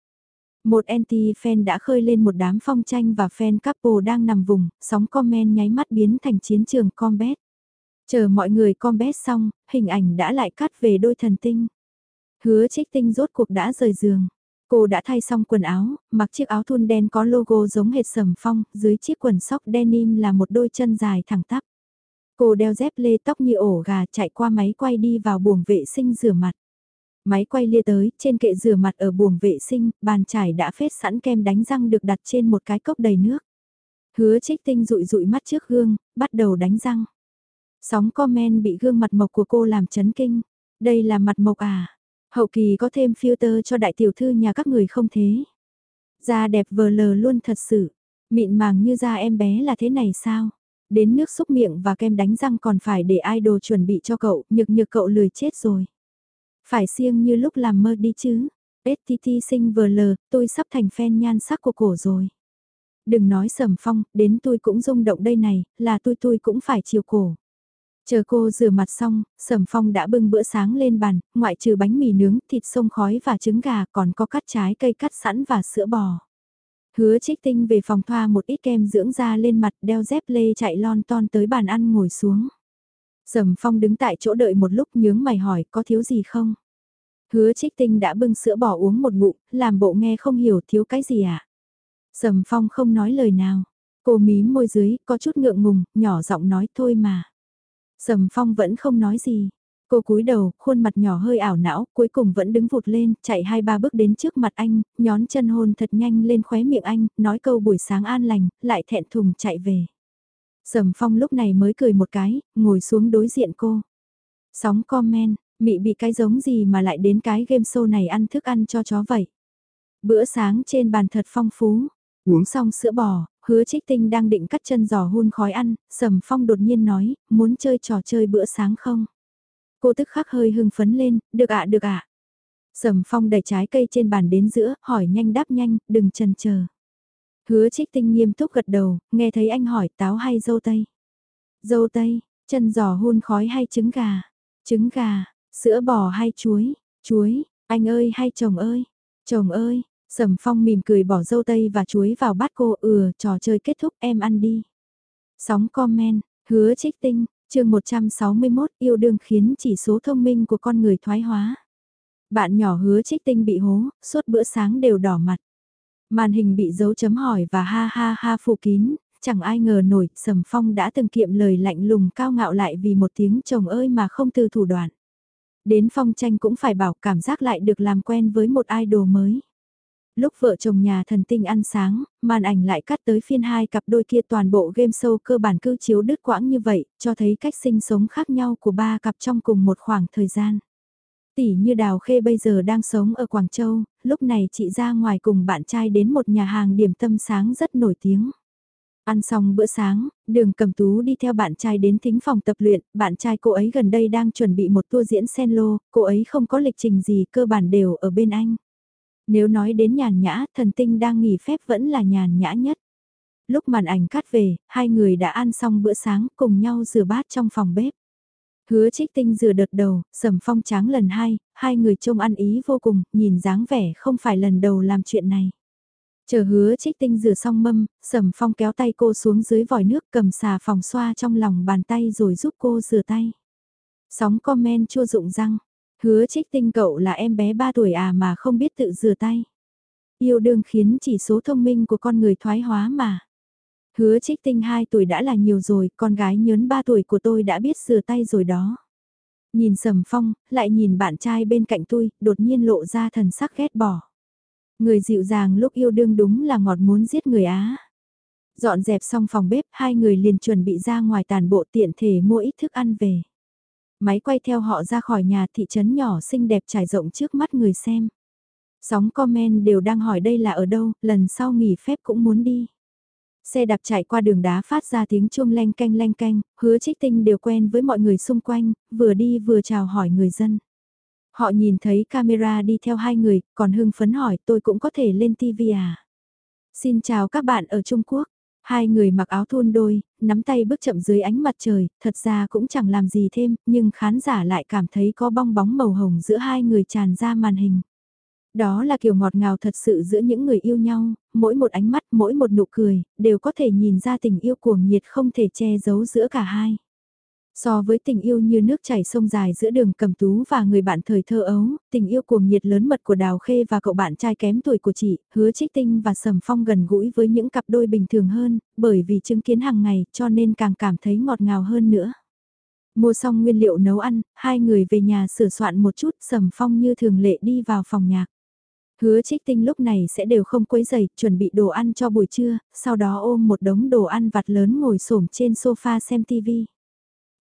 Một anti-fan đã khơi lên một đám phong tranh và fan couple đang nằm vùng, sóng comment nháy mắt biến thành chiến trường combat. Chờ mọi người combat xong, hình ảnh đã lại cắt về đôi thần tinh. Hứa trích tinh rốt cuộc đã rời giường. Cô đã thay xong quần áo, mặc chiếc áo thun đen có logo giống hệt sầm phong, dưới chiếc quần sóc denim là một đôi chân dài thẳng tắp. Cô đeo dép lê tóc như ổ gà chạy qua máy quay đi vào buồng vệ sinh rửa mặt. Máy quay lia tới, trên kệ rửa mặt ở buồng vệ sinh, bàn chải đã phết sẵn kem đánh răng được đặt trên một cái cốc đầy nước. Hứa trích tinh rụi rụi mắt trước gương, bắt đầu đánh răng. Sóng comment bị gương mặt mộc của cô làm chấn kinh. Đây là mặt mộc à? Hậu kỳ có thêm filter cho đại tiểu thư nhà các người không thế? Da đẹp vờ lờ luôn thật sự. Mịn màng như da em bé là thế này sao? Đến nước xúc miệng và kem đánh răng còn phải để idol chuẩn bị cho cậu, nhược nhược cậu lười chết rồi. Phải siêng như lúc làm mơ đi chứ. STT sinh vờ lờ, tôi sắp thành fan nhan sắc của cổ rồi. Đừng nói sầm phong, đến tôi cũng rung động đây này, là tôi tôi cũng phải chiều cổ. Chờ cô rửa mặt xong, Sầm Phong đã bưng bữa sáng lên bàn, ngoại trừ bánh mì nướng, thịt sông khói và trứng gà còn có cắt trái cây cắt sẵn và sữa bò. Hứa trích tinh về phòng thoa một ít kem dưỡng da lên mặt đeo dép lê chạy lon ton tới bàn ăn ngồi xuống. Sầm Phong đứng tại chỗ đợi một lúc nhướng mày hỏi có thiếu gì không? Hứa trích tinh đã bưng sữa bỏ uống một ngụm, làm bộ nghe không hiểu thiếu cái gì ạ. À? Sầm Phong không nói lời nào. Cô mím môi dưới, có chút ngượng ngùng, nhỏ giọng nói thôi mà. Sầm Phong vẫn không nói gì. Cô cúi đầu, khuôn mặt nhỏ hơi ảo não, cuối cùng vẫn đứng vụt lên, chạy hai ba bước đến trước mặt anh, nhón chân hôn thật nhanh lên khóe miệng anh, nói câu buổi sáng an lành, lại thẹn thùng chạy về. Sầm Phong lúc này mới cười một cái, ngồi xuống đối diện cô. Sóng comment, mị bị cái giống gì mà lại đến cái game show này ăn thức ăn cho chó vậy. Bữa sáng trên bàn thật phong phú, uống xong sữa bò, hứa trích tinh đang định cắt chân giò hun khói ăn, sầm phong đột nhiên nói, muốn chơi trò chơi bữa sáng không? Cô tức khắc hơi hưng phấn lên, được ạ được ạ. Sầm phong đẩy trái cây trên bàn đến giữa, hỏi nhanh đáp nhanh, đừng chần chờ. Hứa trích tinh nghiêm túc gật đầu, nghe thấy anh hỏi táo hay dâu tây. Dâu tây, chân giò hun khói hay trứng gà. Trứng gà, sữa bò hay chuối. Chuối, anh ơi hay chồng ơi. Chồng ơi, Sầm Phong mỉm cười bỏ dâu tây và chuối vào bát cô ừa trò chơi kết thúc em ăn đi. Sóng comment, hứa trích tinh, chương 161 yêu đương khiến chỉ số thông minh của con người thoái hóa. Bạn nhỏ hứa trích tinh bị hố, suốt bữa sáng đều đỏ mặt. Màn hình bị dấu chấm hỏi và ha ha ha phủ kín, chẳng ai ngờ nổi, Sầm Phong đã từng kiệm lời lạnh lùng cao ngạo lại vì một tiếng chồng ơi mà không từ thủ đoạn. Đến phong tranh cũng phải bảo cảm giác lại được làm quen với một idol mới. Lúc vợ chồng nhà thần tinh ăn sáng, màn ảnh lại cắt tới phiên hai cặp đôi kia toàn bộ game show cơ bản cư chiếu đứt quãng như vậy, cho thấy cách sinh sống khác nhau của ba cặp trong cùng một khoảng thời gian. Tỷ như Đào Khê bây giờ đang sống ở Quảng Châu, lúc này chị ra ngoài cùng bạn trai đến một nhà hàng điểm tâm sáng rất nổi tiếng. Ăn xong bữa sáng, đường cầm tú đi theo bạn trai đến thính phòng tập luyện, bạn trai cô ấy gần đây đang chuẩn bị một tour diễn sen lô, cô ấy không có lịch trình gì cơ bản đều ở bên anh. Nếu nói đến nhàn nhã, thần tinh đang nghỉ phép vẫn là nhàn nhã nhất. Lúc màn ảnh cắt về, hai người đã ăn xong bữa sáng cùng nhau rửa bát trong phòng bếp. Hứa trích tinh rửa đợt đầu, sầm phong tráng lần hai, hai người trông ăn ý vô cùng, nhìn dáng vẻ không phải lần đầu làm chuyện này. Chờ hứa trích tinh rửa xong mâm, sầm phong kéo tay cô xuống dưới vòi nước cầm xà phòng xoa trong lòng bàn tay rồi giúp cô rửa tay. Sóng comment chua rụng răng, Hứa trích tinh cậu là em bé 3 tuổi à mà không biết tự rửa tay. Yêu đương khiến chỉ số thông minh của con người thoái hóa mà. Hứa trích tinh 2 tuổi đã là nhiều rồi, con gái nhớn 3 tuổi của tôi đã biết rửa tay rồi đó. Nhìn sầm phong, lại nhìn bạn trai bên cạnh tôi, đột nhiên lộ ra thần sắc ghét bỏ. Người dịu dàng lúc yêu đương đúng là ngọt muốn giết người Á. Dọn dẹp xong phòng bếp, hai người liền chuẩn bị ra ngoài tàn bộ tiện thể mua ít thức ăn về máy quay theo họ ra khỏi nhà thị trấn nhỏ xinh đẹp trải rộng trước mắt người xem. Sóng comment đều đang hỏi đây là ở đâu, lần sau nghỉ phép cũng muốn đi. Xe đạp chạy qua đường đá phát ra tiếng chuông leng canh leng canh, hứa trích tinh đều quen với mọi người xung quanh, vừa đi vừa chào hỏi người dân. Họ nhìn thấy camera đi theo hai người, còn hưng phấn hỏi tôi cũng có thể lên TV à? Xin chào các bạn ở Trung Quốc. Hai người mặc áo thun đôi, nắm tay bước chậm dưới ánh mặt trời, thật ra cũng chẳng làm gì thêm, nhưng khán giả lại cảm thấy có bong bóng màu hồng giữa hai người tràn ra màn hình. Đó là kiểu ngọt ngào thật sự giữa những người yêu nhau, mỗi một ánh mắt, mỗi một nụ cười, đều có thể nhìn ra tình yêu cuồng nhiệt không thể che giấu giữa cả hai. So với tình yêu như nước chảy sông dài giữa đường cầm tú và người bạn thời thơ ấu, tình yêu cuồng nhiệt lớn mật của Đào Khê và cậu bạn trai kém tuổi của chị, hứa trích tinh và sầm phong gần gũi với những cặp đôi bình thường hơn, bởi vì chứng kiến hàng ngày cho nên càng cảm thấy ngọt ngào hơn nữa. Mua xong nguyên liệu nấu ăn, hai người về nhà sửa soạn một chút sầm phong như thường lệ đi vào phòng nhạc. Hứa trích tinh lúc này sẽ đều không quấy giày, chuẩn bị đồ ăn cho buổi trưa, sau đó ôm một đống đồ ăn vặt lớn ngồi xổm trên sofa xem TV.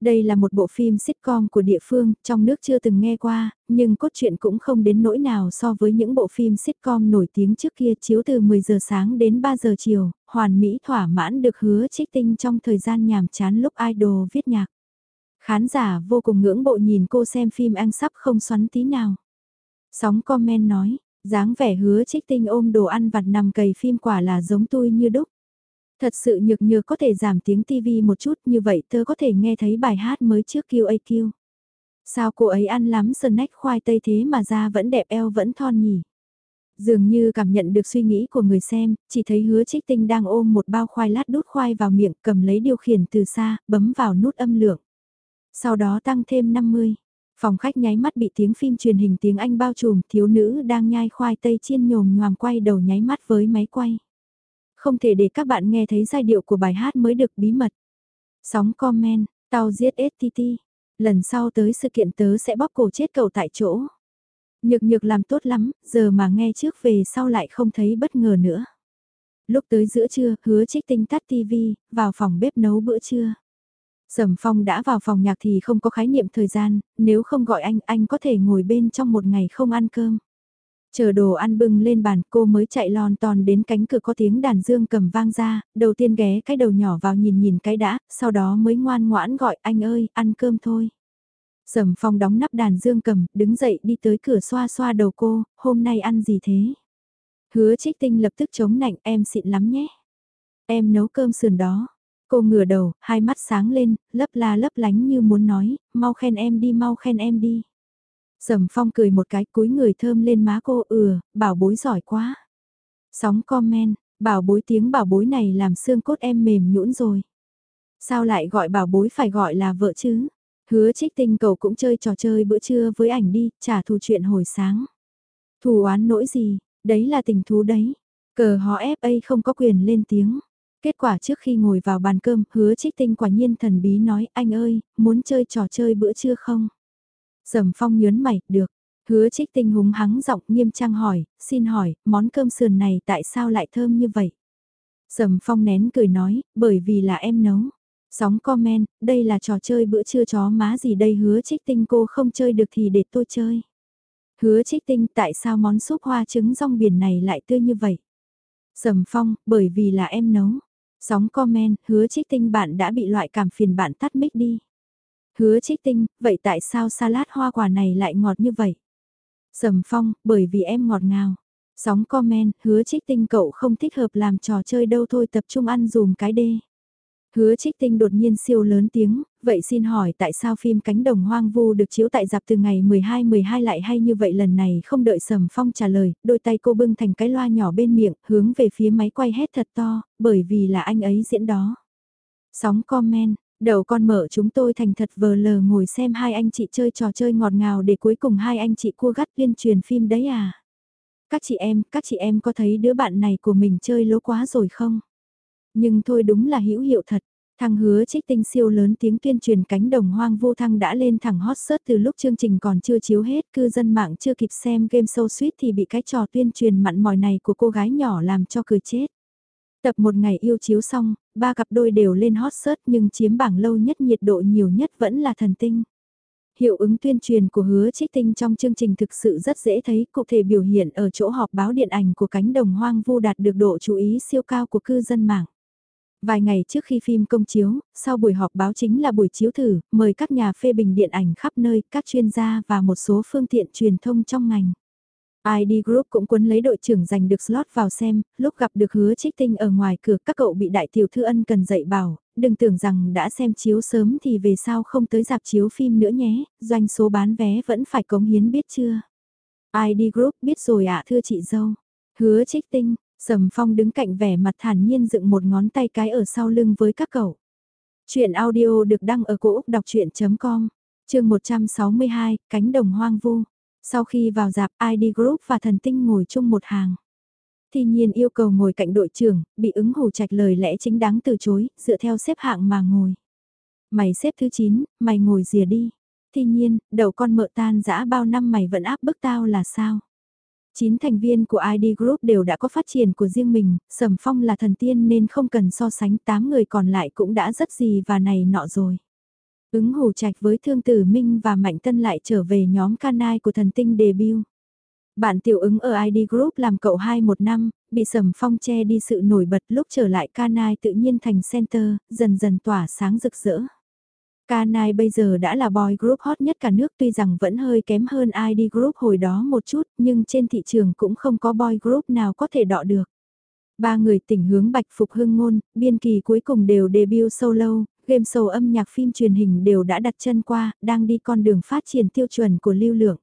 Đây là một bộ phim sitcom của địa phương, trong nước chưa từng nghe qua, nhưng cốt truyện cũng không đến nỗi nào so với những bộ phim sitcom nổi tiếng trước kia chiếu từ 10 giờ sáng đến 3 giờ chiều, hoàn mỹ thỏa mãn được hứa trích tinh trong thời gian nhàm chán lúc idol viết nhạc. Khán giả vô cùng ngưỡng bộ nhìn cô xem phim ăn sắp không xoắn tí nào. Sóng comment nói, dáng vẻ hứa trích tinh ôm đồ ăn vặt nằm cầy phim quả là giống tôi như đúc. Thật sự nhược nhược có thể giảm tiếng tivi một chút như vậy tớ có thể nghe thấy bài hát mới trước QAQ. Sao cô ấy ăn lắm snack khoai tây thế mà da vẫn đẹp eo vẫn thon nhỉ? Dường như cảm nhận được suy nghĩ của người xem, chỉ thấy hứa trích tinh đang ôm một bao khoai lát đút khoai vào miệng cầm lấy điều khiển từ xa, bấm vào nút âm lượng. Sau đó tăng thêm 50. Phòng khách nháy mắt bị tiếng phim truyền hình tiếng Anh bao trùm, thiếu nữ đang nhai khoai tây chiên nhồm nhòm quay đầu nháy mắt với máy quay. Không thể để các bạn nghe thấy giai điệu của bài hát mới được bí mật. Sóng comment, tao giết STT. Lần sau tới sự kiện tớ sẽ bóp cổ chết cậu tại chỗ. Nhược nhược làm tốt lắm, giờ mà nghe trước về sau lại không thấy bất ngờ nữa. Lúc tới giữa trưa, hứa trích tinh tắt tivi, vào phòng bếp nấu bữa trưa. Sầm Phong đã vào phòng nhạc thì không có khái niệm thời gian, nếu không gọi anh, anh có thể ngồi bên trong một ngày không ăn cơm. Chờ đồ ăn bưng lên bàn cô mới chạy lon ton đến cánh cửa có tiếng đàn dương cầm vang ra, đầu tiên ghé cái đầu nhỏ vào nhìn nhìn cái đã, sau đó mới ngoan ngoãn gọi anh ơi, ăn cơm thôi. Sầm phong đóng nắp đàn dương cầm, đứng dậy đi tới cửa xoa xoa đầu cô, hôm nay ăn gì thế? Hứa trích tinh lập tức chống nạnh em xịn lắm nhé. Em nấu cơm sườn đó. Cô ngửa đầu, hai mắt sáng lên, lấp la lấp lánh như muốn nói, mau khen em đi mau khen em đi. Sầm phong cười một cái cúi người thơm lên má cô ừa, bảo bối giỏi quá. Sóng comment, bảo bối tiếng bảo bối này làm xương cốt em mềm nhũn rồi. Sao lại gọi bảo bối phải gọi là vợ chứ? Hứa trích tinh cầu cũng chơi trò chơi bữa trưa với ảnh đi, trả thù chuyện hồi sáng. Thù oán nỗi gì, đấy là tình thú đấy. Cờ họ FA không có quyền lên tiếng. Kết quả trước khi ngồi vào bàn cơm, hứa trích tinh quả nhiên thần bí nói, anh ơi, muốn chơi trò chơi bữa trưa không? Sầm phong nhớn mày, được. Hứa trích tinh húng hắng giọng nghiêm trang hỏi, xin hỏi, món cơm sườn này tại sao lại thơm như vậy? Sầm phong nén cười nói, bởi vì là em nấu. Sóng comment, đây là trò chơi bữa trưa chó má gì đây hứa trích tinh cô không chơi được thì để tôi chơi. Hứa trích tinh tại sao món súp hoa trứng rong biển này lại tươi như vậy? Sầm phong, bởi vì là em nấu. Sóng comment, hứa trích tinh bạn đã bị loại cảm phiền bạn tắt mic đi. Hứa trích tinh, vậy tại sao salad hoa quả này lại ngọt như vậy? Sầm phong, bởi vì em ngọt ngào. Sóng comment, hứa trích tinh cậu không thích hợp làm trò chơi đâu thôi tập trung ăn dùm cái đê. Hứa trích tinh đột nhiên siêu lớn tiếng, vậy xin hỏi tại sao phim Cánh Đồng Hoang Vu được chiếu tại dạp từ ngày 12-12 lại hay như vậy lần này không đợi Sầm Phong trả lời, đôi tay cô bưng thành cái loa nhỏ bên miệng, hướng về phía máy quay hét thật to, bởi vì là anh ấy diễn đó. Sóng comment, đầu con mở chúng tôi thành thật vờ lờ ngồi xem hai anh chị chơi trò chơi ngọt ngào để cuối cùng hai anh chị cua gắt liên truyền phim đấy à. Các chị em, các chị em có thấy đứa bạn này của mình chơi lố quá rồi không? Nhưng thôi đúng là hữu hiệu thật. Thằng hứa trích tinh siêu lớn tiếng tuyên truyền cánh đồng hoang vô thăng đã lên thẳng hot search từ lúc chương trình còn chưa chiếu hết cư dân mạng chưa kịp xem game show suýt thì bị cái trò tuyên truyền mặn mòi này của cô gái nhỏ làm cho cười chết. Tập một ngày yêu chiếu xong, ba cặp đôi đều lên hot search nhưng chiếm bảng lâu nhất nhiệt độ nhiều nhất vẫn là thần tinh. Hiệu ứng tuyên truyền của hứa trích tinh trong chương trình thực sự rất dễ thấy, cụ thể biểu hiện ở chỗ họp báo điện ảnh của cánh đồng hoang vu đạt được độ chú ý siêu cao của cư dân mạng. Vài ngày trước khi phim công chiếu, sau buổi họp báo chính là buổi chiếu thử, mời các nhà phê bình điện ảnh khắp nơi, các chuyên gia và một số phương tiện truyền thông trong ngành. ID Group cũng quấn lấy đội trưởng giành được slot vào xem, lúc gặp được hứa trích tinh ở ngoài cửa các cậu bị đại tiểu thư ân cần dạy bảo, đừng tưởng rằng đã xem chiếu sớm thì về sao không tới dạp chiếu phim nữa nhé, doanh số bán vé vẫn phải cống hiến biết chưa. ID Group biết rồi ạ thưa chị dâu. Hứa trích tinh, Sầm Phong đứng cạnh vẻ mặt thản nhiên dựng một ngón tay cái ở sau lưng với các cậu. Chuyện audio được đăng ở cổ Úc đọc chuyện.com, trường 162, cánh đồng hoang vu. Sau khi vào dạp ID Group và thần tinh ngồi chung một hàng. Thì nhiên yêu cầu ngồi cạnh đội trưởng, bị ứng hủ trạch lời lẽ chính đáng từ chối, dựa theo xếp hạng mà ngồi. Mày xếp thứ 9, mày ngồi rìa đi. Thì nhiên, đầu con mợ tan dã bao năm mày vẫn áp bức tao là sao? 9 thành viên của ID Group đều đã có phát triển của riêng mình, Sầm Phong là thần tiên nên không cần so sánh 8 người còn lại cũng đã rất gì và này nọ rồi. Ứng hồ trạch với Thương Tử Minh và Mạnh Tân lại trở về nhóm canai của thần tinh debut. Bạn tiểu ứng ở ID Group làm cậu hai một năm, bị Sầm Phong che đi sự nổi bật lúc trở lại canai tự nhiên thành center, dần dần tỏa sáng rực rỡ. Canai bây giờ đã là boy group hot nhất cả nước tuy rằng vẫn hơi kém hơn ID group hồi đó một chút nhưng trên thị trường cũng không có boy group nào có thể đọ được. Ba người tỉnh hướng Bạch Phục Hưng Ngôn, biên kỳ cuối cùng đều debut solo, game show âm nhạc phim truyền hình đều đã đặt chân qua, đang đi con đường phát triển tiêu chuẩn của lưu lượng.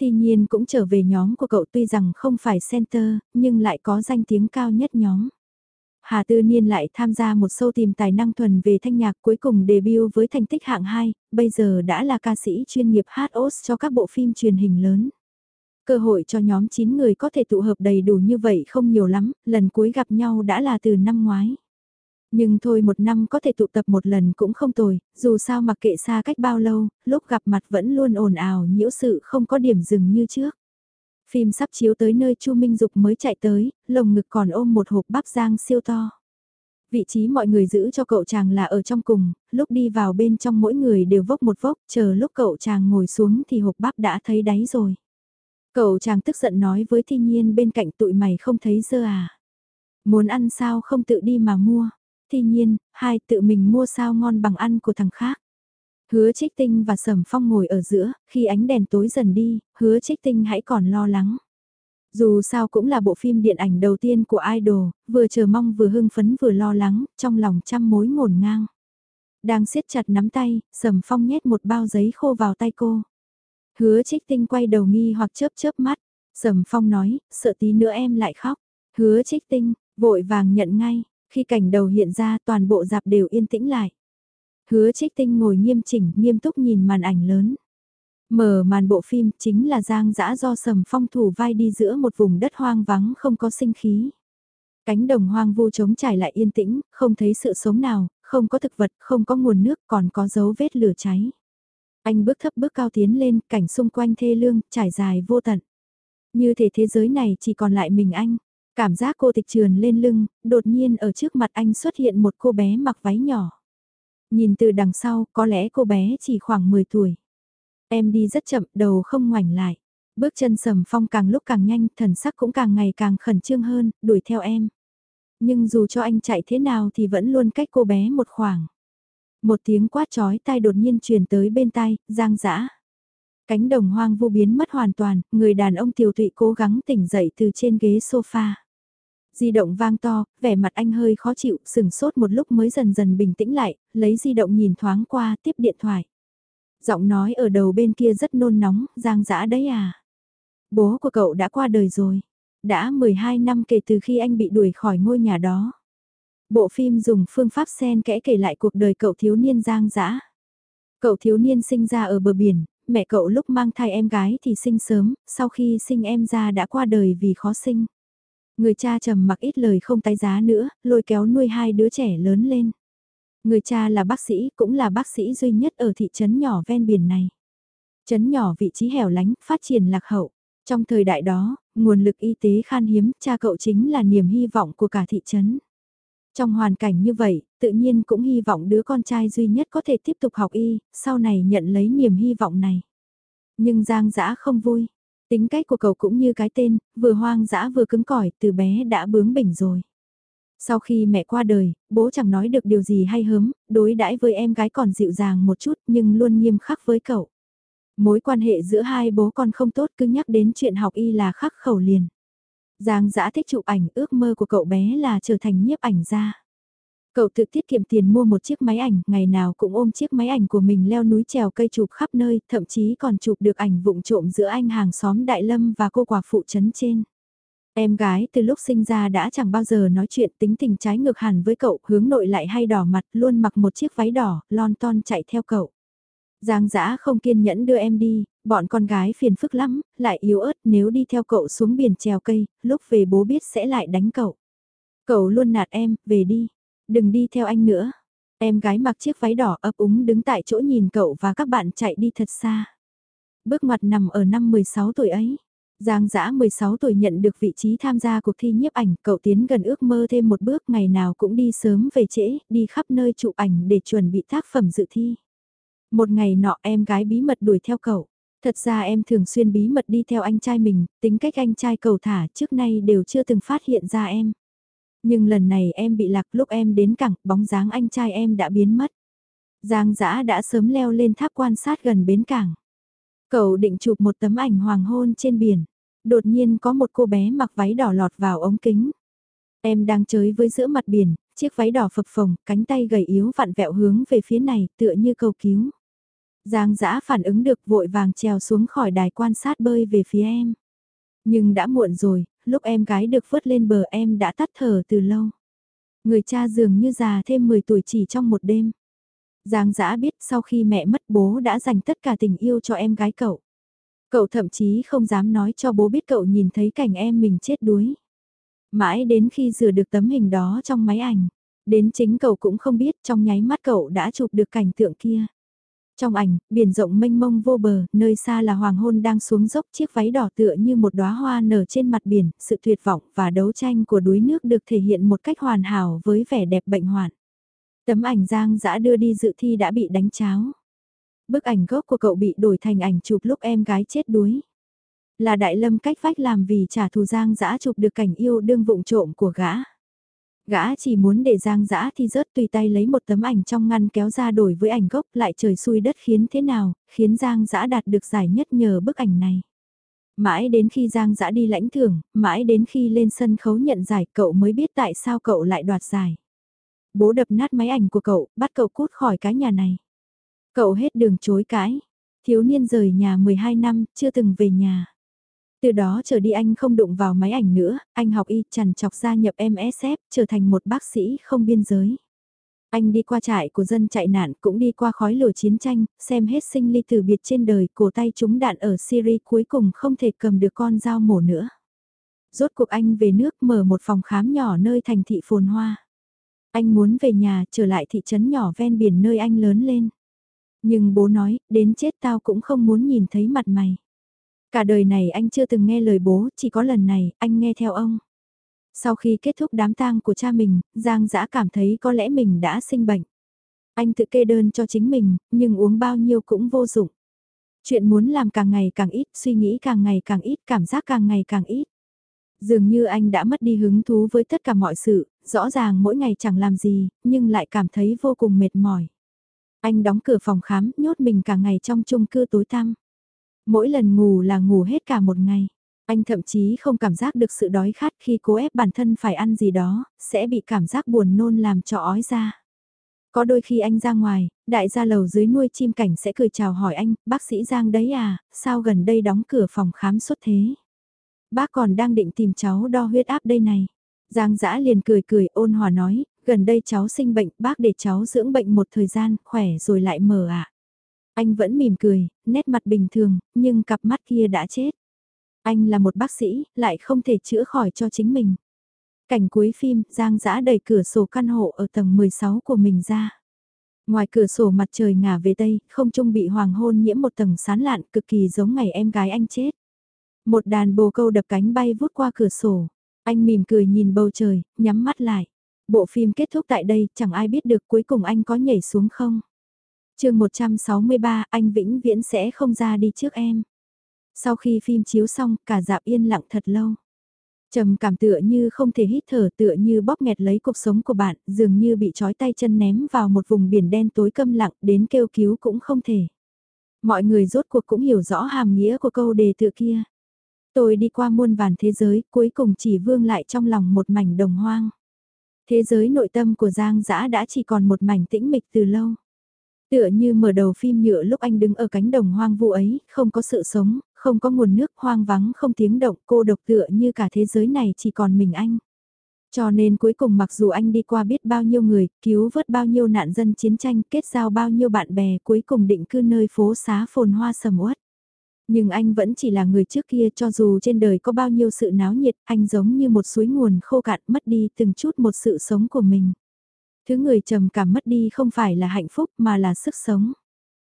Thì nhiên cũng trở về nhóm của cậu tuy rằng không phải center, nhưng lại có danh tiếng cao nhất nhóm. Hà Tư Niên lại tham gia một show tìm tài năng thuần về thanh nhạc cuối cùng debut với thành tích hạng 2, bây giờ đã là ca sĩ chuyên nghiệp hát OS cho các bộ phim truyền hình lớn. Cơ hội cho nhóm 9 người có thể tụ hợp đầy đủ như vậy không nhiều lắm, lần cuối gặp nhau đã là từ năm ngoái. Nhưng thôi một năm có thể tụ tập một lần cũng không tồi, dù sao mặc kệ xa cách bao lâu, lúc gặp mặt vẫn luôn ồn ào nhiễu sự không có điểm dừng như trước. Phim sắp chiếu tới nơi Chu Minh Dục mới chạy tới, lồng ngực còn ôm một hộp bắp rang siêu to. Vị trí mọi người giữ cho cậu chàng là ở trong cùng, lúc đi vào bên trong mỗi người đều vốc một vốc, chờ lúc cậu chàng ngồi xuống thì hộp bắp đã thấy đáy rồi. Cậu chàng tức giận nói với thi nhiên bên cạnh tụi mày không thấy dơ à. Muốn ăn sao không tự đi mà mua. Thi nhiên, hai tự mình mua sao ngon bằng ăn của thằng khác. Hứa trích tinh và sầm phong ngồi ở giữa, khi ánh đèn tối dần đi, hứa trích tinh hãy còn lo lắng. Dù sao cũng là bộ phim điện ảnh đầu tiên của Idol, vừa chờ mong vừa hưng phấn vừa lo lắng, trong lòng trăm mối ngổn ngang. Đang siết chặt nắm tay, sầm phong nhét một bao giấy khô vào tay cô. Hứa trích tinh quay đầu nghi hoặc chớp chớp mắt. Sầm phong nói, sợ tí nữa em lại khóc. Hứa trích tinh, vội vàng nhận ngay. Khi cảnh đầu hiện ra toàn bộ dạp đều yên tĩnh lại. Hứa trích tinh ngồi nghiêm chỉnh, nghiêm túc nhìn màn ảnh lớn. Mở màn bộ phim chính là giang dã do sầm phong thủ vai đi giữa một vùng đất hoang vắng không có sinh khí. Cánh đồng hoang vu trống trải lại yên tĩnh, không thấy sự sống nào, không có thực vật, không có nguồn nước, còn có dấu vết lửa cháy. Anh bước thấp bước cao tiến lên, cảnh xung quanh thê lương, trải dài vô tận. Như thể thế giới này chỉ còn lại mình anh. Cảm giác cô tịch trườn lên lưng, đột nhiên ở trước mặt anh xuất hiện một cô bé mặc váy nhỏ. Nhìn từ đằng sau, có lẽ cô bé chỉ khoảng 10 tuổi. Em đi rất chậm, đầu không ngoảnh lại. Bước chân sầm phong càng lúc càng nhanh, thần sắc cũng càng ngày càng khẩn trương hơn, đuổi theo em. Nhưng dù cho anh chạy thế nào thì vẫn luôn cách cô bé một khoảng. Một tiếng quát chói tai đột nhiên truyền tới bên tai, giang dã. Cánh đồng hoang vu biến mất hoàn toàn, người đàn ông tiểu tụy cố gắng tỉnh dậy từ trên ghế sofa. Di động vang to, vẻ mặt anh hơi khó chịu, sừng sốt một lúc mới dần dần bình tĩnh lại, lấy di động nhìn thoáng qua, tiếp điện thoại. Giọng nói ở đầu bên kia rất nôn nóng, giang dã đấy à. Bố của cậu đã qua đời rồi. Đã 12 năm kể từ khi anh bị đuổi khỏi ngôi nhà đó. Bộ phim dùng phương pháp sen kẽ kể lại cuộc đời cậu thiếu niên giang dã. Cậu thiếu niên sinh ra ở bờ biển, mẹ cậu lúc mang thai em gái thì sinh sớm, sau khi sinh em ra đã qua đời vì khó sinh. Người cha trầm mặc ít lời không tái giá nữa, lôi kéo nuôi hai đứa trẻ lớn lên. Người cha là bác sĩ, cũng là bác sĩ duy nhất ở thị trấn nhỏ ven biển này. Trấn nhỏ vị trí hẻo lánh, phát triển lạc hậu. Trong thời đại đó, nguồn lực y tế khan hiếm, cha cậu chính là niềm hy vọng của cả thị trấn. Trong hoàn cảnh như vậy, tự nhiên cũng hy vọng đứa con trai duy nhất có thể tiếp tục học y, sau này nhận lấy niềm hy vọng này. Nhưng Giang Dã không vui. Tính cách của cậu cũng như cái tên, vừa hoang dã vừa cứng cỏi, từ bé đã bướng bỉnh rồi. Sau khi mẹ qua đời, bố chẳng nói được điều gì hay hớm, đối đãi với em gái còn dịu dàng một chút nhưng luôn nghiêm khắc với cậu. Mối quan hệ giữa hai bố con không tốt cứ nhắc đến chuyện học y là khắc khẩu liền. Giang giã thích chụp ảnh ước mơ của cậu bé là trở thành nhiếp ảnh gia. Cậu tự tiết kiệm tiền mua một chiếc máy ảnh, ngày nào cũng ôm chiếc máy ảnh của mình leo núi trèo cây chụp khắp nơi, thậm chí còn chụp được ảnh vụng trộm giữa anh hàng xóm Đại Lâm và cô quả phụ trấn trên. Em gái từ lúc sinh ra đã chẳng bao giờ nói chuyện tính tình trái ngược hẳn với cậu, hướng nội lại hay đỏ mặt, luôn mặc một chiếc váy đỏ, lon ton chạy theo cậu. Giang giã không kiên nhẫn đưa em đi, bọn con gái phiền phức lắm, lại yếu ớt nếu đi theo cậu xuống biển trèo cây, lúc về bố biết sẽ lại đánh cậu. Cậu luôn nạt em, về đi, đừng đi theo anh nữa. Em gái mặc chiếc váy đỏ ấp úng đứng tại chỗ nhìn cậu và các bạn chạy đi thật xa. Bước ngoặt nằm ở năm 16 tuổi ấy. Giang Dã 16 tuổi nhận được vị trí tham gia cuộc thi nhiếp ảnh, cậu tiến gần ước mơ thêm một bước ngày nào cũng đi sớm về trễ, đi khắp nơi chụp ảnh để chuẩn bị tác phẩm dự thi. Một ngày nọ em gái bí mật đuổi theo cậu. Thật ra em thường xuyên bí mật đi theo anh trai mình, tính cách anh trai cầu thả trước nay đều chưa từng phát hiện ra em. Nhưng lần này em bị lạc lúc em đến cảng, bóng dáng anh trai em đã biến mất. Giang Dã đã sớm leo lên tháp quan sát gần bến cảng. Cậu định chụp một tấm ảnh hoàng hôn trên biển. Đột nhiên có một cô bé mặc váy đỏ lọt vào ống kính. Em đang chơi với giữa mặt biển, chiếc váy đỏ phập phồng, cánh tay gầy yếu vặn vẹo hướng về phía này tựa như cầu cứu. Giang giã phản ứng được vội vàng trèo xuống khỏi đài quan sát bơi về phía em. Nhưng đã muộn rồi, lúc em gái được vớt lên bờ em đã tắt thở từ lâu. Người cha dường như già thêm 10 tuổi chỉ trong một đêm. Giang giã biết sau khi mẹ mất bố đã dành tất cả tình yêu cho em gái cậu. Cậu thậm chí không dám nói cho bố biết cậu nhìn thấy cảnh em mình chết đuối. Mãi đến khi rửa được tấm hình đó trong máy ảnh, đến chính cậu cũng không biết trong nháy mắt cậu đã chụp được cảnh tượng kia. Trong ảnh, biển rộng mênh mông vô bờ, nơi xa là hoàng hôn đang xuống dốc chiếc váy đỏ tựa như một đóa hoa nở trên mặt biển, sự tuyệt vọng và đấu tranh của đuối nước được thể hiện một cách hoàn hảo với vẻ đẹp bệnh hoạn. Tấm ảnh Giang dã đưa đi dự thi đã bị đánh cháo. Bức ảnh gốc của cậu bị đổi thành ảnh chụp lúc em gái chết đuối. Là đại lâm cách vách làm vì trả thù Giang dã chụp được cảnh yêu đương vụng trộm của gã. Gã chỉ muốn để Giang dã thì rớt tùy tay lấy một tấm ảnh trong ngăn kéo ra đổi với ảnh gốc lại trời xui đất khiến thế nào, khiến Giang dã đạt được giải nhất nhờ bức ảnh này. Mãi đến khi Giang dã đi lãnh thưởng, mãi đến khi lên sân khấu nhận giải cậu mới biết tại sao cậu lại đoạt giải. Bố đập nát máy ảnh của cậu, bắt cậu cút khỏi cái nhà này. Cậu hết đường chối cãi. Thiếu niên rời nhà 12 năm, chưa từng về nhà. Từ đó trở đi anh không đụng vào máy ảnh nữa, anh học y chằn chọc gia nhập MSF, trở thành một bác sĩ không biên giới. Anh đi qua trại của dân chạy nạn cũng đi qua khói lửa chiến tranh, xem hết sinh ly từ biệt trên đời, cổ tay trúng đạn ở Syria cuối cùng không thể cầm được con dao mổ nữa. Rốt cuộc anh về nước mở một phòng khám nhỏ nơi thành thị phồn hoa. Anh muốn về nhà trở lại thị trấn nhỏ ven biển nơi anh lớn lên. Nhưng bố nói, đến chết tao cũng không muốn nhìn thấy mặt mày. Cả đời này anh chưa từng nghe lời bố, chỉ có lần này, anh nghe theo ông. Sau khi kết thúc đám tang của cha mình, Giang Dã cảm thấy có lẽ mình đã sinh bệnh. Anh tự kê đơn cho chính mình, nhưng uống bao nhiêu cũng vô dụng. Chuyện muốn làm càng ngày càng ít, suy nghĩ càng ngày càng ít, cảm giác càng ngày càng ít. Dường như anh đã mất đi hứng thú với tất cả mọi sự, rõ ràng mỗi ngày chẳng làm gì, nhưng lại cảm thấy vô cùng mệt mỏi. Anh đóng cửa phòng khám, nhốt mình cả ngày trong chung cư tối tăm. Mỗi lần ngủ là ngủ hết cả một ngày. Anh thậm chí không cảm giác được sự đói khát khi cố ép bản thân phải ăn gì đó, sẽ bị cảm giác buồn nôn làm cho ói ra. Có đôi khi anh ra ngoài, đại gia lầu dưới nuôi chim cảnh sẽ cười chào hỏi anh, bác sĩ Giang đấy à, sao gần đây đóng cửa phòng khám suốt thế? Bác còn đang định tìm cháu đo huyết áp đây này. Giang dã liền cười cười ôn hòa nói, gần đây cháu sinh bệnh, bác để cháu dưỡng bệnh một thời gian, khỏe rồi lại mở ạ. À. Anh vẫn mỉm cười, nét mặt bình thường, nhưng cặp mắt kia đã chết. Anh là một bác sĩ, lại không thể chữa khỏi cho chính mình. Cảnh cuối phim, Giang Dã đẩy cửa sổ căn hộ ở tầng 16 của mình ra. Ngoài cửa sổ mặt trời ngả về tây, không trung bị hoàng hôn nhiễm một tầng sán lạn cực kỳ giống ngày em gái anh chết. Một đàn bồ câu đập cánh bay vút qua cửa sổ. Anh mỉm cười nhìn bầu trời, nhắm mắt lại. Bộ phim kết thúc tại đây, chẳng ai biết được cuối cùng anh có nhảy xuống không chương 163, anh vĩnh viễn sẽ không ra đi trước em. Sau khi phim chiếu xong, cả dạp yên lặng thật lâu. Trầm cảm tựa như không thể hít thở tựa như bóp nghẹt lấy cuộc sống của bạn, dường như bị trói tay chân ném vào một vùng biển đen tối câm lặng đến kêu cứu cũng không thể. Mọi người rốt cuộc cũng hiểu rõ hàm nghĩa của câu đề tựa kia. Tôi đi qua muôn vàn thế giới, cuối cùng chỉ vương lại trong lòng một mảnh đồng hoang. Thế giới nội tâm của Giang Dã đã chỉ còn một mảnh tĩnh mịch từ lâu. Tựa như mở đầu phim nhựa lúc anh đứng ở cánh đồng hoang vu ấy, không có sự sống, không có nguồn nước hoang vắng không tiếng động cô độc tựa như cả thế giới này chỉ còn mình anh. Cho nên cuối cùng mặc dù anh đi qua biết bao nhiêu người, cứu vớt bao nhiêu nạn dân chiến tranh, kết giao bao nhiêu bạn bè cuối cùng định cư nơi phố xá phồn hoa sầm uất. Nhưng anh vẫn chỉ là người trước kia cho dù trên đời có bao nhiêu sự náo nhiệt, anh giống như một suối nguồn khô cạn mất đi từng chút một sự sống của mình. Thứ người trầm cảm mất đi không phải là hạnh phúc mà là sức sống.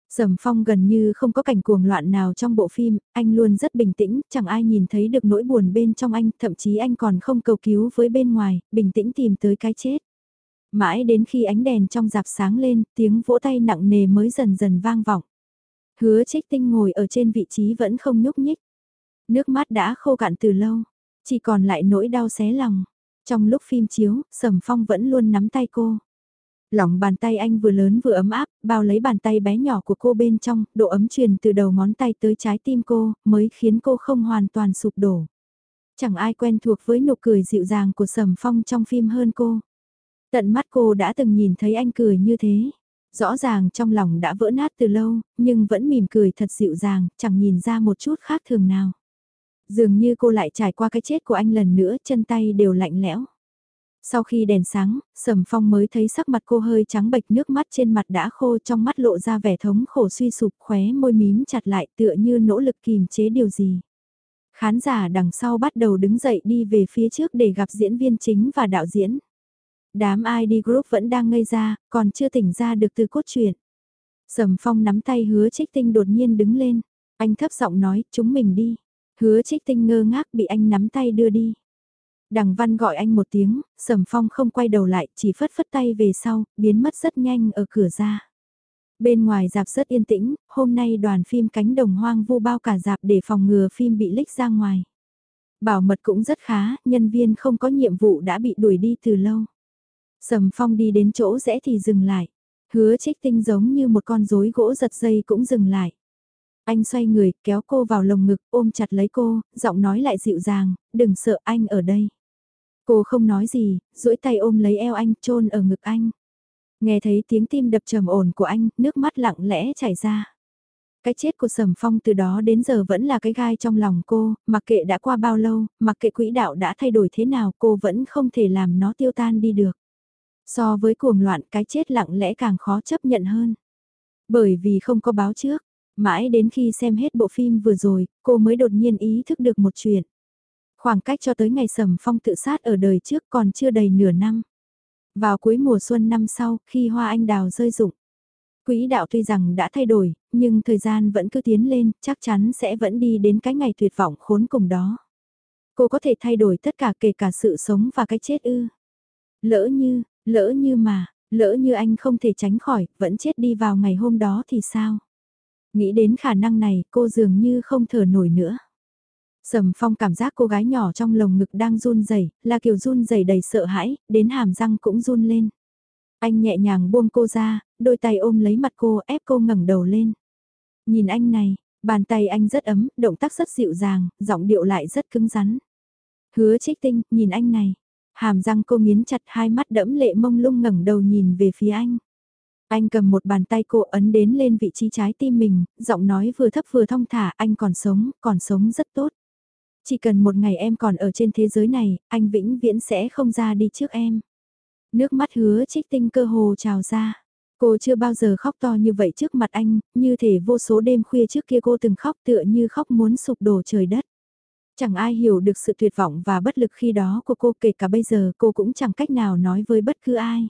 Sầm phong gần như không có cảnh cuồng loạn nào trong bộ phim, anh luôn rất bình tĩnh, chẳng ai nhìn thấy được nỗi buồn bên trong anh, thậm chí anh còn không cầu cứu với bên ngoài, bình tĩnh tìm tới cái chết. Mãi đến khi ánh đèn trong dạp sáng lên, tiếng vỗ tay nặng nề mới dần dần vang vọng. Hứa trích tinh ngồi ở trên vị trí vẫn không nhúc nhích. Nước mắt đã khô cạn từ lâu, chỉ còn lại nỗi đau xé lòng. Trong lúc phim chiếu, Sầm Phong vẫn luôn nắm tay cô. Lòng bàn tay anh vừa lớn vừa ấm áp, bao lấy bàn tay bé nhỏ của cô bên trong, độ ấm truyền từ đầu ngón tay tới trái tim cô, mới khiến cô không hoàn toàn sụp đổ. Chẳng ai quen thuộc với nụ cười dịu dàng của Sầm Phong trong phim hơn cô. Tận mắt cô đã từng nhìn thấy anh cười như thế. Rõ ràng trong lòng đã vỡ nát từ lâu, nhưng vẫn mỉm cười thật dịu dàng, chẳng nhìn ra một chút khác thường nào. Dường như cô lại trải qua cái chết của anh lần nữa, chân tay đều lạnh lẽo. Sau khi đèn sáng, Sầm Phong mới thấy sắc mặt cô hơi trắng bệch nước mắt trên mặt đã khô trong mắt lộ ra vẻ thống khổ suy sụp khóe môi mím chặt lại tựa như nỗ lực kìm chế điều gì. Khán giả đằng sau bắt đầu đứng dậy đi về phía trước để gặp diễn viên chính và đạo diễn. Đám ID Group vẫn đang ngây ra, còn chưa tỉnh ra được từ cốt truyện. Sầm Phong nắm tay hứa trích tinh đột nhiên đứng lên. Anh thấp giọng nói, chúng mình đi. Hứa trích tinh ngơ ngác bị anh nắm tay đưa đi. Đằng văn gọi anh một tiếng, Sầm Phong không quay đầu lại, chỉ phất phất tay về sau, biến mất rất nhanh ở cửa ra. Bên ngoài dạp rất yên tĩnh, hôm nay đoàn phim cánh đồng hoang vu bao cả dạp để phòng ngừa phim bị lích ra ngoài. Bảo mật cũng rất khá, nhân viên không có nhiệm vụ đã bị đuổi đi từ lâu. Sầm Phong đi đến chỗ rẽ thì dừng lại. Hứa trích tinh giống như một con rối gỗ giật dây cũng dừng lại. Anh xoay người, kéo cô vào lồng ngực, ôm chặt lấy cô, giọng nói lại dịu dàng, đừng sợ anh ở đây. Cô không nói gì, duỗi tay ôm lấy eo anh, chôn ở ngực anh. Nghe thấy tiếng tim đập trầm ổn của anh, nước mắt lặng lẽ chảy ra. Cái chết của Sầm Phong từ đó đến giờ vẫn là cái gai trong lòng cô, mặc kệ đã qua bao lâu, mặc kệ quỹ đạo đã thay đổi thế nào cô vẫn không thể làm nó tiêu tan đi được. So với cuồng loạn cái chết lặng lẽ càng khó chấp nhận hơn. Bởi vì không có báo trước, mãi đến khi xem hết bộ phim vừa rồi, cô mới đột nhiên ý thức được một chuyện. Khoảng cách cho tới ngày Sầm Phong tự sát ở đời trước còn chưa đầy nửa năm. Vào cuối mùa xuân năm sau, khi hoa anh đào rơi rụng, quỹ đạo tuy rằng đã thay đổi, nhưng thời gian vẫn cứ tiến lên, chắc chắn sẽ vẫn đi đến cái ngày tuyệt vọng khốn cùng đó. Cô có thể thay đổi tất cả kể cả sự sống và cái chết ư. Lỡ như, lỡ như mà, lỡ như anh không thể tránh khỏi, vẫn chết đi vào ngày hôm đó thì sao? Nghĩ đến khả năng này, cô dường như không thở nổi nữa. Sầm Phong cảm giác cô gái nhỏ trong lồng ngực đang run rẩy, là kiểu run rẩy đầy sợ hãi, đến hàm răng cũng run lên. Anh nhẹ nhàng buông cô ra, đôi tay ôm lấy mặt cô ép cô ngẩng đầu lên. Nhìn anh này, bàn tay anh rất ấm, động tác rất dịu dàng, giọng điệu lại rất cứng rắn. Hứa trích tinh, nhìn anh này. Hàm răng cô nghiến chặt hai mắt đẫm lệ mông lung ngẩng đầu nhìn về phía anh. Anh cầm một bàn tay cô ấn đến lên vị trí trái tim mình, giọng nói vừa thấp vừa thong thả anh còn sống, còn sống rất tốt. Chỉ cần một ngày em còn ở trên thế giới này, anh vĩnh viễn sẽ không ra đi trước em. Nước mắt hứa trích tinh cơ hồ trào ra. Cô chưa bao giờ khóc to như vậy trước mặt anh, như thể vô số đêm khuya trước kia cô từng khóc tựa như khóc muốn sụp đổ trời đất. Chẳng ai hiểu được sự tuyệt vọng và bất lực khi đó của cô kể cả bây giờ cô cũng chẳng cách nào nói với bất cứ ai.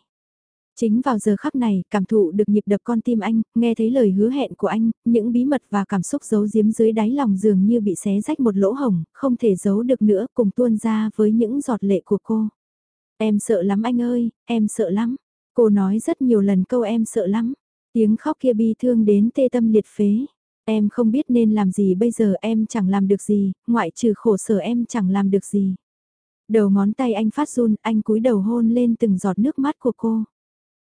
Chính vào giờ khắc này, cảm thụ được nhịp đập con tim anh, nghe thấy lời hứa hẹn của anh, những bí mật và cảm xúc giấu giếm dưới đáy lòng dường như bị xé rách một lỗ hồng, không thể giấu được nữa cùng tuôn ra với những giọt lệ của cô. Em sợ lắm anh ơi, em sợ lắm. Cô nói rất nhiều lần câu em sợ lắm. Tiếng khóc kia bi thương đến tê tâm liệt phế. Em không biết nên làm gì bây giờ em chẳng làm được gì, ngoại trừ khổ sở em chẳng làm được gì. Đầu ngón tay anh phát run, anh cúi đầu hôn lên từng giọt nước mắt của cô.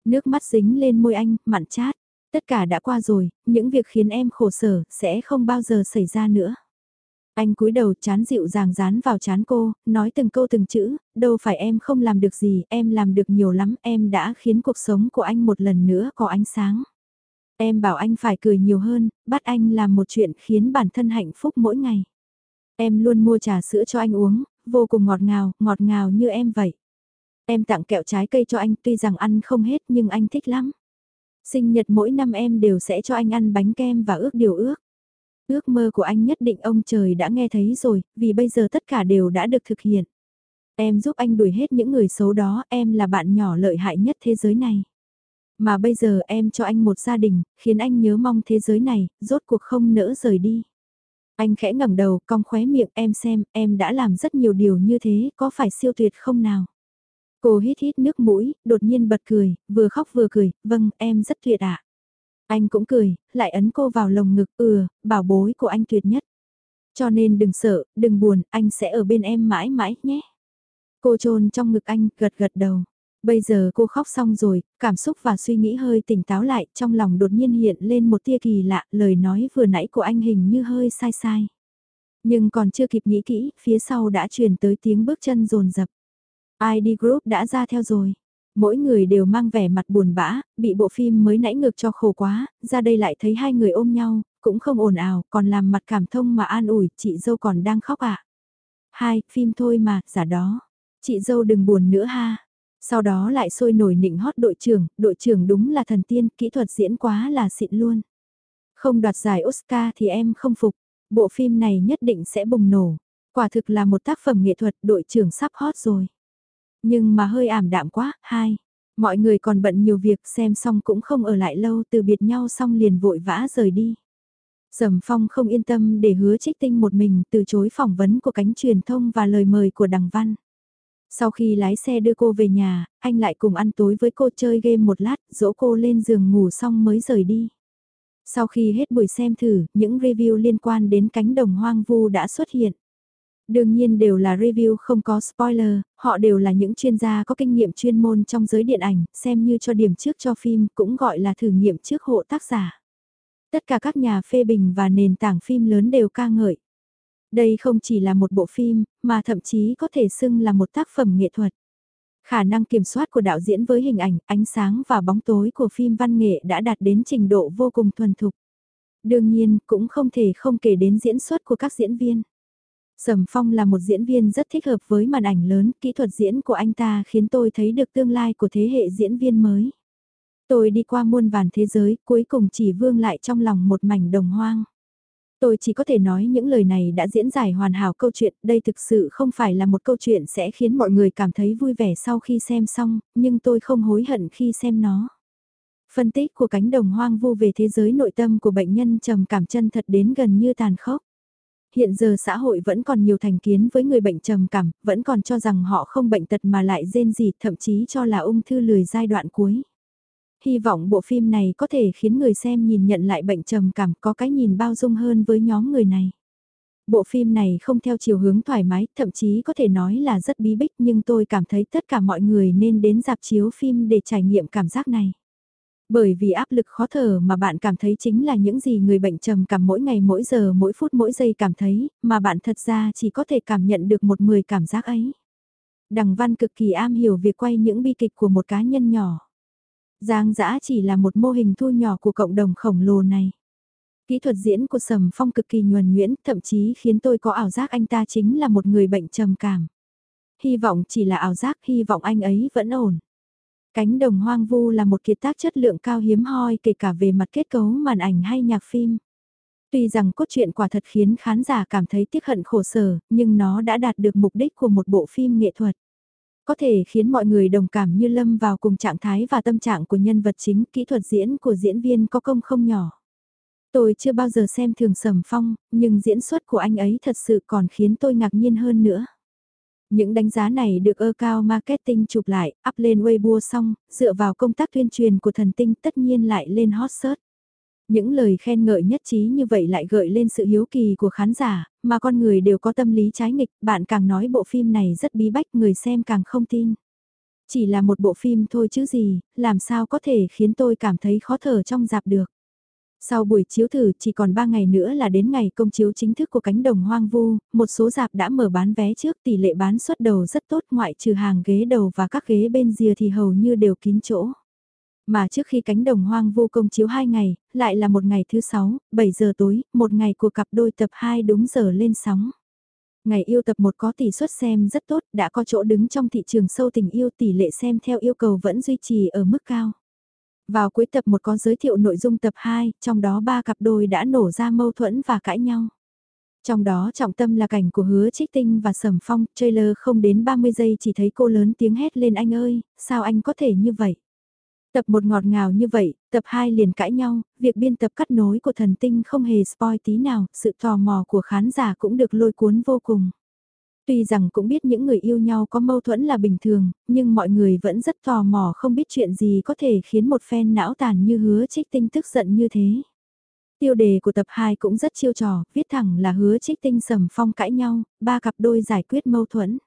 Nước mắt dính lên môi anh, mặn chát. Tất cả đã qua rồi, những việc khiến em khổ sở, sẽ không bao giờ xảy ra nữa. Anh cúi đầu chán dịu dàng dán vào chán cô, nói từng câu từng chữ, đâu phải em không làm được gì, em làm được nhiều lắm, em đã khiến cuộc sống của anh một lần nữa có ánh sáng. Em bảo anh phải cười nhiều hơn, bắt anh làm một chuyện khiến bản thân hạnh phúc mỗi ngày. Em luôn mua trà sữa cho anh uống, vô cùng ngọt ngào, ngọt ngào như em vậy. Em tặng kẹo trái cây cho anh tuy rằng ăn không hết nhưng anh thích lắm. Sinh nhật mỗi năm em đều sẽ cho anh ăn bánh kem và ước điều ước. Ước mơ của anh nhất định ông trời đã nghe thấy rồi, vì bây giờ tất cả đều đã được thực hiện. Em giúp anh đuổi hết những người xấu đó, em là bạn nhỏ lợi hại nhất thế giới này. Mà bây giờ em cho anh một gia đình, khiến anh nhớ mong thế giới này, rốt cuộc không nỡ rời đi. Anh khẽ ngẩng đầu, cong khóe miệng em xem, em đã làm rất nhiều điều như thế, có phải siêu tuyệt không nào? Cô hít hít nước mũi, đột nhiên bật cười, vừa khóc vừa cười, vâng, em rất tuyệt ạ. Anh cũng cười, lại ấn cô vào lồng ngực, ừ, bảo bối của anh tuyệt nhất. Cho nên đừng sợ, đừng buồn, anh sẽ ở bên em mãi mãi nhé. Cô trôn trong ngực anh, gật gật đầu. Bây giờ cô khóc xong rồi, cảm xúc và suy nghĩ hơi tỉnh táo lại, trong lòng đột nhiên hiện lên một tia kỳ lạ, lời nói vừa nãy của anh hình như hơi sai sai. Nhưng còn chưa kịp nghĩ kỹ, phía sau đã truyền tới tiếng bước chân rồn rập. ID Group đã ra theo rồi. Mỗi người đều mang vẻ mặt buồn bã, bị bộ phim mới nãy ngược cho khổ quá, ra đây lại thấy hai người ôm nhau, cũng không ồn ào, còn làm mặt cảm thông mà an ủi, chị dâu còn đang khóc ạ. À? Hai, phim thôi mà, giả đó. Chị dâu đừng buồn nữa ha. Sau đó lại sôi nổi nịnh hót đội trưởng, đội trưởng đúng là thần tiên, kỹ thuật diễn quá là xịn luôn. Không đoạt giải Oscar thì em không phục, bộ phim này nhất định sẽ bùng nổ. Quả thực là một tác phẩm nghệ thuật, đội trưởng sắp hot rồi. Nhưng mà hơi ảm đạm quá, hai. Mọi người còn bận nhiều việc xem xong cũng không ở lại lâu từ biệt nhau xong liền vội vã rời đi. Sầm Phong không yên tâm để hứa trích tinh một mình từ chối phỏng vấn của cánh truyền thông và lời mời của Đằng Văn. Sau khi lái xe đưa cô về nhà, anh lại cùng ăn tối với cô chơi game một lát, dỗ cô lên giường ngủ xong mới rời đi. Sau khi hết buổi xem thử, những review liên quan đến cánh đồng hoang vu đã xuất hiện. Đương nhiên đều là review không có spoiler, họ đều là những chuyên gia có kinh nghiệm chuyên môn trong giới điện ảnh, xem như cho điểm trước cho phim cũng gọi là thử nghiệm trước hộ tác giả. Tất cả các nhà phê bình và nền tảng phim lớn đều ca ngợi. Đây không chỉ là một bộ phim, mà thậm chí có thể xưng là một tác phẩm nghệ thuật. Khả năng kiểm soát của đạo diễn với hình ảnh, ánh sáng và bóng tối của phim văn nghệ đã đạt đến trình độ vô cùng thuần thục. Đương nhiên, cũng không thể không kể đến diễn xuất của các diễn viên. Sầm Phong là một diễn viên rất thích hợp với màn ảnh lớn, kỹ thuật diễn của anh ta khiến tôi thấy được tương lai của thế hệ diễn viên mới. Tôi đi qua muôn vàn thế giới, cuối cùng chỉ vương lại trong lòng một mảnh đồng hoang. Tôi chỉ có thể nói những lời này đã diễn giải hoàn hảo câu chuyện, đây thực sự không phải là một câu chuyện sẽ khiến mọi người cảm thấy vui vẻ sau khi xem xong, nhưng tôi không hối hận khi xem nó. Phân tích của cánh đồng hoang vu về thế giới nội tâm của bệnh nhân trầm cảm chân thật đến gần như tàn khốc. Hiện giờ xã hội vẫn còn nhiều thành kiến với người bệnh trầm cảm, vẫn còn cho rằng họ không bệnh tật mà lại rên gì, thậm chí cho là ung thư lười giai đoạn cuối. Hy vọng bộ phim này có thể khiến người xem nhìn nhận lại bệnh trầm cảm có cái nhìn bao dung hơn với nhóm người này. Bộ phim này không theo chiều hướng thoải mái, thậm chí có thể nói là rất bí bích nhưng tôi cảm thấy tất cả mọi người nên đến dạp chiếu phim để trải nghiệm cảm giác này. Bởi vì áp lực khó thở mà bạn cảm thấy chính là những gì người bệnh trầm cảm mỗi ngày mỗi giờ mỗi phút mỗi giây cảm thấy, mà bạn thật ra chỉ có thể cảm nhận được một mười cảm giác ấy. Đằng Văn cực kỳ am hiểu việc quay những bi kịch của một cá nhân nhỏ. Giang dã chỉ là một mô hình thu nhỏ của cộng đồng khổng lồ này. Kỹ thuật diễn của Sầm Phong cực kỳ nhuần nhuyễn, thậm chí khiến tôi có ảo giác anh ta chính là một người bệnh trầm cảm. Hy vọng chỉ là ảo giác, hy vọng anh ấy vẫn ổn. Cánh đồng hoang vu là một kiệt tác chất lượng cao hiếm hoi kể cả về mặt kết cấu màn ảnh hay nhạc phim. Tuy rằng cốt truyện quả thật khiến khán giả cảm thấy tiếc hận khổ sở, nhưng nó đã đạt được mục đích của một bộ phim nghệ thuật. Có thể khiến mọi người đồng cảm như lâm vào cùng trạng thái và tâm trạng của nhân vật chính, kỹ thuật diễn của diễn viên có công không nhỏ. Tôi chưa bao giờ xem thường sầm phong, nhưng diễn xuất của anh ấy thật sự còn khiến tôi ngạc nhiên hơn nữa. Những đánh giá này được ơ cao marketing chụp lại, up lên Weibo xong, dựa vào công tác tuyên truyền của thần tinh tất nhiên lại lên hot search. Những lời khen ngợi nhất trí như vậy lại gợi lên sự hiếu kỳ của khán giả, mà con người đều có tâm lý trái nghịch, bạn càng nói bộ phim này rất bí bách người xem càng không tin. Chỉ là một bộ phim thôi chứ gì, làm sao có thể khiến tôi cảm thấy khó thở trong dạp được. Sau buổi chiếu thử chỉ còn 3 ngày nữa là đến ngày công chiếu chính thức của cánh đồng hoang vu, một số dạp đã mở bán vé trước tỷ lệ bán suất đầu rất tốt ngoại trừ hàng ghế đầu và các ghế bên rìa thì hầu như đều kín chỗ. Mà trước khi cánh đồng hoang vu công chiếu 2 ngày, lại là một ngày thứ 6, 7 giờ tối, một ngày của cặp đôi tập 2 đúng giờ lên sóng. Ngày yêu tập 1 có tỷ suất xem rất tốt, đã có chỗ đứng trong thị trường sâu tình yêu tỷ lệ xem theo yêu cầu vẫn duy trì ở mức cao. Vào cuối tập 1 có giới thiệu nội dung tập 2, trong đó ba cặp đôi đã nổ ra mâu thuẫn và cãi nhau. Trong đó trọng tâm là cảnh của hứa trích tinh và sầm phong, trailer không đến 30 giây chỉ thấy cô lớn tiếng hét lên anh ơi, sao anh có thể như vậy? Tập 1 ngọt ngào như vậy, tập 2 liền cãi nhau, việc biên tập cắt nối của thần tinh không hề spoil tí nào, sự tò mò của khán giả cũng được lôi cuốn vô cùng. Tuy rằng cũng biết những người yêu nhau có mâu thuẫn là bình thường, nhưng mọi người vẫn rất tò mò không biết chuyện gì có thể khiến một fan não tàn như hứa trích tinh tức giận như thế. Tiêu đề của tập 2 cũng rất chiêu trò, viết thẳng là hứa trích tinh sầm phong cãi nhau, ba cặp đôi giải quyết mâu thuẫn.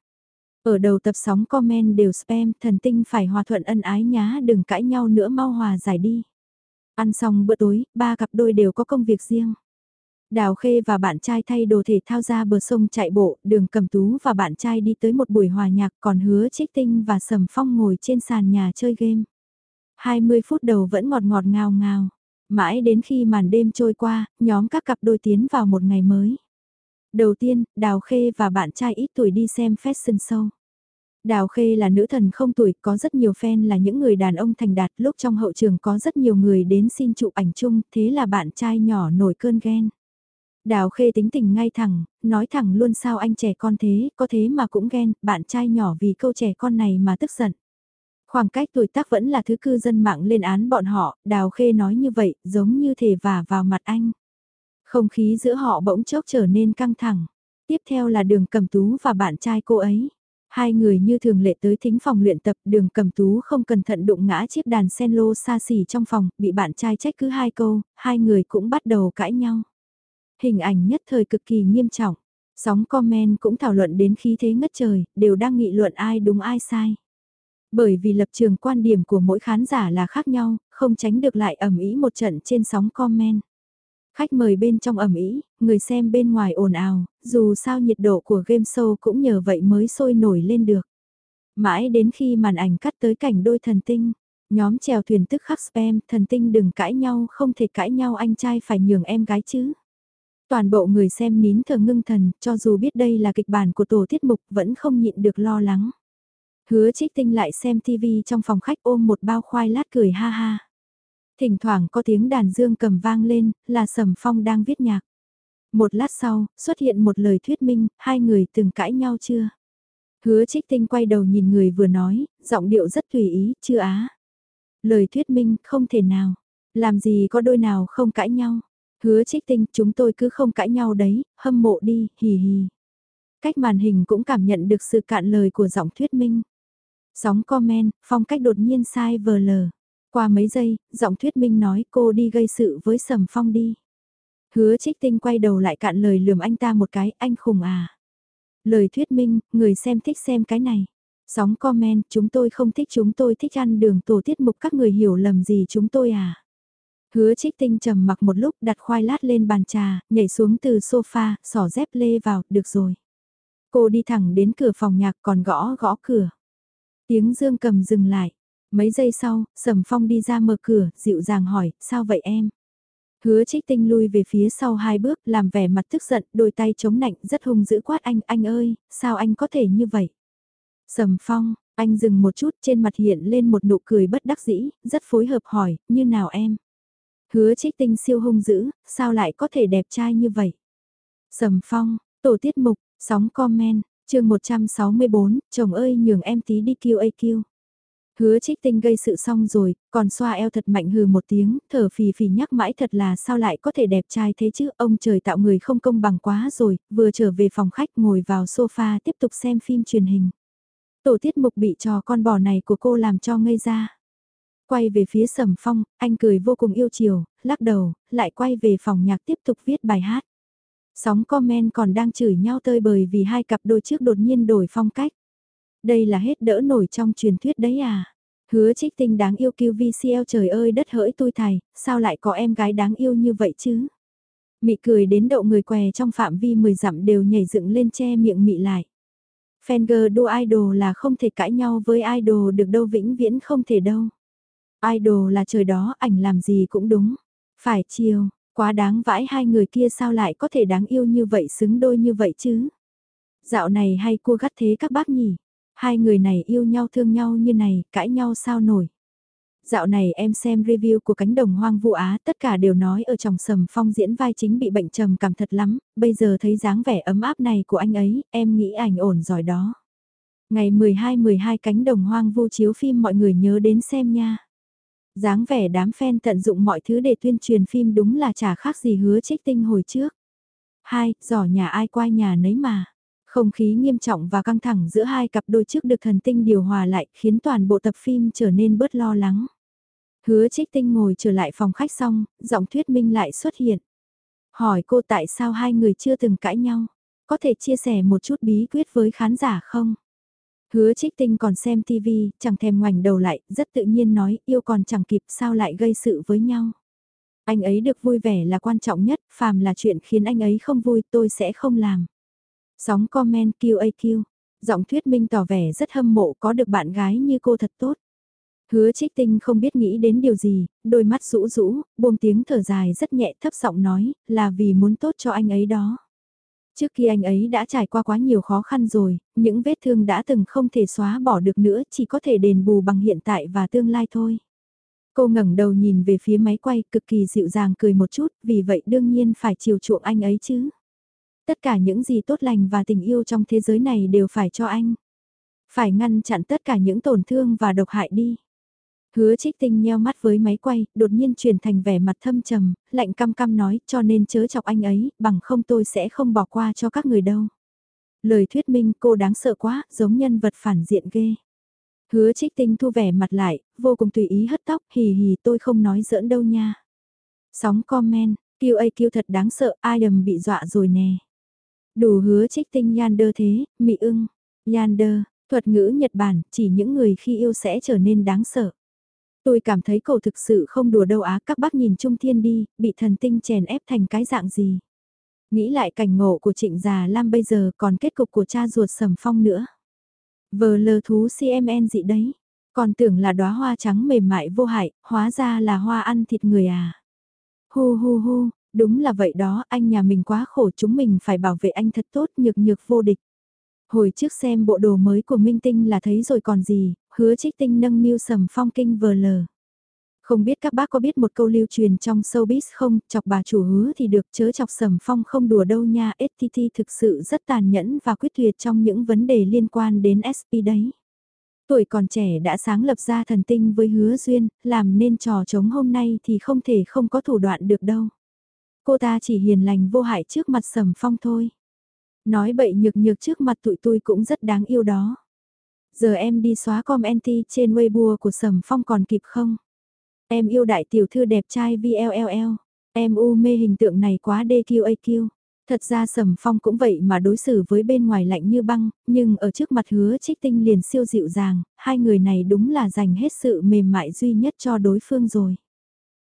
Ở đầu tập sóng comment đều spam, thần tinh phải hòa thuận ân ái nhá đừng cãi nhau nữa mau hòa giải đi. Ăn xong bữa tối, ba cặp đôi đều có công việc riêng. Đào Khê và bạn trai thay đồ thể thao ra bờ sông chạy bộ, đường cầm tú và bạn trai đi tới một buổi hòa nhạc còn hứa trích tinh và sầm phong ngồi trên sàn nhà chơi game. 20 phút đầu vẫn ngọt ngọt ngào ngào. Mãi đến khi màn đêm trôi qua, nhóm các cặp đôi tiến vào một ngày mới. Đầu tiên, Đào Khê và bạn trai ít tuổi đi xem fashion show. Đào Khê là nữ thần không tuổi, có rất nhiều fan là những người đàn ông thành đạt, lúc trong hậu trường có rất nhiều người đến xin chụp ảnh chung, thế là bạn trai nhỏ nổi cơn ghen. Đào Khê tính tình ngay thẳng, nói thẳng luôn sao anh trẻ con thế, có thế mà cũng ghen, bạn trai nhỏ vì câu trẻ con này mà tức giận. Khoảng cách tuổi tác vẫn là thứ cư dân mạng lên án bọn họ, Đào Khê nói như vậy, giống như thể vả vào mặt anh. Không khí giữa họ bỗng chốc trở nên căng thẳng. Tiếp theo là đường cầm tú và bạn trai cô ấy. Hai người như thường lệ tới thính phòng luyện tập đường cầm tú không cẩn thận đụng ngã chiếc đàn sen lô xa xỉ trong phòng, bị bạn trai trách cứ hai câu, hai người cũng bắt đầu cãi nhau. Hình ảnh nhất thời cực kỳ nghiêm trọng, sóng comment cũng thảo luận đến khí thế ngất trời, đều đang nghị luận ai đúng ai sai. Bởi vì lập trường quan điểm của mỗi khán giả là khác nhau, không tránh được lại ẩm ý một trận trên sóng comment. Khách mời bên trong ẩm ý, người xem bên ngoài ồn ào, dù sao nhiệt độ của game show cũng nhờ vậy mới sôi nổi lên được. Mãi đến khi màn ảnh cắt tới cảnh đôi thần tinh, nhóm chèo thuyền tức khắc spam, thần tinh đừng cãi nhau, không thể cãi nhau anh trai phải nhường em gái chứ. Toàn bộ người xem nín thở ngưng thần, cho dù biết đây là kịch bản của tổ tiết mục vẫn không nhịn được lo lắng. Hứa trích tinh lại xem TV trong phòng khách ôm một bao khoai lát cười ha ha. Thỉnh thoảng có tiếng đàn dương cầm vang lên, là Sầm Phong đang viết nhạc. Một lát sau, xuất hiện một lời thuyết minh, hai người từng cãi nhau chưa? Hứa trích tinh quay đầu nhìn người vừa nói, giọng điệu rất tùy ý, chưa á. Lời thuyết minh, không thể nào. Làm gì có đôi nào không cãi nhau. Hứa trích tinh, chúng tôi cứ không cãi nhau đấy, hâm mộ đi, hì hì. Cách màn hình cũng cảm nhận được sự cạn lời của giọng thuyết minh. Sóng comment, phong cách đột nhiên sai vờ lờ. Qua mấy giây, giọng thuyết minh nói cô đi gây sự với Sầm Phong đi. Hứa trích tinh quay đầu lại cạn lời lườm anh ta một cái, anh khùng à. Lời thuyết minh, người xem thích xem cái này. Sóng comment, chúng tôi không thích chúng tôi thích ăn đường tổ tiết mục các người hiểu lầm gì chúng tôi à. Hứa trích tinh trầm mặc một lúc đặt khoai lát lên bàn trà, nhảy xuống từ sofa, sỏ dép lê vào, được rồi. Cô đi thẳng đến cửa phòng nhạc còn gõ gõ cửa. Tiếng dương cầm dừng lại. Mấy giây sau, Sầm Phong đi ra mở cửa, dịu dàng hỏi, sao vậy em? Hứa trích tinh lui về phía sau hai bước, làm vẻ mặt tức giận, đôi tay chống nạnh, rất hung dữ quát anh, anh ơi, sao anh có thể như vậy? Sầm Phong, anh dừng một chút, trên mặt hiện lên một nụ cười bất đắc dĩ, rất phối hợp hỏi, như nào em? Hứa trích tinh siêu hung dữ, sao lại có thể đẹp trai như vậy? Sầm Phong, tổ tiết mục, sóng comment, chương 164, chồng ơi nhường em tí đi kêu Hứa trích tinh gây sự xong rồi, còn xoa eo thật mạnh hừ một tiếng, thở phì phì nhắc mãi thật là sao lại có thể đẹp trai thế chứ, ông trời tạo người không công bằng quá rồi, vừa trở về phòng khách ngồi vào sofa tiếp tục xem phim truyền hình. Tổ tiết mục bị trò con bò này của cô làm cho ngây ra. Quay về phía sầm phong, anh cười vô cùng yêu chiều, lắc đầu, lại quay về phòng nhạc tiếp tục viết bài hát. Sóng comment còn đang chửi nhau tơi bời vì hai cặp đôi trước đột nhiên đổi phong cách. Đây là hết đỡ nổi trong truyền thuyết đấy à. Hứa trích tinh đáng yêu kêu VCL trời ơi đất hỡi tôi thầy, sao lại có em gái đáng yêu như vậy chứ? Mị cười đến đậu người què trong phạm vi 10 dặm đều nhảy dựng lên che miệng mị lại. Fanger đua idol là không thể cãi nhau với idol được đâu vĩnh viễn không thể đâu. Idol là trời đó ảnh làm gì cũng đúng. Phải chiều, quá đáng vãi hai người kia sao lại có thể đáng yêu như vậy xứng đôi như vậy chứ? Dạo này hay cua gắt thế các bác nhỉ? Hai người này yêu nhau thương nhau như này, cãi nhau sao nổi. Dạo này em xem review của cánh đồng hoang vu Á, tất cả đều nói ở trong sầm phong diễn vai chính bị bệnh trầm cảm thật lắm, bây giờ thấy dáng vẻ ấm áp này của anh ấy, em nghĩ ảnh ổn giỏi đó. Ngày 12-12 cánh đồng hoang vu chiếu phim mọi người nhớ đến xem nha dáng vẻ đám fan tận dụng mọi thứ để tuyên truyền phim đúng là chả khác gì hứa trích tinh hồi trước. Hai, giỏ nhà ai quay nhà nấy mà. Không khí nghiêm trọng và căng thẳng giữa hai cặp đôi trước được thần tinh điều hòa lại khiến toàn bộ tập phim trở nên bớt lo lắng. Hứa trích tinh ngồi trở lại phòng khách xong, giọng thuyết minh lại xuất hiện. Hỏi cô tại sao hai người chưa từng cãi nhau, có thể chia sẻ một chút bí quyết với khán giả không? Hứa trích tinh còn xem tivi, chẳng thèm ngoảnh đầu lại, rất tự nhiên nói, yêu còn chẳng kịp sao lại gây sự với nhau. Anh ấy được vui vẻ là quan trọng nhất, phàm là chuyện khiến anh ấy không vui tôi sẽ không làm. Sóng comment QAQ, giọng thuyết minh tỏ vẻ rất hâm mộ có được bạn gái như cô thật tốt. Hứa trích tinh không biết nghĩ đến điều gì, đôi mắt rũ rũ, buông tiếng thở dài rất nhẹ thấp giọng nói, là vì muốn tốt cho anh ấy đó. Trước khi anh ấy đã trải qua quá nhiều khó khăn rồi, những vết thương đã từng không thể xóa bỏ được nữa chỉ có thể đền bù bằng hiện tại và tương lai thôi. Cô ngẩng đầu nhìn về phía máy quay cực kỳ dịu dàng cười một chút, vì vậy đương nhiên phải chiều chuộng anh ấy chứ. Tất cả những gì tốt lành và tình yêu trong thế giới này đều phải cho anh. Phải ngăn chặn tất cả những tổn thương và độc hại đi. Hứa trích tinh nheo mắt với máy quay, đột nhiên chuyển thành vẻ mặt thâm trầm, lạnh căm căm nói cho nên chớ chọc anh ấy, bằng không tôi sẽ không bỏ qua cho các người đâu. Lời thuyết minh cô đáng sợ quá, giống nhân vật phản diện ghê. Hứa trích tinh thu vẻ mặt lại, vô cùng tùy ý hất tóc, hì hì tôi không nói giỡn đâu nha. Sóng comment, kêu ấy kêu thật đáng sợ, ai đầm bị dọa rồi nè. Đủ hứa trích tinh Yander thế, mị ưng, Yander, thuật ngữ Nhật Bản, chỉ những người khi yêu sẽ trở nên đáng sợ. Tôi cảm thấy cậu thực sự không đùa đâu á, các bác nhìn Trung Thiên đi, bị thần tinh chèn ép thành cái dạng gì. Nghĩ lại cảnh ngộ của trịnh già Lam bây giờ còn kết cục của cha ruột sầm phong nữa. Vờ lờ thú CMN dị đấy, còn tưởng là đóa hoa trắng mềm mại vô hại, hóa ra là hoa ăn thịt người à. Hu hu hu, đúng là vậy đó, anh nhà mình quá khổ chúng mình phải bảo vệ anh thật tốt nhược nhược vô địch. Hồi trước xem bộ đồ mới của Minh Tinh là thấy rồi còn gì, hứa trích tinh nâng niu sầm phong kinh vờ lờ. Không biết các bác có biết một câu lưu truyền trong showbiz không, chọc bà chủ hứa thì được chớ chọc sầm phong không đùa đâu nha, STT thực sự rất tàn nhẫn và quyết tuyệt trong những vấn đề liên quan đến SP đấy. Tuổi còn trẻ đã sáng lập ra thần tinh với hứa duyên, làm nên trò chống hôm nay thì không thể không có thủ đoạn được đâu. Cô ta chỉ hiền lành vô hại trước mặt sầm phong thôi. Nói bậy nhược nhược trước mặt tụi tôi cũng rất đáng yêu đó. Giờ em đi xóa comment trên Weibo của Sầm Phong còn kịp không? Em yêu đại tiểu thư đẹp trai VLLL. Em u mê hình tượng này quá DQAQ. Thật ra Sầm Phong cũng vậy mà đối xử với bên ngoài lạnh như băng, nhưng ở trước mặt hứa trích tinh liền siêu dịu dàng, hai người này đúng là dành hết sự mềm mại duy nhất cho đối phương rồi.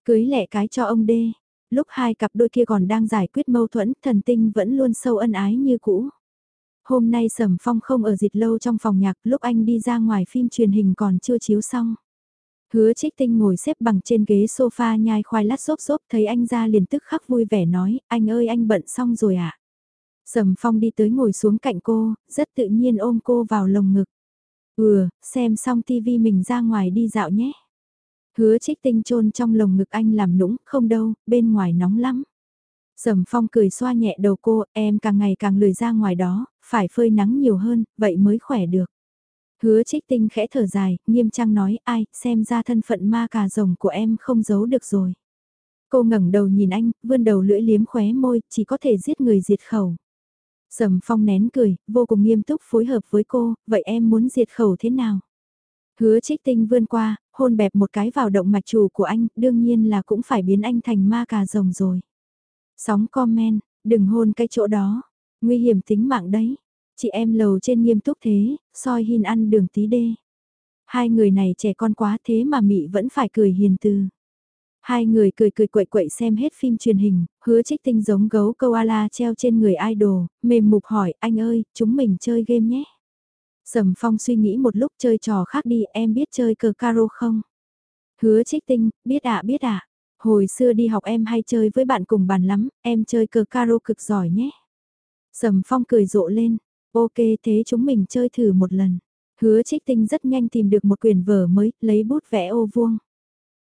Cưới lẹ cái cho ông đê, lúc hai cặp đôi kia còn đang giải quyết mâu thuẫn, thần tinh vẫn luôn sâu ân ái như cũ. Hôm nay Sầm Phong không ở dịch lâu trong phòng nhạc, lúc anh đi ra ngoài phim truyền hình còn chưa chiếu xong. Hứa trích tinh ngồi xếp bằng trên ghế sofa nhai khoai lát xốp xốp thấy anh ra liền tức khắc vui vẻ nói, anh ơi anh bận xong rồi ạ. À? Sầm Phong đi tới ngồi xuống cạnh cô, rất tự nhiên ôm cô vào lồng ngực. Ừ, xem xong tivi mình ra ngoài đi dạo nhé. Hứa trích tinh chôn trong lồng ngực anh làm nũng, không đâu, bên ngoài nóng lắm. Sầm phong cười xoa nhẹ đầu cô, em càng ngày càng lười ra ngoài đó, phải phơi nắng nhiều hơn, vậy mới khỏe được. Hứa trích tinh khẽ thở dài, nghiêm trang nói ai, xem ra thân phận ma cà rồng của em không giấu được rồi. Cô ngẩng đầu nhìn anh, vươn đầu lưỡi liếm khóe môi, chỉ có thể giết người diệt khẩu. Sầm phong nén cười, vô cùng nghiêm túc phối hợp với cô, vậy em muốn diệt khẩu thế nào? Hứa trích tinh vươn qua, hôn bẹp một cái vào động mạch chủ của anh, đương nhiên là cũng phải biến anh thành ma cà rồng rồi. Sóng comment, đừng hôn cái chỗ đó, nguy hiểm tính mạng đấy. Chị em lầu trên nghiêm túc thế, soi hin ăn đường tí đê. Hai người này trẻ con quá thế mà mị vẫn phải cười hiền từ. Hai người cười cười quậy quậy xem hết phim truyền hình, hứa trích tinh giống gấu koala treo trên người idol, mềm mục hỏi anh ơi, chúng mình chơi game nhé. Sầm Phong suy nghĩ một lúc chơi trò khác đi, em biết chơi cờ caro không? Hứa trích tinh, biết ạ biết ạ. Hồi xưa đi học em hay chơi với bạn cùng bàn lắm, em chơi cờ caro cực giỏi nhé. Sầm Phong cười rộ lên, ok thế chúng mình chơi thử một lần. Hứa trích tinh rất nhanh tìm được một quyển vở mới, lấy bút vẽ ô vuông.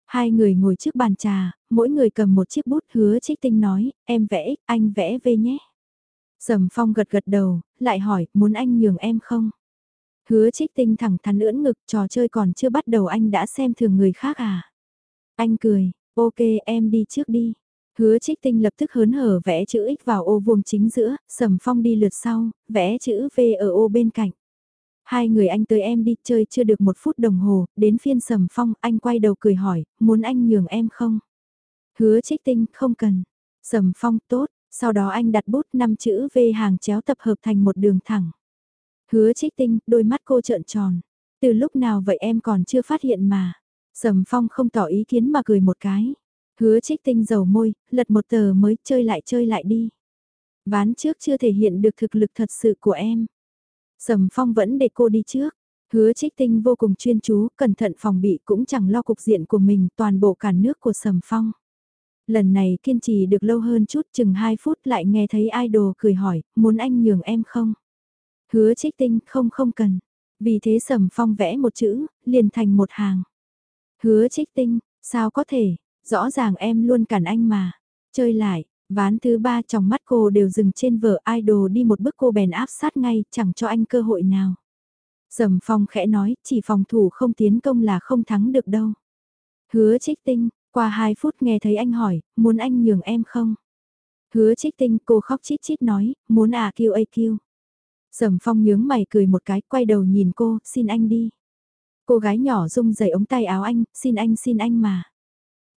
Hai người ngồi trước bàn trà, mỗi người cầm một chiếc bút hứa trích tinh nói, em vẽ anh vẽ về nhé. Sầm Phong gật gật đầu, lại hỏi, muốn anh nhường em không? Hứa trích tinh thẳng thắn ưỡn ngực trò chơi còn chưa bắt đầu anh đã xem thường người khác à. Anh cười, ok em đi trước đi. Hứa trích tinh lập tức hớn hở vẽ chữ X vào ô vuông chính giữa, sầm phong đi lượt sau, vẽ chữ V ở ô bên cạnh. Hai người anh tới em đi chơi chưa được một phút đồng hồ, đến phiên sầm phong, anh quay đầu cười hỏi, muốn anh nhường em không? Hứa trích tinh, không cần. Sầm phong, tốt, sau đó anh đặt bút năm chữ V hàng chéo tập hợp thành một đường thẳng. Hứa trích tinh, đôi mắt cô trợn tròn. Từ lúc nào vậy em còn chưa phát hiện mà. Sầm phong không tỏ ý kiến mà cười một cái. Hứa trích tinh dầu môi, lật một tờ mới chơi lại chơi lại đi. Ván trước chưa thể hiện được thực lực thật sự của em. Sầm phong vẫn để cô đi trước. Hứa trích tinh vô cùng chuyên chú, cẩn thận phòng bị cũng chẳng lo cục diện của mình toàn bộ cả nước của sầm phong. Lần này kiên trì được lâu hơn chút chừng 2 phút lại nghe thấy idol cười hỏi, muốn anh nhường em không? Hứa trích tinh không không cần. Vì thế sầm phong vẽ một chữ, liền thành một hàng. Hứa trích tinh, sao có thể, rõ ràng em luôn cản anh mà. Chơi lại, ván thứ ba trong mắt cô đều dừng trên vở idol đi một bước cô bèn áp sát ngay, chẳng cho anh cơ hội nào. Sầm phong khẽ nói, chỉ phòng thủ không tiến công là không thắng được đâu. Hứa trích tinh, qua 2 phút nghe thấy anh hỏi, muốn anh nhường em không? Hứa trích tinh cô khóc chít chít nói, muốn à kêu a kêu. Sầm phong nhướng mày cười một cái, quay đầu nhìn cô, xin anh đi. Cô gái nhỏ rung rẩy ống tay áo anh, xin anh xin anh mà.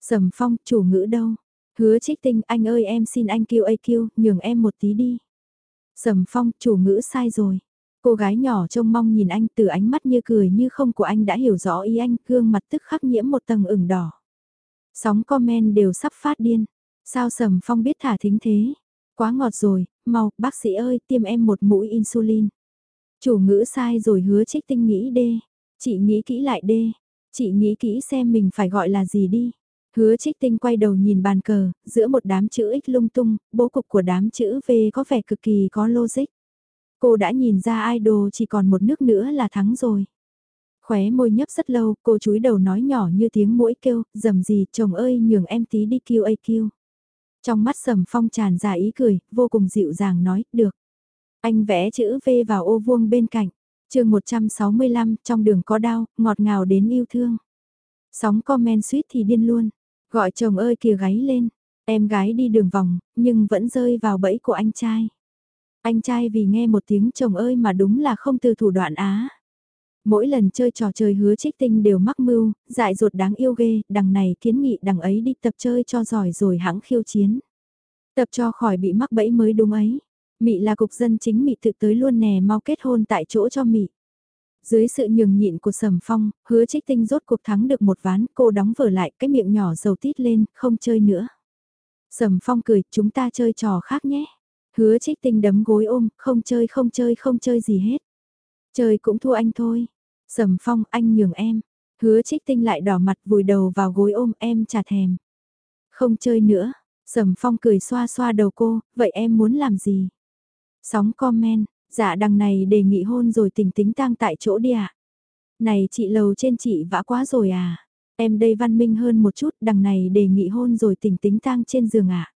Sầm phong, chủ ngữ đâu? Hứa trích tinh, anh ơi em xin anh kêu AQ, kêu, nhường em một tí đi. Sầm phong, chủ ngữ sai rồi. Cô gái nhỏ trông mong nhìn anh từ ánh mắt như cười như không của anh đã hiểu rõ ý anh, gương mặt tức khắc nhiễm một tầng ửng đỏ. Sóng comment đều sắp phát điên. Sao Sầm Phong biết thả thính thế? Quá ngọt rồi, mau, bác sĩ ơi, tiêm em một mũi insulin. Chủ ngữ sai rồi hứa trích tinh nghĩ đê. Chị nghĩ kỹ lại đê. Chị nghĩ kỹ xem mình phải gọi là gì đi. Hứa trích tinh quay đầu nhìn bàn cờ, giữa một đám chữ X lung tung, bố cục của đám chữ V có vẻ cực kỳ có logic. Cô đã nhìn ra idol chỉ còn một nước nữa là thắng rồi. Khóe môi nhấp rất lâu, cô chúi đầu nói nhỏ như tiếng mũi kêu, dầm gì, chồng ơi nhường em tí đi kêu a kêu. Trong mắt sầm phong tràn ra ý cười, vô cùng dịu dàng nói, được. Anh vẽ chữ V vào ô vuông bên cạnh chương 165, trong đường có đau, ngọt ngào đến yêu thương. Sóng comment suýt thì điên luôn. Gọi chồng ơi kìa gáy lên. Em gái đi đường vòng, nhưng vẫn rơi vào bẫy của anh trai. Anh trai vì nghe một tiếng chồng ơi mà đúng là không từ thủ đoạn á. Mỗi lần chơi trò chơi hứa trích tinh đều mắc mưu, dại dột đáng yêu ghê, đằng này kiến nghị đằng ấy đi tập chơi cho giỏi rồi hãng khiêu chiến. Tập cho khỏi bị mắc bẫy mới đúng ấy. Mị là cục dân chính Mị thực tới luôn nè mau kết hôn tại chỗ cho Mị. Dưới sự nhường nhịn của Sầm Phong, hứa trích tinh rốt cuộc thắng được một ván, cô đóng vở lại cái miệng nhỏ dầu tít lên, không chơi nữa. Sầm Phong cười, chúng ta chơi trò khác nhé. Hứa trích tinh đấm gối ôm, không chơi không chơi không chơi gì hết. Chơi cũng thua anh thôi. Sầm phong anh nhường em. Hứa trích tinh lại đỏ mặt vùi đầu vào gối ôm em chả thèm. Không chơi nữa. Sầm phong cười xoa xoa đầu cô, vậy em muốn làm gì? Sóng comment, dạ đằng này đề nghị hôn rồi tình tính tang tại chỗ đi ạ. À? Này chị lầu trên chị vã quá rồi à? Em đây văn minh hơn một chút, đằng này đề nghị hôn rồi tình tính tang trên giường ạ. À?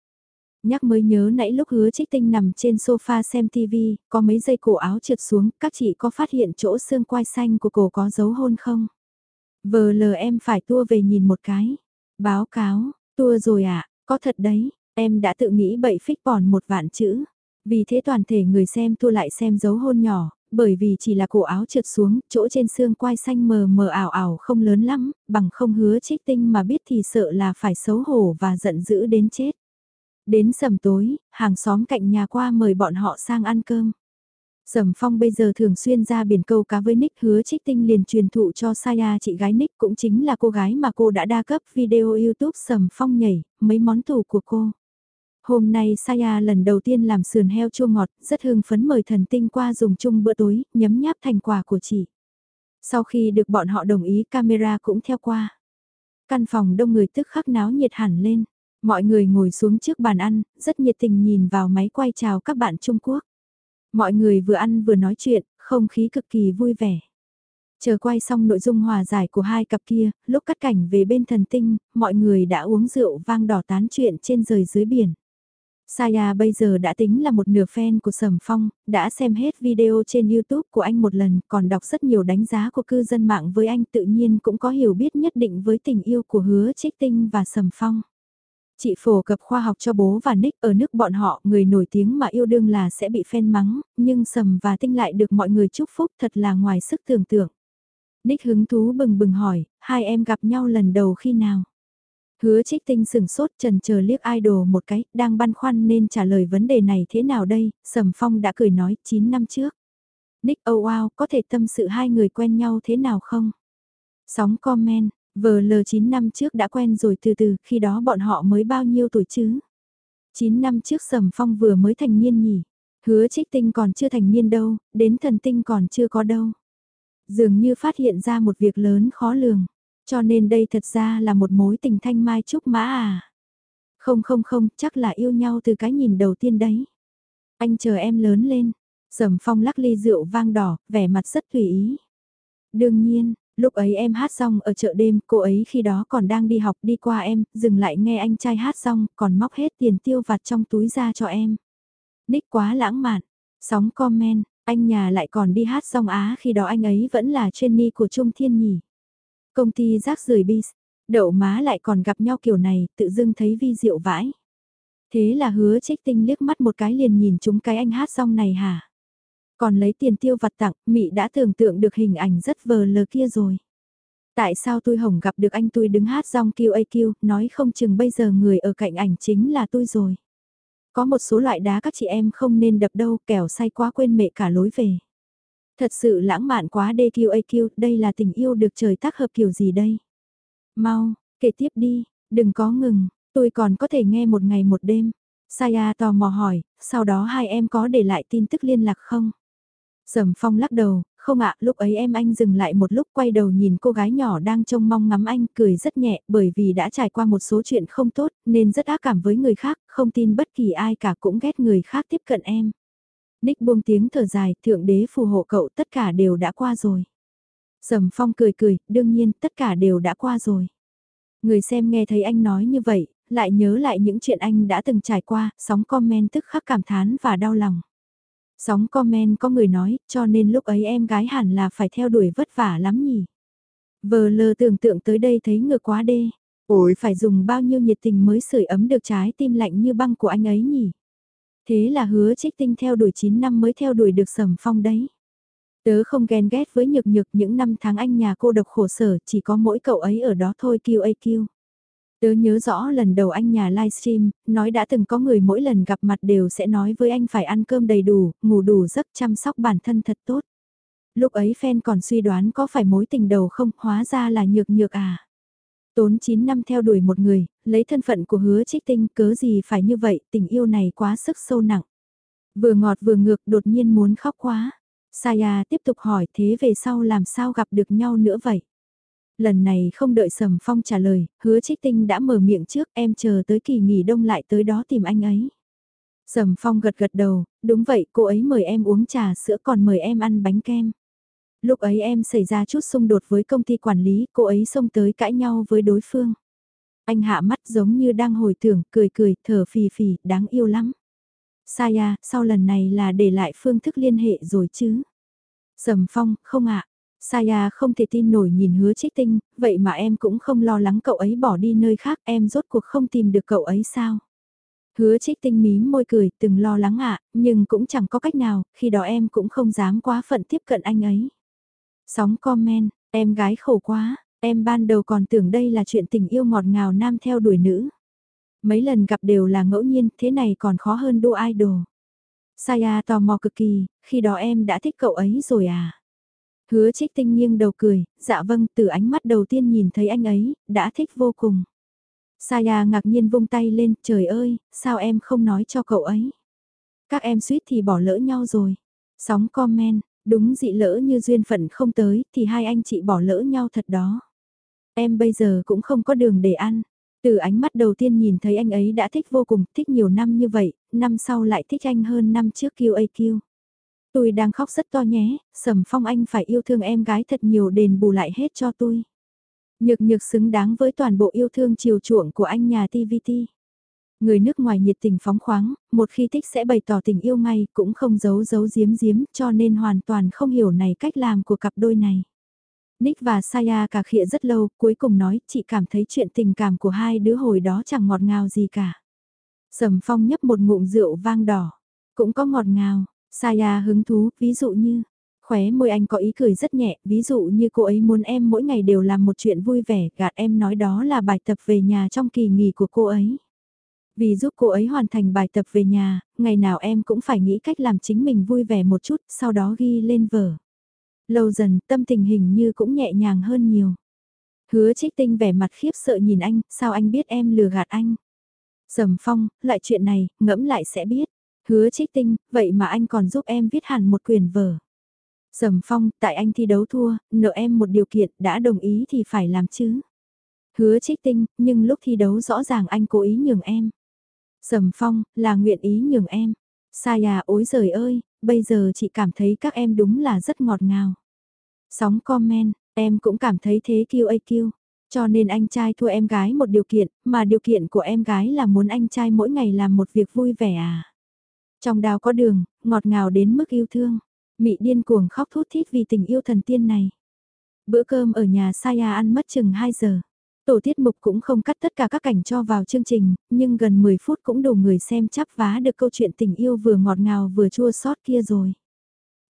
Nhắc mới nhớ nãy lúc hứa trích tinh nằm trên sofa xem tivi, có mấy dây cổ áo trượt xuống, các chị có phát hiện chỗ xương quai xanh của cổ có dấu hôn không? Vờ lờ em phải tua về nhìn một cái. Báo cáo, tua rồi ạ, à, có thật đấy, em đã tự nghĩ bậy phích bòn một vạn chữ. Vì thế toàn thể người xem thua lại xem dấu hôn nhỏ, bởi vì chỉ là cổ áo trượt xuống, chỗ trên xương quai xanh mờ mờ ảo ảo không lớn lắm, bằng không hứa trích tinh mà biết thì sợ là phải xấu hổ và giận dữ đến chết. Đến sầm tối, hàng xóm cạnh nhà qua mời bọn họ sang ăn cơm. Sầm Phong bây giờ thường xuyên ra biển câu cá với Nick hứa trích tinh liền truyền thụ cho Saya chị gái Nick cũng chính là cô gái mà cô đã đa cấp video YouTube Sầm Phong nhảy, mấy món tủ của cô. Hôm nay Saya lần đầu tiên làm sườn heo chua ngọt, rất hưng phấn mời thần tinh qua dùng chung bữa tối, nhấm nháp thành quả của chị. Sau khi được bọn họ đồng ý camera cũng theo qua. Căn phòng đông người tức khắc náo nhiệt hẳn lên. Mọi người ngồi xuống trước bàn ăn, rất nhiệt tình nhìn vào máy quay chào các bạn Trung Quốc. Mọi người vừa ăn vừa nói chuyện, không khí cực kỳ vui vẻ. Chờ quay xong nội dung hòa giải của hai cặp kia, lúc cắt cảnh về bên thần tinh, mọi người đã uống rượu vang đỏ tán chuyện trên rời dưới biển. Saya bây giờ đã tính là một nửa fan của Sầm Phong, đã xem hết video trên YouTube của anh một lần, còn đọc rất nhiều đánh giá của cư dân mạng với anh tự nhiên cũng có hiểu biết nhất định với tình yêu của hứa trích tinh và Sầm Phong. Chị phổ cập khoa học cho bố và Nick ở nước bọn họ, người nổi tiếng mà yêu đương là sẽ bị phen mắng, nhưng Sầm và Tinh lại được mọi người chúc phúc thật là ngoài sức tưởng tượng. Nick hứng thú bừng bừng hỏi, hai em gặp nhau lần đầu khi nào? Hứa trích tinh sừng sốt trần chờ liếc idol một cái, đang băn khoăn nên trả lời vấn đề này thế nào đây, Sầm Phong đã cười nói 9 năm trước. Nick oh wow, có thể tâm sự hai người quen nhau thế nào không? Sóng comment, VL 9 năm trước đã quen rồi từ từ, khi đó bọn họ mới bao nhiêu tuổi chứ? 9 năm trước Sầm Phong vừa mới thành niên nhỉ? Hứa trích tinh còn chưa thành niên đâu, đến thần tinh còn chưa có đâu. Dường như phát hiện ra một việc lớn khó lường, cho nên đây thật ra là một mối tình thanh mai trúc mã à. Không không không, chắc là yêu nhau từ cái nhìn đầu tiên đấy. Anh chờ em lớn lên. Sầm phong lắc ly rượu vang đỏ, vẻ mặt rất tùy ý. Đương nhiên, lúc ấy em hát xong ở chợ đêm, cô ấy khi đó còn đang đi học đi qua em, dừng lại nghe anh trai hát xong, còn móc hết tiền tiêu vặt trong túi ra cho em. Nick quá lãng mạn. Sóng comment, anh nhà lại còn đi hát xong á khi đó anh ấy vẫn là trainee của Trung Thiên nhỉ. Công ty rác rưởi bis, đậu má lại còn gặp nhau kiểu này, tự dưng thấy vi diệu vãi. Thế là hứa trích tinh liếc mắt một cái liền nhìn chúng cái anh hát xong này hả? Còn lấy tiền tiêu vặt tặng, Mị đã tưởng tượng được hình ảnh rất vờ lờ kia rồi. Tại sao tôi hồng gặp được anh tôi đứng hát rong QAQ, nói không chừng bây giờ người ở cạnh ảnh chính là tôi rồi. Có một số loại đá các chị em không nên đập đâu, kẻo say quá quên mẹ cả lối về. Thật sự lãng mạn quá DQAQ, đây là tình yêu được trời tác hợp kiểu gì đây? Mau, kể tiếp đi, đừng có ngừng, tôi còn có thể nghe một ngày một đêm. Saya tò mò hỏi, sau đó hai em có để lại tin tức liên lạc không? Sầm phong lắc đầu, không ạ, lúc ấy em anh dừng lại một lúc quay đầu nhìn cô gái nhỏ đang trông mong ngắm anh cười rất nhẹ bởi vì đã trải qua một số chuyện không tốt nên rất ác cảm với người khác, không tin bất kỳ ai cả cũng ghét người khác tiếp cận em. Nick buông tiếng thở dài, thượng đế phù hộ cậu tất cả đều đã qua rồi. Sầm phong cười cười, đương nhiên tất cả đều đã qua rồi. Người xem nghe thấy anh nói như vậy, lại nhớ lại những chuyện anh đã từng trải qua, sóng comment tức khắc cảm thán và đau lòng. Sóng comment có người nói, cho nên lúc ấy em gái hẳn là phải theo đuổi vất vả lắm nhỉ. Vờ lờ tưởng tượng tới đây thấy ngược quá đê. Ôi phải dùng bao nhiêu nhiệt tình mới sưởi ấm được trái tim lạnh như băng của anh ấy nhỉ. Thế là hứa trích tinh theo đuổi 9 năm mới theo đuổi được sầm phong đấy. Tớ không ghen ghét với nhược nhược những năm tháng anh nhà cô độc khổ sở chỉ có mỗi cậu ấy ở đó thôi kêu ai kêu Tớ nhớ rõ lần đầu anh nhà livestream, nói đã từng có người mỗi lần gặp mặt đều sẽ nói với anh phải ăn cơm đầy đủ, ngủ đủ giấc chăm sóc bản thân thật tốt. Lúc ấy fan còn suy đoán có phải mối tình đầu không, hóa ra là nhược nhược à. Tốn 9 năm theo đuổi một người, lấy thân phận của hứa trích tinh cớ gì phải như vậy, tình yêu này quá sức sâu nặng. Vừa ngọt vừa ngược đột nhiên muốn khóc quá. Saya tiếp tục hỏi thế về sau làm sao gặp được nhau nữa vậy? Lần này không đợi Sầm Phong trả lời, hứa trích tinh đã mở miệng trước em chờ tới kỳ nghỉ đông lại tới đó tìm anh ấy. Sầm Phong gật gật đầu, đúng vậy cô ấy mời em uống trà sữa còn mời em ăn bánh kem. Lúc ấy em xảy ra chút xung đột với công ty quản lý, cô ấy xông tới cãi nhau với đối phương. Anh hạ mắt giống như đang hồi tưởng, cười cười, thở phì phì, đáng yêu lắm. Saya, à, sau lần này là để lại phương thức liên hệ rồi chứ? Sầm Phong, không ạ. Saya à, không thể tin nổi nhìn hứa trích tinh, vậy mà em cũng không lo lắng cậu ấy bỏ đi nơi khác, em rốt cuộc không tìm được cậu ấy sao? Hứa trích tinh mí môi cười, từng lo lắng ạ, nhưng cũng chẳng có cách nào, khi đó em cũng không dám quá phận tiếp cận anh ấy. Sóng comment, em gái khổ quá, em ban đầu còn tưởng đây là chuyện tình yêu ngọt ngào nam theo đuổi nữ. Mấy lần gặp đều là ngẫu nhiên, thế này còn khó hơn đua idol. Saya tò mò cực kỳ, khi đó em đã thích cậu ấy rồi à? Hứa trích tinh nghiêng đầu cười, dạ vâng, từ ánh mắt đầu tiên nhìn thấy anh ấy, đã thích vô cùng. Saya ngạc nhiên vung tay lên, trời ơi, sao em không nói cho cậu ấy? Các em suýt thì bỏ lỡ nhau rồi. Sóng comment, đúng dị lỡ như duyên phận không tới, thì hai anh chị bỏ lỡ nhau thật đó. Em bây giờ cũng không có đường để ăn. Từ ánh mắt đầu tiên nhìn thấy anh ấy đã thích vô cùng, thích nhiều năm như vậy, năm sau lại thích anh hơn năm trước QAQ. Tôi đang khóc rất to nhé, Sầm Phong anh phải yêu thương em gái thật nhiều đền bù lại hết cho tôi. Nhược nhược xứng đáng với toàn bộ yêu thương chiều chuộng của anh nhà TVT. Người nước ngoài nhiệt tình phóng khoáng, một khi thích sẽ bày tỏ tình yêu ngay, cũng không giấu giấu giếm giếm, cho nên hoàn toàn không hiểu này cách làm của cặp đôi này. Nick và Saya cà khịa rất lâu, cuối cùng nói, chị cảm thấy chuyện tình cảm của hai đứa hồi đó chẳng ngọt ngào gì cả. Sầm Phong nhấp một ngụm rượu vang đỏ, cũng có ngọt ngào, Saya hứng thú, ví dụ như, khóe môi anh có ý cười rất nhẹ, ví dụ như cô ấy muốn em mỗi ngày đều làm một chuyện vui vẻ, gạt em nói đó là bài tập về nhà trong kỳ nghỉ của cô ấy. Vì giúp cô ấy hoàn thành bài tập về nhà, ngày nào em cũng phải nghĩ cách làm chính mình vui vẻ một chút, sau đó ghi lên vở. Lâu dần, tâm tình hình như cũng nhẹ nhàng hơn nhiều. Hứa trích tinh vẻ mặt khiếp sợ nhìn anh, sao anh biết em lừa gạt anh? Sầm phong, lại chuyện này, ngẫm lại sẽ biết. Hứa trích tinh, vậy mà anh còn giúp em viết hẳn một quyền vở. Sầm phong, tại anh thi đấu thua, nợ em một điều kiện, đã đồng ý thì phải làm chứ. Hứa trích tinh, nhưng lúc thi đấu rõ ràng anh cố ý nhường em. Sầm phong, là nguyện ý nhường em. Sai à ối giời ơi, bây giờ chị cảm thấy các em đúng là rất ngọt ngào. Sóng comment, em cũng cảm thấy thế kêu kêu. Cho nên anh trai thua em gái một điều kiện, mà điều kiện của em gái là muốn anh trai mỗi ngày làm một việc vui vẻ à. Trong đào có đường, ngọt ngào đến mức yêu thương. Mị điên cuồng khóc thút thít vì tình yêu thần tiên này. Bữa cơm ở nhà Saya ăn mất chừng 2 giờ. Tổ tiết mục cũng không cắt tất cả các cảnh cho vào chương trình, nhưng gần 10 phút cũng đủ người xem chắp vá được câu chuyện tình yêu vừa ngọt ngào vừa chua xót kia rồi.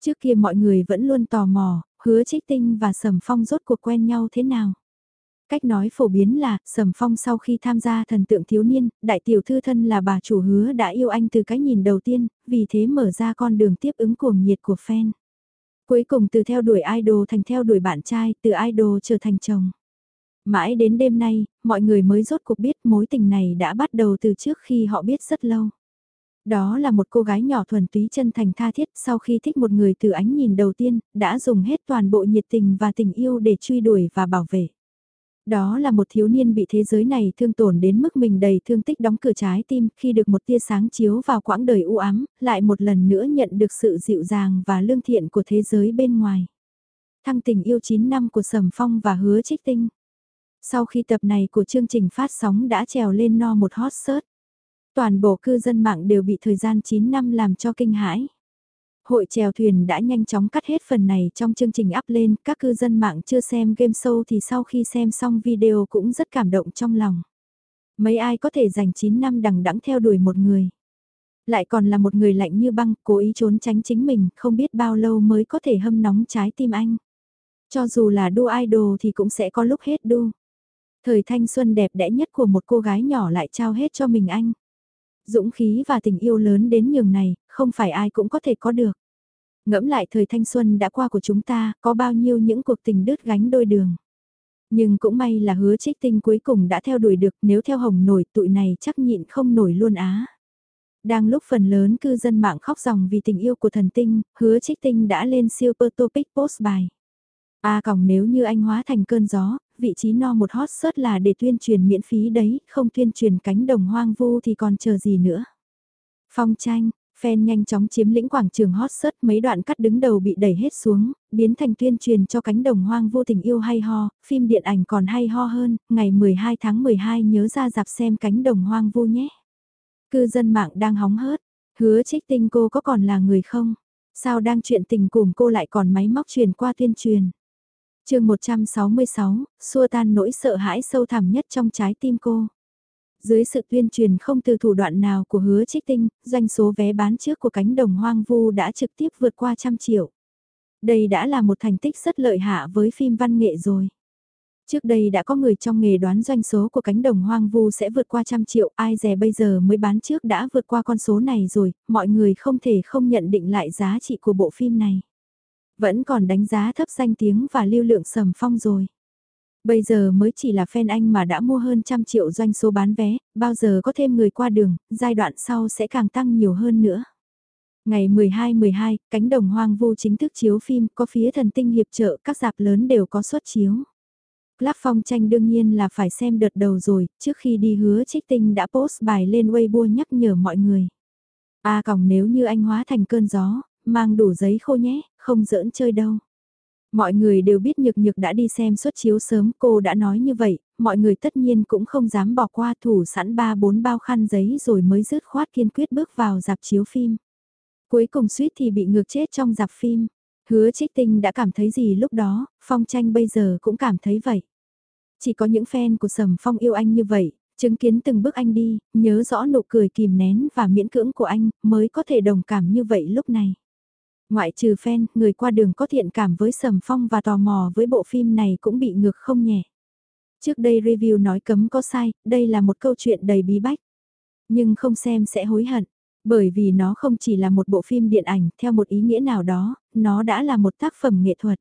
Trước kia mọi người vẫn luôn tò mò, hứa trích tinh và sầm phong rốt cuộc quen nhau thế nào. Cách nói phổ biến là, Sầm Phong sau khi tham gia thần tượng thiếu niên, đại tiểu thư thân là bà chủ hứa đã yêu anh từ cái nhìn đầu tiên, vì thế mở ra con đường tiếp ứng cuồng nhiệt của fan. Cuối cùng từ theo đuổi idol thành theo đuổi bạn trai, từ idol trở thành chồng. Mãi đến đêm nay, mọi người mới rốt cuộc biết mối tình này đã bắt đầu từ trước khi họ biết rất lâu. Đó là một cô gái nhỏ thuần túy chân thành tha thiết sau khi thích một người từ ánh nhìn đầu tiên, đã dùng hết toàn bộ nhiệt tình và tình yêu để truy đuổi và bảo vệ. Đó là một thiếu niên bị thế giới này thương tổn đến mức mình đầy thương tích đóng cửa trái tim khi được một tia sáng chiếu vào quãng đời u ám, lại một lần nữa nhận được sự dịu dàng và lương thiện của thế giới bên ngoài. Thăng tình yêu 9 năm của Sầm Phong và Hứa Trích Tinh. Sau khi tập này của chương trình phát sóng đã trèo lên no một hot search, toàn bộ cư dân mạng đều bị thời gian 9 năm làm cho kinh hãi. Hội chèo thuyền đã nhanh chóng cắt hết phần này trong chương trình up lên, các cư dân mạng chưa xem game show thì sau khi xem xong video cũng rất cảm động trong lòng. Mấy ai có thể dành 9 năm đằng đẵng theo đuổi một người. Lại còn là một người lạnh như băng, cố ý trốn tránh chính mình, không biết bao lâu mới có thể hâm nóng trái tim anh. Cho dù là đua idol thì cũng sẽ có lúc hết đu. Thời thanh xuân đẹp đẽ nhất của một cô gái nhỏ lại trao hết cho mình anh. Dũng khí và tình yêu lớn đến nhường này, không phải ai cũng có thể có được. Ngẫm lại thời thanh xuân đã qua của chúng ta, có bao nhiêu những cuộc tình đứt gánh đôi đường. Nhưng cũng may là hứa trích tinh cuối cùng đã theo đuổi được, nếu theo hồng nổi tụi này chắc nhịn không nổi luôn á. Đang lúc phần lớn cư dân mạng khóc ròng vì tình yêu của thần tinh, hứa trích tinh đã lên siêu topic post bài. A à, còng nếu như anh hóa thành cơn gió, vị trí no một hot search là để tuyên truyền miễn phí đấy, không tuyên truyền cánh đồng hoang vu thì còn chờ gì nữa. Phong tranh, Fan nhanh chóng chiếm lĩnh quảng trường hot search mấy đoạn cắt đứng đầu bị đẩy hết xuống, biến thành tuyên truyền cho cánh đồng hoang vô tình yêu hay ho, phim điện ảnh còn hay ho hơn, ngày 12 tháng 12 nhớ ra dạp xem cánh đồng hoang vu nhé. Cư dân mạng đang hóng hớt, hứa trích tinh cô có còn là người không? Sao đang chuyện tình cùng cô lại còn máy móc truyền qua tuyên truyền? Chương 166, xua tan nỗi sợ hãi sâu thẳm nhất trong trái tim cô. Dưới sự tuyên truyền không từ thủ đoạn nào của hứa trích tinh, doanh số vé bán trước của cánh đồng hoang vu đã trực tiếp vượt qua trăm triệu. Đây đã là một thành tích rất lợi hạ với phim văn nghệ rồi. Trước đây đã có người trong nghề đoán doanh số của cánh đồng hoang vu sẽ vượt qua trăm triệu, ai dè bây giờ mới bán trước đã vượt qua con số này rồi, mọi người không thể không nhận định lại giá trị của bộ phim này. Vẫn còn đánh giá thấp danh tiếng và lưu lượng sầm phong rồi. Bây giờ mới chỉ là fan anh mà đã mua hơn trăm triệu doanh số bán vé, bao giờ có thêm người qua đường, giai đoạn sau sẽ càng tăng nhiều hơn nữa. Ngày 12-12, cánh đồng hoang vu chính thức chiếu phim, có phía thần tinh hiệp trợ, các dạp lớn đều có xuất chiếu. Lắc phong tranh đương nhiên là phải xem đợt đầu rồi, trước khi đi hứa trích tinh đã post bài lên Weibo nhắc nhở mọi người. A à, còng nếu như anh hóa thành cơn gió, mang đủ giấy khô nhé, không giỡn chơi đâu. Mọi người đều biết nhược nhược đã đi xem xuất chiếu sớm cô đã nói như vậy, mọi người tất nhiên cũng không dám bỏ qua thủ sẵn ba bốn bao khăn giấy rồi mới dứt khoát kiên quyết bước vào dạp chiếu phim. Cuối cùng suýt thì bị ngược chết trong dạp phim. Hứa trích tinh đã cảm thấy gì lúc đó, phong tranh bây giờ cũng cảm thấy vậy. Chỉ có những fan của Sầm Phong yêu anh như vậy, chứng kiến từng bước anh đi, nhớ rõ nụ cười kìm nén và miễn cưỡng của anh, mới có thể đồng cảm như vậy lúc này. Ngoại trừ fan, người qua đường có thiện cảm với Sầm Phong và tò mò với bộ phim này cũng bị ngược không nhẹ. Trước đây review nói cấm có sai, đây là một câu chuyện đầy bí bách. Nhưng không xem sẽ hối hận. Bởi vì nó không chỉ là một bộ phim điện ảnh, theo một ý nghĩa nào đó, nó đã là một tác phẩm nghệ thuật.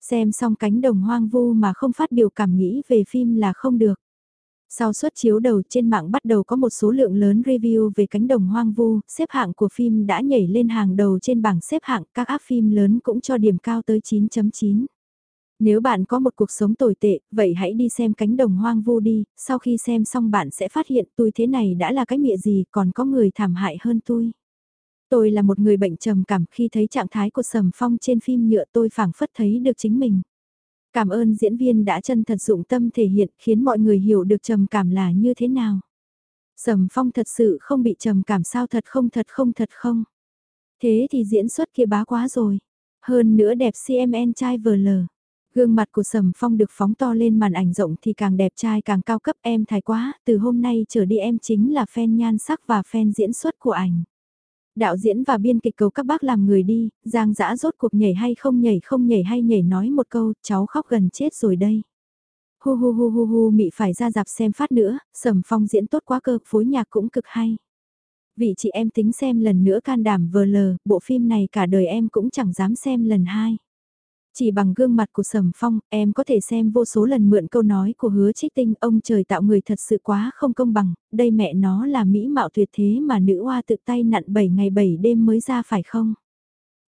Xem xong cánh đồng hoang vu mà không phát biểu cảm nghĩ về phim là không được. Sau suất chiếu đầu trên mạng bắt đầu có một số lượng lớn review về cánh đồng hoang vu, xếp hạng của phim đã nhảy lên hàng đầu trên bảng xếp hạng, các áp phim lớn cũng cho điểm cao tới 9.9. Nếu bạn có một cuộc sống tồi tệ, vậy hãy đi xem cánh đồng hoang vu đi, sau khi xem xong bạn sẽ phát hiện tôi thế này đã là cái mịa gì còn có người thảm hại hơn tôi. Tôi là một người bệnh trầm cảm khi thấy trạng thái của Sầm Phong trên phim nhựa tôi phảng phất thấy được chính mình. Cảm ơn diễn viên đã chân thật dụng tâm thể hiện khiến mọi người hiểu được trầm cảm là như thế nào. Sầm Phong thật sự không bị trầm cảm sao thật không thật không thật không. Thế thì diễn xuất kia bá quá rồi. Hơn nữa đẹp CMN trai vờ lờ. Gương mặt của Sầm Phong được phóng to lên màn ảnh rộng thì càng đẹp trai càng cao cấp em thái quá, từ hôm nay trở đi em chính là fan nhan sắc và fan diễn xuất của ảnh. Đạo diễn và biên kịch cầu các bác làm người đi, giang dã rốt cuộc nhảy hay không nhảy không nhảy hay nhảy nói một câu, cháu khóc gần chết rồi đây. Hu hu hu hu hu mị phải ra dạp xem phát nữa, Sầm Phong diễn tốt quá cơ, phối nhạc cũng cực hay. Vị chị em tính xem lần nữa can đảm vờ lờ, bộ phim này cả đời em cũng chẳng dám xem lần hai. Chỉ bằng gương mặt của Sầm Phong, em có thể xem vô số lần mượn câu nói của hứa trích tinh ông trời tạo người thật sự quá không công bằng, đây mẹ nó là mỹ mạo tuyệt thế mà nữ hoa tự tay nặn 7 ngày 7 đêm mới ra phải không?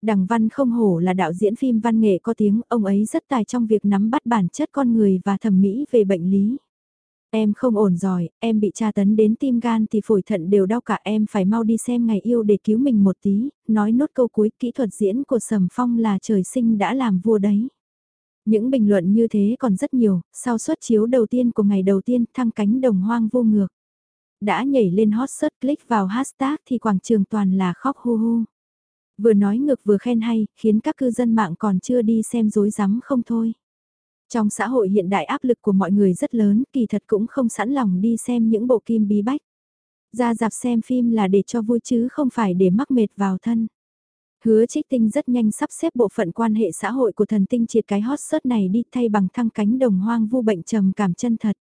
Đằng Văn không hổ là đạo diễn phim văn nghệ có tiếng, ông ấy rất tài trong việc nắm bắt bản chất con người và thẩm mỹ về bệnh lý. Em không ổn rồi, em bị tra tấn đến tim gan thì phổi thận đều đau cả em phải mau đi xem ngày yêu để cứu mình một tí, nói nốt câu cuối kỹ thuật diễn của Sầm Phong là trời sinh đã làm vua đấy. Những bình luận như thế còn rất nhiều, sau suất chiếu đầu tiên của ngày đầu tiên thăng cánh đồng hoang vô ngược. Đã nhảy lên hot search click vào hashtag thì quảng trường toàn là khóc hu hu. Vừa nói ngược vừa khen hay, khiến các cư dân mạng còn chưa đi xem dối rắm không thôi. Trong xã hội hiện đại áp lực của mọi người rất lớn, kỳ thật cũng không sẵn lòng đi xem những bộ kim bí bách. Ra dạp xem phim là để cho vui chứ không phải để mắc mệt vào thân. Hứa trích tinh rất nhanh sắp xếp bộ phận quan hệ xã hội của thần tinh triệt cái hot search này đi thay bằng thăng cánh đồng hoang vu bệnh trầm cảm chân thật.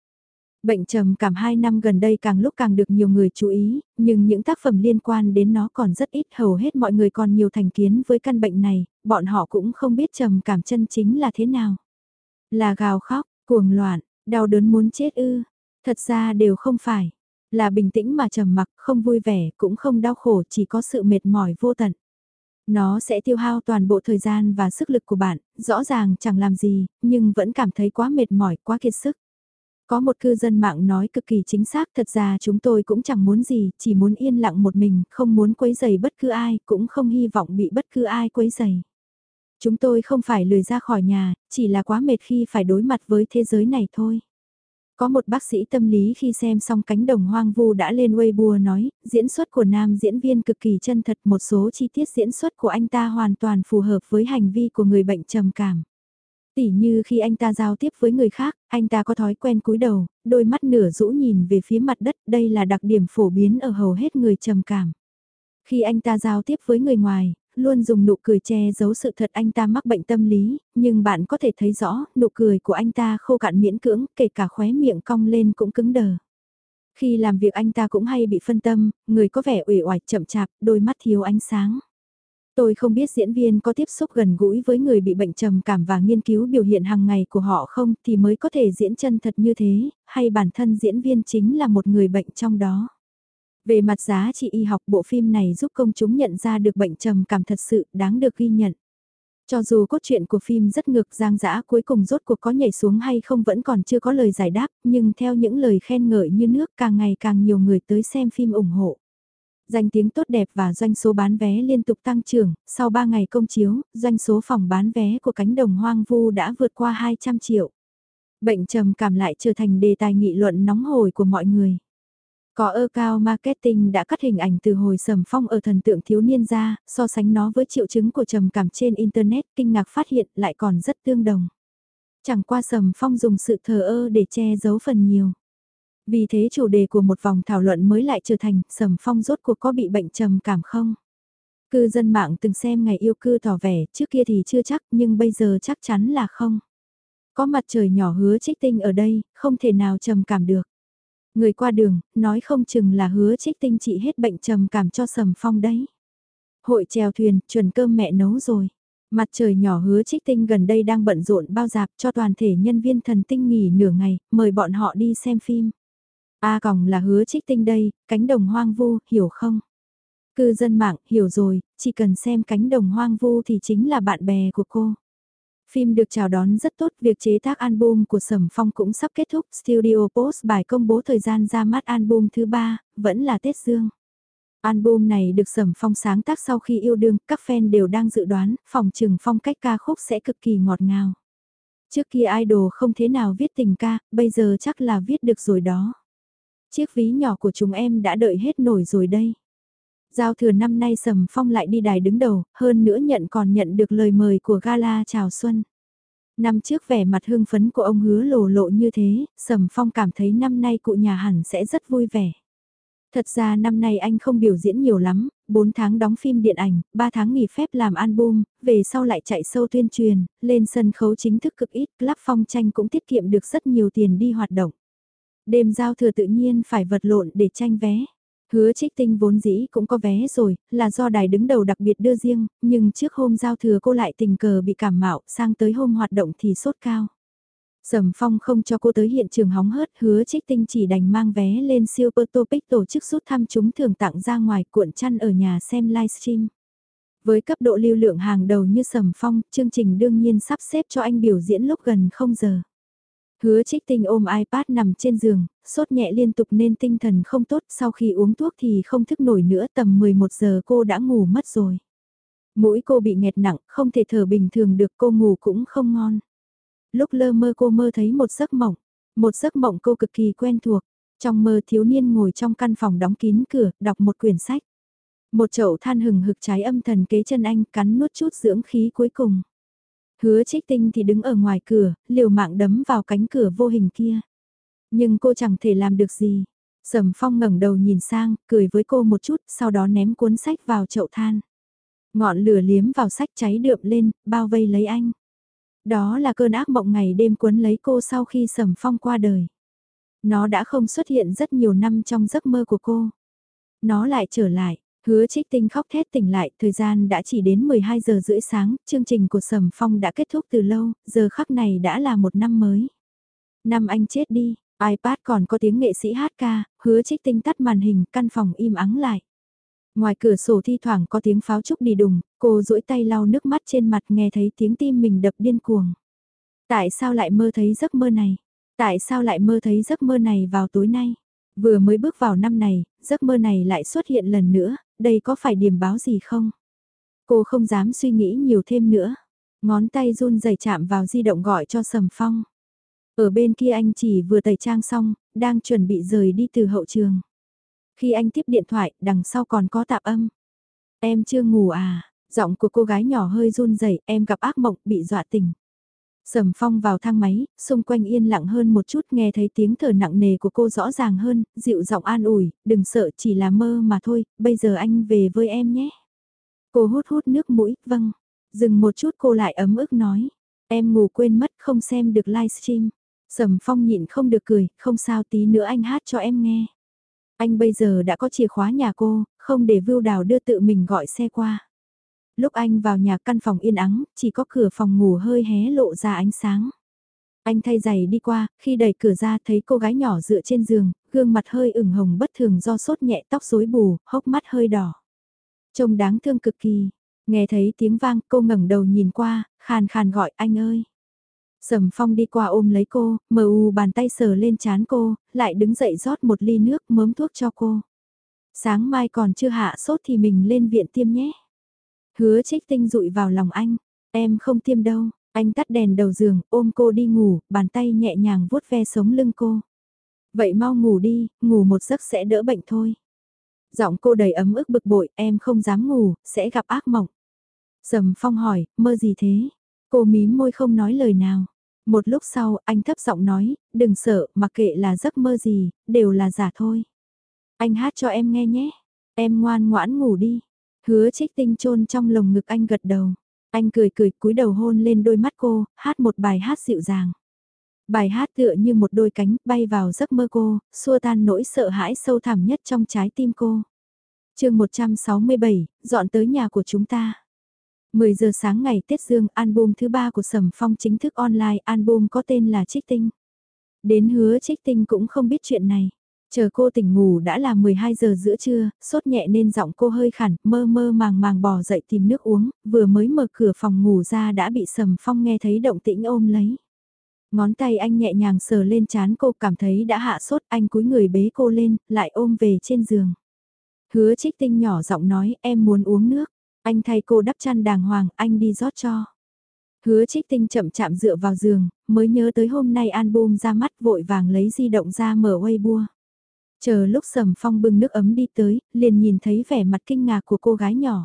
Bệnh trầm cảm 2 năm gần đây càng lúc càng được nhiều người chú ý, nhưng những tác phẩm liên quan đến nó còn rất ít hầu hết mọi người còn nhiều thành kiến với căn bệnh này, bọn họ cũng không biết trầm cảm chân chính là thế nào. Là gào khóc, cuồng loạn, đau đớn muốn chết ư. Thật ra đều không phải. Là bình tĩnh mà trầm mặc, không vui vẻ, cũng không đau khổ, chỉ có sự mệt mỏi vô tận. Nó sẽ tiêu hao toàn bộ thời gian và sức lực của bạn, rõ ràng chẳng làm gì, nhưng vẫn cảm thấy quá mệt mỏi, quá kiệt sức. Có một cư dân mạng nói cực kỳ chính xác thật ra chúng tôi cũng chẳng muốn gì, chỉ muốn yên lặng một mình, không muốn quấy giày bất cứ ai, cũng không hy vọng bị bất cứ ai quấy giày. Chúng tôi không phải lười ra khỏi nhà, chỉ là quá mệt khi phải đối mặt với thế giới này thôi. Có một bác sĩ tâm lý khi xem xong cánh đồng hoang vu đã lên Weibo nói, diễn xuất của nam diễn viên cực kỳ chân thật một số chi tiết diễn xuất của anh ta hoàn toàn phù hợp với hành vi của người bệnh trầm cảm. Tỉ như khi anh ta giao tiếp với người khác, anh ta có thói quen cúi đầu, đôi mắt nửa rũ nhìn về phía mặt đất, đây là đặc điểm phổ biến ở hầu hết người trầm cảm. Khi anh ta giao tiếp với người ngoài, luôn dùng nụ cười che giấu sự thật anh ta mắc bệnh tâm lý, nhưng bạn có thể thấy rõ, nụ cười của anh ta khô cạn miễn cưỡng, kể cả khóe miệng cong lên cũng cứng đờ. Khi làm việc anh ta cũng hay bị phân tâm, người có vẻ uể oải chậm chạp, đôi mắt thiếu ánh sáng. Tôi không biết diễn viên có tiếp xúc gần gũi với người bị bệnh trầm cảm và nghiên cứu biểu hiện hàng ngày của họ không thì mới có thể diễn chân thật như thế, hay bản thân diễn viên chính là một người bệnh trong đó. Về mặt giá trị y học bộ phim này giúp công chúng nhận ra được bệnh trầm cảm thật sự đáng được ghi nhận. Cho dù cốt truyện của phim rất ngược giang dã cuối cùng rốt cuộc có nhảy xuống hay không vẫn còn chưa có lời giải đáp, nhưng theo những lời khen ngợi như nước càng ngày càng nhiều người tới xem phim ủng hộ. Danh tiếng tốt đẹp và doanh số bán vé liên tục tăng trưởng, sau 3 ngày công chiếu, doanh số phòng bán vé của cánh đồng hoang vu đã vượt qua 200 triệu. Bệnh trầm cảm lại trở thành đề tài nghị luận nóng hổi của mọi người. Có ơ cao marketing đã cắt hình ảnh từ hồi sầm phong ở thần tượng thiếu niên ra, so sánh nó với triệu chứng của trầm cảm trên Internet, kinh ngạc phát hiện lại còn rất tương đồng. Chẳng qua sầm phong dùng sự thờ ơ để che giấu phần nhiều. Vì thế chủ đề của một vòng thảo luận mới lại trở thành sầm phong rốt cuộc có bị bệnh trầm cảm không? Cư dân mạng từng xem ngày yêu cư tỏ vẻ trước kia thì chưa chắc nhưng bây giờ chắc chắn là không. Có mặt trời nhỏ hứa trích tinh ở đây, không thể nào trầm cảm được. Người qua đường, nói không chừng là hứa trích tinh trị hết bệnh trầm cảm cho sầm phong đấy. Hội chèo thuyền, chuẩn cơm mẹ nấu rồi. Mặt trời nhỏ hứa trích tinh gần đây đang bận rộn bao dạp cho toàn thể nhân viên thần tinh nghỉ nửa ngày, mời bọn họ đi xem phim. A à còng là hứa trích tinh đây, cánh đồng hoang vu, hiểu không? Cư dân mạng, hiểu rồi, chỉ cần xem cánh đồng hoang vu thì chính là bạn bè của cô. Phim được chào đón rất tốt, việc chế tác album của Sầm Phong cũng sắp kết thúc, Studio Post bài công bố thời gian ra mắt album thứ ba, vẫn là Tết Dương. Album này được Sầm Phong sáng tác sau khi yêu đương, các fan đều đang dự đoán, phòng trừng phong cách ca khúc sẽ cực kỳ ngọt ngào. Trước kia idol không thế nào viết tình ca, bây giờ chắc là viết được rồi đó. Chiếc ví nhỏ của chúng em đã đợi hết nổi rồi đây. Giao thừa năm nay Sầm Phong lại đi đài đứng đầu, hơn nữa nhận còn nhận được lời mời của gala chào xuân. Năm trước vẻ mặt hưng phấn của ông hứa lộ lộ như thế, Sầm Phong cảm thấy năm nay cụ nhà hẳn sẽ rất vui vẻ. Thật ra năm nay anh không biểu diễn nhiều lắm, 4 tháng đóng phim điện ảnh, 3 tháng nghỉ phép làm album, về sau lại chạy sâu tuyên truyền, lên sân khấu chính thức cực ít, Club Phong tranh cũng tiết kiệm được rất nhiều tiền đi hoạt động. Đêm giao thừa tự nhiên phải vật lộn để tranh vé. Hứa trích tinh vốn dĩ cũng có vé rồi, là do đài đứng đầu đặc biệt đưa riêng, nhưng trước hôm giao thừa cô lại tình cờ bị cảm mạo, sang tới hôm hoạt động thì sốt cao. Sầm Phong không cho cô tới hiện trường hóng hớt, hứa trích tinh chỉ đành mang vé lên Super Topic tổ chức rút thăm chúng thường tặng ra ngoài cuộn chăn ở nhà xem livestream. Với cấp độ lưu lượng hàng đầu như Sầm Phong, chương trình đương nhiên sắp xếp cho anh biểu diễn lúc gần 0 giờ. Hứa trích tinh ôm iPad nằm trên giường, sốt nhẹ liên tục nên tinh thần không tốt, sau khi uống thuốc thì không thức nổi nữa tầm 11 giờ cô đã ngủ mất rồi. Mũi cô bị nghẹt nặng, không thể thở bình thường được cô ngủ cũng không ngon. Lúc lơ mơ cô mơ thấy một giấc mộng, một giấc mộng cô cực kỳ quen thuộc. Trong mơ thiếu niên ngồi trong căn phòng đóng kín cửa, đọc một quyển sách. Một chậu than hừng hực trái âm thần kế chân anh cắn nuốt chút dưỡng khí cuối cùng. Hứa trích tinh thì đứng ở ngoài cửa, liều mạng đấm vào cánh cửa vô hình kia. Nhưng cô chẳng thể làm được gì. Sầm phong ngẩng đầu nhìn sang, cười với cô một chút, sau đó ném cuốn sách vào chậu than. Ngọn lửa liếm vào sách cháy đượm lên, bao vây lấy anh. Đó là cơn ác mộng ngày đêm cuốn lấy cô sau khi sầm phong qua đời. Nó đã không xuất hiện rất nhiều năm trong giấc mơ của cô. Nó lại trở lại, Hứa trích tinh khóc thét tỉnh lại, thời gian đã chỉ đến 12 giờ rưỡi sáng, chương trình của Sầm Phong đã kết thúc từ lâu, giờ khắc này đã là một năm mới. Năm anh chết đi, iPad còn có tiếng nghệ sĩ hát ca, hứa trích tinh tắt màn hình, căn phòng im ắng lại. Ngoài cửa sổ thi thoảng có tiếng pháo trúc đi đùng, cô duỗi tay lau nước mắt trên mặt nghe thấy tiếng tim mình đập điên cuồng. Tại sao lại mơ thấy giấc mơ này? Tại sao lại mơ thấy giấc mơ này vào tối nay? Vừa mới bước vào năm này, giấc mơ này lại xuất hiện lần nữa, đây có phải điểm báo gì không? Cô không dám suy nghĩ nhiều thêm nữa. Ngón tay run rẩy chạm vào di động gọi cho Sầm Phong. Ở bên kia anh chỉ vừa tẩy trang xong, đang chuẩn bị rời đi từ hậu trường. Khi anh tiếp điện thoại, đằng sau còn có tạp âm. Em chưa ngủ à? Giọng của cô gái nhỏ hơi run rẩy, em gặp ác mộng, bị dọa tỉnh. Sầm phong vào thang máy, xung quanh yên lặng hơn một chút nghe thấy tiếng thở nặng nề của cô rõ ràng hơn, dịu giọng an ủi, đừng sợ chỉ là mơ mà thôi, bây giờ anh về với em nhé. Cô hút hút nước mũi, vâng. Dừng một chút cô lại ấm ức nói, em ngủ quên mất không xem được livestream. Sầm phong nhịn không được cười, không sao tí nữa anh hát cho em nghe. Anh bây giờ đã có chìa khóa nhà cô, không để vưu đào đưa tự mình gọi xe qua. Lúc anh vào nhà căn phòng yên ắng, chỉ có cửa phòng ngủ hơi hé lộ ra ánh sáng. Anh thay giày đi qua, khi đẩy cửa ra thấy cô gái nhỏ dựa trên giường, gương mặt hơi ửng hồng bất thường do sốt nhẹ tóc rối bù, hốc mắt hơi đỏ. Trông đáng thương cực kỳ. Nghe thấy tiếng vang, cô ngẩng đầu nhìn qua, khàn khàn gọi anh ơi. Sầm phong đi qua ôm lấy cô, mờ u bàn tay sờ lên chán cô, lại đứng dậy rót một ly nước mớm thuốc cho cô. Sáng mai còn chưa hạ sốt thì mình lên viện tiêm nhé. Hứa trích tinh rụi vào lòng anh, em không tiêm đâu, anh tắt đèn đầu giường, ôm cô đi ngủ, bàn tay nhẹ nhàng vuốt ve sống lưng cô. Vậy mau ngủ đi, ngủ một giấc sẽ đỡ bệnh thôi. Giọng cô đầy ấm ức bực bội, em không dám ngủ, sẽ gặp ác mộng. Sầm phong hỏi, mơ gì thế? Cô mím môi không nói lời nào. Một lúc sau, anh thấp giọng nói, đừng sợ, mặc kệ là giấc mơ gì, đều là giả thôi. Anh hát cho em nghe nhé. Em ngoan ngoãn ngủ đi. Hứa trích tinh chôn trong lồng ngực anh gật đầu. Anh cười cười cúi đầu hôn lên đôi mắt cô, hát một bài hát dịu dàng. Bài hát tựa như một đôi cánh bay vào giấc mơ cô, xua tan nỗi sợ hãi sâu thẳm nhất trong trái tim cô. chương 167, dọn tới nhà của chúng ta. 10 giờ sáng ngày Tết Dương, album thứ ba của Sầm Phong chính thức online, album có tên là Trích Tinh. Đến hứa Trích Tinh cũng không biết chuyện này. Chờ cô tỉnh ngủ đã là 12 giờ giữa trưa, sốt nhẹ nên giọng cô hơi khản, mơ mơ màng màng bò dậy tìm nước uống, vừa mới mở cửa phòng ngủ ra đã bị Sầm Phong nghe thấy động tĩnh ôm lấy. Ngón tay anh nhẹ nhàng sờ lên chán cô cảm thấy đã hạ sốt, anh cúi người bế cô lên, lại ôm về trên giường. Hứa trích tinh nhỏ giọng nói em muốn uống nước. Anh thay cô đắp chăn đàng hoàng, anh đi rót cho. Hứa trích tinh chậm chạm dựa vào giường, mới nhớ tới hôm nay album ra mắt vội vàng lấy di động ra mở Weibo. Chờ lúc sầm phong bưng nước ấm đi tới, liền nhìn thấy vẻ mặt kinh ngạc của cô gái nhỏ.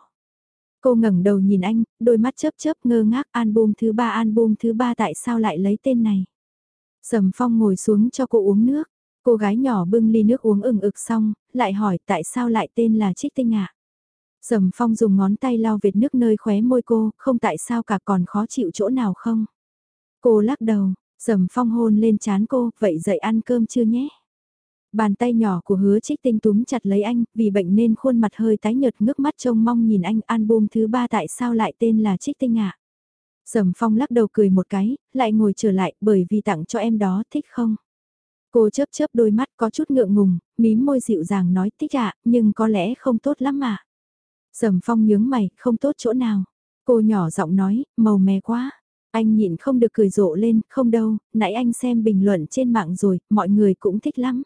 Cô ngẩng đầu nhìn anh, đôi mắt chớp chớp ngơ ngác album thứ ba album thứ ba tại sao lại lấy tên này. Sầm phong ngồi xuống cho cô uống nước, cô gái nhỏ bưng ly nước uống ừng ực xong, lại hỏi tại sao lại tên là Trích Tinh ạ. Sầm phong dùng ngón tay lau vệt nước nơi khóe môi cô, không tại sao cả còn khó chịu chỗ nào không. Cô lắc đầu, sầm phong hôn lên chán cô, vậy dậy ăn cơm chưa nhé. Bàn tay nhỏ của hứa trích tinh túm chặt lấy anh, vì bệnh nên khuôn mặt hơi tái nhợt ngước mắt trông mong nhìn anh album thứ ba tại sao lại tên là trích tinh ạ. À? Sầm phong lắc đầu cười một cái, lại ngồi trở lại bởi vì tặng cho em đó thích không? Cô chớp chớp đôi mắt có chút ngượng ngùng, mím môi dịu dàng nói thích ạ, nhưng có lẽ không tốt lắm mà. Sầm phong nhướng mày, không tốt chỗ nào. Cô nhỏ giọng nói, màu mè quá. Anh nhịn không được cười rộ lên, không đâu, nãy anh xem bình luận trên mạng rồi, mọi người cũng thích lắm.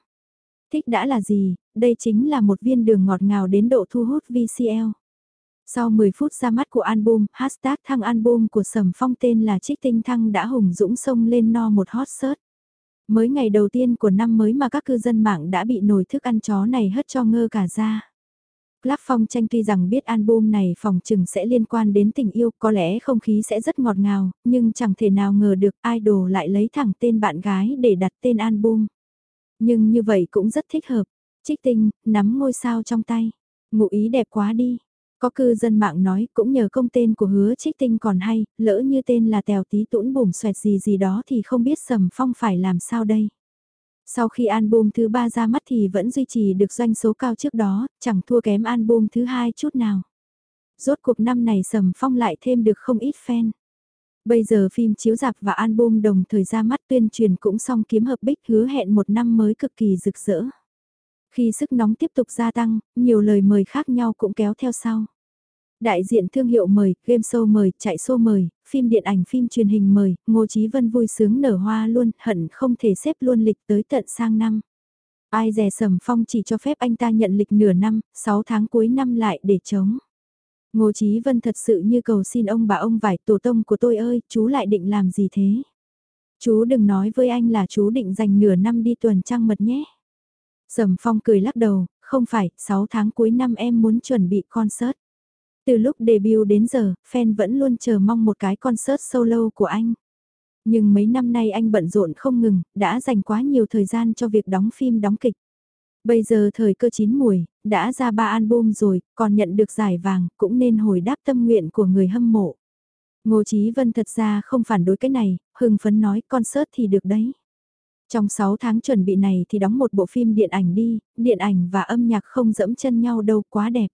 Thích đã là gì, đây chính là một viên đường ngọt ngào đến độ thu hút VCL. Sau 10 phút ra mắt của album, hashtag thăng album của Sầm Phong tên là Trích Tinh Thăng đã hùng dũng sông lên no một hot search. Mới ngày đầu tiên của năm mới mà các cư dân mạng đã bị nổi thức ăn chó này hất cho ngơ cả ra. Club Phong tranh tuy rằng biết album này phòng trừng sẽ liên quan đến tình yêu, có lẽ không khí sẽ rất ngọt ngào, nhưng chẳng thể nào ngờ được idol lại lấy thẳng tên bạn gái để đặt tên album. Nhưng như vậy cũng rất thích hợp. Trích tinh, nắm ngôi sao trong tay. Ngụ ý đẹp quá đi. Có cư dân mạng nói cũng nhờ công tên của hứa trích tinh còn hay, lỡ như tên là tèo tí tũn bùm xoẹt gì gì đó thì không biết sầm phong phải làm sao đây. Sau khi album thứ ba ra mắt thì vẫn duy trì được doanh số cao trước đó, chẳng thua kém album thứ hai chút nào. Rốt cuộc năm này Sầm Phong lại thêm được không ít fan. Bây giờ phim chiếu dạp và album đồng thời ra mắt tuyên truyền cũng xong kiếm hợp bích hứa hẹn một năm mới cực kỳ rực rỡ. Khi sức nóng tiếp tục gia tăng, nhiều lời mời khác nhau cũng kéo theo sau. Đại diện thương hiệu mời, game show mời, chạy show mời, phim điện ảnh phim truyền hình mời, Ngô Chí Vân vui sướng nở hoa luôn, hận không thể xếp luôn lịch tới tận sang năm. Ai dè sầm phong chỉ cho phép anh ta nhận lịch nửa năm, 6 tháng cuối năm lại để chống. Ngô Chí Vân thật sự như cầu xin ông bà ông vải tổ tông của tôi ơi, chú lại định làm gì thế? Chú đừng nói với anh là chú định dành nửa năm đi tuần trăng mật nhé. Sầm Phong cười lắc đầu, không phải, 6 tháng cuối năm em muốn chuẩn bị concert. Từ lúc debut đến giờ, fan vẫn luôn chờ mong một cái concert solo của anh. Nhưng mấy năm nay anh bận rộn không ngừng, đã dành quá nhiều thời gian cho việc đóng phim đóng kịch. Bây giờ thời cơ chín mùi, đã ra ba album rồi, còn nhận được giải vàng, cũng nên hồi đáp tâm nguyện của người hâm mộ. Ngô Chí Vân thật ra không phản đối cái này, hưng phấn nói concert thì được đấy. Trong 6 tháng chuẩn bị này thì đóng một bộ phim điện ảnh đi, điện ảnh và âm nhạc không dẫm chân nhau đâu quá đẹp.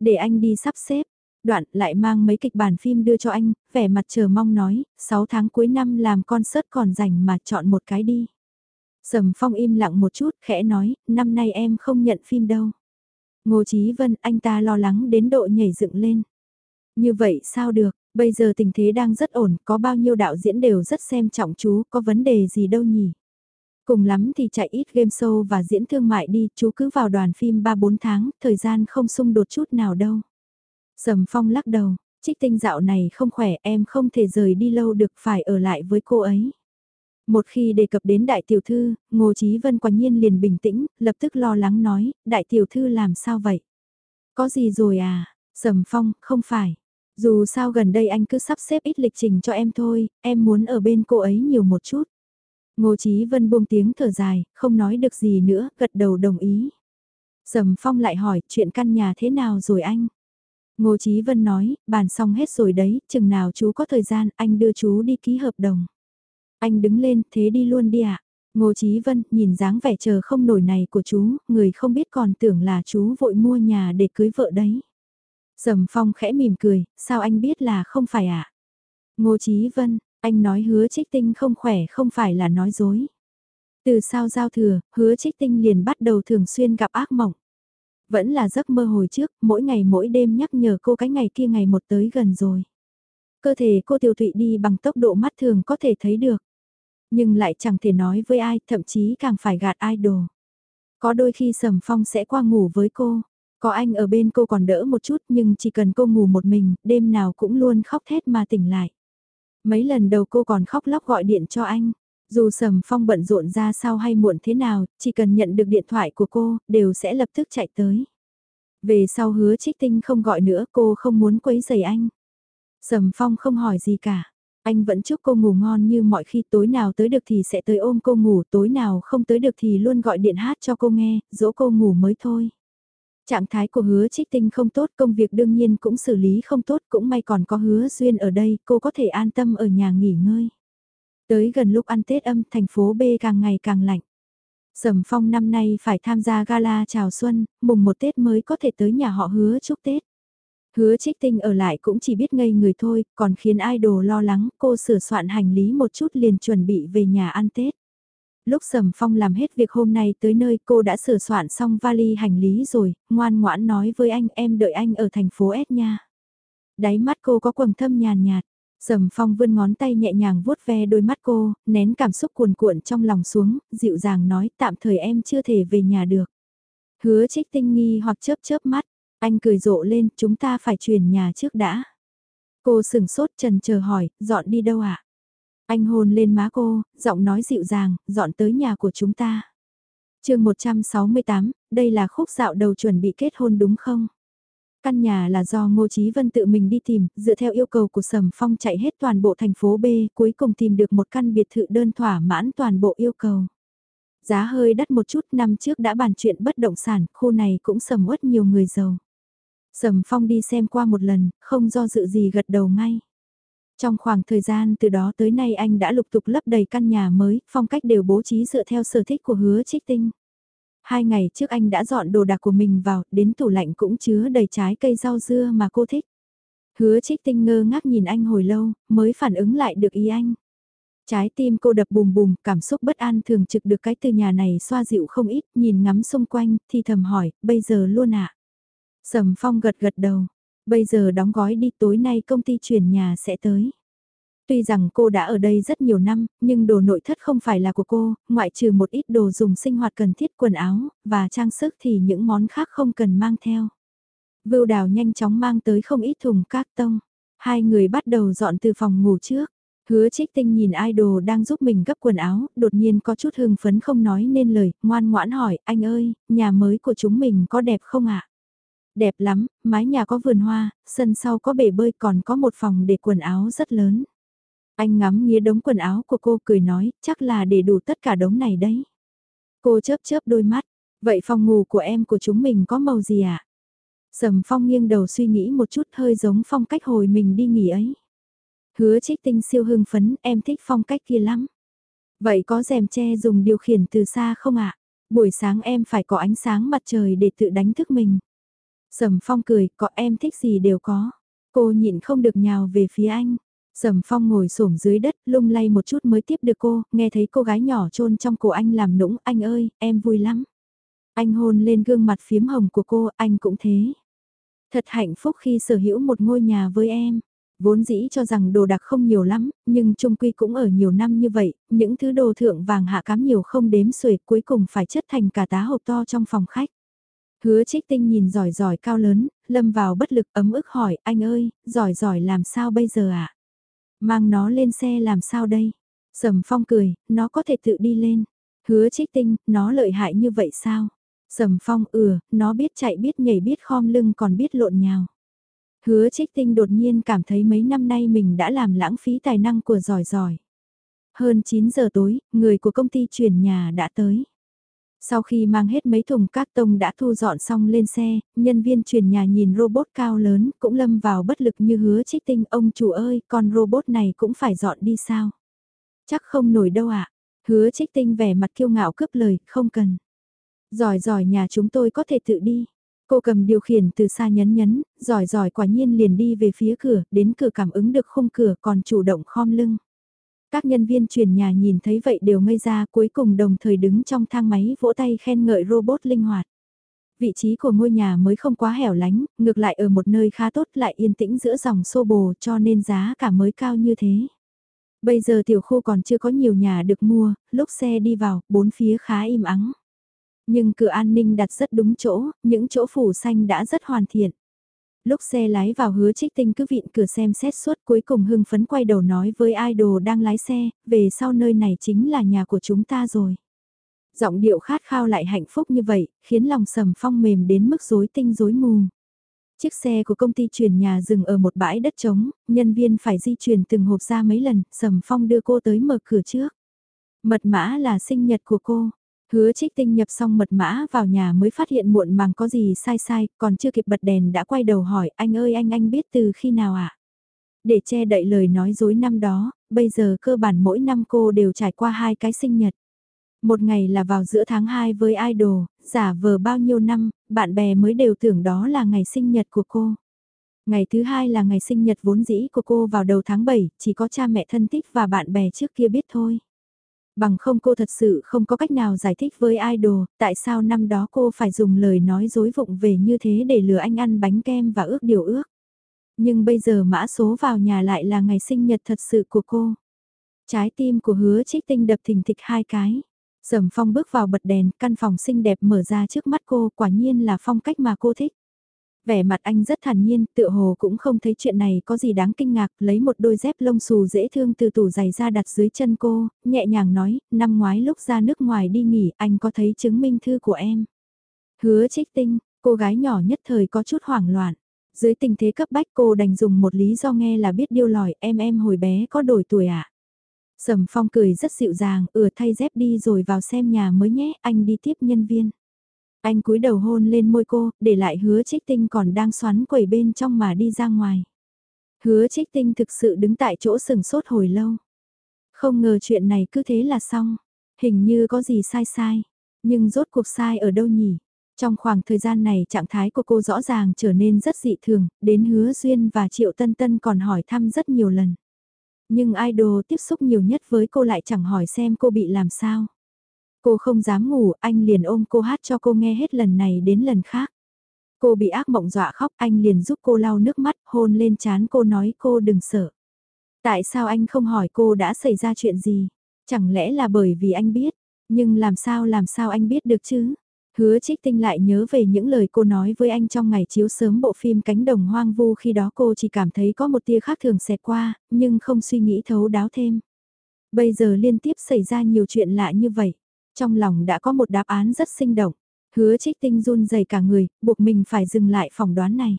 Để anh đi sắp xếp, đoạn lại mang mấy kịch bản phim đưa cho anh, vẻ mặt chờ mong nói, 6 tháng cuối năm làm concert còn rảnh mà chọn một cái đi. Sầm Phong im lặng một chút, khẽ nói, năm nay em không nhận phim đâu. Ngô Chí Vân, anh ta lo lắng đến độ nhảy dựng lên. Như vậy sao được, bây giờ tình thế đang rất ổn, có bao nhiêu đạo diễn đều rất xem trọng chú, có vấn đề gì đâu nhỉ. Cùng lắm thì chạy ít game show và diễn thương mại đi, chú cứ vào đoàn phim 3-4 tháng, thời gian không xung đột chút nào đâu. Sầm Phong lắc đầu, trích tinh dạo này không khỏe em không thể rời đi lâu được phải ở lại với cô ấy. Một khi đề cập đến đại tiểu thư, Ngô Chí Vân quả nhiên liền bình tĩnh, lập tức lo lắng nói, đại tiểu thư làm sao vậy? Có gì rồi à? Sầm Phong, không phải. Dù sao gần đây anh cứ sắp xếp ít lịch trình cho em thôi, em muốn ở bên cô ấy nhiều một chút. Ngô Chí Vân buông tiếng thở dài, không nói được gì nữa, gật đầu đồng ý. Sầm Phong lại hỏi, chuyện căn nhà thế nào rồi anh? Ngô Chí Vân nói, bàn xong hết rồi đấy, chừng nào chú có thời gian, anh đưa chú đi ký hợp đồng. Anh đứng lên, thế đi luôn đi ạ. Ngô Chí Vân nhìn dáng vẻ chờ không nổi này của chú, người không biết còn tưởng là chú vội mua nhà để cưới vợ đấy. Sầm Phong khẽ mỉm cười, sao anh biết là không phải ạ? À? Ngô Chí Vân, anh nói hứa trích tinh không khỏe không phải là nói dối. Từ sau giao thừa, hứa trích tinh liền bắt đầu thường xuyên gặp ác mộng. Vẫn là giấc mơ hồi trước, mỗi ngày mỗi đêm nhắc nhở cô cái ngày kia ngày một tới gần rồi. Cơ thể cô tiêu tụy đi bằng tốc độ mắt thường có thể thấy được. Nhưng lại chẳng thể nói với ai, thậm chí càng phải gạt idol. Có đôi khi Sầm Phong sẽ qua ngủ với cô. Có anh ở bên cô còn đỡ một chút nhưng chỉ cần cô ngủ một mình, đêm nào cũng luôn khóc thét mà tỉnh lại. Mấy lần đầu cô còn khóc lóc gọi điện cho anh. Dù Sầm Phong bận rộn ra sao hay muộn thế nào, chỉ cần nhận được điện thoại của cô, đều sẽ lập tức chạy tới. Về sau hứa trích tinh không gọi nữa cô không muốn quấy rầy anh. Sầm Phong không hỏi gì cả. Anh vẫn chúc cô ngủ ngon như mọi khi tối nào tới được thì sẽ tới ôm cô ngủ, tối nào không tới được thì luôn gọi điện hát cho cô nghe, dỗ cô ngủ mới thôi. Trạng thái của hứa trích tinh không tốt, công việc đương nhiên cũng xử lý không tốt, cũng may còn có hứa duyên ở đây, cô có thể an tâm ở nhà nghỉ ngơi. Tới gần lúc ăn Tết âm, thành phố B càng ngày càng lạnh. Sầm Phong năm nay phải tham gia gala chào xuân, mùng một Tết mới có thể tới nhà họ hứa chúc Tết. Hứa trích tinh ở lại cũng chỉ biết ngây người thôi, còn khiến idol lo lắng, cô sửa soạn hành lý một chút liền chuẩn bị về nhà ăn Tết. Lúc Sầm Phong làm hết việc hôm nay tới nơi cô đã sửa soạn xong vali hành lý rồi, ngoan ngoãn nói với anh em đợi anh ở thành phố S nha. Đáy mắt cô có quầng thâm nhàn nhạt, Sầm Phong vươn ngón tay nhẹ nhàng vuốt ve đôi mắt cô, nén cảm xúc cuồn cuộn trong lòng xuống, dịu dàng nói tạm thời em chưa thể về nhà được. Hứa trích tinh nghi hoặc chớp chớp mắt, anh cười rộ lên, chúng ta phải chuyển nhà trước đã. Cô sừng sốt trần chờ hỏi, dọn đi đâu ạ? À? Anh hôn lên má cô, giọng nói dịu dàng, dọn tới nhà của chúng ta. chương 168, đây là khúc dạo đầu chuẩn bị kết hôn đúng không? Căn nhà là do Ngô Chí Vân tự mình đi tìm, dựa theo yêu cầu của Sầm Phong chạy hết toàn bộ thành phố B, cuối cùng tìm được một căn biệt thự đơn thỏa mãn toàn bộ yêu cầu. Giá hơi đắt một chút năm trước đã bàn chuyện bất động sản, khu này cũng sầm uất nhiều người giàu. Sầm Phong đi xem qua một lần, không do dự gì gật đầu ngay. Trong khoảng thời gian từ đó tới nay anh đã lục tục lấp đầy căn nhà mới, phong cách đều bố trí dựa theo sở thích của hứa trích tinh. Hai ngày trước anh đã dọn đồ đạc của mình vào, đến tủ lạnh cũng chứa đầy trái cây rau dưa mà cô thích. Hứa trích tinh ngơ ngác nhìn anh hồi lâu, mới phản ứng lại được ý anh. Trái tim cô đập bùm bùm, cảm xúc bất an thường trực được cái từ nhà này xoa dịu không ít, nhìn ngắm xung quanh, thì thầm hỏi, bây giờ luôn ạ. Sầm Phong gật gật đầu, bây giờ đóng gói đi tối nay công ty chuyển nhà sẽ tới. Tuy rằng cô đã ở đây rất nhiều năm, nhưng đồ nội thất không phải là của cô, ngoại trừ một ít đồ dùng sinh hoạt cần thiết quần áo, và trang sức thì những món khác không cần mang theo. Vưu đào nhanh chóng mang tới không ít thùng các tông. Hai người bắt đầu dọn từ phòng ngủ trước. Hứa trích tinh nhìn idol đang giúp mình gấp quần áo, đột nhiên có chút hưng phấn không nói nên lời, ngoan ngoãn hỏi, anh ơi, nhà mới của chúng mình có đẹp không ạ? Đẹp lắm, mái nhà có vườn hoa, sân sau có bể bơi còn có một phòng để quần áo rất lớn. Anh ngắm nghía đống quần áo của cô cười nói, chắc là để đủ tất cả đống này đấy. Cô chớp chớp đôi mắt, vậy phòng ngủ của em của chúng mình có màu gì ạ? À? Sầm phong nghiêng đầu suy nghĩ một chút hơi giống phong cách hồi mình đi nghỉ ấy. Hứa trích tinh siêu hưng phấn, em thích phong cách kia lắm. Vậy có rèm che dùng điều khiển từ xa không ạ? Buổi sáng em phải có ánh sáng mặt trời để tự đánh thức mình. Sầm phong cười, có em thích gì đều có. Cô nhịn không được nhào về phía anh. Sầm phong ngồi xổm dưới đất, lung lay một chút mới tiếp được cô, nghe thấy cô gái nhỏ trôn trong cổ anh làm nũng, anh ơi, em vui lắm. Anh hôn lên gương mặt phím hồng của cô, anh cũng thế. Thật hạnh phúc khi sở hữu một ngôi nhà với em. Vốn dĩ cho rằng đồ đặc không nhiều lắm, nhưng trung quy cũng ở nhiều năm như vậy, những thứ đồ thượng vàng hạ cám nhiều không đếm xuể cuối cùng phải chất thành cả tá hộp to trong phòng khách. Hứa trích tinh nhìn giỏi giỏi cao lớn, lâm vào bất lực ấm ức hỏi, anh ơi, giỏi giỏi làm sao bây giờ ạ? À? Mang nó lên xe làm sao đây? Sầm phong cười, nó có thể tự đi lên. Hứa trích tinh, nó lợi hại như vậy sao? Sầm phong ừa nó biết chạy biết nhảy biết khom lưng còn biết lộn nhào. Hứa trích tinh đột nhiên cảm thấy mấy năm nay mình đã làm lãng phí tài năng của giỏi giỏi. Hơn 9 giờ tối, người của công ty chuyển nhà đã tới. Sau khi mang hết mấy thùng cát tông đã thu dọn xong lên xe, nhân viên chuyển nhà nhìn robot cao lớn cũng lâm vào bất lực như hứa trích tinh ông chủ ơi con robot này cũng phải dọn đi sao. Chắc không nổi đâu ạ. Hứa trích tinh vẻ mặt kiêu ngạo cướp lời, không cần. Giỏi giỏi nhà chúng tôi có thể tự đi. Cô cầm điều khiển từ xa nhấn nhấn, giỏi giỏi quả nhiên liền đi về phía cửa, đến cửa cảm ứng được khung cửa còn chủ động khom lưng. Các nhân viên truyền nhà nhìn thấy vậy đều ngây ra cuối cùng đồng thời đứng trong thang máy vỗ tay khen ngợi robot linh hoạt. Vị trí của ngôi nhà mới không quá hẻo lánh, ngược lại ở một nơi khá tốt lại yên tĩnh giữa dòng xô bồ cho nên giá cả mới cao như thế. Bây giờ tiểu khu còn chưa có nhiều nhà được mua, lúc xe đi vào, bốn phía khá im ắng. Nhưng cửa an ninh đặt rất đúng chỗ, những chỗ phủ xanh đã rất hoàn thiện. Lúc xe lái vào hứa trích tinh cứ vịn cửa xem xét suốt cuối cùng hưng phấn quay đầu nói với idol đang lái xe, về sau nơi này chính là nhà của chúng ta rồi. Giọng điệu khát khao lại hạnh phúc như vậy, khiến lòng sầm phong mềm đến mức rối tinh rối mù. Chiếc xe của công ty chuyển nhà dừng ở một bãi đất trống, nhân viên phải di chuyển từng hộp ra mấy lần, sầm phong đưa cô tới mở cửa trước. Mật mã là sinh nhật của cô, Hứa trích tinh nhập xong mật mã vào nhà mới phát hiện muộn màng có gì sai sai, còn chưa kịp bật đèn đã quay đầu hỏi anh ơi anh anh biết từ khi nào ạ? À? Để che đậy lời nói dối năm đó, bây giờ cơ bản mỗi năm cô đều trải qua hai cái sinh nhật. Một ngày là vào giữa tháng 2 với idol, giả vờ bao nhiêu năm, bạn bè mới đều tưởng đó là ngày sinh nhật của cô. Ngày thứ hai là ngày sinh nhật vốn dĩ của cô vào đầu tháng 7, chỉ có cha mẹ thân thích và bạn bè trước kia biết thôi. Bằng không cô thật sự không có cách nào giải thích với idol, tại sao năm đó cô phải dùng lời nói dối vụng về như thế để lừa anh ăn bánh kem và ước điều ước. Nhưng bây giờ mã số vào nhà lại là ngày sinh nhật thật sự của cô. Trái tim của hứa trích tinh đập thình thịch hai cái. Sầm phong bước vào bật đèn, căn phòng xinh đẹp mở ra trước mắt cô, quả nhiên là phong cách mà cô thích. Vẻ mặt anh rất thản nhiên, tựa hồ cũng không thấy chuyện này có gì đáng kinh ngạc, lấy một đôi dép lông xù dễ thương từ tủ giày ra đặt dưới chân cô, nhẹ nhàng nói, năm ngoái lúc ra nước ngoài đi nghỉ, anh có thấy chứng minh thư của em. Hứa trích tinh, cô gái nhỏ nhất thời có chút hoảng loạn. Dưới tình thế cấp bách cô đành dùng một lý do nghe là biết điêu lòi, em em hồi bé có đổi tuổi ạ. À? Sầm phong cười rất dịu dàng, ừa thay dép đi rồi vào xem nhà mới nhé, anh đi tiếp nhân viên. Anh cúi đầu hôn lên môi cô, để lại hứa trích tinh còn đang xoắn quẩy bên trong mà đi ra ngoài. Hứa trích tinh thực sự đứng tại chỗ sừng sốt hồi lâu. Không ngờ chuyện này cứ thế là xong. Hình như có gì sai sai. Nhưng rốt cuộc sai ở đâu nhỉ? Trong khoảng thời gian này trạng thái của cô rõ ràng trở nên rất dị thường, đến hứa duyên và triệu tân tân còn hỏi thăm rất nhiều lần. Nhưng idol tiếp xúc nhiều nhất với cô lại chẳng hỏi xem cô bị làm sao. Cô không dám ngủ, anh liền ôm cô hát cho cô nghe hết lần này đến lần khác. Cô bị ác mộng dọa khóc, anh liền giúp cô lau nước mắt, hôn lên chán cô nói cô đừng sợ. Tại sao anh không hỏi cô đã xảy ra chuyện gì? Chẳng lẽ là bởi vì anh biết? Nhưng làm sao làm sao anh biết được chứ? Hứa trích tinh lại nhớ về những lời cô nói với anh trong ngày chiếu sớm bộ phim Cánh đồng hoang vu khi đó cô chỉ cảm thấy có một tia khác thường xẹt qua, nhưng không suy nghĩ thấu đáo thêm. Bây giờ liên tiếp xảy ra nhiều chuyện lạ như vậy. Trong lòng đã có một đáp án rất sinh động. Hứa trích tinh run dày cả người, buộc mình phải dừng lại phỏng đoán này.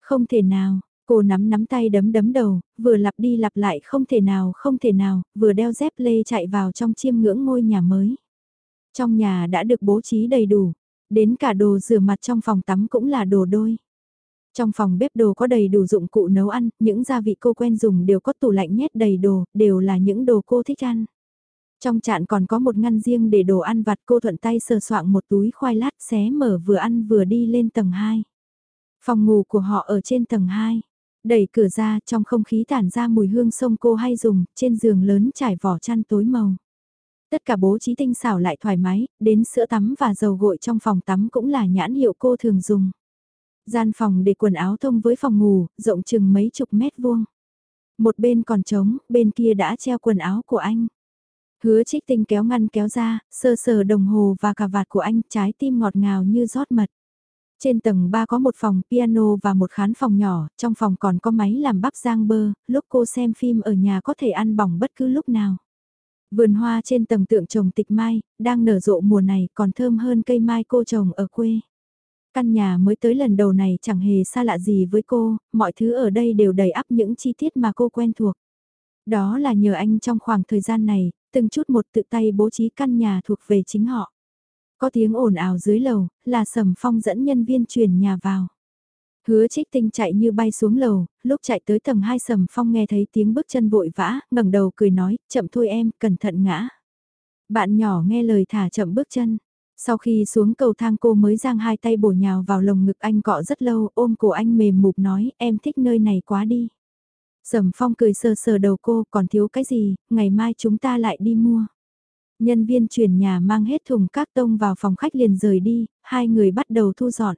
Không thể nào, cô nắm nắm tay đấm đấm đầu, vừa lặp đi lặp lại không thể nào không thể nào, vừa đeo dép lê chạy vào trong chiêm ngưỡng ngôi nhà mới. Trong nhà đã được bố trí đầy đủ, đến cả đồ rửa mặt trong phòng tắm cũng là đồ đôi. Trong phòng bếp đồ có đầy đủ dụng cụ nấu ăn, những gia vị cô quen dùng đều có tủ lạnh nhét đầy đồ, đều là những đồ cô thích ăn. Trong chạn còn có một ngăn riêng để đồ ăn vặt cô thuận tay sờ soạng một túi khoai lát xé mở vừa ăn vừa đi lên tầng 2. Phòng ngủ của họ ở trên tầng 2. Đẩy cửa ra trong không khí tản ra mùi hương sông cô hay dùng, trên giường lớn trải vỏ chăn tối màu. Tất cả bố trí tinh xảo lại thoải mái, đến sữa tắm và dầu gội trong phòng tắm cũng là nhãn hiệu cô thường dùng. Gian phòng để quần áo thông với phòng ngủ, rộng chừng mấy chục mét vuông. Một bên còn trống, bên kia đã treo quần áo của anh. Hứa trích tinh kéo ngăn kéo ra, sơ sờ đồng hồ và cà vạt của anh trái tim ngọt ngào như rót mật. Trên tầng 3 có một phòng piano và một khán phòng nhỏ, trong phòng còn có máy làm bắp rang bơ, lúc cô xem phim ở nhà có thể ăn bỏng bất cứ lúc nào. Vườn hoa trên tầng tượng trồng tịch mai, đang nở rộ mùa này còn thơm hơn cây mai cô trồng ở quê. Căn nhà mới tới lần đầu này chẳng hề xa lạ gì với cô, mọi thứ ở đây đều đầy ắp những chi tiết mà cô quen thuộc. Đó là nhờ anh trong khoảng thời gian này, từng chút một tự tay bố trí căn nhà thuộc về chính họ. Có tiếng ồn ào dưới lầu, là Sầm Phong dẫn nhân viên chuyển nhà vào. Hứa trích tinh chạy như bay xuống lầu, lúc chạy tới tầng 2 sầm phong nghe thấy tiếng bước chân vội vã, ngẩng đầu cười nói, chậm thôi em, cẩn thận ngã. Bạn nhỏ nghe lời thả chậm bước chân. Sau khi xuống cầu thang cô mới giang hai tay bổ nhào vào lồng ngực anh cọ rất lâu, ôm cổ anh mềm mụp nói, em thích nơi này quá đi. Sầm phong cười sờ sờ đầu cô, còn thiếu cái gì, ngày mai chúng ta lại đi mua. Nhân viên chuyển nhà mang hết thùng các tông vào phòng khách liền rời đi, hai người bắt đầu thu dọn.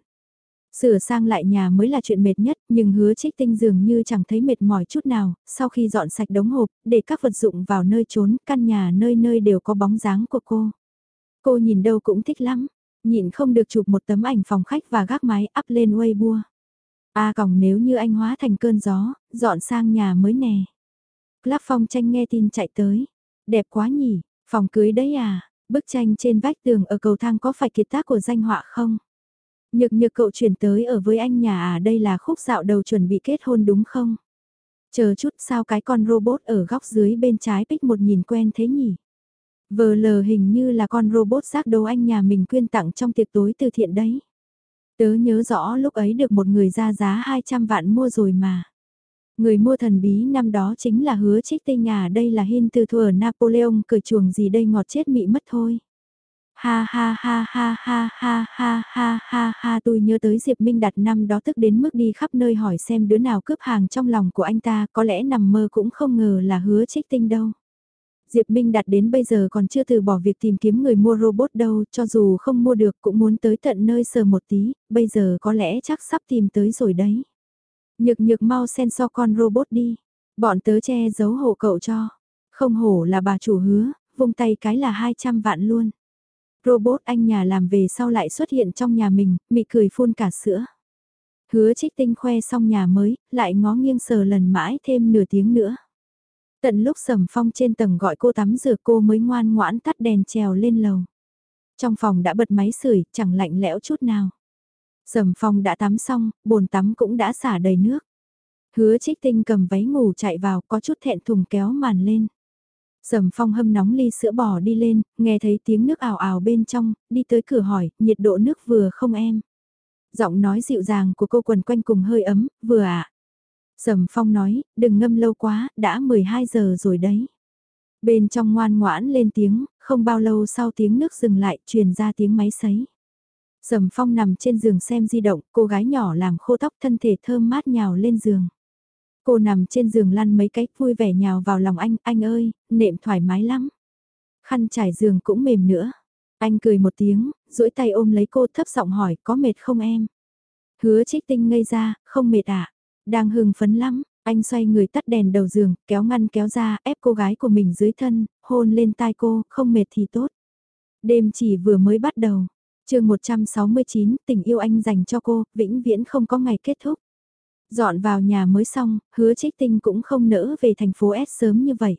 Sửa sang lại nhà mới là chuyện mệt nhất, nhưng hứa trích tinh dường như chẳng thấy mệt mỏi chút nào, sau khi dọn sạch đống hộp, để các vật dụng vào nơi trốn, căn nhà nơi nơi đều có bóng dáng của cô. Cô nhìn đâu cũng thích lắm, nhịn không được chụp một tấm ảnh phòng khách và gác máy up lên Weibo. A à, còng nếu như anh hóa thành cơn gió, dọn sang nhà mới nè. Lắp phong tranh nghe tin chạy tới. Đẹp quá nhỉ, phòng cưới đấy à, bức tranh trên vách tường ở cầu thang có phải kiệt tác của danh họa không? Nhược nhược cậu chuyển tới ở với anh nhà à đây là khúc dạo đầu chuẩn bị kết hôn đúng không? Chờ chút sao cái con robot ở góc dưới bên trái bích một nhìn quen thế nhỉ? Vờ lờ hình như là con robot giác đấu anh nhà mình quyên tặng trong tiệc tối từ thiện đấy. Tớ nhớ rõ lúc ấy được một người ra giá 200 vạn mua rồi mà. Người mua thần bí năm đó chính là hứa trích tinh nhà, đây là hin từ thuở Napoleon cởi chuồng gì đây ngọt chết mị mất thôi. Ha ha ha ha ha ha ha ha ha ha, tôi nhớ tới Diệp Minh đặt năm đó tức đến mức đi khắp nơi hỏi xem đứa nào cướp hàng trong lòng của anh ta, có lẽ nằm mơ cũng không ngờ là hứa trích tinh đâu. Diệp Minh đặt đến bây giờ còn chưa từ bỏ việc tìm kiếm người mua robot đâu, cho dù không mua được cũng muốn tới tận nơi sờ một tí, bây giờ có lẽ chắc sắp tìm tới rồi đấy. Nhược nhược mau sen so con robot đi, bọn tớ che giấu hộ cậu cho. Không hổ là bà chủ hứa, vung tay cái là 200 vạn luôn. Robot anh nhà làm về sau lại xuất hiện trong nhà mình, mị cười phun cả sữa. Hứa trích tinh khoe xong nhà mới, lại ngó nghiêng sờ lần mãi thêm nửa tiếng nữa. Tận lúc sầm phong trên tầng gọi cô tắm rửa cô mới ngoan ngoãn tắt đèn trèo lên lầu. Trong phòng đã bật máy sưởi, chẳng lạnh lẽo chút nào. Sầm phong đã tắm xong, bồn tắm cũng đã xả đầy nước. Hứa trích tinh cầm váy ngủ chạy vào, có chút thẹn thùng kéo màn lên. Sầm phong hâm nóng ly sữa bò đi lên, nghe thấy tiếng nước ảo ảo bên trong, đi tới cửa hỏi, nhiệt độ nước vừa không em? Giọng nói dịu dàng của cô quần quanh cùng hơi ấm, vừa ạ. À? Sầm phong nói, đừng ngâm lâu quá, đã 12 giờ rồi đấy. Bên trong ngoan ngoãn lên tiếng, không bao lâu sau tiếng nước dừng lại, truyền ra tiếng máy sấy. Sầm phong nằm trên giường xem di động, cô gái nhỏ làm khô tóc thân thể thơm mát nhào lên giường. Cô nằm trên giường lăn mấy cách vui vẻ nhào vào lòng anh, anh ơi, nệm thoải mái lắm. Khăn trải giường cũng mềm nữa. Anh cười một tiếng, duỗi tay ôm lấy cô thấp giọng hỏi có mệt không em? Hứa trích tinh ngây ra, không mệt à? Đang hưng phấn lắm, anh xoay người tắt đèn đầu giường, kéo ngăn kéo ra, ép cô gái của mình dưới thân, hôn lên tai cô, không mệt thì tốt. Đêm chỉ vừa mới bắt đầu. chương 169, tình yêu anh dành cho cô, vĩnh viễn không có ngày kết thúc. Dọn vào nhà mới xong, hứa trích tinh cũng không nỡ về thành phố S sớm như vậy.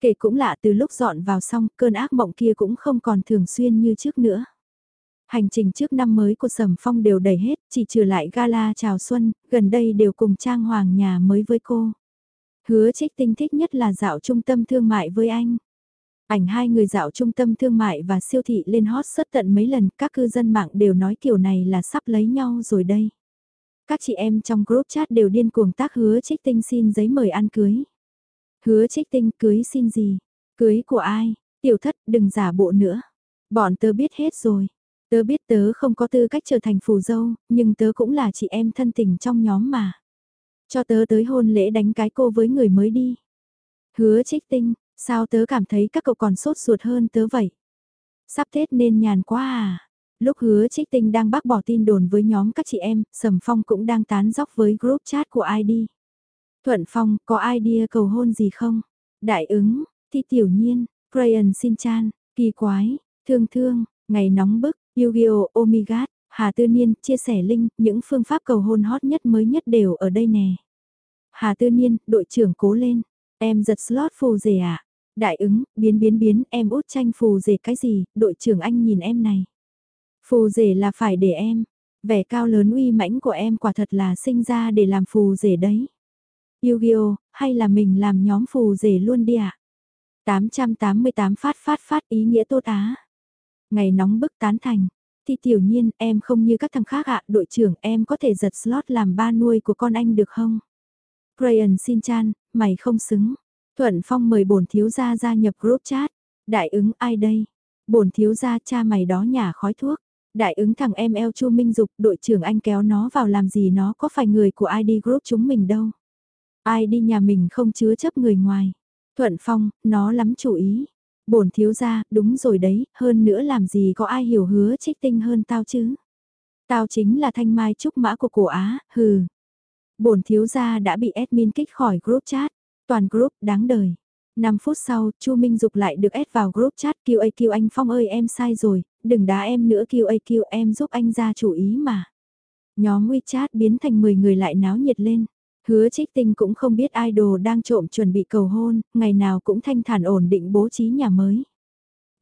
Kể cũng lạ từ lúc dọn vào xong, cơn ác mộng kia cũng không còn thường xuyên như trước nữa. Hành trình trước năm mới của Sầm Phong đều đầy hết, chỉ trừ lại gala chào xuân, gần đây đều cùng trang hoàng nhà mới với cô. Hứa trích tinh thích nhất là dạo trung tâm thương mại với anh. Ảnh hai người dạo trung tâm thương mại và siêu thị lên hot xuất tận mấy lần, các cư dân mạng đều nói kiểu này là sắp lấy nhau rồi đây. Các chị em trong group chat đều điên cuồng tác hứa trích tinh xin giấy mời ăn cưới. Hứa trích tinh cưới xin gì? Cưới của ai? Tiểu thất đừng giả bộ nữa. Bọn tớ biết hết rồi. Tớ biết tớ không có tư cách trở thành phù dâu, nhưng tớ cũng là chị em thân tình trong nhóm mà. Cho tớ tới hôn lễ đánh cái cô với người mới đi. Hứa trích tinh, sao tớ cảm thấy các cậu còn sốt ruột hơn tớ vậy? Sắp Tết nên nhàn quá à? Lúc hứa trích tinh đang bác bỏ tin đồn với nhóm các chị em, Sầm Phong cũng đang tán dóc với group chat của ID. Thuận Phong, có idea cầu hôn gì không? Đại ứng, Thi Tiểu Nhiên, Brian Xin Chan, Kỳ Quái, Thương Thương, Ngày Nóng Bức, Yu-Gi-Oh! Omega, Hà Tư Niên, chia sẻ link, những phương pháp cầu hôn hot nhất mới nhất đều ở đây nè. Hà Tư Niên, đội trưởng cố lên, em giật slot phù rể à? Đại ứng, biến biến biến, em út tranh phù rể cái gì, đội trưởng anh nhìn em này. Phù rể là phải để em, vẻ cao lớn uy mãnh của em quả thật là sinh ra để làm phù rể đấy. Yu-Gi-Oh! hay là mình làm nhóm phù rể luôn đi ạ? À? 888 phát phát phát ý nghĩa tốt á. Ngày nóng bức tán thành. thì tiểu nhiên em không như các thằng khác ạ, đội trưởng em có thể giật slot làm ba nuôi của con anh được không? Brian xin chan, mày không xứng. Thuận Phong mời bổn thiếu gia gia nhập group chat. Đại ứng ai đây? Bổn thiếu gia cha mày đó nhả khói thuốc. Đại ứng thằng em eo Chu Minh Dục, đội trưởng anh kéo nó vào làm gì nó có phải người của ID group chúng mình đâu. Ai đi nhà mình không chứa chấp người ngoài. Thuận Phong, nó lắm chủ ý. Bổn thiếu gia, đúng rồi đấy, hơn nữa làm gì có ai hiểu hứa trích tinh hơn tao chứ. Tao chính là thanh mai trúc mã của cổ Á, hừ. Bổn thiếu gia đã bị admin kích khỏi group chat. Toàn group đáng đời. 5 phút sau, Chu Minh Dục lại được add vào group chat kêu anh Phong ơi em sai rồi, đừng đá em nữa kêu em giúp anh ra chủ ý mà. Nhóm WeChat biến thành 10 người lại náo nhiệt lên. Hứa trích tinh cũng không biết idol đang trộm chuẩn bị cầu hôn, ngày nào cũng thanh thản ổn định bố trí nhà mới.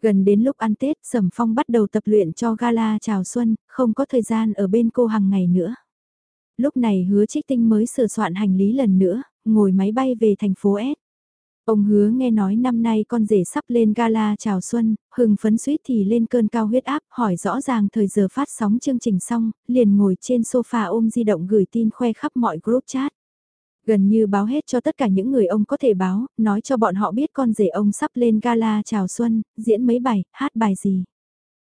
Gần đến lúc ăn Tết, Sầm Phong bắt đầu tập luyện cho gala chào xuân, không có thời gian ở bên cô hàng ngày nữa. Lúc này hứa trích tinh mới sửa soạn hành lý lần nữa, ngồi máy bay về thành phố S. Ông hứa nghe nói năm nay con rể sắp lên gala chào xuân, hừng phấn suýt thì lên cơn cao huyết áp, hỏi rõ ràng thời giờ phát sóng chương trình xong, liền ngồi trên sofa ôm di động gửi tin khoe khắp mọi group chat. Gần như báo hết cho tất cả những người ông có thể báo, nói cho bọn họ biết con rể ông sắp lên gala chào xuân, diễn mấy bài, hát bài gì.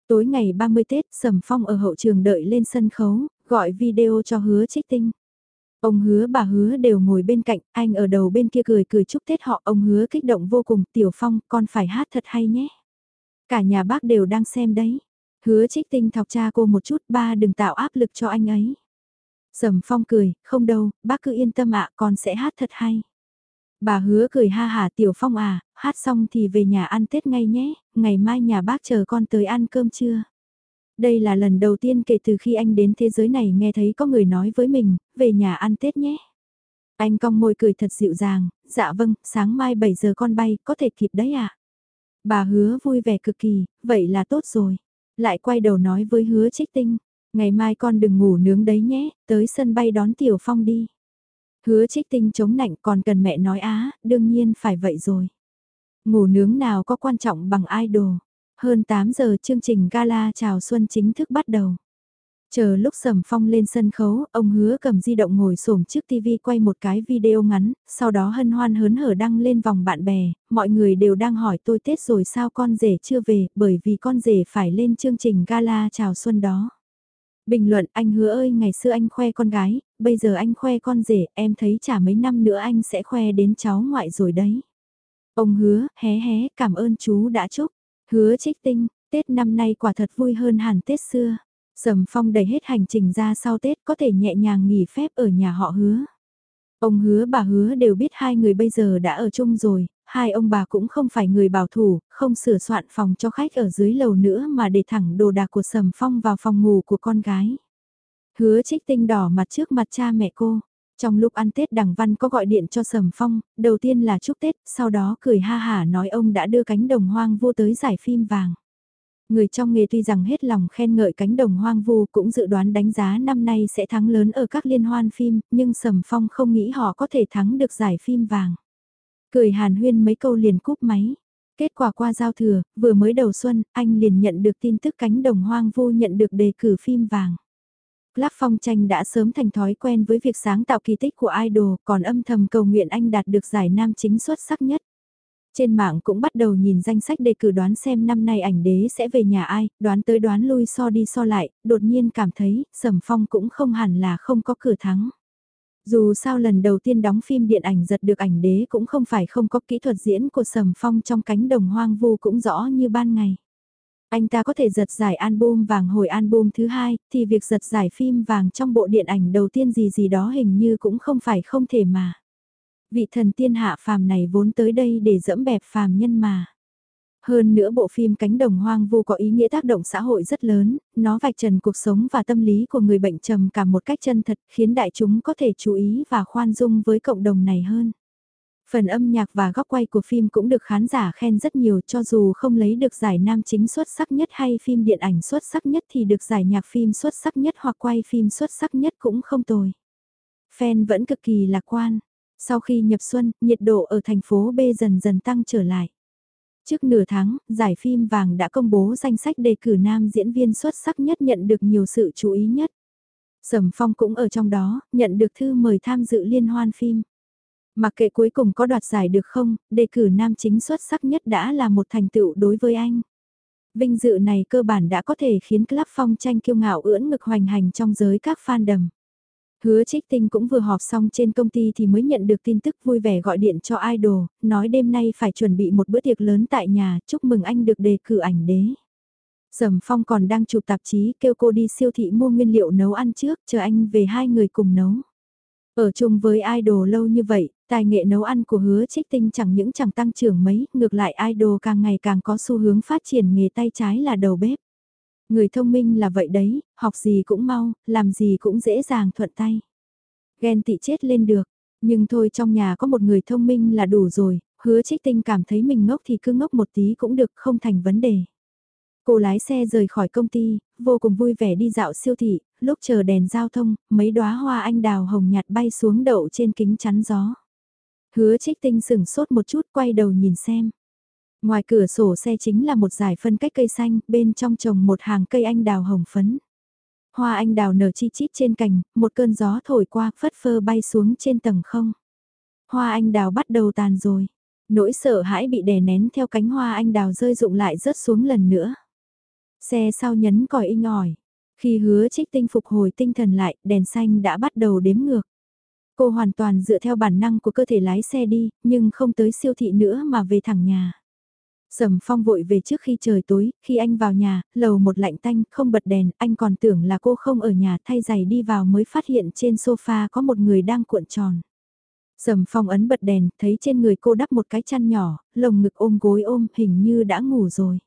Tối ngày 30 Tết, Sầm Phong ở hậu trường đợi lên sân khấu, gọi video cho hứa trích tinh. Ông hứa bà hứa đều ngồi bên cạnh, anh ở đầu bên kia cười cười chúc Tết họ, ông hứa kích động vô cùng, Tiểu Phong, con phải hát thật hay nhé. Cả nhà bác đều đang xem đấy. Hứa trích tinh thọc cha cô một chút, ba đừng tạo áp lực cho anh ấy. Sầm Phong cười, không đâu, bác cứ yên tâm ạ, con sẽ hát thật hay. Bà hứa cười ha hà Tiểu Phong à, hát xong thì về nhà ăn Tết ngay nhé, ngày mai nhà bác chờ con tới ăn cơm trưa. Đây là lần đầu tiên kể từ khi anh đến thế giới này nghe thấy có người nói với mình, về nhà ăn Tết nhé. Anh cong môi cười thật dịu dàng, dạ vâng, sáng mai 7 giờ con bay, có thể kịp đấy ạ. À? Bà hứa vui vẻ cực kỳ, vậy là tốt rồi. Lại quay đầu nói với hứa trích tinh, ngày mai con đừng ngủ nướng đấy nhé, tới sân bay đón Tiểu Phong đi. Hứa trích tinh chống nạnh còn cần mẹ nói á, đương nhiên phải vậy rồi. Ngủ nướng nào có quan trọng bằng idol. Hơn 8 giờ chương trình gala chào xuân chính thức bắt đầu. Chờ lúc Sầm Phong lên sân khấu, ông hứa cầm di động ngồi xổm trước TV quay một cái video ngắn, sau đó hân hoan hớn hở đăng lên vòng bạn bè, mọi người đều đang hỏi tôi Tết rồi sao con rể chưa về, bởi vì con rể phải lên chương trình gala chào xuân đó. Bình luận anh hứa ơi ngày xưa anh khoe con gái, bây giờ anh khoe con rể, em thấy chả mấy năm nữa anh sẽ khoe đến cháu ngoại rồi đấy. Ông hứa, hé hé, cảm ơn chú đã chúc. Hứa trích tinh, Tết năm nay quả thật vui hơn hẳn Tết xưa. Sầm phong đầy hết hành trình ra sau Tết có thể nhẹ nhàng nghỉ phép ở nhà họ hứa. Ông hứa bà hứa đều biết hai người bây giờ đã ở chung rồi, hai ông bà cũng không phải người bảo thủ, không sửa soạn phòng cho khách ở dưới lầu nữa mà để thẳng đồ đạc của Sầm Phong vào phòng ngủ của con gái. Hứa trích tinh đỏ mặt trước mặt cha mẹ cô. Trong lúc ăn Tết Đằng Văn có gọi điện cho Sầm Phong, đầu tiên là chúc Tết, sau đó cười ha hả nói ông đã đưa cánh đồng hoang vô tới giải phim vàng. Người trong nghề tuy rằng hết lòng khen ngợi cánh đồng hoang vu cũng dự đoán đánh giá năm nay sẽ thắng lớn ở các liên hoan phim, nhưng Sầm Phong không nghĩ họ có thể thắng được giải phim vàng. Cười hàn huyên mấy câu liền cúp máy. Kết quả qua giao thừa, vừa mới đầu xuân, anh liền nhận được tin tức cánh đồng hoang vu nhận được đề cử phim vàng. Lắc phong tranh đã sớm thành thói quen với việc sáng tạo kỳ tích của idol, còn âm thầm cầu nguyện anh đạt được giải nam chính xuất sắc nhất. Trên mạng cũng bắt đầu nhìn danh sách đề cử đoán xem năm nay ảnh đế sẽ về nhà ai, đoán tới đoán lui so đi so lại, đột nhiên cảm thấy, Sầm Phong cũng không hẳn là không có cửa thắng. Dù sao lần đầu tiên đóng phim điện ảnh giật được ảnh đế cũng không phải không có kỹ thuật diễn của Sầm Phong trong cánh đồng hoang vu cũng rõ như ban ngày. Anh ta có thể giật giải album vàng hồi album thứ hai, thì việc giật giải phim vàng trong bộ điện ảnh đầu tiên gì gì đó hình như cũng không phải không thể mà. Vị thần tiên hạ phàm này vốn tới đây để dẫm bẹp phàm nhân mà. Hơn nữa bộ phim Cánh đồng hoang vu có ý nghĩa tác động xã hội rất lớn, nó vạch trần cuộc sống và tâm lý của người bệnh trầm cảm một cách chân thật khiến đại chúng có thể chú ý và khoan dung với cộng đồng này hơn. Phần âm nhạc và góc quay của phim cũng được khán giả khen rất nhiều cho dù không lấy được giải nam chính xuất sắc nhất hay phim điện ảnh xuất sắc nhất thì được giải nhạc phim xuất sắc nhất hoặc quay phim xuất sắc nhất cũng không tồi. Fan vẫn cực kỳ lạc quan. Sau khi nhập xuân, nhiệt độ ở thành phố B dần dần tăng trở lại. Trước nửa tháng, giải phim vàng đã công bố danh sách đề cử nam diễn viên xuất sắc nhất nhận được nhiều sự chú ý nhất. Sầm Phong cũng ở trong đó, nhận được thư mời tham dự liên hoan phim. Mặc kệ cuối cùng có đoạt giải được không, đề cử nam chính xuất sắc nhất đã là một thành tựu đối với anh. Vinh dự này cơ bản đã có thể khiến Club Phong tranh kiêu ngạo ưỡn ngực hoành hành trong giới các fan đầm. Hứa trích tinh cũng vừa họp xong trên công ty thì mới nhận được tin tức vui vẻ gọi điện cho idol, nói đêm nay phải chuẩn bị một bữa tiệc lớn tại nhà, chúc mừng anh được đề cử ảnh đế. Sầm Phong còn đang chụp tạp chí kêu cô đi siêu thị mua nguyên liệu nấu ăn trước, chờ anh về hai người cùng nấu. Ở chung với idol lâu như vậy, tài nghệ nấu ăn của hứa trích tinh chẳng những chẳng tăng trưởng mấy, ngược lại idol càng ngày càng có xu hướng phát triển nghề tay trái là đầu bếp. Người thông minh là vậy đấy, học gì cũng mau, làm gì cũng dễ dàng thuận tay. Ghen tị chết lên được, nhưng thôi trong nhà có một người thông minh là đủ rồi, hứa trích tinh cảm thấy mình ngốc thì cứ ngốc một tí cũng được không thành vấn đề. Cô lái xe rời khỏi công ty, vô cùng vui vẻ đi dạo siêu thị, lúc chờ đèn giao thông, mấy đóa hoa anh đào hồng nhạt bay xuống đậu trên kính chắn gió. Hứa trích tinh sừng sốt một chút quay đầu nhìn xem. Ngoài cửa sổ xe chính là một giải phân cách cây xanh, bên trong trồng một hàng cây anh đào hồng phấn. Hoa anh đào nở chi chít trên cành, một cơn gió thổi qua phất phơ bay xuống trên tầng không. Hoa anh đào bắt đầu tàn rồi. Nỗi sợ hãi bị đè nén theo cánh hoa anh đào rơi rụng lại rớt xuống lần nữa. Xe sau nhấn còi inh ỏi. Khi hứa trích tinh phục hồi tinh thần lại, đèn xanh đã bắt đầu đếm ngược. Cô hoàn toàn dựa theo bản năng của cơ thể lái xe đi, nhưng không tới siêu thị nữa mà về thẳng nhà. Sầm phong vội về trước khi trời tối, khi anh vào nhà, lầu một lạnh tanh, không bật đèn, anh còn tưởng là cô không ở nhà thay giày đi vào mới phát hiện trên sofa có một người đang cuộn tròn. Sầm phong ấn bật đèn, thấy trên người cô đắp một cái chăn nhỏ, lồng ngực ôm gối ôm, hình như đã ngủ rồi.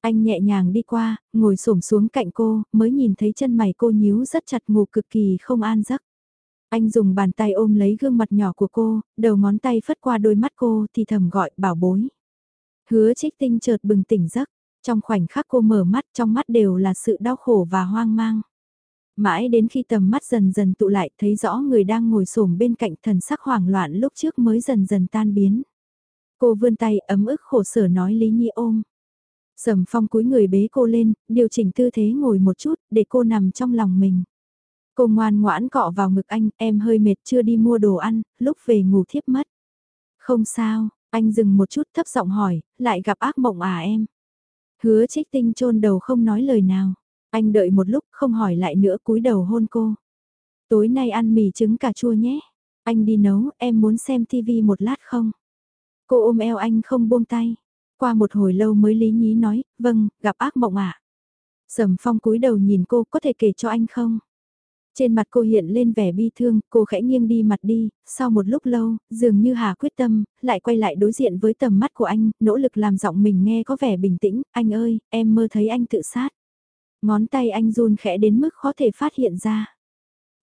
Anh nhẹ nhàng đi qua, ngồi xổm xuống cạnh cô, mới nhìn thấy chân mày cô nhíu rất chặt ngủ cực kỳ không an giấc. Anh dùng bàn tay ôm lấy gương mặt nhỏ của cô, đầu ngón tay phất qua đôi mắt cô thì thầm gọi bảo bối. Hứa trích tinh chợt bừng tỉnh giấc, trong khoảnh khắc cô mở mắt trong mắt đều là sự đau khổ và hoang mang. Mãi đến khi tầm mắt dần dần tụ lại thấy rõ người đang ngồi xổm bên cạnh thần sắc hoảng loạn lúc trước mới dần dần tan biến. Cô vươn tay ấm ức khổ sở nói Lý Nhi ôm. Sầm phong cúi người bế cô lên, điều chỉnh tư thế ngồi một chút, để cô nằm trong lòng mình. Cô ngoan ngoãn cọ vào ngực anh, em hơi mệt chưa đi mua đồ ăn, lúc về ngủ thiếp mất. Không sao, anh dừng một chút thấp giọng hỏi, lại gặp ác mộng à em? Hứa trích tinh chôn đầu không nói lời nào. Anh đợi một lúc không hỏi lại nữa cúi đầu hôn cô. Tối nay ăn mì trứng cà chua nhé. Anh đi nấu, em muốn xem tivi một lát không? Cô ôm eo anh không buông tay. Qua một hồi lâu mới lý nhí nói, vâng, gặp ác mộng ạ. À? Sầm phong cúi đầu nhìn cô, có thể kể cho anh không? Trên mặt cô hiện lên vẻ bi thương, cô khẽ nghiêng đi mặt đi, sau một lúc lâu, dường như Hà quyết tâm, lại quay lại đối diện với tầm mắt của anh, nỗ lực làm giọng mình nghe có vẻ bình tĩnh, anh ơi, em mơ thấy anh tự sát. Ngón tay anh run khẽ đến mức khó thể phát hiện ra.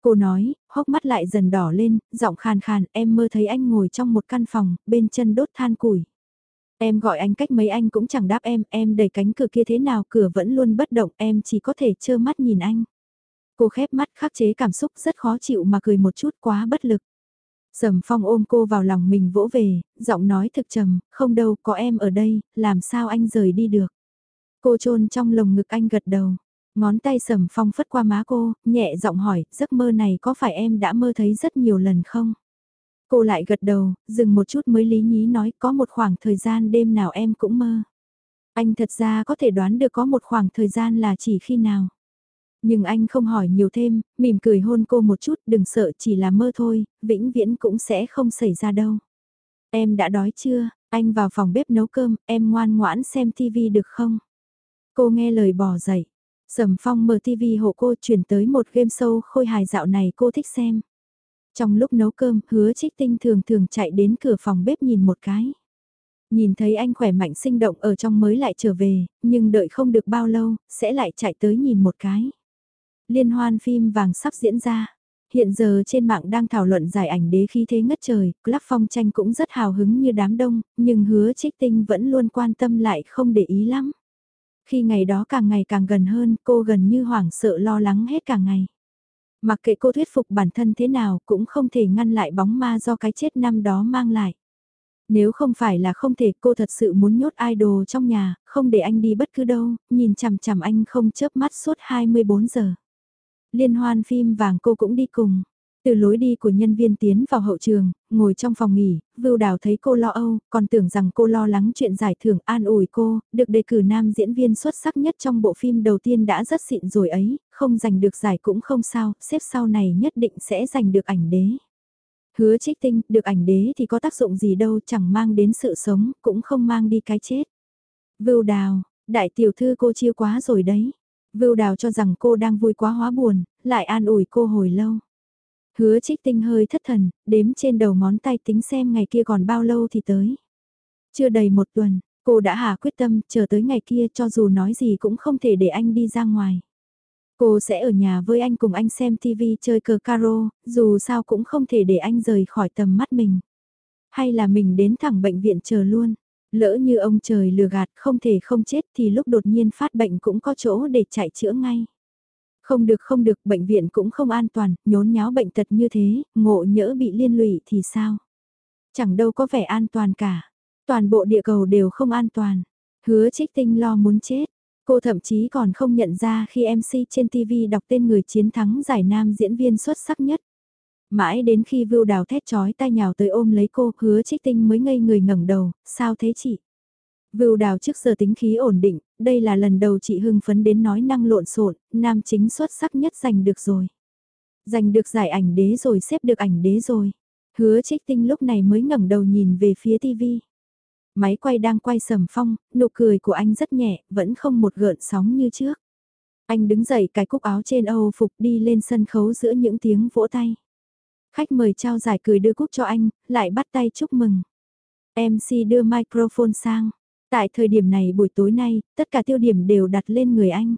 Cô nói, hốc mắt lại dần đỏ lên, giọng khàn khàn, em mơ thấy anh ngồi trong một căn phòng, bên chân đốt than củi. Em gọi anh cách mấy anh cũng chẳng đáp em, em đẩy cánh cửa kia thế nào cửa vẫn luôn bất động, em chỉ có thể trơ mắt nhìn anh. Cô khép mắt khắc chế cảm xúc rất khó chịu mà cười một chút quá bất lực. Sầm phong ôm cô vào lòng mình vỗ về, giọng nói thực trầm, không đâu có em ở đây, làm sao anh rời đi được. Cô trôn trong lồng ngực anh gật đầu, ngón tay sầm phong phất qua má cô, nhẹ giọng hỏi, giấc mơ này có phải em đã mơ thấy rất nhiều lần không? Cô lại gật đầu, dừng một chút mới lý nhí nói có một khoảng thời gian đêm nào em cũng mơ. Anh thật ra có thể đoán được có một khoảng thời gian là chỉ khi nào. Nhưng anh không hỏi nhiều thêm, mỉm cười hôn cô một chút, đừng sợ chỉ là mơ thôi, vĩnh viễn cũng sẽ không xảy ra đâu. Em đã đói chưa, anh vào phòng bếp nấu cơm, em ngoan ngoãn xem tivi được không? Cô nghe lời bỏ dậy. Sầm phong mở tivi hộ cô chuyển tới một game show khôi hài dạo này cô thích xem. Trong lúc nấu cơm, hứa trích tinh thường thường chạy đến cửa phòng bếp nhìn một cái. Nhìn thấy anh khỏe mạnh sinh động ở trong mới lại trở về, nhưng đợi không được bao lâu, sẽ lại chạy tới nhìn một cái. Liên hoan phim vàng sắp diễn ra. Hiện giờ trên mạng đang thảo luận giải ảnh đế khí thế ngất trời, Club Phong tranh cũng rất hào hứng như đám đông, nhưng hứa trích tinh vẫn luôn quan tâm lại không để ý lắm. Khi ngày đó càng ngày càng gần hơn, cô gần như hoảng sợ lo lắng hết cả ngày. Mặc kệ cô thuyết phục bản thân thế nào cũng không thể ngăn lại bóng ma do cái chết năm đó mang lại. Nếu không phải là không thể cô thật sự muốn nhốt idol trong nhà, không để anh đi bất cứ đâu, nhìn chằm chằm anh không chớp mắt suốt 24 giờ. Liên hoan phim vàng cô cũng đi cùng. Từ lối đi của nhân viên tiến vào hậu trường, ngồi trong phòng nghỉ, Vưu Đào thấy cô lo âu, còn tưởng rằng cô lo lắng chuyện giải thưởng an ủi cô, được đề cử nam diễn viên xuất sắc nhất trong bộ phim đầu tiên đã rất xịn rồi ấy, không giành được giải cũng không sao, xếp sau này nhất định sẽ giành được ảnh đế. Hứa trích tinh, được ảnh đế thì có tác dụng gì đâu, chẳng mang đến sự sống, cũng không mang đi cái chết. Vưu Đào, đại tiểu thư cô chiêu quá rồi đấy. Vưu Đào cho rằng cô đang vui quá hóa buồn, lại an ủi cô hồi lâu. Hứa trích tinh hơi thất thần, đếm trên đầu ngón tay tính xem ngày kia còn bao lâu thì tới. Chưa đầy một tuần, cô đã hạ quyết tâm chờ tới ngày kia cho dù nói gì cũng không thể để anh đi ra ngoài. Cô sẽ ở nhà với anh cùng anh xem TV chơi cờ caro, dù sao cũng không thể để anh rời khỏi tầm mắt mình. Hay là mình đến thẳng bệnh viện chờ luôn. Lỡ như ông trời lừa gạt không thể không chết thì lúc đột nhiên phát bệnh cũng có chỗ để chạy chữa ngay. Không được không được, bệnh viện cũng không an toàn, nhốn nháo bệnh tật như thế, ngộ nhỡ bị liên lụy thì sao? Chẳng đâu có vẻ an toàn cả. Toàn bộ địa cầu đều không an toàn. Hứa trích tinh lo muốn chết. Cô thậm chí còn không nhận ra khi MC trên TV đọc tên người chiến thắng giải nam diễn viên xuất sắc nhất. Mãi đến khi Vưu Đào thét chói tay nhào tới ôm lấy cô, hứa trích tinh mới ngây người ngẩng đầu, sao thế chị? Vưu đào trước giờ tính khí ổn định, đây là lần đầu chị hưng phấn đến nói năng lộn xộn, nam chính xuất sắc nhất giành được rồi. Giành được giải ảnh đế rồi xếp được ảnh đế rồi. Hứa trích tinh lúc này mới ngẩng đầu nhìn về phía tivi. Máy quay đang quay sầm phong, nụ cười của anh rất nhẹ, vẫn không một gợn sóng như trước. Anh đứng dậy cái cúc áo trên Âu phục đi lên sân khấu giữa những tiếng vỗ tay. Khách mời trao giải cười đưa cúc cho anh, lại bắt tay chúc mừng. MC đưa microphone sang, Tại thời điểm này buổi tối nay, tất cả tiêu điểm đều đặt lên người anh.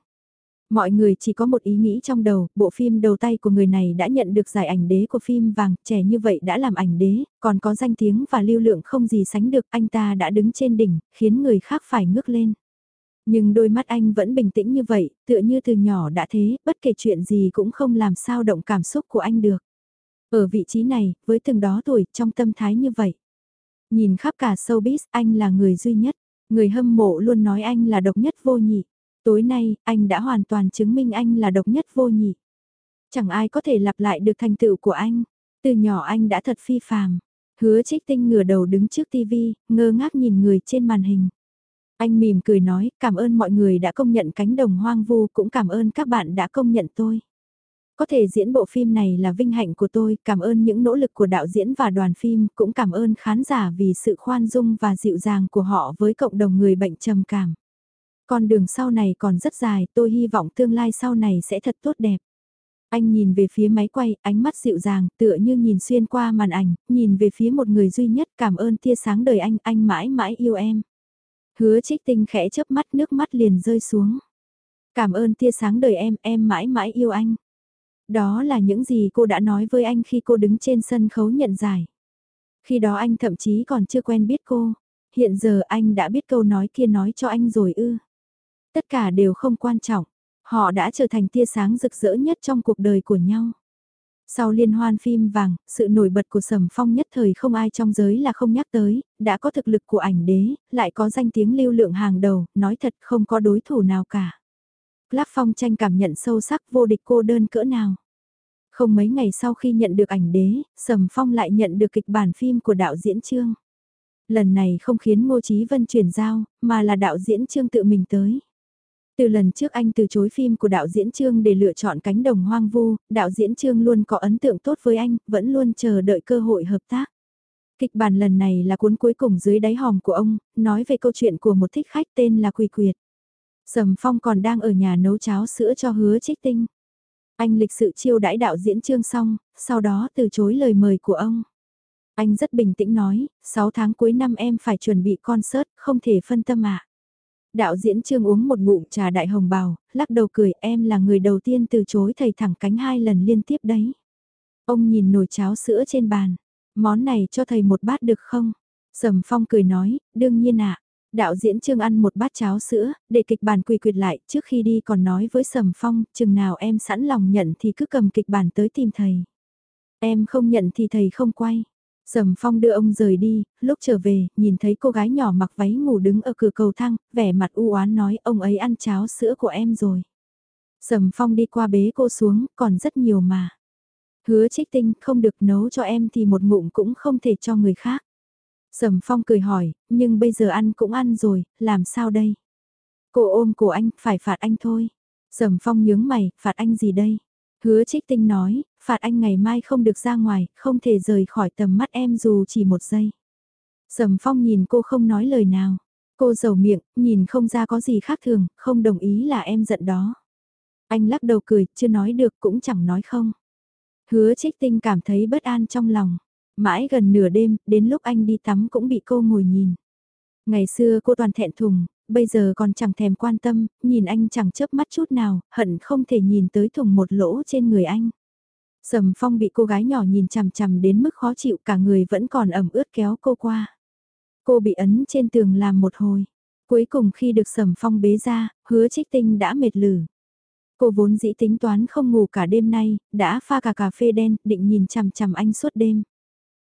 Mọi người chỉ có một ý nghĩ trong đầu, bộ phim đầu tay của người này đã nhận được giải ảnh đế của phim vàng, trẻ như vậy đã làm ảnh đế, còn có danh tiếng và lưu lượng không gì sánh được, anh ta đã đứng trên đỉnh, khiến người khác phải ngước lên. Nhưng đôi mắt anh vẫn bình tĩnh như vậy, tựa như từ nhỏ đã thế, bất kể chuyện gì cũng không làm sao động cảm xúc của anh được. Ở vị trí này, với từng đó tuổi, trong tâm thái như vậy. Nhìn khắp cả showbiz, anh là người duy nhất. Người hâm mộ luôn nói anh là độc nhất vô nhị. Tối nay, anh đã hoàn toàn chứng minh anh là độc nhất vô nhị. Chẳng ai có thể lặp lại được thành tựu của anh. Từ nhỏ anh đã thật phi phàm. Hứa trích tinh ngửa đầu đứng trước tivi, ngơ ngác nhìn người trên màn hình. Anh mỉm cười nói, cảm ơn mọi người đã công nhận cánh đồng hoang vu, cũng cảm ơn các bạn đã công nhận tôi. Có thể diễn bộ phim này là vinh hạnh của tôi, cảm ơn những nỗ lực của đạo diễn và đoàn phim, cũng cảm ơn khán giả vì sự khoan dung và dịu dàng của họ với cộng đồng người bệnh trầm cảm. Con đường sau này còn rất dài, tôi hy vọng tương lai sau này sẽ thật tốt đẹp. Anh nhìn về phía máy quay, ánh mắt dịu dàng, tựa như nhìn xuyên qua màn ảnh, nhìn về phía một người duy nhất, cảm ơn tia sáng đời anh, anh mãi mãi yêu em. Hứa trích tinh khẽ chớp mắt nước mắt liền rơi xuống. Cảm ơn tia sáng đời em, em mãi mãi yêu anh. Đó là những gì cô đã nói với anh khi cô đứng trên sân khấu nhận giải. Khi đó anh thậm chí còn chưa quen biết cô. Hiện giờ anh đã biết câu nói kia nói cho anh rồi ư. Tất cả đều không quan trọng. Họ đã trở thành tia sáng rực rỡ nhất trong cuộc đời của nhau. Sau liên hoan phim vàng, sự nổi bật của Sầm Phong nhất thời không ai trong giới là không nhắc tới, đã có thực lực của ảnh đế, lại có danh tiếng lưu lượng hàng đầu, nói thật không có đối thủ nào cả. Lắc Phong tranh cảm nhận sâu sắc vô địch cô đơn cỡ nào. Không mấy ngày sau khi nhận được ảnh đế, Sầm Phong lại nhận được kịch bản phim của đạo diễn Trương. Lần này không khiến Ngô Chí Vân chuyển giao, mà là đạo diễn Trương tự mình tới. Từ lần trước anh từ chối phim của đạo diễn Trương để lựa chọn cánh đồng hoang vu, đạo diễn Trương luôn có ấn tượng tốt với anh, vẫn luôn chờ đợi cơ hội hợp tác. Kịch bản lần này là cuốn cuối cùng dưới đáy hòm của ông, nói về câu chuyện của một thích khách tên là Quỳ Quyệt. Sầm Phong còn đang ở nhà nấu cháo sữa cho hứa trích tinh. Anh lịch sự chiêu đãi đạo diễn trương xong, sau đó từ chối lời mời của ông. Anh rất bình tĩnh nói, 6 tháng cuối năm em phải chuẩn bị concert, không thể phân tâm ạ. Đạo diễn trương uống một ngụm trà đại hồng bào, lắc đầu cười em là người đầu tiên từ chối thầy thẳng cánh hai lần liên tiếp đấy. Ông nhìn nồi cháo sữa trên bàn, món này cho thầy một bát được không? Sầm Phong cười nói, đương nhiên ạ. Đạo diễn Trương ăn một bát cháo sữa, để kịch bản quỳ quyệt lại, trước khi đi còn nói với Sầm Phong, chừng nào em sẵn lòng nhận thì cứ cầm kịch bản tới tìm thầy. Em không nhận thì thầy không quay. Sầm Phong đưa ông rời đi, lúc trở về, nhìn thấy cô gái nhỏ mặc váy ngủ đứng ở cửa cầu thang, vẻ mặt u oán nói ông ấy ăn cháo sữa của em rồi. Sầm Phong đi qua bế cô xuống, còn rất nhiều mà. Hứa trích tinh không được nấu cho em thì một ngụm cũng không thể cho người khác. Sầm Phong cười hỏi, nhưng bây giờ ăn cũng ăn rồi, làm sao đây? Cô ôm cổ anh, phải phạt anh thôi. Sầm Phong nhướng mày, phạt anh gì đây? Hứa trích tinh nói, phạt anh ngày mai không được ra ngoài, không thể rời khỏi tầm mắt em dù chỉ một giây. Sầm Phong nhìn cô không nói lời nào. Cô giàu miệng, nhìn không ra có gì khác thường, không đồng ý là em giận đó. Anh lắc đầu cười, chưa nói được cũng chẳng nói không. Hứa trích tinh cảm thấy bất an trong lòng. Mãi gần nửa đêm, đến lúc anh đi tắm cũng bị cô ngồi nhìn. Ngày xưa cô toàn thẹn thùng, bây giờ còn chẳng thèm quan tâm, nhìn anh chẳng chớp mắt chút nào, hận không thể nhìn tới thùng một lỗ trên người anh. Sầm phong bị cô gái nhỏ nhìn chằm chằm đến mức khó chịu cả người vẫn còn ẩm ướt kéo cô qua. Cô bị ấn trên tường làm một hồi. Cuối cùng khi được sầm phong bế ra, hứa trích tinh đã mệt lử. Cô vốn dĩ tính toán không ngủ cả đêm nay, đã pha cả cà phê đen, định nhìn chằm chằm anh suốt đêm.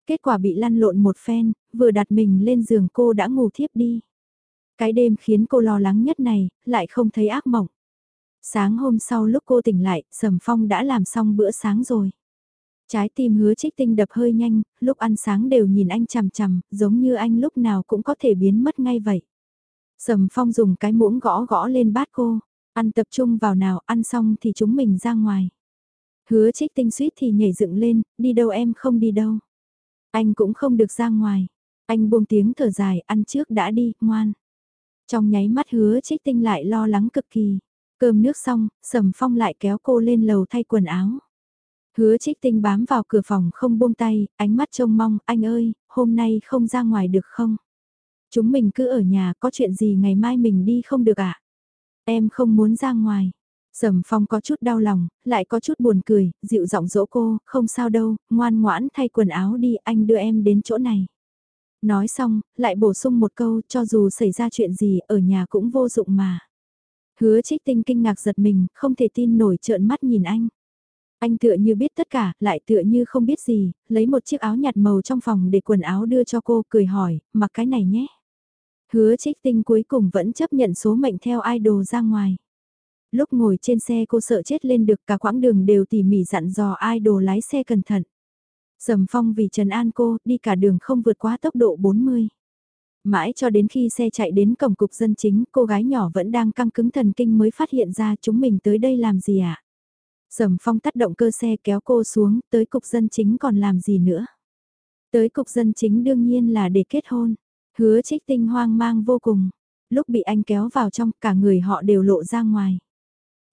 Kết quả bị lăn lộn một phen, vừa đặt mình lên giường cô đã ngủ thiếp đi. Cái đêm khiến cô lo lắng nhất này, lại không thấy ác mộng. Sáng hôm sau lúc cô tỉnh lại, Sầm Phong đã làm xong bữa sáng rồi. Trái tim hứa trích tinh đập hơi nhanh, lúc ăn sáng đều nhìn anh chằm chằm, giống như anh lúc nào cũng có thể biến mất ngay vậy. Sầm Phong dùng cái muỗng gõ gõ lên bát cô, ăn tập trung vào nào, ăn xong thì chúng mình ra ngoài. Hứa trích tinh suýt thì nhảy dựng lên, đi đâu em không đi đâu. Anh cũng không được ra ngoài. Anh buông tiếng thở dài, ăn trước đã đi, ngoan. Trong nháy mắt hứa trích tinh lại lo lắng cực kỳ. Cơm nước xong, Sầm Phong lại kéo cô lên lầu thay quần áo. Hứa trích tinh bám vào cửa phòng không buông tay, ánh mắt trông mong, anh ơi, hôm nay không ra ngoài được không? Chúng mình cứ ở nhà, có chuyện gì ngày mai mình đi không được ạ? À? Em không muốn ra ngoài. Sầm Phong có chút đau lòng, lại có chút buồn cười, dịu giọng dỗ cô, không sao đâu, ngoan ngoãn thay quần áo đi, anh đưa em đến chỗ này. Nói xong, lại bổ sung một câu, cho dù xảy ra chuyện gì, ở nhà cũng vô dụng mà. Hứa trích tinh kinh ngạc giật mình, không thể tin nổi trợn mắt nhìn anh. Anh tựa như biết tất cả, lại tựa như không biết gì, lấy một chiếc áo nhạt màu trong phòng để quần áo đưa cho cô, cười hỏi, mặc cái này nhé. Hứa trích tinh cuối cùng vẫn chấp nhận số mệnh theo idol ra ngoài. Lúc ngồi trên xe cô sợ chết lên được cả quãng đường đều tỉ mỉ dặn dò idol lái xe cẩn thận. Sầm phong vì Trần An cô, đi cả đường không vượt quá tốc độ 40. Mãi cho đến khi xe chạy đến cổng cục dân chính, cô gái nhỏ vẫn đang căng cứng thần kinh mới phát hiện ra chúng mình tới đây làm gì ạ? À? Sầm phong tắt động cơ xe kéo cô xuống, tới cục dân chính còn làm gì nữa? Tới cục dân chính đương nhiên là để kết hôn. Hứa trích tinh hoang mang vô cùng. Lúc bị anh kéo vào trong, cả người họ đều lộ ra ngoài.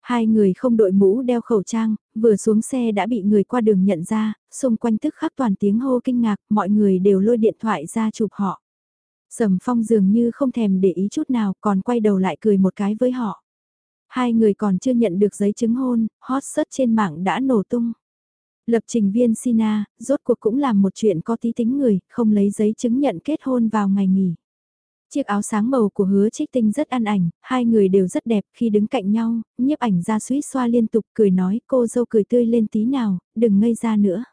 Hai người không đội mũ đeo khẩu trang, vừa xuống xe đã bị người qua đường nhận ra, xung quanh tức khắc toàn tiếng hô kinh ngạc, mọi người đều lôi điện thoại ra chụp họ. Sầm phong dường như không thèm để ý chút nào còn quay đầu lại cười một cái với họ. Hai người còn chưa nhận được giấy chứng hôn, hot search trên mạng đã nổ tung. Lập trình viên Sina, rốt cuộc cũng làm một chuyện có tí tính người, không lấy giấy chứng nhận kết hôn vào ngày nghỉ. Chiếc áo sáng màu của hứa trích tinh rất ăn ảnh, hai người đều rất đẹp khi đứng cạnh nhau, nhiếp ảnh ra suýt xoa liên tục cười nói cô dâu cười tươi lên tí nào, đừng ngây ra nữa.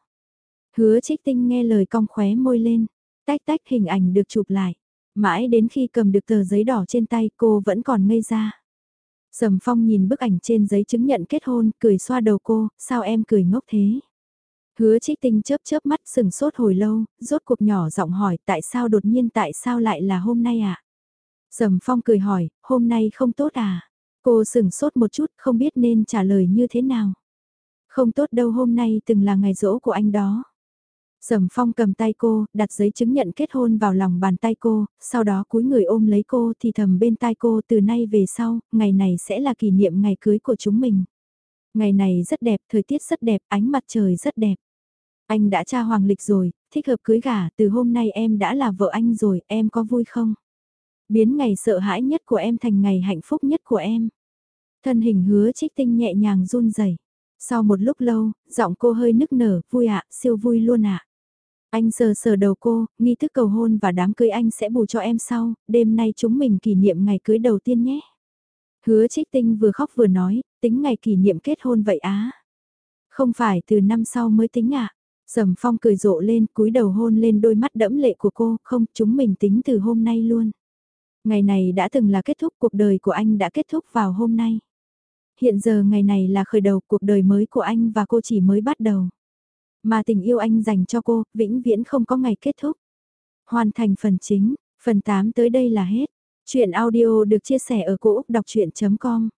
Hứa trích tinh nghe lời cong khóe môi lên, tách tách hình ảnh được chụp lại. Mãi đến khi cầm được tờ giấy đỏ trên tay cô vẫn còn ngây ra. Sầm phong nhìn bức ảnh trên giấy chứng nhận kết hôn, cười xoa đầu cô, sao em cười ngốc thế? Hứa trích tinh chớp chớp mắt sừng sốt hồi lâu, rốt cuộc nhỏ giọng hỏi tại sao đột nhiên tại sao lại là hôm nay à? Sầm phong cười hỏi, hôm nay không tốt à? Cô sừng sốt một chút không biết nên trả lời như thế nào. Không tốt đâu hôm nay từng là ngày rỗ của anh đó. Sầm phong cầm tay cô, đặt giấy chứng nhận kết hôn vào lòng bàn tay cô, sau đó cúi người ôm lấy cô thì thầm bên tai cô từ nay về sau, ngày này sẽ là kỷ niệm ngày cưới của chúng mình. Ngày này rất đẹp, thời tiết rất đẹp, ánh mặt trời rất đẹp. Anh đã tra hoàng lịch rồi, thích hợp cưới gả, từ hôm nay em đã là vợ anh rồi, em có vui không? Biến ngày sợ hãi nhất của em thành ngày hạnh phúc nhất của em. Thân hình hứa trích tinh nhẹ nhàng run rẩy. Sau một lúc lâu, giọng cô hơi nức nở, vui ạ, siêu vui luôn ạ. Anh sờ sờ đầu cô, nghi thức cầu hôn và đám cưới anh sẽ bù cho em sau, đêm nay chúng mình kỷ niệm ngày cưới đầu tiên nhé. Hứa trích tinh vừa khóc vừa nói, tính ngày kỷ niệm kết hôn vậy á. Không phải từ năm sau mới tính ạ. À? Sầm Phong cười rộ lên, cúi đầu hôn lên đôi mắt đẫm lệ của cô, không, chúng mình tính từ hôm nay luôn. Ngày này đã từng là kết thúc, cuộc đời của anh đã kết thúc vào hôm nay. Hiện giờ ngày này là khởi đầu cuộc đời mới của anh và cô chỉ mới bắt đầu. Mà tình yêu anh dành cho cô, vĩnh viễn không có ngày kết thúc. Hoàn thành phần chính, phần 8 tới đây là hết. Chuyện audio được chia sẻ ở cỗ đọc chuyện.com